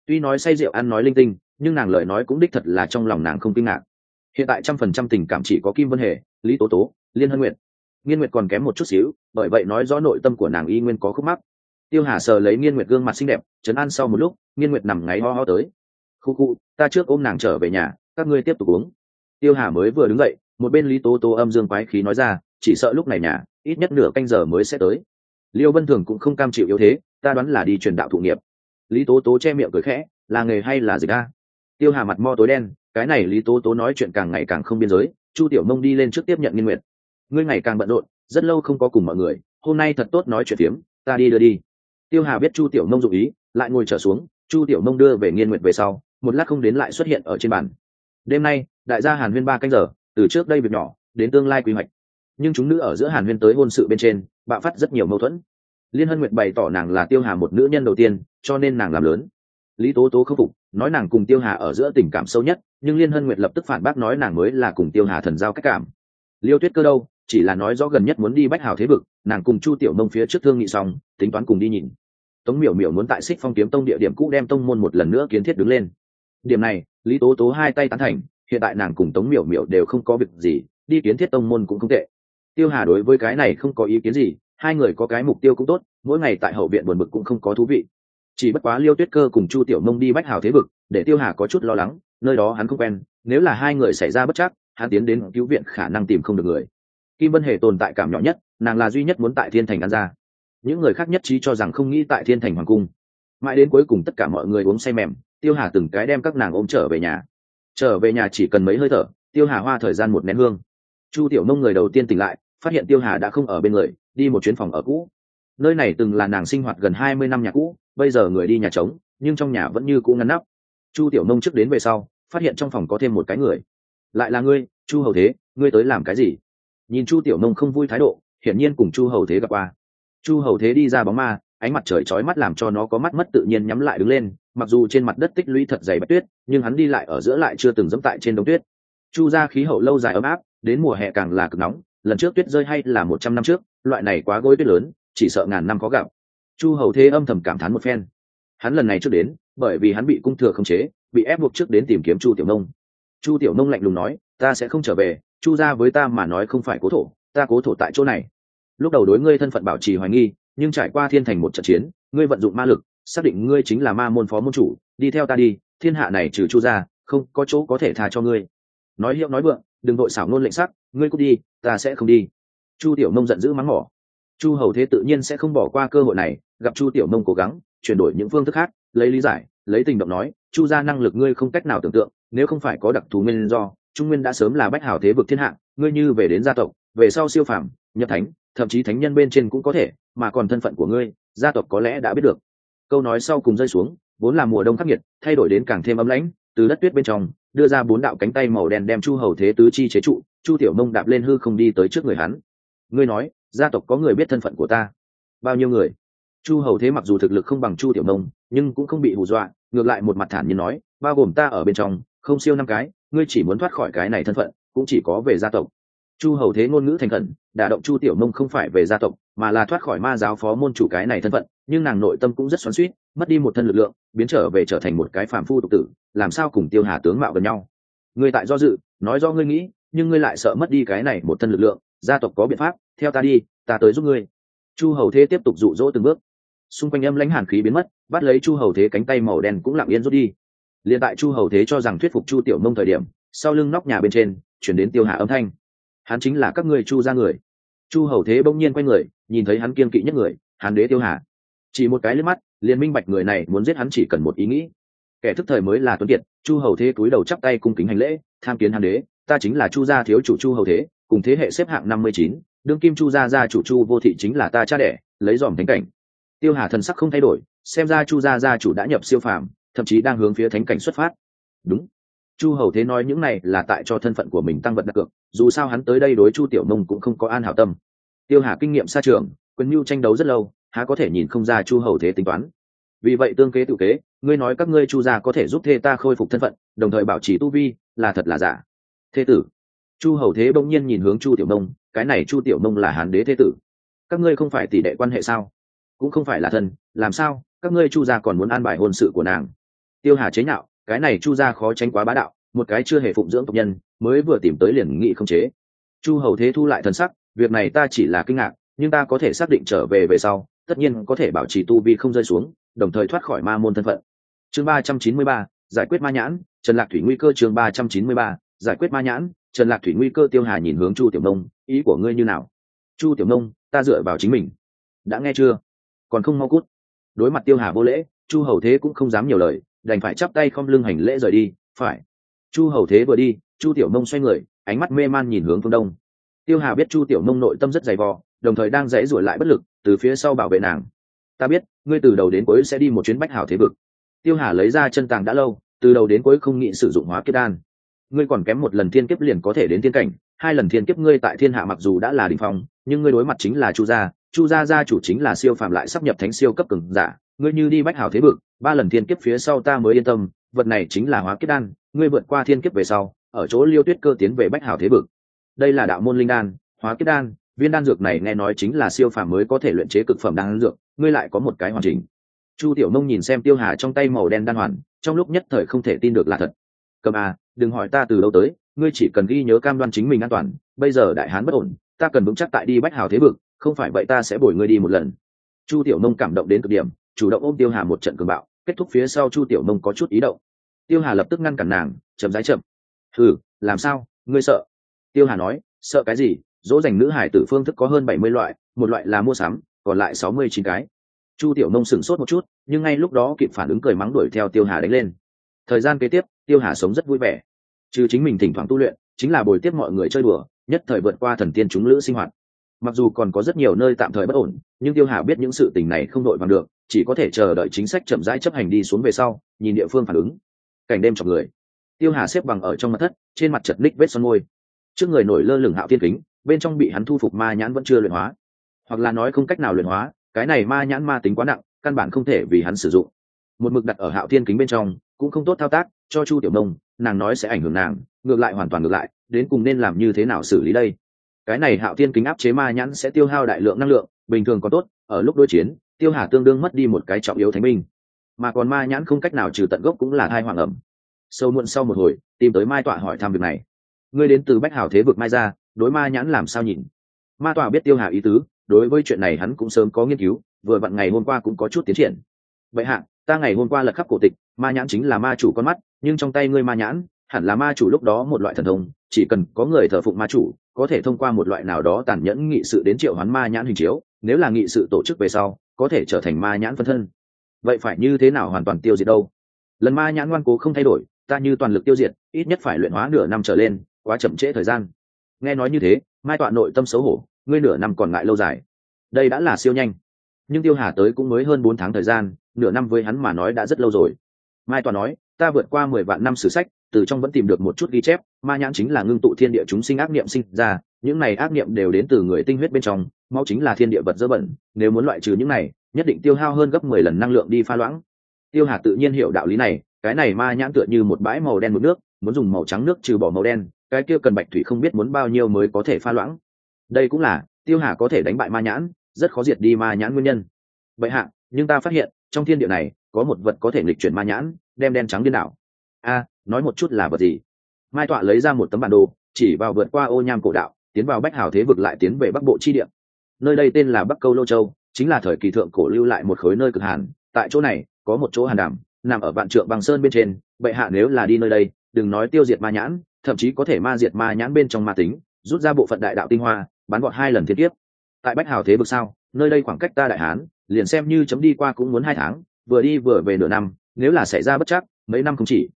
Tuy nói say rượu ăn nói linh tinh, nhưng nàng lời nói cũng đích thật là trong lòng nàng không kinh ngạc. Hiện tại trăm phần trăm tình cảm chỉ có kim vân hề, lý tố tố, liên hân nguyệt nghiên nguyệt còn kém một chút xíu, bởi vậy nói rõ nội tâm của nàng y nguyên có khúc mắc. Tiêu hà sờ lấy nghiên nguyệt gương mặt xinh đẹp chấn an sau một lúc, nghiên nguyệt nằm ngáy ho ho tới. Khu khu, ta trước ôm nàng trở về nhà, các ngươi tiếp tục uống. Tiêu hà mới vừa đứng dậy, một bên lý tố tố âm dương quái khí nói ra, chỉ sợ lúc này nhà, ít nhất nửa canh giờ mới sẽ tới. Liêu bân thường cũng không cam chịu yếu thế, ta đoán là đi truyền đạo thụ nghiệp. Lý tố tố che miệng cười khẽ, là nghề hay là gì ca tiêu hà mặt mo tối đen, cái này lý tố tố nói chuyện càng ngày càng không biên giới, chu tiểu mông đi lên trước tiếp nhận nghiên nguyệt ngươi ngày càng bận rộn, rất lâu không có cùng mọi người, hôm nay thật tốt nói chuyện phiếm, ta đi đưa đi. Tiêu hà biết chu tiểu Nông dụ ý, lại ngồi trở xuống, chu tiểu Nông đưa về nghiên nguyệt về sau, một lát không đến lại xuất hiện ở trên bàn. Đêm nay, đại gia hàn huyên ba canh giờ, từ trước đây việc nhỏ, đến tương lai quy hoạch. Nhưng chúng nữ ở giữa hàn huyên tới hôn sự bên trên, bạo phát rất nhiều mâu thuẫn. Liên hân nguyệt bày tỏ nàng là tiêu hà một nữ nhân đầu tiên, cho nên nàng làm lớn. Lý tố tố khâm phục, nói nàng cùng tiêu hà ở giữa tình cảm sâu nhất, nhưng liên hân nguyệt lập tức phản bác nói nàng mới là cùng tiêu hà thần giao cách cảm. Liêu tuyết cơ đâu? Chỉ là nói rõ gần nhất muốn đi bách hào thế vực, nàng cùng chu tiểu mông phía trước thương nghị xong, tính toán cùng đi nhìn. Tống miểu miểu muốn tại xích phong kiếm tông địa điểm cũ đem tông môn một lần nữa kiến thiết đứng lên. Điểm này, lý tố tố hai tay tán thành, hiện tại nàng cùng tống miểu miểu đều không có việc gì, đi kiến thiết tông môn cũng không tệ. Tiêu hà đối với cái này không có ý kiến gì, hai người có cái mục tiêu cũng tốt, mỗi ngày tại hậu viện buồn bực cũng không có thú vị. Chỉ bất quá liêu tuyết cơ cùng chu tiểu mông đi bách hào thế vực, để tiêu hà có chút lo lắng, nơi đó hắn không quen, nếu là hai người xảy ra bất chắc, hắn tiến đến cứu viện khả năng tìm không được người kim vân hề tồn tại cảm nhỏ nhất, nàng là duy nhất muốn tại thiên thành ăn ra. Những người khác nhất trí cho rằng không nghĩ tại thiên thành hoàng cung. Mãi đến cuối cùng tất cả mọi người uống say mềm, tiêu hà từng cái đem các nàng ôm trở về nhà. Trở về nhà chỉ cần mấy hơi thở, tiêu hà hoa thời gian một nén hương. Chu tiểu nông người đầu tiên tỉnh lại, phát hiện tiêu hà đã không ở bên người, đi một chuyến phòng ở cũ. Nơi này từng là nàng sinh hoạt gần hai mươi năm nhà cũ, bây giờ người đi nhà trống, nhưng trong nhà vẫn như cũ ngăn nắp. Chu tiểu nông trước đến về sau, phát hiện trong phòng có thêm một cái người. Lại là ngươi, chu hầu thế, ngươi tới làm cái gì? Nhìn chu tiểu nông không vui thái độ, hiển nhiên cùng chu hầu thế gặp qua. Chu hầu thế đi ra bóng ma, ánh mặt trời chói mắt làm cho nó có mắt mất tự nhiên nhắm lại đứng lên, mặc dù trên mặt đất tích lũy thật dày bạch tuyết, nhưng hắn đi lại ở giữa lại chưa từng dẫm tại trên đống tuyết. Chu ra khí hậu lâu dài ấm áp, đến mùa hè càng là cực nóng, lần trước tuyết rơi hay là một trăm năm trước, loại này quá gối tuyết lớn, chỉ sợ ngàn năm có gặp. Chu hầu thế âm thầm cảm thán một phen. Hắn lần này trước đến, bởi vì hắn bị cung thừa khống chế, bị ép buộc trước đến tìm kiếm chu tiểu nông chu tiểu nông lạnh lùng nói, ta sẽ không trở về, chu ra với ta mà nói không phải cố thổ, ta cố thổ tại chỗ này. Lúc đầu đối ngươi thân phận bảo trì hoài nghi, nhưng trải qua thiên thành một trận chiến, ngươi vận dụng ma lực, xác định ngươi chính là ma môn phó môn chủ, đi theo ta đi, thiên hạ này trừ chu ra không có chỗ có thể tha cho ngươi. Nói hiệu nói vượng, đừng vội xảo nôn lệnh sắc, ngươi cút đi, ta sẽ không đi. Chu tiểu Nông giận dữ mắng mỏ. Chu hầu thế tự nhiên sẽ không bỏ qua cơ hội này, gặp chu tiểu Nông cố gắng, chuyển đổi những phương thức khác, lấy lý giải, lấy tình động nói, chu ra năng lực ngươi không cách nào tưởng tượng nếu không phải có đặc thù nguyên do, trung nguyên đã sớm là bách hảo thế vực thiên hạ, ngươi như về đến gia tộc, về sau siêu phàm, nhập thánh, thậm chí thánh nhân bên trên cũng có thể, mà còn thân phận của ngươi, gia tộc có lẽ đã biết được. Câu nói sau cùng rơi xuống, vốn là mùa đông khắc nghiệt, thay đổi đến càng thêm ấm lãnh, từ đất tuyết bên trong, đưa ra bốn đạo cánh tay màu đen đem chu hầu thế tứ chi chế trụ, chu tiểu mông đạp lên hư không đi tới trước người hắn. Ngươi nói, gia tộc có người biết thân phận của ta? Bao nhiêu người? Chu hầu thế mặc dù thực lực không bằng chu tiểu mông, nhưng cũng không bị hù dọa, ngược lại một mặt thản như nói, bao gồm ta ở bên trong không siêu năm cái, ngươi chỉ muốn thoát khỏi cái này thân phận, cũng chỉ có về gia tộc. Chu hầu thế ngôn ngữ thành khẩn, đả động chu tiểu mông không phải về gia tộc, mà là thoát khỏi ma giáo phó môn chủ cái này thân phận, nhưng nàng nội tâm cũng rất xoắn suýt mất đi một thân lực lượng, biến trở về trở thành một cái phàm phu tục tử, làm sao cùng tiêu hà tướng mạo gần nhau. Ngươi tại do dự, nói do ngươi nghĩ, nhưng ngươi lại sợ mất đi cái này một thân lực lượng, gia tộc có biện pháp, theo ta đi, ta tới giúp ngươi. Chu hầu thế tiếp tục dụ dỗ từng bước. Xung quanh âm lãnh hàn khí biến mất, bắt lấy chu hầu thế cánh tay màu đen cũng lặng yên rút đi liền tại chu hầu thế cho rằng thuyết phục chu tiểu mông thời điểm, sau lưng nóc nhà bên trên, chuyển đến tiêu hà âm thanh. Hắn chính là các ngươi chu ra người. Chu hầu thế bỗng nhiên quay người, nhìn thấy hắn kiên kỵ nhất người, hán đế tiêu hà chỉ một cái lên mắt, liền minh bạch người này muốn giết hắn chỉ cần một ý nghĩ. Kẻ thức thời mới là tuấn kiệt, chu hầu thế cúi đầu chắp tay cung kính hành lễ, tham kiến hán đế, ta chính là chu gia thiếu chủ chu hầu thế, cùng thế hệ xếp hạng năm mươi chín, đương kim chu gia gia chủ chu vô thị chính là ta cha đẻ, lấy dòm thánh cảnh. Tiêu hà thần sắc không thay đổi, xem ra chu gia gia chủ đã nhập siêu phàm thậm chí đang hướng phía thánh cảnh xuất phát. Đúng. Chu hầu thế nói những này là tại cho thân phận của mình tăng vật đặc cược, dù sao hắn tới đây đối chu tiểu Nông cũng không có an hảo tâm. Tiêu hà kinh nghiệm xa trường quân mưu tranh đấu rất lâu, há có thể nhìn không ra chu hầu thế tính toán. Vì vậy tương kế tự kế, ngươi nói các ngươi chu gia có thể giúp thê ta khôi phục thân phận, đồng thời bảo trì tu vi, là thật là giả. Thế tử. Chu hầu thế bỗng nhiên nhìn hướng chu tiểu Nông, cái này chu tiểu Nông là hán đế thế tử. Các ngươi không phải tỷ đệ quan hệ sao? Cũng không phải là thân, làm sao? Các ngươi chu gia còn muốn an bài hôn sự của nàng tiêu hà chế nhạo, cái này chu gia khó tránh quá bá đạo, một cái chưa hề phụng dưỡng tộc nhân, mới vừa tìm tới liền nghị không chế. Chu hầu thế thu lại thần sắc, việc này ta chỉ là kinh ngạc, nhưng ta có thể xác định trở về về sau, tất nhiên có thể bảo trì tu vi không rơi xuống, đồng thời thoát khỏi ma môn thân phận. Chương ba trăm chín mươi ba, giải quyết ma nhãn, trần lạc thủy nguy cơ chương ba trăm chín mươi ba, giải quyết ma nhãn, trần lạc thủy nguy cơ tiêu hà nhìn hướng chu tiểu nông, ý của ngươi như nào? Chu tiểu nông, ta dựa vào chính mình. Đã nghe chưa? Còn không mau cút. Đối mặt tiêu hà vô lễ, chu hầu thế cũng không dám nhiều lời đành phải chắp tay không lưng hành lễ rời đi, phải. Chu hầu thế vừa đi, chu tiểu nông xoay người, ánh mắt mê man nhìn hướng phương đông. Tiêu hà biết chu tiểu nông nội tâm rất dày vò, đồng thời đang dãy rủi lại bất lực, từ phía sau bảo vệ nàng. Ta biết, ngươi từ đầu đến cuối sẽ đi một chuyến bách hào thế vực. Tiêu hà lấy ra chân tàng đã lâu, từ đầu đến cuối không nghĩ sử dụng hóa kết đan. Ngươi còn kém một lần thiên kiếp liền có thể đến thiên cảnh, hai lần thiên kiếp ngươi tại thiên hạ mặc dù đã là đình phong, nhưng ngươi đối mặt chính là chu gia chu gia gia chủ chính là siêu phàm lại sắp nhập thánh siêu cấp cường giả ngươi như đi bách hảo thế vực, ba lần thiên kiếp phía sau ta mới yên tâm, vật này chính là hóa kiếp đan, ngươi vượt qua thiên kiếp về sau, ở chỗ liêu tuyết cơ tiến về bách hảo thế vực. Đây là đạo môn linh đan, hóa kiếp đan, viên đan dược này nghe nói chính là siêu phàm mới có thể luyện chế cực phẩm đan dược, ngươi lại có một cái hoàn chỉnh. Chu tiểu nông nhìn xem tiêu hà trong tay màu đen đan hoàn, trong lúc nhất thời không thể tin được là thật. Cầm à đừng hỏi ta từ đâu tới, ngươi chỉ cần ghi nhớ cam đoan chính mình an toàn, bây giờ đại hán bất ổn, ta cần vững chắc tại đi bách hào thế vực, không phải vậy ta sẽ bồi ngươi đi một lần. Chu tiểu nông cảm động đến cực điểm chủ động ôm tiêu hà một trận cường bạo, kết thúc phía sau chu tiểu nông có chút ý động. Tiêu hà lập tức ngăn cản nàng, chậm rãi chậm. Ừ làm sao? Ngươi sợ? Tiêu hà nói, sợ cái gì? Dỗ dành nữ hải tử phương thức có hơn bảy mươi loại, một loại là mua sắm, còn lại sáu mươi chín cái. Chu tiểu nông sửng sốt một chút, nhưng ngay lúc đó kịp phản ứng cười mắng đuổi theo tiêu hà đánh lên. Thời gian kế tiếp, tiêu hà sống rất vui vẻ. Trừ chính mình thỉnh thoảng tu luyện, chính là bồi tiếp mọi người chơi đùa, nhất thời vượt qua thần tiên chúng lữ sinh hoạt mặc dù còn có rất nhiều nơi tạm thời bất ổn, nhưng tiêu hà biết những sự tình này không đội bằng được, chỉ có thể chờ đợi chính sách chậm rãi chấp hành đi xuống về sau, nhìn địa phương phản ứng. Cảnh đêm chọc người. Tiêu hà xếp bằng ở trong mặt thất, trên mặt chật ních vết son môi. Trước người nổi lơ lửng hạo thiên kính, bên trong bị hắn thu phục ma nhãn vẫn chưa luyện hóa. Hoặc là nói không cách nào luyện hóa, cái này ma nhãn ma tính quá nặng, căn bản không thể vì hắn sử dụng. Một mực đặt ở hạo thiên kính bên trong, cũng không tốt thao tác, cho chu tiểu mông nàng nói sẽ ảnh hưởng nàng, ngược lại hoàn toàn ngược lại, đến cùng nên làm như thế nào xử lý đây? Cái này hạo thiên kính áp chế ma nhãn sẽ tiêu hao đại lượng năng lượng, bình thường có tốt, ở lúc đối chiến, tiêu hà tương đương mất đi một cái trọng yếu thánh minh mà còn ma nhãn không cách nào trừ tận gốc cũng là hai hoàng ẩm. Sâu muộn sau một hồi, tìm tới mai tọa hỏi thăm việc này. Ngươi đến từ bách hảo thế vực mai ra đối ma nhãn làm sao nhìn? Ma tọa biết tiêu hà ý tứ, đối với chuyện này hắn cũng sớm có nghiên cứu, vừa vặn ngày hôm qua cũng có chút tiến triển. Vậy hạ, ta ngày hôm qua lật khắp cổ tịch, ma nhãn chính là ma chủ con mắt, nhưng trong tay ngươi ma nhãn hẳn là ma chủ lúc đó một loại thần thông, chỉ cần có người thờ phụng ma chủ, có thể thông qua một loại nào đó tàn nhẫn nghị sự đến triệu hoán ma nhãn hình chiếu, nếu là nghị sự tổ chức về sau, có thể trở thành ma nhãn phân thân. Vậy phải như thế nào hoàn toàn tiêu diệt đâu? Lần ma nhãn ngoan cố không thay đổi, ta như toàn lực tiêu diệt, ít nhất phải luyện hóa nửa năm trở lên, quá chậm trễ thời gian. Nghe nói như thế, mai tọa nội tâm xấu hổ, ngươi nửa năm còn lại lâu dài. Đây đã là siêu nhanh. Nhưng tiêu hà tới cũng mới hơn bốn tháng thời gian, nửa năm với hắn mà nói đã rất lâu rồi. Mai tọa nói, ta vượt qua mười vạn năm sử sách từ trong vẫn tìm được một chút ghi chép, ma nhãn chính là ngưng tụ thiên địa chúng sinh ác niệm sinh ra, những này ác niệm đều đến từ người tinh huyết bên trong, máu chính là thiên địa vật dơ bẩn, nếu muốn loại trừ những này, nhất định tiêu hao hơn gấp mười lần năng lượng đi pha loãng. Tiêu hà tự nhiên hiểu đạo lý này, cái này ma nhãn tựa như một bãi màu đen mực nước, muốn dùng màu trắng nước trừ bỏ màu đen, cái kia cần bạch thủy không biết muốn bao nhiêu mới có thể pha loãng. Đây cũng là, tiêu hà có thể đánh bại ma nhãn, rất khó diệt đi ma nhãn nguyên nhân. Vậy hạ, nhưng ta phát hiện, trong thiên địa này, có một vật có thể lịch chuyển ma nhãn, đem đen trắng điên đảo. A nói một chút là vật gì? Mai tọa lấy ra một tấm bản đồ, chỉ vào vượt qua ô nham cổ đạo, tiến vào bách hào thế vực lại tiến về bắc bộ chi địa. Nơi đây tên là bắc câu lô châu, chính là thời kỳ thượng cổ lưu lại một khối nơi cực hàn, tại chỗ này, có một chỗ hàn đảm nằm ở vạn trượng bằng sơn bên trên, bệ hạ nếu là đi nơi đây, đừng nói tiêu diệt ma nhãn, thậm chí có thể ma diệt ma nhãn bên trong ma tính, rút ra bộ phận đại đạo tinh hoa bán gọn hai lần thiên tiếp tại bách hào thế vực sao, nơi đây khoảng cách ta đại hán, liền xem như chấm đi qua cũng muốn hai tháng, vừa đi vừa về nửa năm, nếu là xảy ra bất chắc, mấy năm không chỉ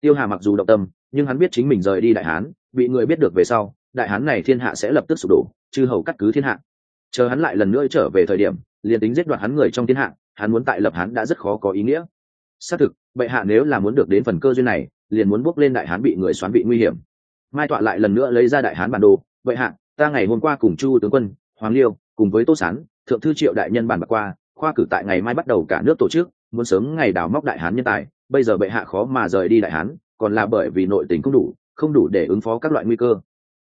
tiêu hà mặc dù động tâm, nhưng hắn biết chính mình rời đi đại hán, bị người biết được về sau, đại hán này thiên hạ sẽ lập tức sụp đổ, chư hầu cắt cứ thiên hạ. Chờ hắn lại lần nữa trở về thời điểm, liền tính giết đoạt hắn người trong thiên hạ, hắn muốn tại lập hắn đã rất khó có ý nghĩa. Xác thực, bệ hạ nếu là muốn được đến phần cơ duyên này, liền muốn bước lên đại hán bị người xoán bị nguy hiểm. Mai tọa lại lần nữa lấy ra đại hán bản đồ, bệ hạ, ta ngày hôm qua cùng chu tướng quân, hoàng liêu, cùng với tô sán, thượng thư triệu đại nhân bản bạc qua, khoa cử tại ngày mai bắt đầu cả nước tổ chức, muốn sớm ngày đào móc đại hán nhân tài bây giờ bệ hạ khó mà rời đi đại hán, còn là bởi vì nội tình không đủ không đủ để ứng phó các loại nguy cơ.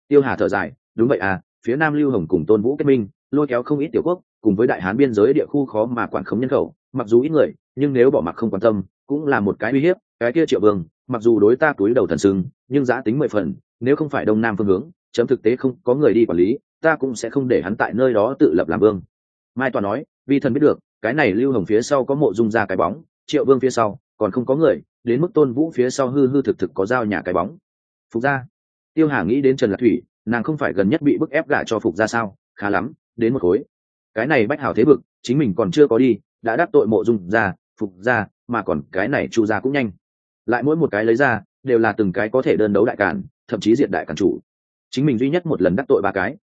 Tiêu hà thở dài, đúng vậy à phía nam lưu hồng cùng tôn vũ kết minh, lôi kéo không ít tiểu quốc, cùng với đại hán biên giới địa khu khó mà quản khống nhân khẩu, mặc dù ít người, nhưng nếu bỏ mặc không quan tâm, cũng là một cái uy hiếp, cái kia triệu vương, mặc dù đối ta túi đầu thần sưng, nhưng giá tính mười phần, nếu không phải đông nam phương hướng, chấm thực tế không có người đi quản lý, ta cũng sẽ không để hắn tại nơi đó tự lập làm vương. Mai toàn nói vi thần biết được, cái này lưu hồng phía sau có mộ dung ra cái bóng, triệu vương phía sau còn không có người, đến mức tôn vũ phía sau hư hư thực thực có giao nhà cái bóng. Phục gia. Tiêu hà nghĩ đến trần lạc thủy, nàng không phải gần nhất bị bức ép gả cho phục gia sao? Khá lắm, đến một khối. Cái này bách hào thế vực, chính mình còn chưa có đi, đã đắc tội mộ dung ra phục ra mà còn cái này chu ra cũng nhanh. Lại mỗi một cái lấy ra, đều là từng cái có thể đơn đấu đại cản thậm chí diệt đại cản chủ. Chính mình duy nhất một lần đắc tội ba cái.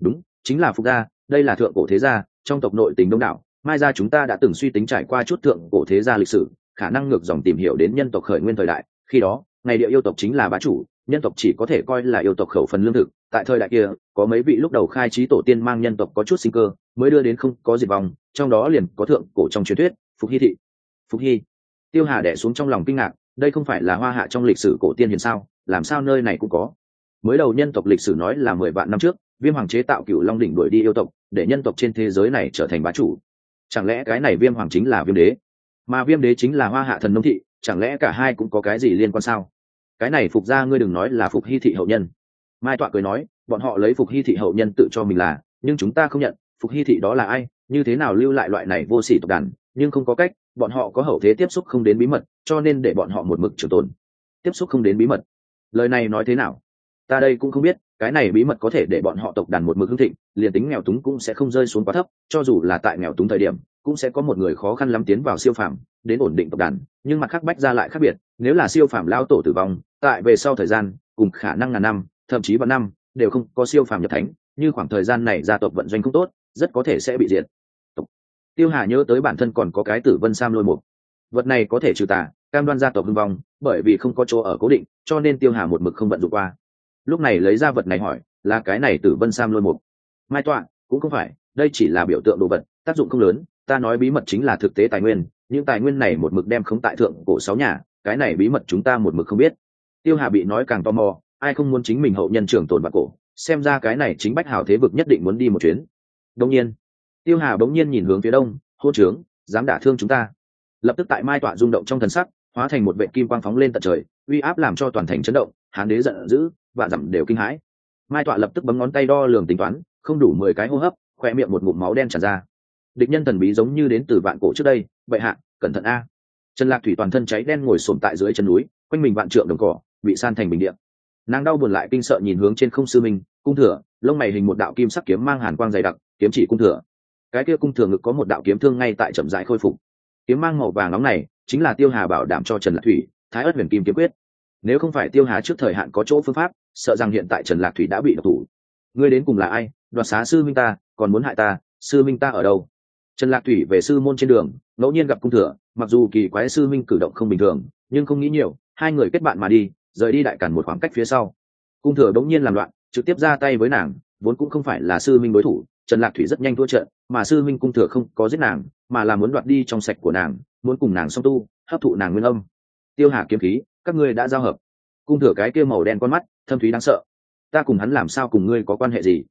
Đúng, chính là phục gia, đây là thượng cổ thế gia, trong tộc nội tình đông đảo. Mai ra chúng ta đã từng suy tính trải qua chút thượng cổ thế gia lịch sử khả năng ngược dòng tìm hiểu đến nhân tộc khởi nguyên thời đại, khi đó, ngày địa yêu tộc chính là bá chủ, nhân tộc chỉ có thể coi là yêu tộc khẩu phần lương thực. Tại thời đại kia, có mấy vị lúc đầu khai trí tổ tiên mang nhân tộc có chút sinh cơ, mới đưa đến không có diệt vong, trong đó liền có thượng cổ trong truyền thuyết, phục hy thị. Phục hy. Tiêu hà đẻ xuống trong lòng kinh ngạc, đây không phải là hoa hạ trong lịch sử cổ tiên hiền sao, làm sao nơi này cũng có. Mới đầu nhân tộc lịch sử nói là mười vạn năm trước, viêm hoàng chế tạo cựu long đỉnh đuổi đi yêu tộc, để nhân tộc trên thế giới này trở thành bá chủ. Chẳng lẽ cái này viêm hoàng chính là viêm đế? Mà viêm đế chính là hoa hạ thần nông thị, chẳng lẽ cả hai cũng có cái gì liên quan sao? Cái này phục ra ngươi đừng nói là phục hy thị hậu nhân. Mai tọa cười nói, bọn họ lấy phục hy thị hậu nhân tự cho mình là, nhưng chúng ta không nhận, phục hy thị đó là ai, như thế nào lưu lại loại này vô sỉ tộc đàn, nhưng không có cách, bọn họ có hậu thế tiếp xúc không đến bí mật, cho nên để bọn họ một mực trường tồn. Tiếp xúc không đến bí mật. Lời này nói thế nào? Ta đây cũng không biết, cái này bí mật có thể để bọn họ tộc đàn một mực hưng thịnh, liền tính nghèo túng cũng sẽ không rơi xuống quá thấp, cho dù là tại nghèo túng thời điểm cũng sẽ có một người khó khăn lắm tiến vào siêu phàm, đến ổn định tộc đàn, nhưng mặt khác bách ra lại khác biệt, nếu là siêu phàm lao tổ tử vong, tại về sau thời gian, cùng khả năng ngàn năm, thậm chí vạn năm, đều không có siêu phàm nhập thánh, như khoảng thời gian này gia tộc vận doanh không tốt, rất có thể sẽ bị diệt. Tiêu hà nhớ tới bản thân còn có cái tử vân sam lôi mục. Vật này có thể trừ tà, cam đoan gia tộc hưng vong, bởi vì không có chỗ ở cố định, cho nên tiêu hà một mực không vận dụng qua. Lúc này lấy ra vật này hỏi, là cái này tử vân sam lôi mục? Mai tọa, cũng không phải, đây chỉ là biểu tượng đồ vật, tác dụng không lớn ta nói bí mật chính là thực tế tài nguyên, những tài nguyên này một mực đem không tại thượng cổ sáu nhà, cái này bí mật chúng ta một mực không biết. Tiêu hà bị nói càng tò mò, ai không muốn chính mình hậu nhân trường tồn và cổ, xem ra cái này chính bách hào thế vực nhất định muốn đi một chuyến. Đông nhiên, tiêu hà bỗng nhiên nhìn hướng phía đông hô trướng dám đả thương chúng ta. Lập tức tại mai tọa rung động trong thần sắc, hóa thành một vệ kim quang phóng lên tận trời, uy áp làm cho toàn thành chấn động, hán đế giận dữ và dặm đều kinh hãi. Mai tọa lập tức bấm ngón tay đo lường tính toán, không đủ mười cái hô hấp, khoe miệng một ngụm máu đen tràn ra địch nhân thần bí giống như đến từ vạn cổ trước đây, bệ hạ, cẩn thận a. Trần lạc thủy toàn thân cháy đen ngồi sồn tại dưới chân núi, quanh mình vạn trượng đồng cỏ, bị san thành bình điện nàng đau buồn lại kinh sợ nhìn hướng trên không sư minh, cung thừa, lông mày hình một đạo kim sắc kiếm mang hàn quang dày đặc, kiếm chỉ cung thừa. Cái kia cung thừa ngực có một đạo kiếm thương ngay tại chậm rãi khôi phục. Kiếm mang màu vàng nóng này, chính là tiêu hà bảo đảm cho trần lạc thủy, thái ớt huyền kim kiếm quyết. Nếu không phải tiêu hà trước thời hạn có chỗ phương pháp, sợ rằng hiện tại trần lạc thủy đã bị độc thủ. Ngươi đến cùng là ai? Đoạt xá sư minh ta, còn muốn hại ta, sư minh ta ở đâu? Trần lạc thủy về sư môn trên đường, ngẫu nhiên gặp cung thừa, mặc dù kỳ quái sư minh cử động không bình thường, nhưng không nghĩ nhiều, hai người kết bạn mà đi, rời đi đại cản một khoảng cách phía sau. Cung thừa bỗng nhiên làm loạn, trực tiếp ra tay với nàng, vốn cũng không phải là sư minh đối thủ, trần lạc thủy rất nhanh thua trận, mà sư minh cung thừa không có giết nàng, mà là muốn đoạt đi trong sạch của nàng, muốn cùng nàng song tu, hấp thụ nàng nguyên âm. Tiêu hà kiếm khí, các ngươi đã giao hợp. Cung thừa cái kia màu đen con mắt, thâm thúy đáng sợ. Ta cùng hắn làm sao cùng ngươi có quan hệ gì?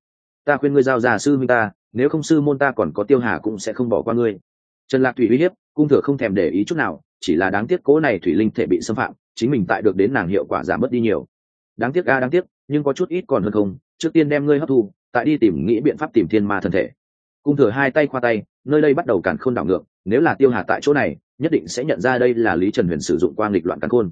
Ta khuyên ngươi giao ra sư minh ta nếu không sư môn ta còn có tiêu hà cũng sẽ không bỏ qua ngươi. Trần lạc thủy uy hiếp, cung thừa không thèm để ý chút nào, chỉ là đáng tiếc cố này thủy linh thể bị xâm phạm, chính mình tại được đến nàng hiệu quả giảm mất đi nhiều. Đáng tiếc a, đáng tiếc, nhưng có chút ít còn hơn không, trước tiên đem ngươi hấp thu, tại đi tìm nghĩ biện pháp tìm thiên ma thân thể. Cung thừa hai tay khoa tay, nơi đây bắt đầu càn khôn đảo ngược, nếu là tiêu hà tại chỗ này, nhất định sẽ nhận ra đây là lý trần huyền sử dụng quang lịch loạn càn khôn.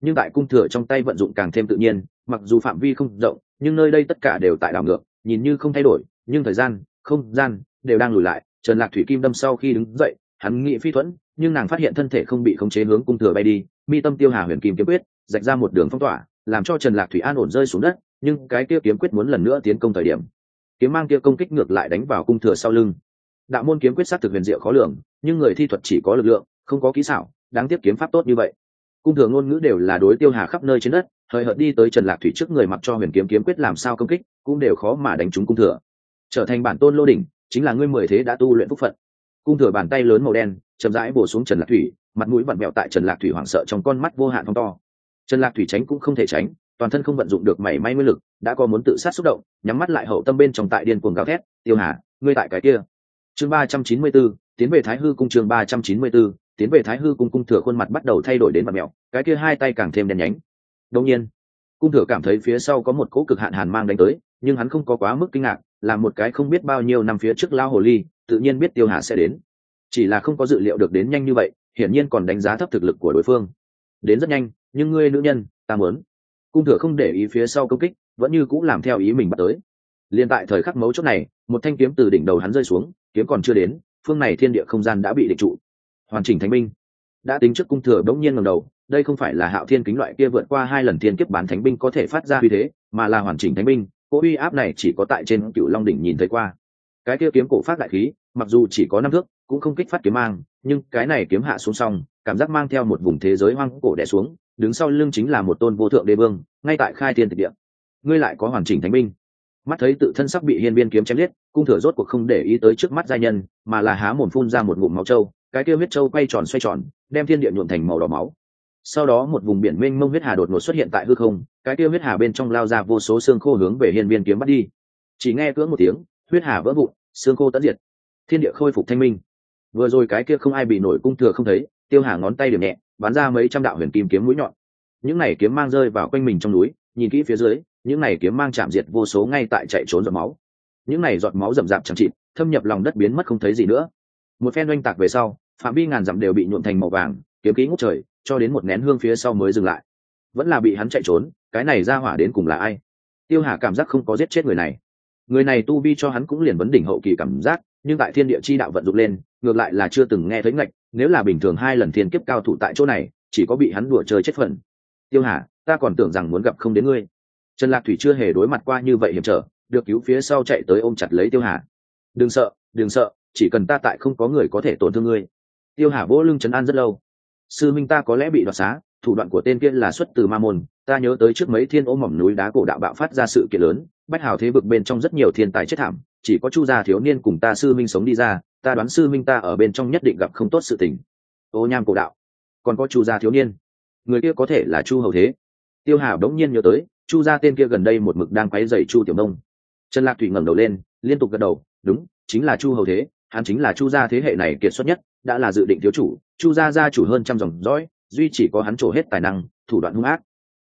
Nhưng tại cung thừa trong tay vận dụng càng thêm tự nhiên, mặc dù phạm vi không rộng, nhưng nơi đây tất cả đều tại đảo ngược, nhìn như không thay đổi, nhưng thời gian không gian, đều đang lùi lại. Trần lạc thủy kim đâm sau khi đứng dậy, hắn nghĩ phi thuẫn, nhưng nàng phát hiện thân thể không bị khống chế hướng cung thừa bay đi. Mi tâm tiêu hà huyền kim kiếm quyết, rạch ra một đường phong tỏa, làm cho trần lạc thủy an ổn rơi xuống đất, nhưng cái kia kiếm quyết muốn lần nữa tiến công thời điểm, kiếm mang kia công kích ngược lại đánh vào cung thừa sau lưng. Đạo môn kiếm quyết sát thực huyền diệu khó lường, nhưng người thi thuật chỉ có lực lượng, không có kỹ xảo, đáng tiếc kiếm pháp tốt như vậy. Cung thừa ngôn ngữ đều là đối tiêu hà khắp nơi trên đất, hời hợt đi tới trần lạc thủy trước người mặc cho huyền kiếm kiếm quyết làm sao công kích, cũng đều khó mà đánh trúng cung thừa trở thành bản tôn lô đỉnh, chính là ngươi mười thế đã tu luyện phúc phận. Cung thừa bàn tay lớn màu đen, chậm rãi bổ xuống trần lạc thủy, mặt mũi vặn vẹo tại trần lạc thủy hoảng sợ trong con mắt vô hạn phong to. Trần lạc thủy tránh cũng không thể tránh, toàn thân không vận dụng được mảy may nguyên lực, đã có muốn tự sát xúc động, nhắm mắt lại hậu tâm bên trong tại điên cuồng gào thét, tiêu hà, ngươi tại cái kia. Chương ba trăm chín mươi b ố tiến về thái hư cung chương ba trăm chín mươi b ố tiến về thái hư cung cung thừa khuôn mặt bắt đầu thay đổi đến mặt mẹo, cái kia hai tay càng thêm đen nhánh. Đông nhiên, cung thừa cảm thấy phía sau có một cỗ cực hạn hàn mang đánh tới, nhưng hắn không có quá mức kinh ngạc là một cái không biết bao nhiêu năm phía trước lao hồ ly, tự nhiên biết tiêu hà sẽ đến. Chỉ là không có dự liệu được đến nhanh như vậy, hiển nhiên còn đánh giá thấp thực lực của đối phương. Đến rất nhanh, nhưng ngươi nữ nhân, ta muốn. Cung thừa không để ý phía sau công kích, vẫn như cũng làm theo ý mình bắt tới. Liền tại thời khắc mấu chốt này, một thanh kiếm từ đỉnh đầu hắn rơi xuống, kiếm còn chưa đến, phương này thiên địa không gian đã bị địch trụ. Hoàn chỉnh thánh binh. Đã tính trước cung thừa đống nhiên ngầm đầu, đây không phải là hạo thiên kính loại kia vượt qua hai lần thiên kiếp bán thánh binh có thể phát ra uy thế, mà là hoàn chỉnh thánh binh cỗ uy áp này chỉ có tại trên cựu long đỉnh nhìn thấy qua. Cái kia kiếm cổ phát đại khí, mặc dù chỉ có năm thước, cũng không kích phát kiếm mang, nhưng cái này kiếm hạ xuống xong, cảm giác mang theo một vùng thế giới hoang cổ đẻ xuống, đứng sau lưng chính là một tôn vô thượng đế vương, ngay tại khai thiên thực địa. Ngươi lại có hoàn chỉnh thánh binh. Mắt thấy tự thân sắc bị hiên biên kiếm chém giết, cung thừa rốt cuộc không để ý tới trước mắt giai nhân, mà là há mồm phun ra một ngụm máu trâu cái kia huyết trâu quay tròn xoay tròn, đem thiên địa nhuộm thành màu đỏ máu sau đó một vùng biển mênh mông huyết hà đột ngột xuất hiện tại hư không, cái kia huyết hà bên trong lao ra vô số xương khô hướng về hiên biên kiếm bắt đi. Chỉ nghe cưỡng một tiếng, huyết hà vỡ vụn, xương khô tận diệt. Thiên địa khôi phục thanh minh. Vừa rồi cái kia không ai bị nổi cung thừa không thấy, tiêu hà ngón tay điểm nhẹ, bắn ra mấy trăm đạo huyền kim kiếm mũi nhọn. Những này kiếm mang rơi vào quanh mình trong núi, nhìn kỹ phía dưới, những này kiếm mang chạm diệt vô số ngay tại chạy trốn giọt máu. Những này giọt máu rậm rạp chẳng chịt, thâm nhập lòng đất biến mất không thấy gì nữa. Một phen oanh tạc về sau, phạm vi ngàn dặm đều bị nhuộm thành màu vàng, kiếm khí ngút trời cho đến một nén hương phía sau mới dừng lại. Vẫn là bị hắn chạy trốn, cái này ra hỏa đến cùng là ai? Tiêu hà cảm giác không có giết chết người này. Người này tu vi cho hắn cũng liền vấn đỉnh hậu kỳ cảm giác, nhưng tại thiên địa chi đạo vận dụng lên, ngược lại là chưa từng nghe thấy ngạch, nếu là bình thường hai lần thiên kiếp cao thủ tại chỗ này, chỉ có bị hắn đùa chơi chết phần. Tiêu hà, ta còn tưởng rằng muốn gặp không đến ngươi. Trần lạc thủy chưa hề đối mặt qua như vậy hiểm trở, được cứu phía sau chạy tới ôm chặt lấy tiêu hà. Đừng sợ đừng sợ, chỉ cần ta tại không có người có thể tổn thương ngươi. Tiêu hà vỗ lưng trấn an rất lâu sư minh ta có lẽ bị đoạt xá, thủ đoạn của tên kia là xuất từ ma môn, ta nhớ tới trước mấy thiên ôm mỏm núi đá cổ đạo bạo phát ra sự kiện lớn, bách hào thế vực bên trong rất nhiều thiên tài chết thảm, chỉ có chu gia thiếu niên cùng ta sư minh sống đi ra, ta đoán sư minh ta ở bên trong nhất định gặp không tốt sự tình. Ô nham cổ đạo, còn có chu gia thiếu niên, người kia có thể là chu hầu thế. Tiêu Hảo đống nhiên nhớ tới, chu gia tên kia gần đây một mực đang quấy dày chu tiểu nông. Trần lạc thủy ngẩng đầu lên, liên tục gật đầu, đúng, chính là chu hầu thế, hắn chính là chu gia thế hệ này kiệt xuất nhất, đã là dự định thiếu chủ chu gia gia chủ hơn trăm dòng dõi, duy chỉ có hắn trổ hết tài năng, thủ đoạn hung ác.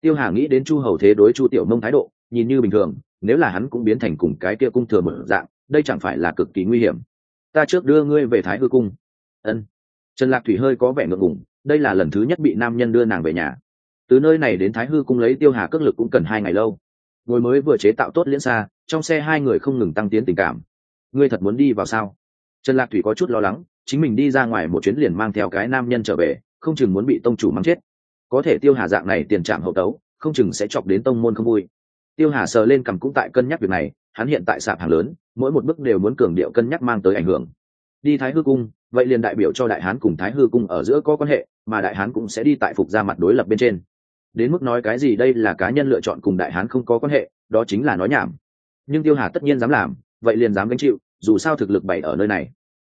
Tiêu hà nghĩ đến chu hầu thế đối chu tiểu nông thái độ, nhìn như bình thường, nếu là hắn cũng biến thành cùng cái kia cung thừa mở dạng, đây chẳng phải là cực kỳ nguy hiểm. Ta trước đưa ngươi về thái hư cung. Ân. Trần lạc thủy hơi có vẻ ngượng ngùng, đây là lần thứ nhất bị nam nhân đưa nàng về nhà. Từ nơi này đến thái hư cung lấy tiêu hà cước lực cũng cần hai ngày lâu. Ngồi mới vừa chế tạo tốt liễn xa, trong xe hai người không ngừng tăng tiến tình cảm. Ngươi thật muốn đi vào sao? Trần lạc thủy có chút lo lắng chính mình đi ra ngoài một chuyến liền mang theo cái nam nhân trở về, không chừng muốn bị tông chủ mắng chết. Có thể tiêu hà dạng này tiền trạm hậu tấu, không chừng sẽ chọc đến tông môn không vui. Tiêu hà sờ lên cầm cũng tại cân nhắc việc này, hắn hiện tại sạp hàng lớn, mỗi một bước đều muốn cường điệu cân nhắc mang tới ảnh hưởng. Đi thái hư cung, vậy liền đại biểu cho đại hán cùng thái hư cung ở giữa có quan hệ, mà đại hán cũng sẽ đi tại phục ra mặt đối lập bên trên. Đến mức nói cái gì đây là cá nhân lựa chọn cùng đại hán không có quan hệ, đó chính là nói nhảm. Nhưng tiêu hà tất nhiên dám làm, vậy liền dám gánh chịu, dù sao thực lực bày ở nơi này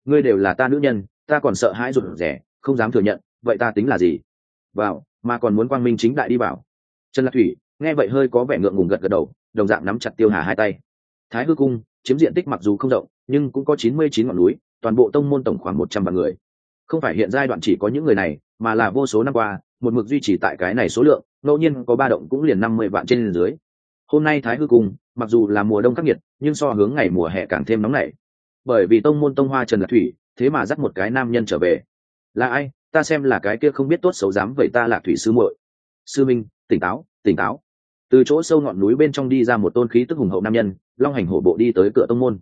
ngươi đều là ta nữ nhân, ta còn sợ hãi rụt rẻ không dám thừa nhận, vậy ta tính là gì? Vào, mà còn muốn quang minh chính đại đi bảo trần lạc thủy nghe vậy hơi có vẻ ngượng ngùng gật gật đầu, đồng dạng nắm chặt tiêu hà hai tay. Thái hư cung, chiếm diện tích mặc dù không rộng, nhưng cũng có chín mươi chín ngọn núi, toàn bộ tông môn tổng khoảng một trăm vạn người. Không phải hiện giai đoạn chỉ có những người này, mà là vô số năm qua, một mực duy trì tại cái này số lượng, ngẫu nhiên có ba động cũng liền năm mươi vạn trên dưới. Hôm nay thái hư cung, mặc dù là mùa đông khắc nghiệt, nhưng so hướng ngày mùa hè càng thêm nóng nảy bởi vì tông môn tông hoa trần lạc thủy, thế mà dắt một cái nam nhân trở về. Là ai? Ta xem là cái kia không biết tốt xấu dám vậy ta lạc thủy sư muội. Sư minh, tỉnh táo tỉnh táo. Từ chỗ sâu ngọn núi bên trong đi ra một tôn khí tức hùng hậu nam nhân, long hành hổ bộ đi tới cửa tông môn.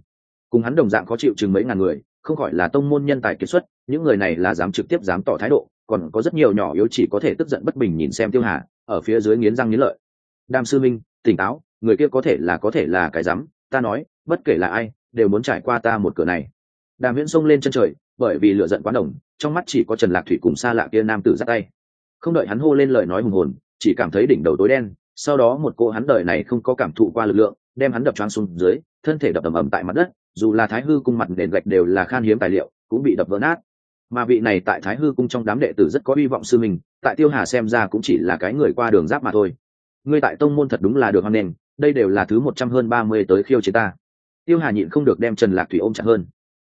Cùng hắn đồng dạng khó chịu chừng mấy ngàn người, không gọi là tông môn nhân tài kiệt xuất, những người này là dám trực tiếp dám tỏ thái độ, còn có rất nhiều nhỏ yếu chỉ có thể tức giận bất bình nhìn xem tiêu hà, ở phía dưới nghiến răng nghiến lợi. Đam sư minh, tỉnh táo, người kia có thể là có thể là cái dám, ta nói, bất kể là ai đều muốn trải qua ta một cửa này. Đàm viễn xông lên chân trời bởi vì lựa giận quá đồng trong mắt chỉ có trần lạc thủy cùng xa lạ kia nam tử dắt tay. Không đợi hắn hô lên lời nói hùng hồn chỉ cảm thấy đỉnh đầu tối đen sau đó một cô hắn đời này không có cảm thụ qua lực lượng đem hắn đập choáng xuống dưới thân thể đập ầm ầm tại mặt đất dù là thái hư cung mặt nền gạch đều là khan hiếm tài liệu cũng bị đập vỡ nát. Mà vị này tại thái hư cung trong đám đệ tử rất có hy vọng sư mình tại tiêu hà xem ra cũng chỉ là cái người qua đường giáp mà thôi. Ngươi tại tông môn thật đúng là được hoan nền, đây đều là thứ một trăm hơn ba mươi tới khiêu chế ta tiêu hà nhịn không được đem trần lạc thủy ôm chặt hơn.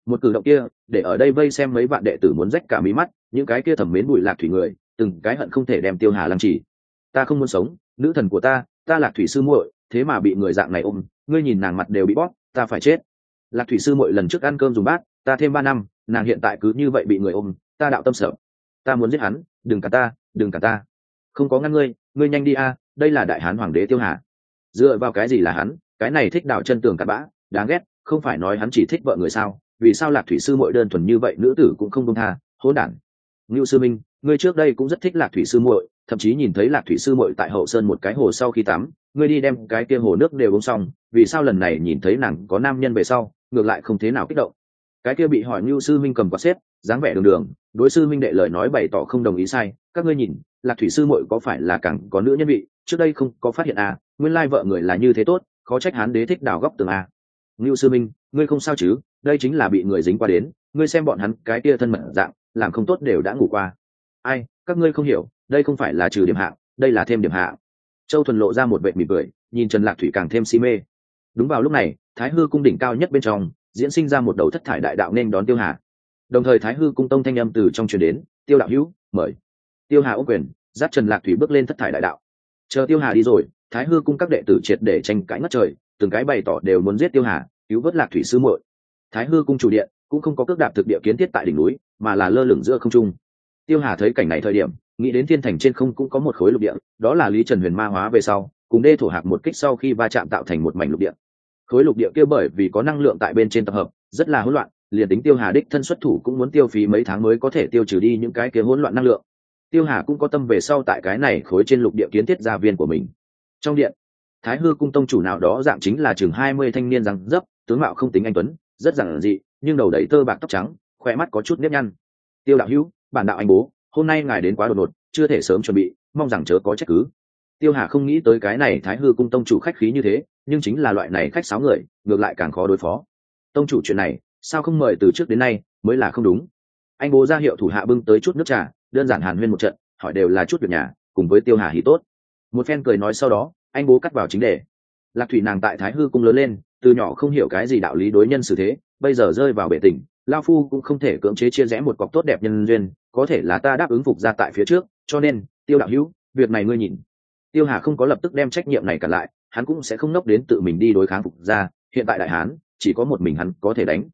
Một cử động kia, để ở đây vây xem mấy vạn đệ tử muốn rách cả mí mắt, những cái kia thẩm mến bụi lạc thủy người, từng cái hận không thể đem tiêu hà làm chỉ ta không muốn sống, nữ thần của ta ta lạc thủy sư muội, thế mà bị người dạng này ôm, ngươi nhìn nàng mặt đều bị bóp, ta phải chết. Lạc thủy sư muội lần trước ăn cơm dùng bát, ta thêm ba năm, nàng hiện tại cứ như vậy bị người ôm, ta đạo tâm sợ. Ta muốn giết hắn, đừng cả ta, đừng cả ta. Không có ngăn ngươi ngươi nhanh đi a, đây là đại hán hoàng đế tiêu hà. Dựa vào cái gì là hắn, cái này thích đào chân tường cặn bã đáng ghét, không phải nói hắn chỉ thích vợ người sao, vì sao lạc thủy sư muội đơn thuần như vậy, nữ tử cũng không công tha, hỗn đản. Ngưu sư minh, ngươi trước đây cũng rất thích lạc thủy sư muội, thậm chí nhìn thấy lạc thủy sư muội tại hậu sơn một cái hồ sau khi tắm, ngươi đi đem cái kia hồ nước đều uống xong, vì sao lần này nhìn thấy nàng có nam nhân về sau, ngược lại không thế nào kích động? Cái kia bị hỏi ngưu sư minh cầm quạt xếp, dáng vẻ đường đường, đối sư minh đệ lời nói bày tỏ không đồng ý sai, các ngươi nhìn, lạc thủy sư muội có phải là càng có nữ nhân vị? Trước đây không có phát hiện à nguyên lai vợ người là như thế tốt, khó trách hán đế thích đào góc tường à ngưu sư minh, ngươi không sao chứ? Đây chính là bị người dính qua đến, ngươi xem bọn hắn cái kia thân mật dạng, làm không tốt đều đã ngủ qua. Ai, các ngươi không hiểu, đây không phải là trừ điểm hạ đây là thêm điểm hạ châu thuần lộ ra một vệ mỉm cười, nhìn trần lạc thủy càng thêm si mê. Đúng vào lúc này, thái hư cung đỉnh cao nhất bên trong, diễn sinh ra một đầu thất thải đại đạo nên đón tiêu hà. Đồng thời thái hư cung tông thanh âm từ trong truyền đến, tiêu đạo hữu, mời. Tiêu hà ô quyền giáp trần lạc thủy bước lên thất thải đại đạo. Chờ tiêu hà đi rồi, thái hư cung các đệ tử triệt để tranh cãi ngất trời, từng cái bày tỏ đều muốn giết tiêu hà cứu vớt lạc thủy sư muội. Thái hư cung chủ điện cũng không có cước đạp thực địa kiến thiết tại đỉnh núi, mà là lơ lửng giữa không trung. Tiêu hà thấy cảnh này thời điểm, nghĩ đến thiên thành trên không cũng có một khối lục địa, đó là lý trần huyền ma hóa về sau, cùng đê thổ hạc một kích sau khi va chạm tạo thành một mảnh lục địa. Khối lục địa kia bởi vì có năng lượng tại bên trên tập hợp, rất là hỗn loạn, liền tính tiêu hà đích thân xuất thủ cũng muốn tiêu phí mấy tháng mới có thể tiêu trừ đi những cái kia hỗn loạn năng lượng. Tiêu hà cũng có tâm về sau tại cái này khối trên lục địa kiến thiết gia viên của mình. Trong điện thái hư cung tông chủ nào đó dạng chính là chừng hai mươi thanh niên rằng dấp, tướng mạo không tính anh tuấn, rất giản dị, nhưng đầu đầy tơ bạc tóc trắng khoe mắt có chút nếp nhăn. Tiêu đạo hữu, bản đạo anh bố, hôm nay ngài đến quá đột ngột, chưa thể sớm chuẩn bị, mong rằng chớ có trách cứ. Tiêu hà không nghĩ tới cái này thái hư cung tông chủ khách khí như thế, nhưng chính là loại này khách sáo người, ngược lại càng khó đối phó. Tông chủ chuyện này, sao không mời từ trước đến nay, mới là không đúng. Anh bố ra hiệu thủ hạ bưng tới chút nước trà, đơn giản hàn huyên một trận, hỏi đều là chút việc nhà, cùng với tiêu hà hỉ tốt. Một phen cười nói sau đó anh bố cắt vào chính đề. Lạc thủy nàng tại thái hư cung lớn lên từ nhỏ không hiểu cái gì đạo lý đối nhân xử thế bây giờ rơi vào bể tỉnh, lao phu cũng không thể cưỡng chế chia rẽ một cọc tốt đẹp nhân duyên có thể là ta đáp ứng phục ra tại phía trước cho nên tiêu đạo hữu việc này ngươi nhìn. Tiêu hà không có lập tức đem trách nhiệm này cả lại hắn cũng sẽ không nốc đến tự mình đi đối kháng phục ra hiện tại đại hán chỉ có một mình hắn có thể đánh.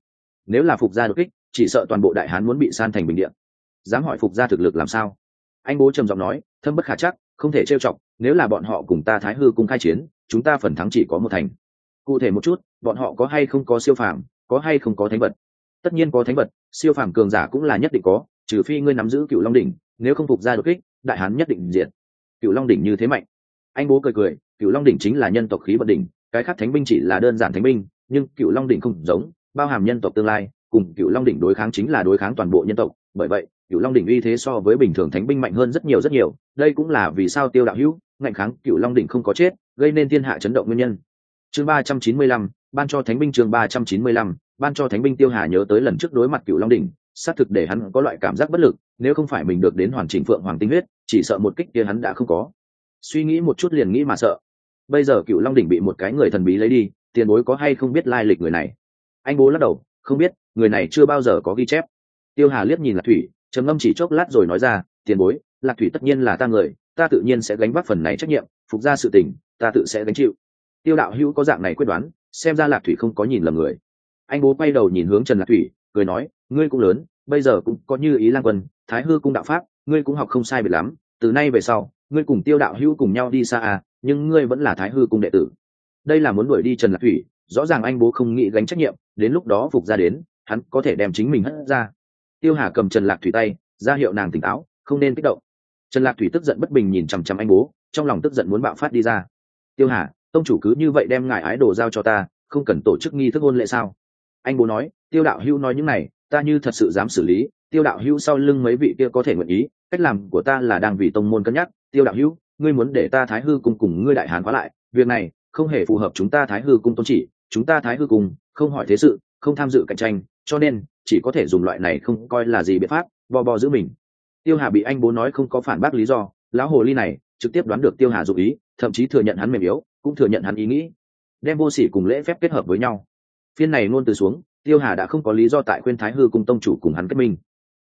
Nếu là phục gia đột kích chỉ sợ toàn bộ đại hán muốn bị san thành bình điện dám hỏi phục gia thực lực làm sao? Anh bố trầm giọng nói thâm bất khả chắc không thể trêu chọc, nếu là bọn họ cùng ta thái hư cùng khai chiến, chúng ta phần thắng chỉ có một thành. Cụ thể một chút, bọn họ có hay không có siêu phàm, có hay không có thánh vật? Tất nhiên có thánh vật, siêu phàm cường giả cũng là nhất định có, trừ phi ngươi nắm giữ cựu long đỉnh, nếu không phục gia đột kích, đại hán nhất định diệt. Cựu long đỉnh như thế mạnh. Anh bố cười cười cựu long đỉnh chính là nhân tộc khí vận đỉnh, cái khác thánh binh chỉ là đơn giản thánh binh, nhưng cựu long đỉnh không giống, bao hàm nhân tộc tương lai, cùng cựu long đỉnh đối kháng chính là đối kháng toàn bộ nhân tộc bởi vậy cựu long đỉnh uy thế so với bình thường thánh binh mạnh hơn rất nhiều rất nhiều, đây cũng là vì sao tiêu đạo hữu, ngạnh kháng cựu long đỉnh không có chết, gây nên thiên hạ chấn động nguyên nhân. Chương ba trăm chín mươi lăm, ban cho thánh binh chương ba trăm chín mươi lăm, ban cho thánh binh tiêu hà nhớ tới lần trước đối mặt cựu long đỉnh, xác thực để hắn có loại cảm giác bất lực, nếu không phải mình được đến hoàn chỉnh phượng hoàng tinh huyết, chỉ sợ một kích kia hắn đã không có. Suy nghĩ một chút liền nghĩ mà sợ. Bây giờ cựu long đỉnh bị một cái người thần bí lấy đi, tiền bối có hay không biết lai lịch người này? Anh bố lắc đầu, không biết, người này chưa bao giờ có ghi chép tiêu hà liếc nhìn lạc thủy, trầm ngâm chỉ chốc lát rồi nói ra, tiền bối, lạc thủy tất nhiên là ta người, ta tự nhiên sẽ gánh vác phần này trách nhiệm, phục ra sự tình, ta tự sẽ gánh chịu. Tiêu đạo hữu có dạng này quyết đoán, xem ra lạc thủy không có nhìn lầm người. Anh bố quay đầu nhìn hướng trần lạc thủy, cười nói, ngươi cũng lớn, bây giờ cũng có như ý lang quân, thái hư cung đạo pháp, ngươi cũng học không sai biệt lắm, từ nay về sau, ngươi cùng tiêu đạo hữu cùng nhau đi xa à nhưng ngươi vẫn là thái hư cung đệ tử. Đây là muốn đuổi đi trần lạc thủy, rõ ràng anh bố không nghĩ gánh trách nhiệm, đến lúc đó phục ra đến, hắn có thể đem chính mình hất ra tiêu hà cầm trần lạc thủy tay, ra hiệu nàng tỉnh táo, không nên kích động. Trần lạc thủy tức giận bất bình nhìn chằm chằm anh bố, trong lòng tức giận muốn bạo phát đi ra. Tiêu hà, tông chủ cứ như vậy đem ngài ái đồ giao cho ta, không cần tổ chức nghi thức hôn lễ sao? Anh bố nói, tiêu đạo hữu nói những này, ta như thật sự dám xử lý, tiêu đạo hữu sau lưng mấy vị kia có thể nguyện ý, cách làm của ta là đang vì tông môn cân nhắc. Tiêu đạo hữu, ngươi muốn để ta thái hư cung cùng ngươi đại hán hóa lại, việc này không hề phù hợp chúng ta thái hư cung tôn chỉ, chúng ta thái hư cung không hỏi thế sự, không tham dự cạnh tranh, cho nên chỉ có thể dùng loại này không coi là gì biện pháp, bò bò giữ mình. Tiêu hà bị anh bố nói không có phản bác lý do, lão hồ ly này trực tiếp đoán được tiêu hà dụ ý, thậm chí thừa nhận hắn mềm yếu, cũng thừa nhận hắn ý nghĩ. Đem vô sỉ cùng lễ phép kết hợp với nhau. Phiên này luôn từ xuống, tiêu hà đã không có lý do tại khuyên thái hư cùng tông chủ cùng hắn kết minh.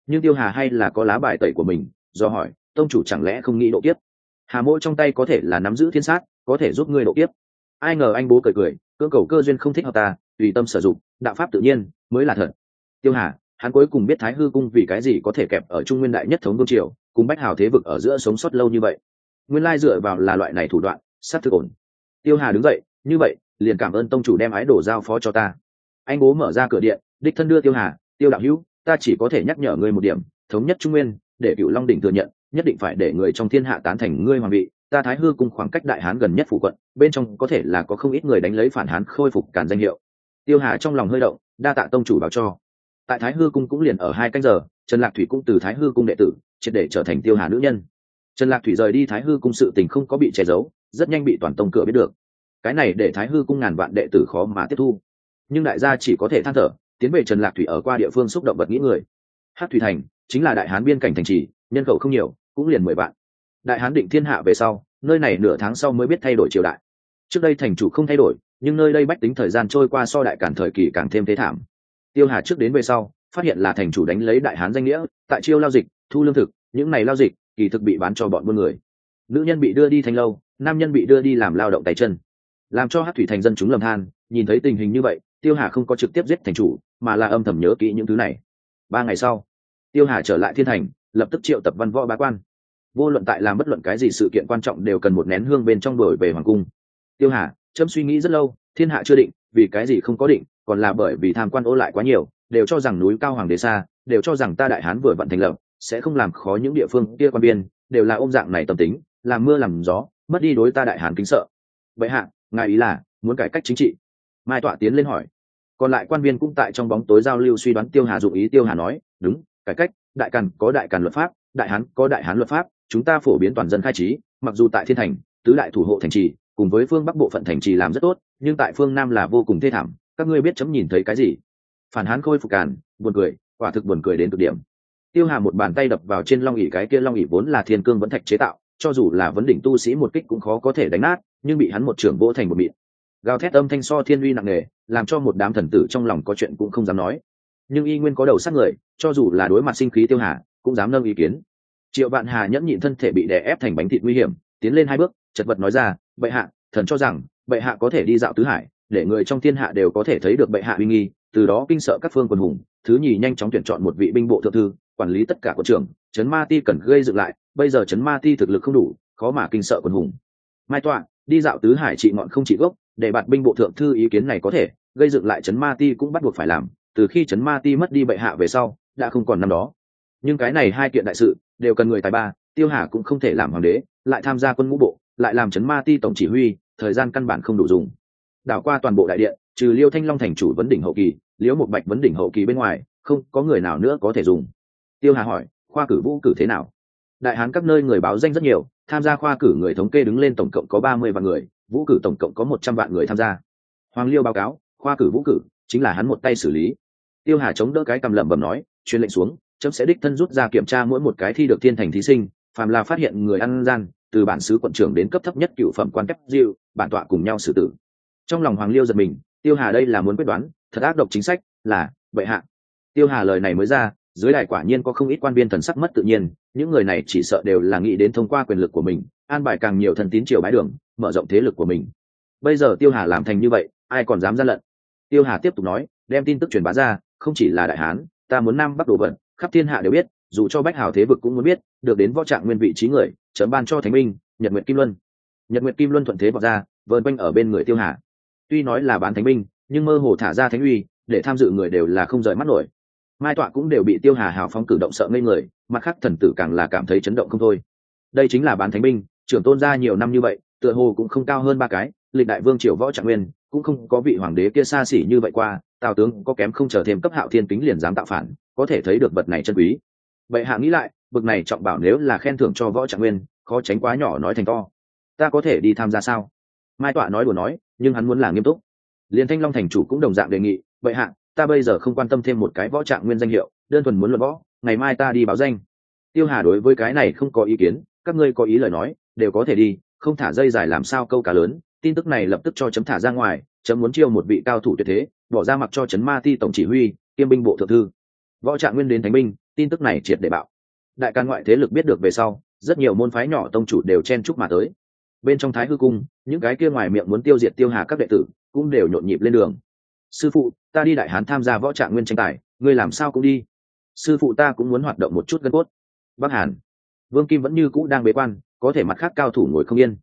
Nhưng tiêu hà hay là có lá bài tẩy của mình, do hỏi, tông chủ chẳng lẽ không nghĩ độ kiếp? Hà mỗi trong tay có thể là nắm giữ thiên sát, có thể giúp ngươi độ kiếp. Ai ngờ anh bố cười cười, cưỡng cầu cơ duyên không thích hợp ta, tùy tâm sử dụng, đạo pháp tự nhiên, mới là thật tiêu hà, hắn cuối cùng biết thái hư cung vì cái gì có thể kẹp ở trung nguyên đại nhất thống vương triều, cùng bách hào thế vực ở giữa sống sót lâu như vậy. Nguyên lai dựa vào là loại này thủ đoạn sát thực ổn. Tiêu hà đứng dậy, như vậy, liền cảm ơn tông chủ đem ái đổ giao phó cho ta. Anh bố mở ra cửa điện, đích thân đưa tiêu hà, tiêu đạo hữu, ta chỉ có thể nhắc nhở ngươi một điểm, thống nhất trung nguyên, để cựu long đỉnh thừa nhận, nhất định phải để người trong thiên hạ tán thành ngươi hoàng vị. Ta thái hư cùng khoảng cách đại hán gần nhất phủ quận, bên trong có thể là có không ít người đánh lấy phản hán khôi phục cản danh hiệu. Tiêu hà trong lòng hơi động, đa tạ tông chủ báo cho tại thái hư cung cũng liền ở hai canh giờ, trần lạc thủy cũng từ thái hư cung đệ tử, triệt để trở thành tiêu hà nữ nhân. Trần lạc thủy rời đi thái hư cung sự tình không có bị che giấu, rất nhanh bị toàn tông cửa biết được. Cái này để thái hư cung ngàn vạn đệ tử khó mà tiếp thu. Nhưng đại gia chỉ có thể than thở, tiến về trần lạc thủy ở qua địa phương xúc động vật nghĩ người. Hát thủy thành, chính là đại hán biên cảnh thành trì, nhân khẩu không nhiều, cũng liền mười vạn. Đại hán định thiên hạ về sau, nơi này nửa tháng sau mới biết thay đổi triều đại. Trước đây thành chủ không thay đổi, nhưng nơi đây bách tính thời gian trôi qua so đại cản thời kỳ càng thêm thế thảm tiêu hà trước đến về sau, phát hiện là thành chủ đánh lấy đại hán danh nghĩa, tại chiêu lao dịch, thu lương thực, những này lao dịch, kỳ thực bị bán cho bọn buôn người. Nữ nhân bị đưa đi thanh lâu, nam nhân bị đưa đi làm lao động tay chân. Làm cho hát thủy thành dân chúng lầm than, nhìn thấy tình hình như vậy, tiêu hà không có trực tiếp giết thành chủ, mà là âm thầm nhớ kỹ những thứ này. Ba ngày sau, tiêu hà trở lại thiên thành, lập tức triệu tập văn võ bá quan. Vô luận tại làm bất luận cái gì sự kiện quan trọng đều cần một nén hương bên trong đổi về hoàng cung. Tiêu hà trâm suy nghĩ rất lâu, thiên hạ chưa định, vì cái gì không có định? Còn là bởi vì tham quan ô lại quá nhiều, đều cho rằng núi cao hoàng đế xa, đều cho rằng ta đại hán vừa vận thành lập, sẽ không làm khó những địa phương kia quan biên, đều là ôm dạng này tâm tính, làm mưa làm gió, mất đi đối ta đại hán kính sợ. Vậy hạ, ngài ý là, muốn cải cách chính trị? Mai tọa tiến lên hỏi. Còn lại quan viên cũng tại trong bóng tối giao lưu suy đoán tiêu hà dụng ý, tiêu hà nói, đúng, cải cách, đại càn có đại càn luật pháp, đại hán có đại hán luật pháp, chúng ta phổ biến toàn dân khai trí, mặc dù tại thiên thành, tứ đại thủ hộ thành trì, cùng với phương bắc bộ phận thành trì làm rất tốt, nhưng tại phương nam là vô cùng thê thảm các ngươi biết chấm nhìn thấy cái gì? Phản hán khôi phục càn, buồn cười, quả thực buồn cười đến cực điểm. Tiêu hà một bàn tay đập vào trên long ỉ cái kia long ỉ vốn là thiên cương vẫn thạch chế tạo, cho dù là vấn đỉnh tu sĩ một kích cũng khó có thể đánh nát, nhưng bị hắn một trưởng vỗ thành một mịn gào thét âm thanh so thiên uy nặng nề, làm cho một đám thần tử trong lòng có chuyện cũng không dám nói. Nhưng y nguyên có đầu sát người, cho dù là đối mặt sinh khí tiêu hà, cũng dám nâng ý kiến. Triệu vạn hà nhẫn nhịn thân thể bị đè ép thành bánh thịt nguy hiểm, tiến lên hai bước, chật vật nói ra, bệ hạ, thần cho rằng, bệ hạ có thể đi dạo tứ hải để người trong thiên hạ đều có thể thấy được bệ hạ uy nghi, từ đó kinh sợ các phương quân hùng, thứ nhì nhanh chóng tuyển chọn một vị binh bộ thượng thư, quản lý tất cả quân trưởng, trấn ma ti cần gây dựng lại, bây giờ trấn ma ti thực lực không đủ, khó mà kinh sợ quân hùng. Mai tọa, đi dạo tứ hải trị ngọn không trị gốc, để bạt binh bộ thượng thư ý kiến này có thể, gây dựng lại trấn ma ti cũng bắt buộc phải làm, từ khi trấn ma ti mất đi bệ hạ về sau, đã không còn năm đó. Nhưng cái này hai kiện đại sự, đều cần người tài ba, tiêu hà cũng không thể làm hoàng đế, lại tham gia quân ngũ bộ, lại làm trấn ma ti tổng chỉ huy, thời gian căn bản không đủ dùng đảo qua toàn bộ đại điện, trừ liêu thanh long thành chủ vấn đỉnh hậu kỳ, liễu một bạch vấn đỉnh hậu kỳ bên ngoài, không có người nào nữa có thể dùng. Tiêu hà hỏi, khoa cử vũ cử thế nào? Đại hán các nơi người báo danh rất nhiều, tham gia khoa cử người thống kê đứng lên tổng cộng có ba mươi vạn người, vũ cử tổng cộng có một trăm vạn người tham gia. Hoàng liêu báo cáo, khoa cử vũ cử chính là hắn một tay xử lý. Tiêu hà chống đỡ cái cầm lẩm bẩm nói, truyền lệnh xuống, chấm sẽ đích thân rút ra kiểm tra mỗi một cái thi được thiên thành thí sinh, phàm là phát hiện người ăn gian, từ bản xứ quận trưởng đến cấp thấp nhất cựu phẩm quan cấp diệu bản tọa cùng nhau xử tử trong lòng hoàng liêu giật mình, tiêu hà đây là muốn quyết đoán, thật ác độc chính sách, là, bệ hạ. Tiêu hà lời này mới ra, dưới đài quả nhiên có không ít quan viên thần sắc mất tự nhiên, những người này chỉ sợ đều là nghĩ đến thông qua quyền lực của mình, an bài càng nhiều thần tín triều bái đường, mở rộng thế lực của mình. Bây giờ tiêu hà làm thành như vậy, ai còn dám ra lận? Tiêu hà tiếp tục nói, đem tin tức truyền bá ra, không chỉ là đại hán, ta muốn nam bắc đồ vận, khắp thiên hạ đều biết, dù cho bách hào thế vực cũng muốn biết, được đến võ trạng nguyên vị trí người, chấm ban cho thánh minh nhật nguyện kim luân. Nhật nguyện kim luân thuận thế vọt ra, vờn quanh ở bên người tiêu hà tuy nói là bán thánh minh nhưng mơ hồ thả ra thánh uy, để tham dự người đều là không rời mắt nổi. Mai tọa cũng đều bị tiêu hà hào phóng cử động sợ ngây người, mặt khác thần tử càng là cảm thấy chấn động không thôi. Đây chính là bán thánh binh, trưởng tôn gia nhiều năm như vậy, tựa hồ cũng không cao hơn ba cái, lịch đại vương triều võ trạng nguyên, cũng không có vị hoàng đế kia xa xỉ như vậy qua, tào tướng có kém không chờ thêm cấp hạo thiên kính liền dám tạo phản, có thể thấy được vật này chân quý. Vậy hạ nghĩ lại, bực này trọng bảo nếu là khen thưởng cho võ trạng nguyên, khó tránh quá nhỏ nói thành to. Ta có thể đi tham gia sao? Mai tọa nói đùa nói nhưng hắn muốn là nghiêm túc. Liền thanh long thành chủ cũng đồng dạng đề nghị vậy hạ, ta bây giờ không quan tâm thêm một cái võ trạng nguyên danh hiệu, đơn thuần muốn luận võ, ngày mai ta đi báo danh. Tiêu hà đối với cái này không có ý kiến, các ngươi có ý lời nói, đều có thể đi, không thả dây dài làm sao câu cá lớn, tin tức này lập tức cho chấm thả ra ngoài, chấm muốn chiêu một vị cao thủ tuyệt thế, bỏ ra mặc cho chấn ma ti tổng chỉ huy, kiêm binh bộ thượng thư. Võ trạng nguyên đến thánh binh, tin tức này triệt để bạo. Đại can ngoại thế lực biết được về sau, rất nhiều môn phái nhỏ tông chủ đều chen chúc mà tới bên trong thái hư cung, những cái kia ngoài miệng muốn tiêu diệt tiêu hà các đệ tử cũng đều nhộn nhịp lên đường. Sư phụ, ta đi đại hán tham gia võ trạng nguyên tranh tài, ngươi làm sao cũng đi. Sư phụ ta cũng muốn hoạt động một chút gân cốt. Bắc hàn. Vương kim vẫn như cũ đang bế quan, có thể mặt khác cao thủ ngồi không yên.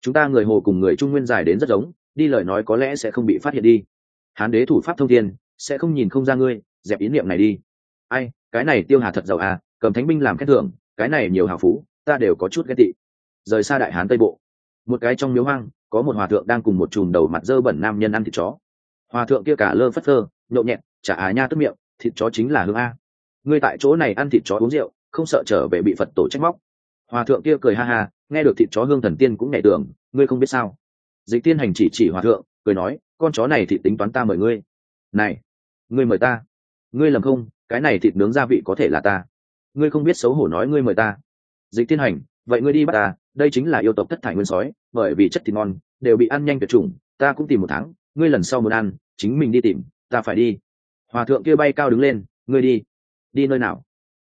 Chúng ta người hồ cùng người trung nguyên dài đến rất giống, đi lời nói có lẽ sẽ không bị phát hiện đi. Hán đế thủ pháp thông thiên, sẽ không nhìn không ra ngươi, dẹp ý niệm này đi. Ai, cái này tiêu hà thật giàu à cầm thánh binh làm khen thưởng, cái này nhiều hào phú, ta đều có chút ghét tị. Rời xa đại hán tây bộ một cái trong miếu hoang, có một hòa thượng đang cùng một chùm đầu mặt dơ bẩn nam nhân ăn thịt chó. Hòa thượng kia cả lơ phất phơ nhộn nhẹn chả á nha tức miệng, thịt chó chính là hương a. Ngươi tại chỗ này ăn thịt chó uống rượu, không sợ trở về bị phật tổ trách móc. Hòa thượng kia cười ha ha, nghe được thịt chó hương thần tiên cũng nhảy tưởng ngươi không biết sao. Dịch tiên hành chỉ chỉ hòa thượng, cười nói, con chó này thì tính toán ta mời ngươi. Này, ngươi mời ta. Ngươi lầm không, cái này thịt nướng gia vị có thể là ta. Ngươi không biết xấu hổ nói ngươi mời ta. Dịch tiên hành, vậy ngươi đi bắt ta đây chính là yêu tộc thất thải nguyên sói, bởi vì chất thịt ngon, đều bị ăn nhanh tuyệt chủng, ta cũng tìm một tháng, ngươi lần sau muốn ăn, chính mình đi tìm, ta phải đi. Hòa thượng kia bay cao đứng lên, ngươi đi. Đi nơi nào?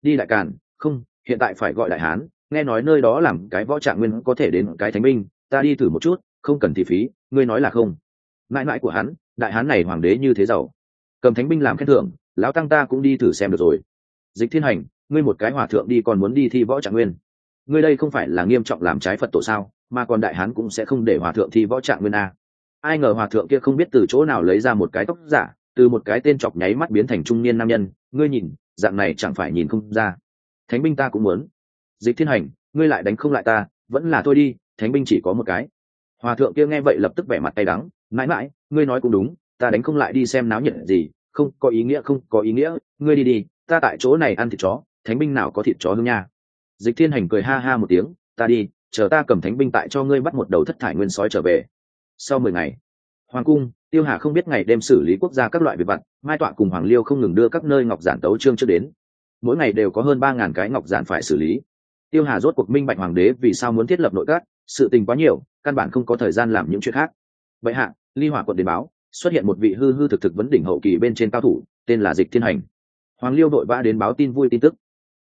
Đi đại càn, không, hiện tại phải gọi đại hán, nghe nói nơi đó làm cái võ trạng nguyên có thể đến cái thánh binh, ta đi thử một chút, không cần thị phí, ngươi nói là không. Mãi mãi của hắn, đại hán này hoàng đế như thế giàu. Cầm thánh binh làm khen thưởng, lão tăng ta cũng đi thử xem được rồi. Dịch thiên hành, ngươi một cái hòa thượng đi còn muốn đi thi võ trạng nguyên ngươi đây không phải là nghiêm trọng làm trái phật tổ sao, mà còn đại hán cũng sẽ không để hòa thượng thi võ trạng nguyên a. Ai ngờ hòa thượng kia không biết từ chỗ nào lấy ra một cái tóc giả, từ một cái tên chọc nháy mắt biến thành trung niên nam nhân, ngươi nhìn, dạng này chẳng phải nhìn không ra. Thánh binh ta cũng muốn. Dịch thiên hành, ngươi lại đánh không lại ta, vẫn là thôi đi, thánh binh chỉ có một cái. Hòa thượng kia nghe vậy lập tức vẻ mặt tay đắng, mãi mãi, ngươi nói cũng đúng, ta đánh không lại đi xem náo nhiệt gì, không có ý nghĩa, không có ý nghĩa, ngươi đi đi, ta tại chỗ này ăn thịt chó, thánh binh nào có thịt chó hương nha dịch thiên hành cười ha ha một tiếng, ta đi, chờ ta cầm thánh binh tại cho ngươi bắt một đầu thất thải nguyên sói trở về. Sau mười ngày, hoàng cung, tiêu hà không biết ngày đêm xử lý quốc gia các loại việc vặt, mai tọa cùng hoàng liêu không ngừng đưa các nơi ngọc giản tấu trương trước đến. Mỗi ngày đều có hơn ba ngàn cái ngọc giản phải xử lý. Tiêu hà rốt cuộc minh bạch hoàng đế vì sao muốn thiết lập nội các, sự tình quá nhiều, căn bản không có thời gian làm những chuyện khác. Vậy hạ, ly hỏa quận đến báo, xuất hiện một vị hư hư thực thực vấn đỉnh hậu kỳ bên trên cao thủ, tên là dịch thiên hành. Hoàng liêu đội vã đến báo tin vui tin tức.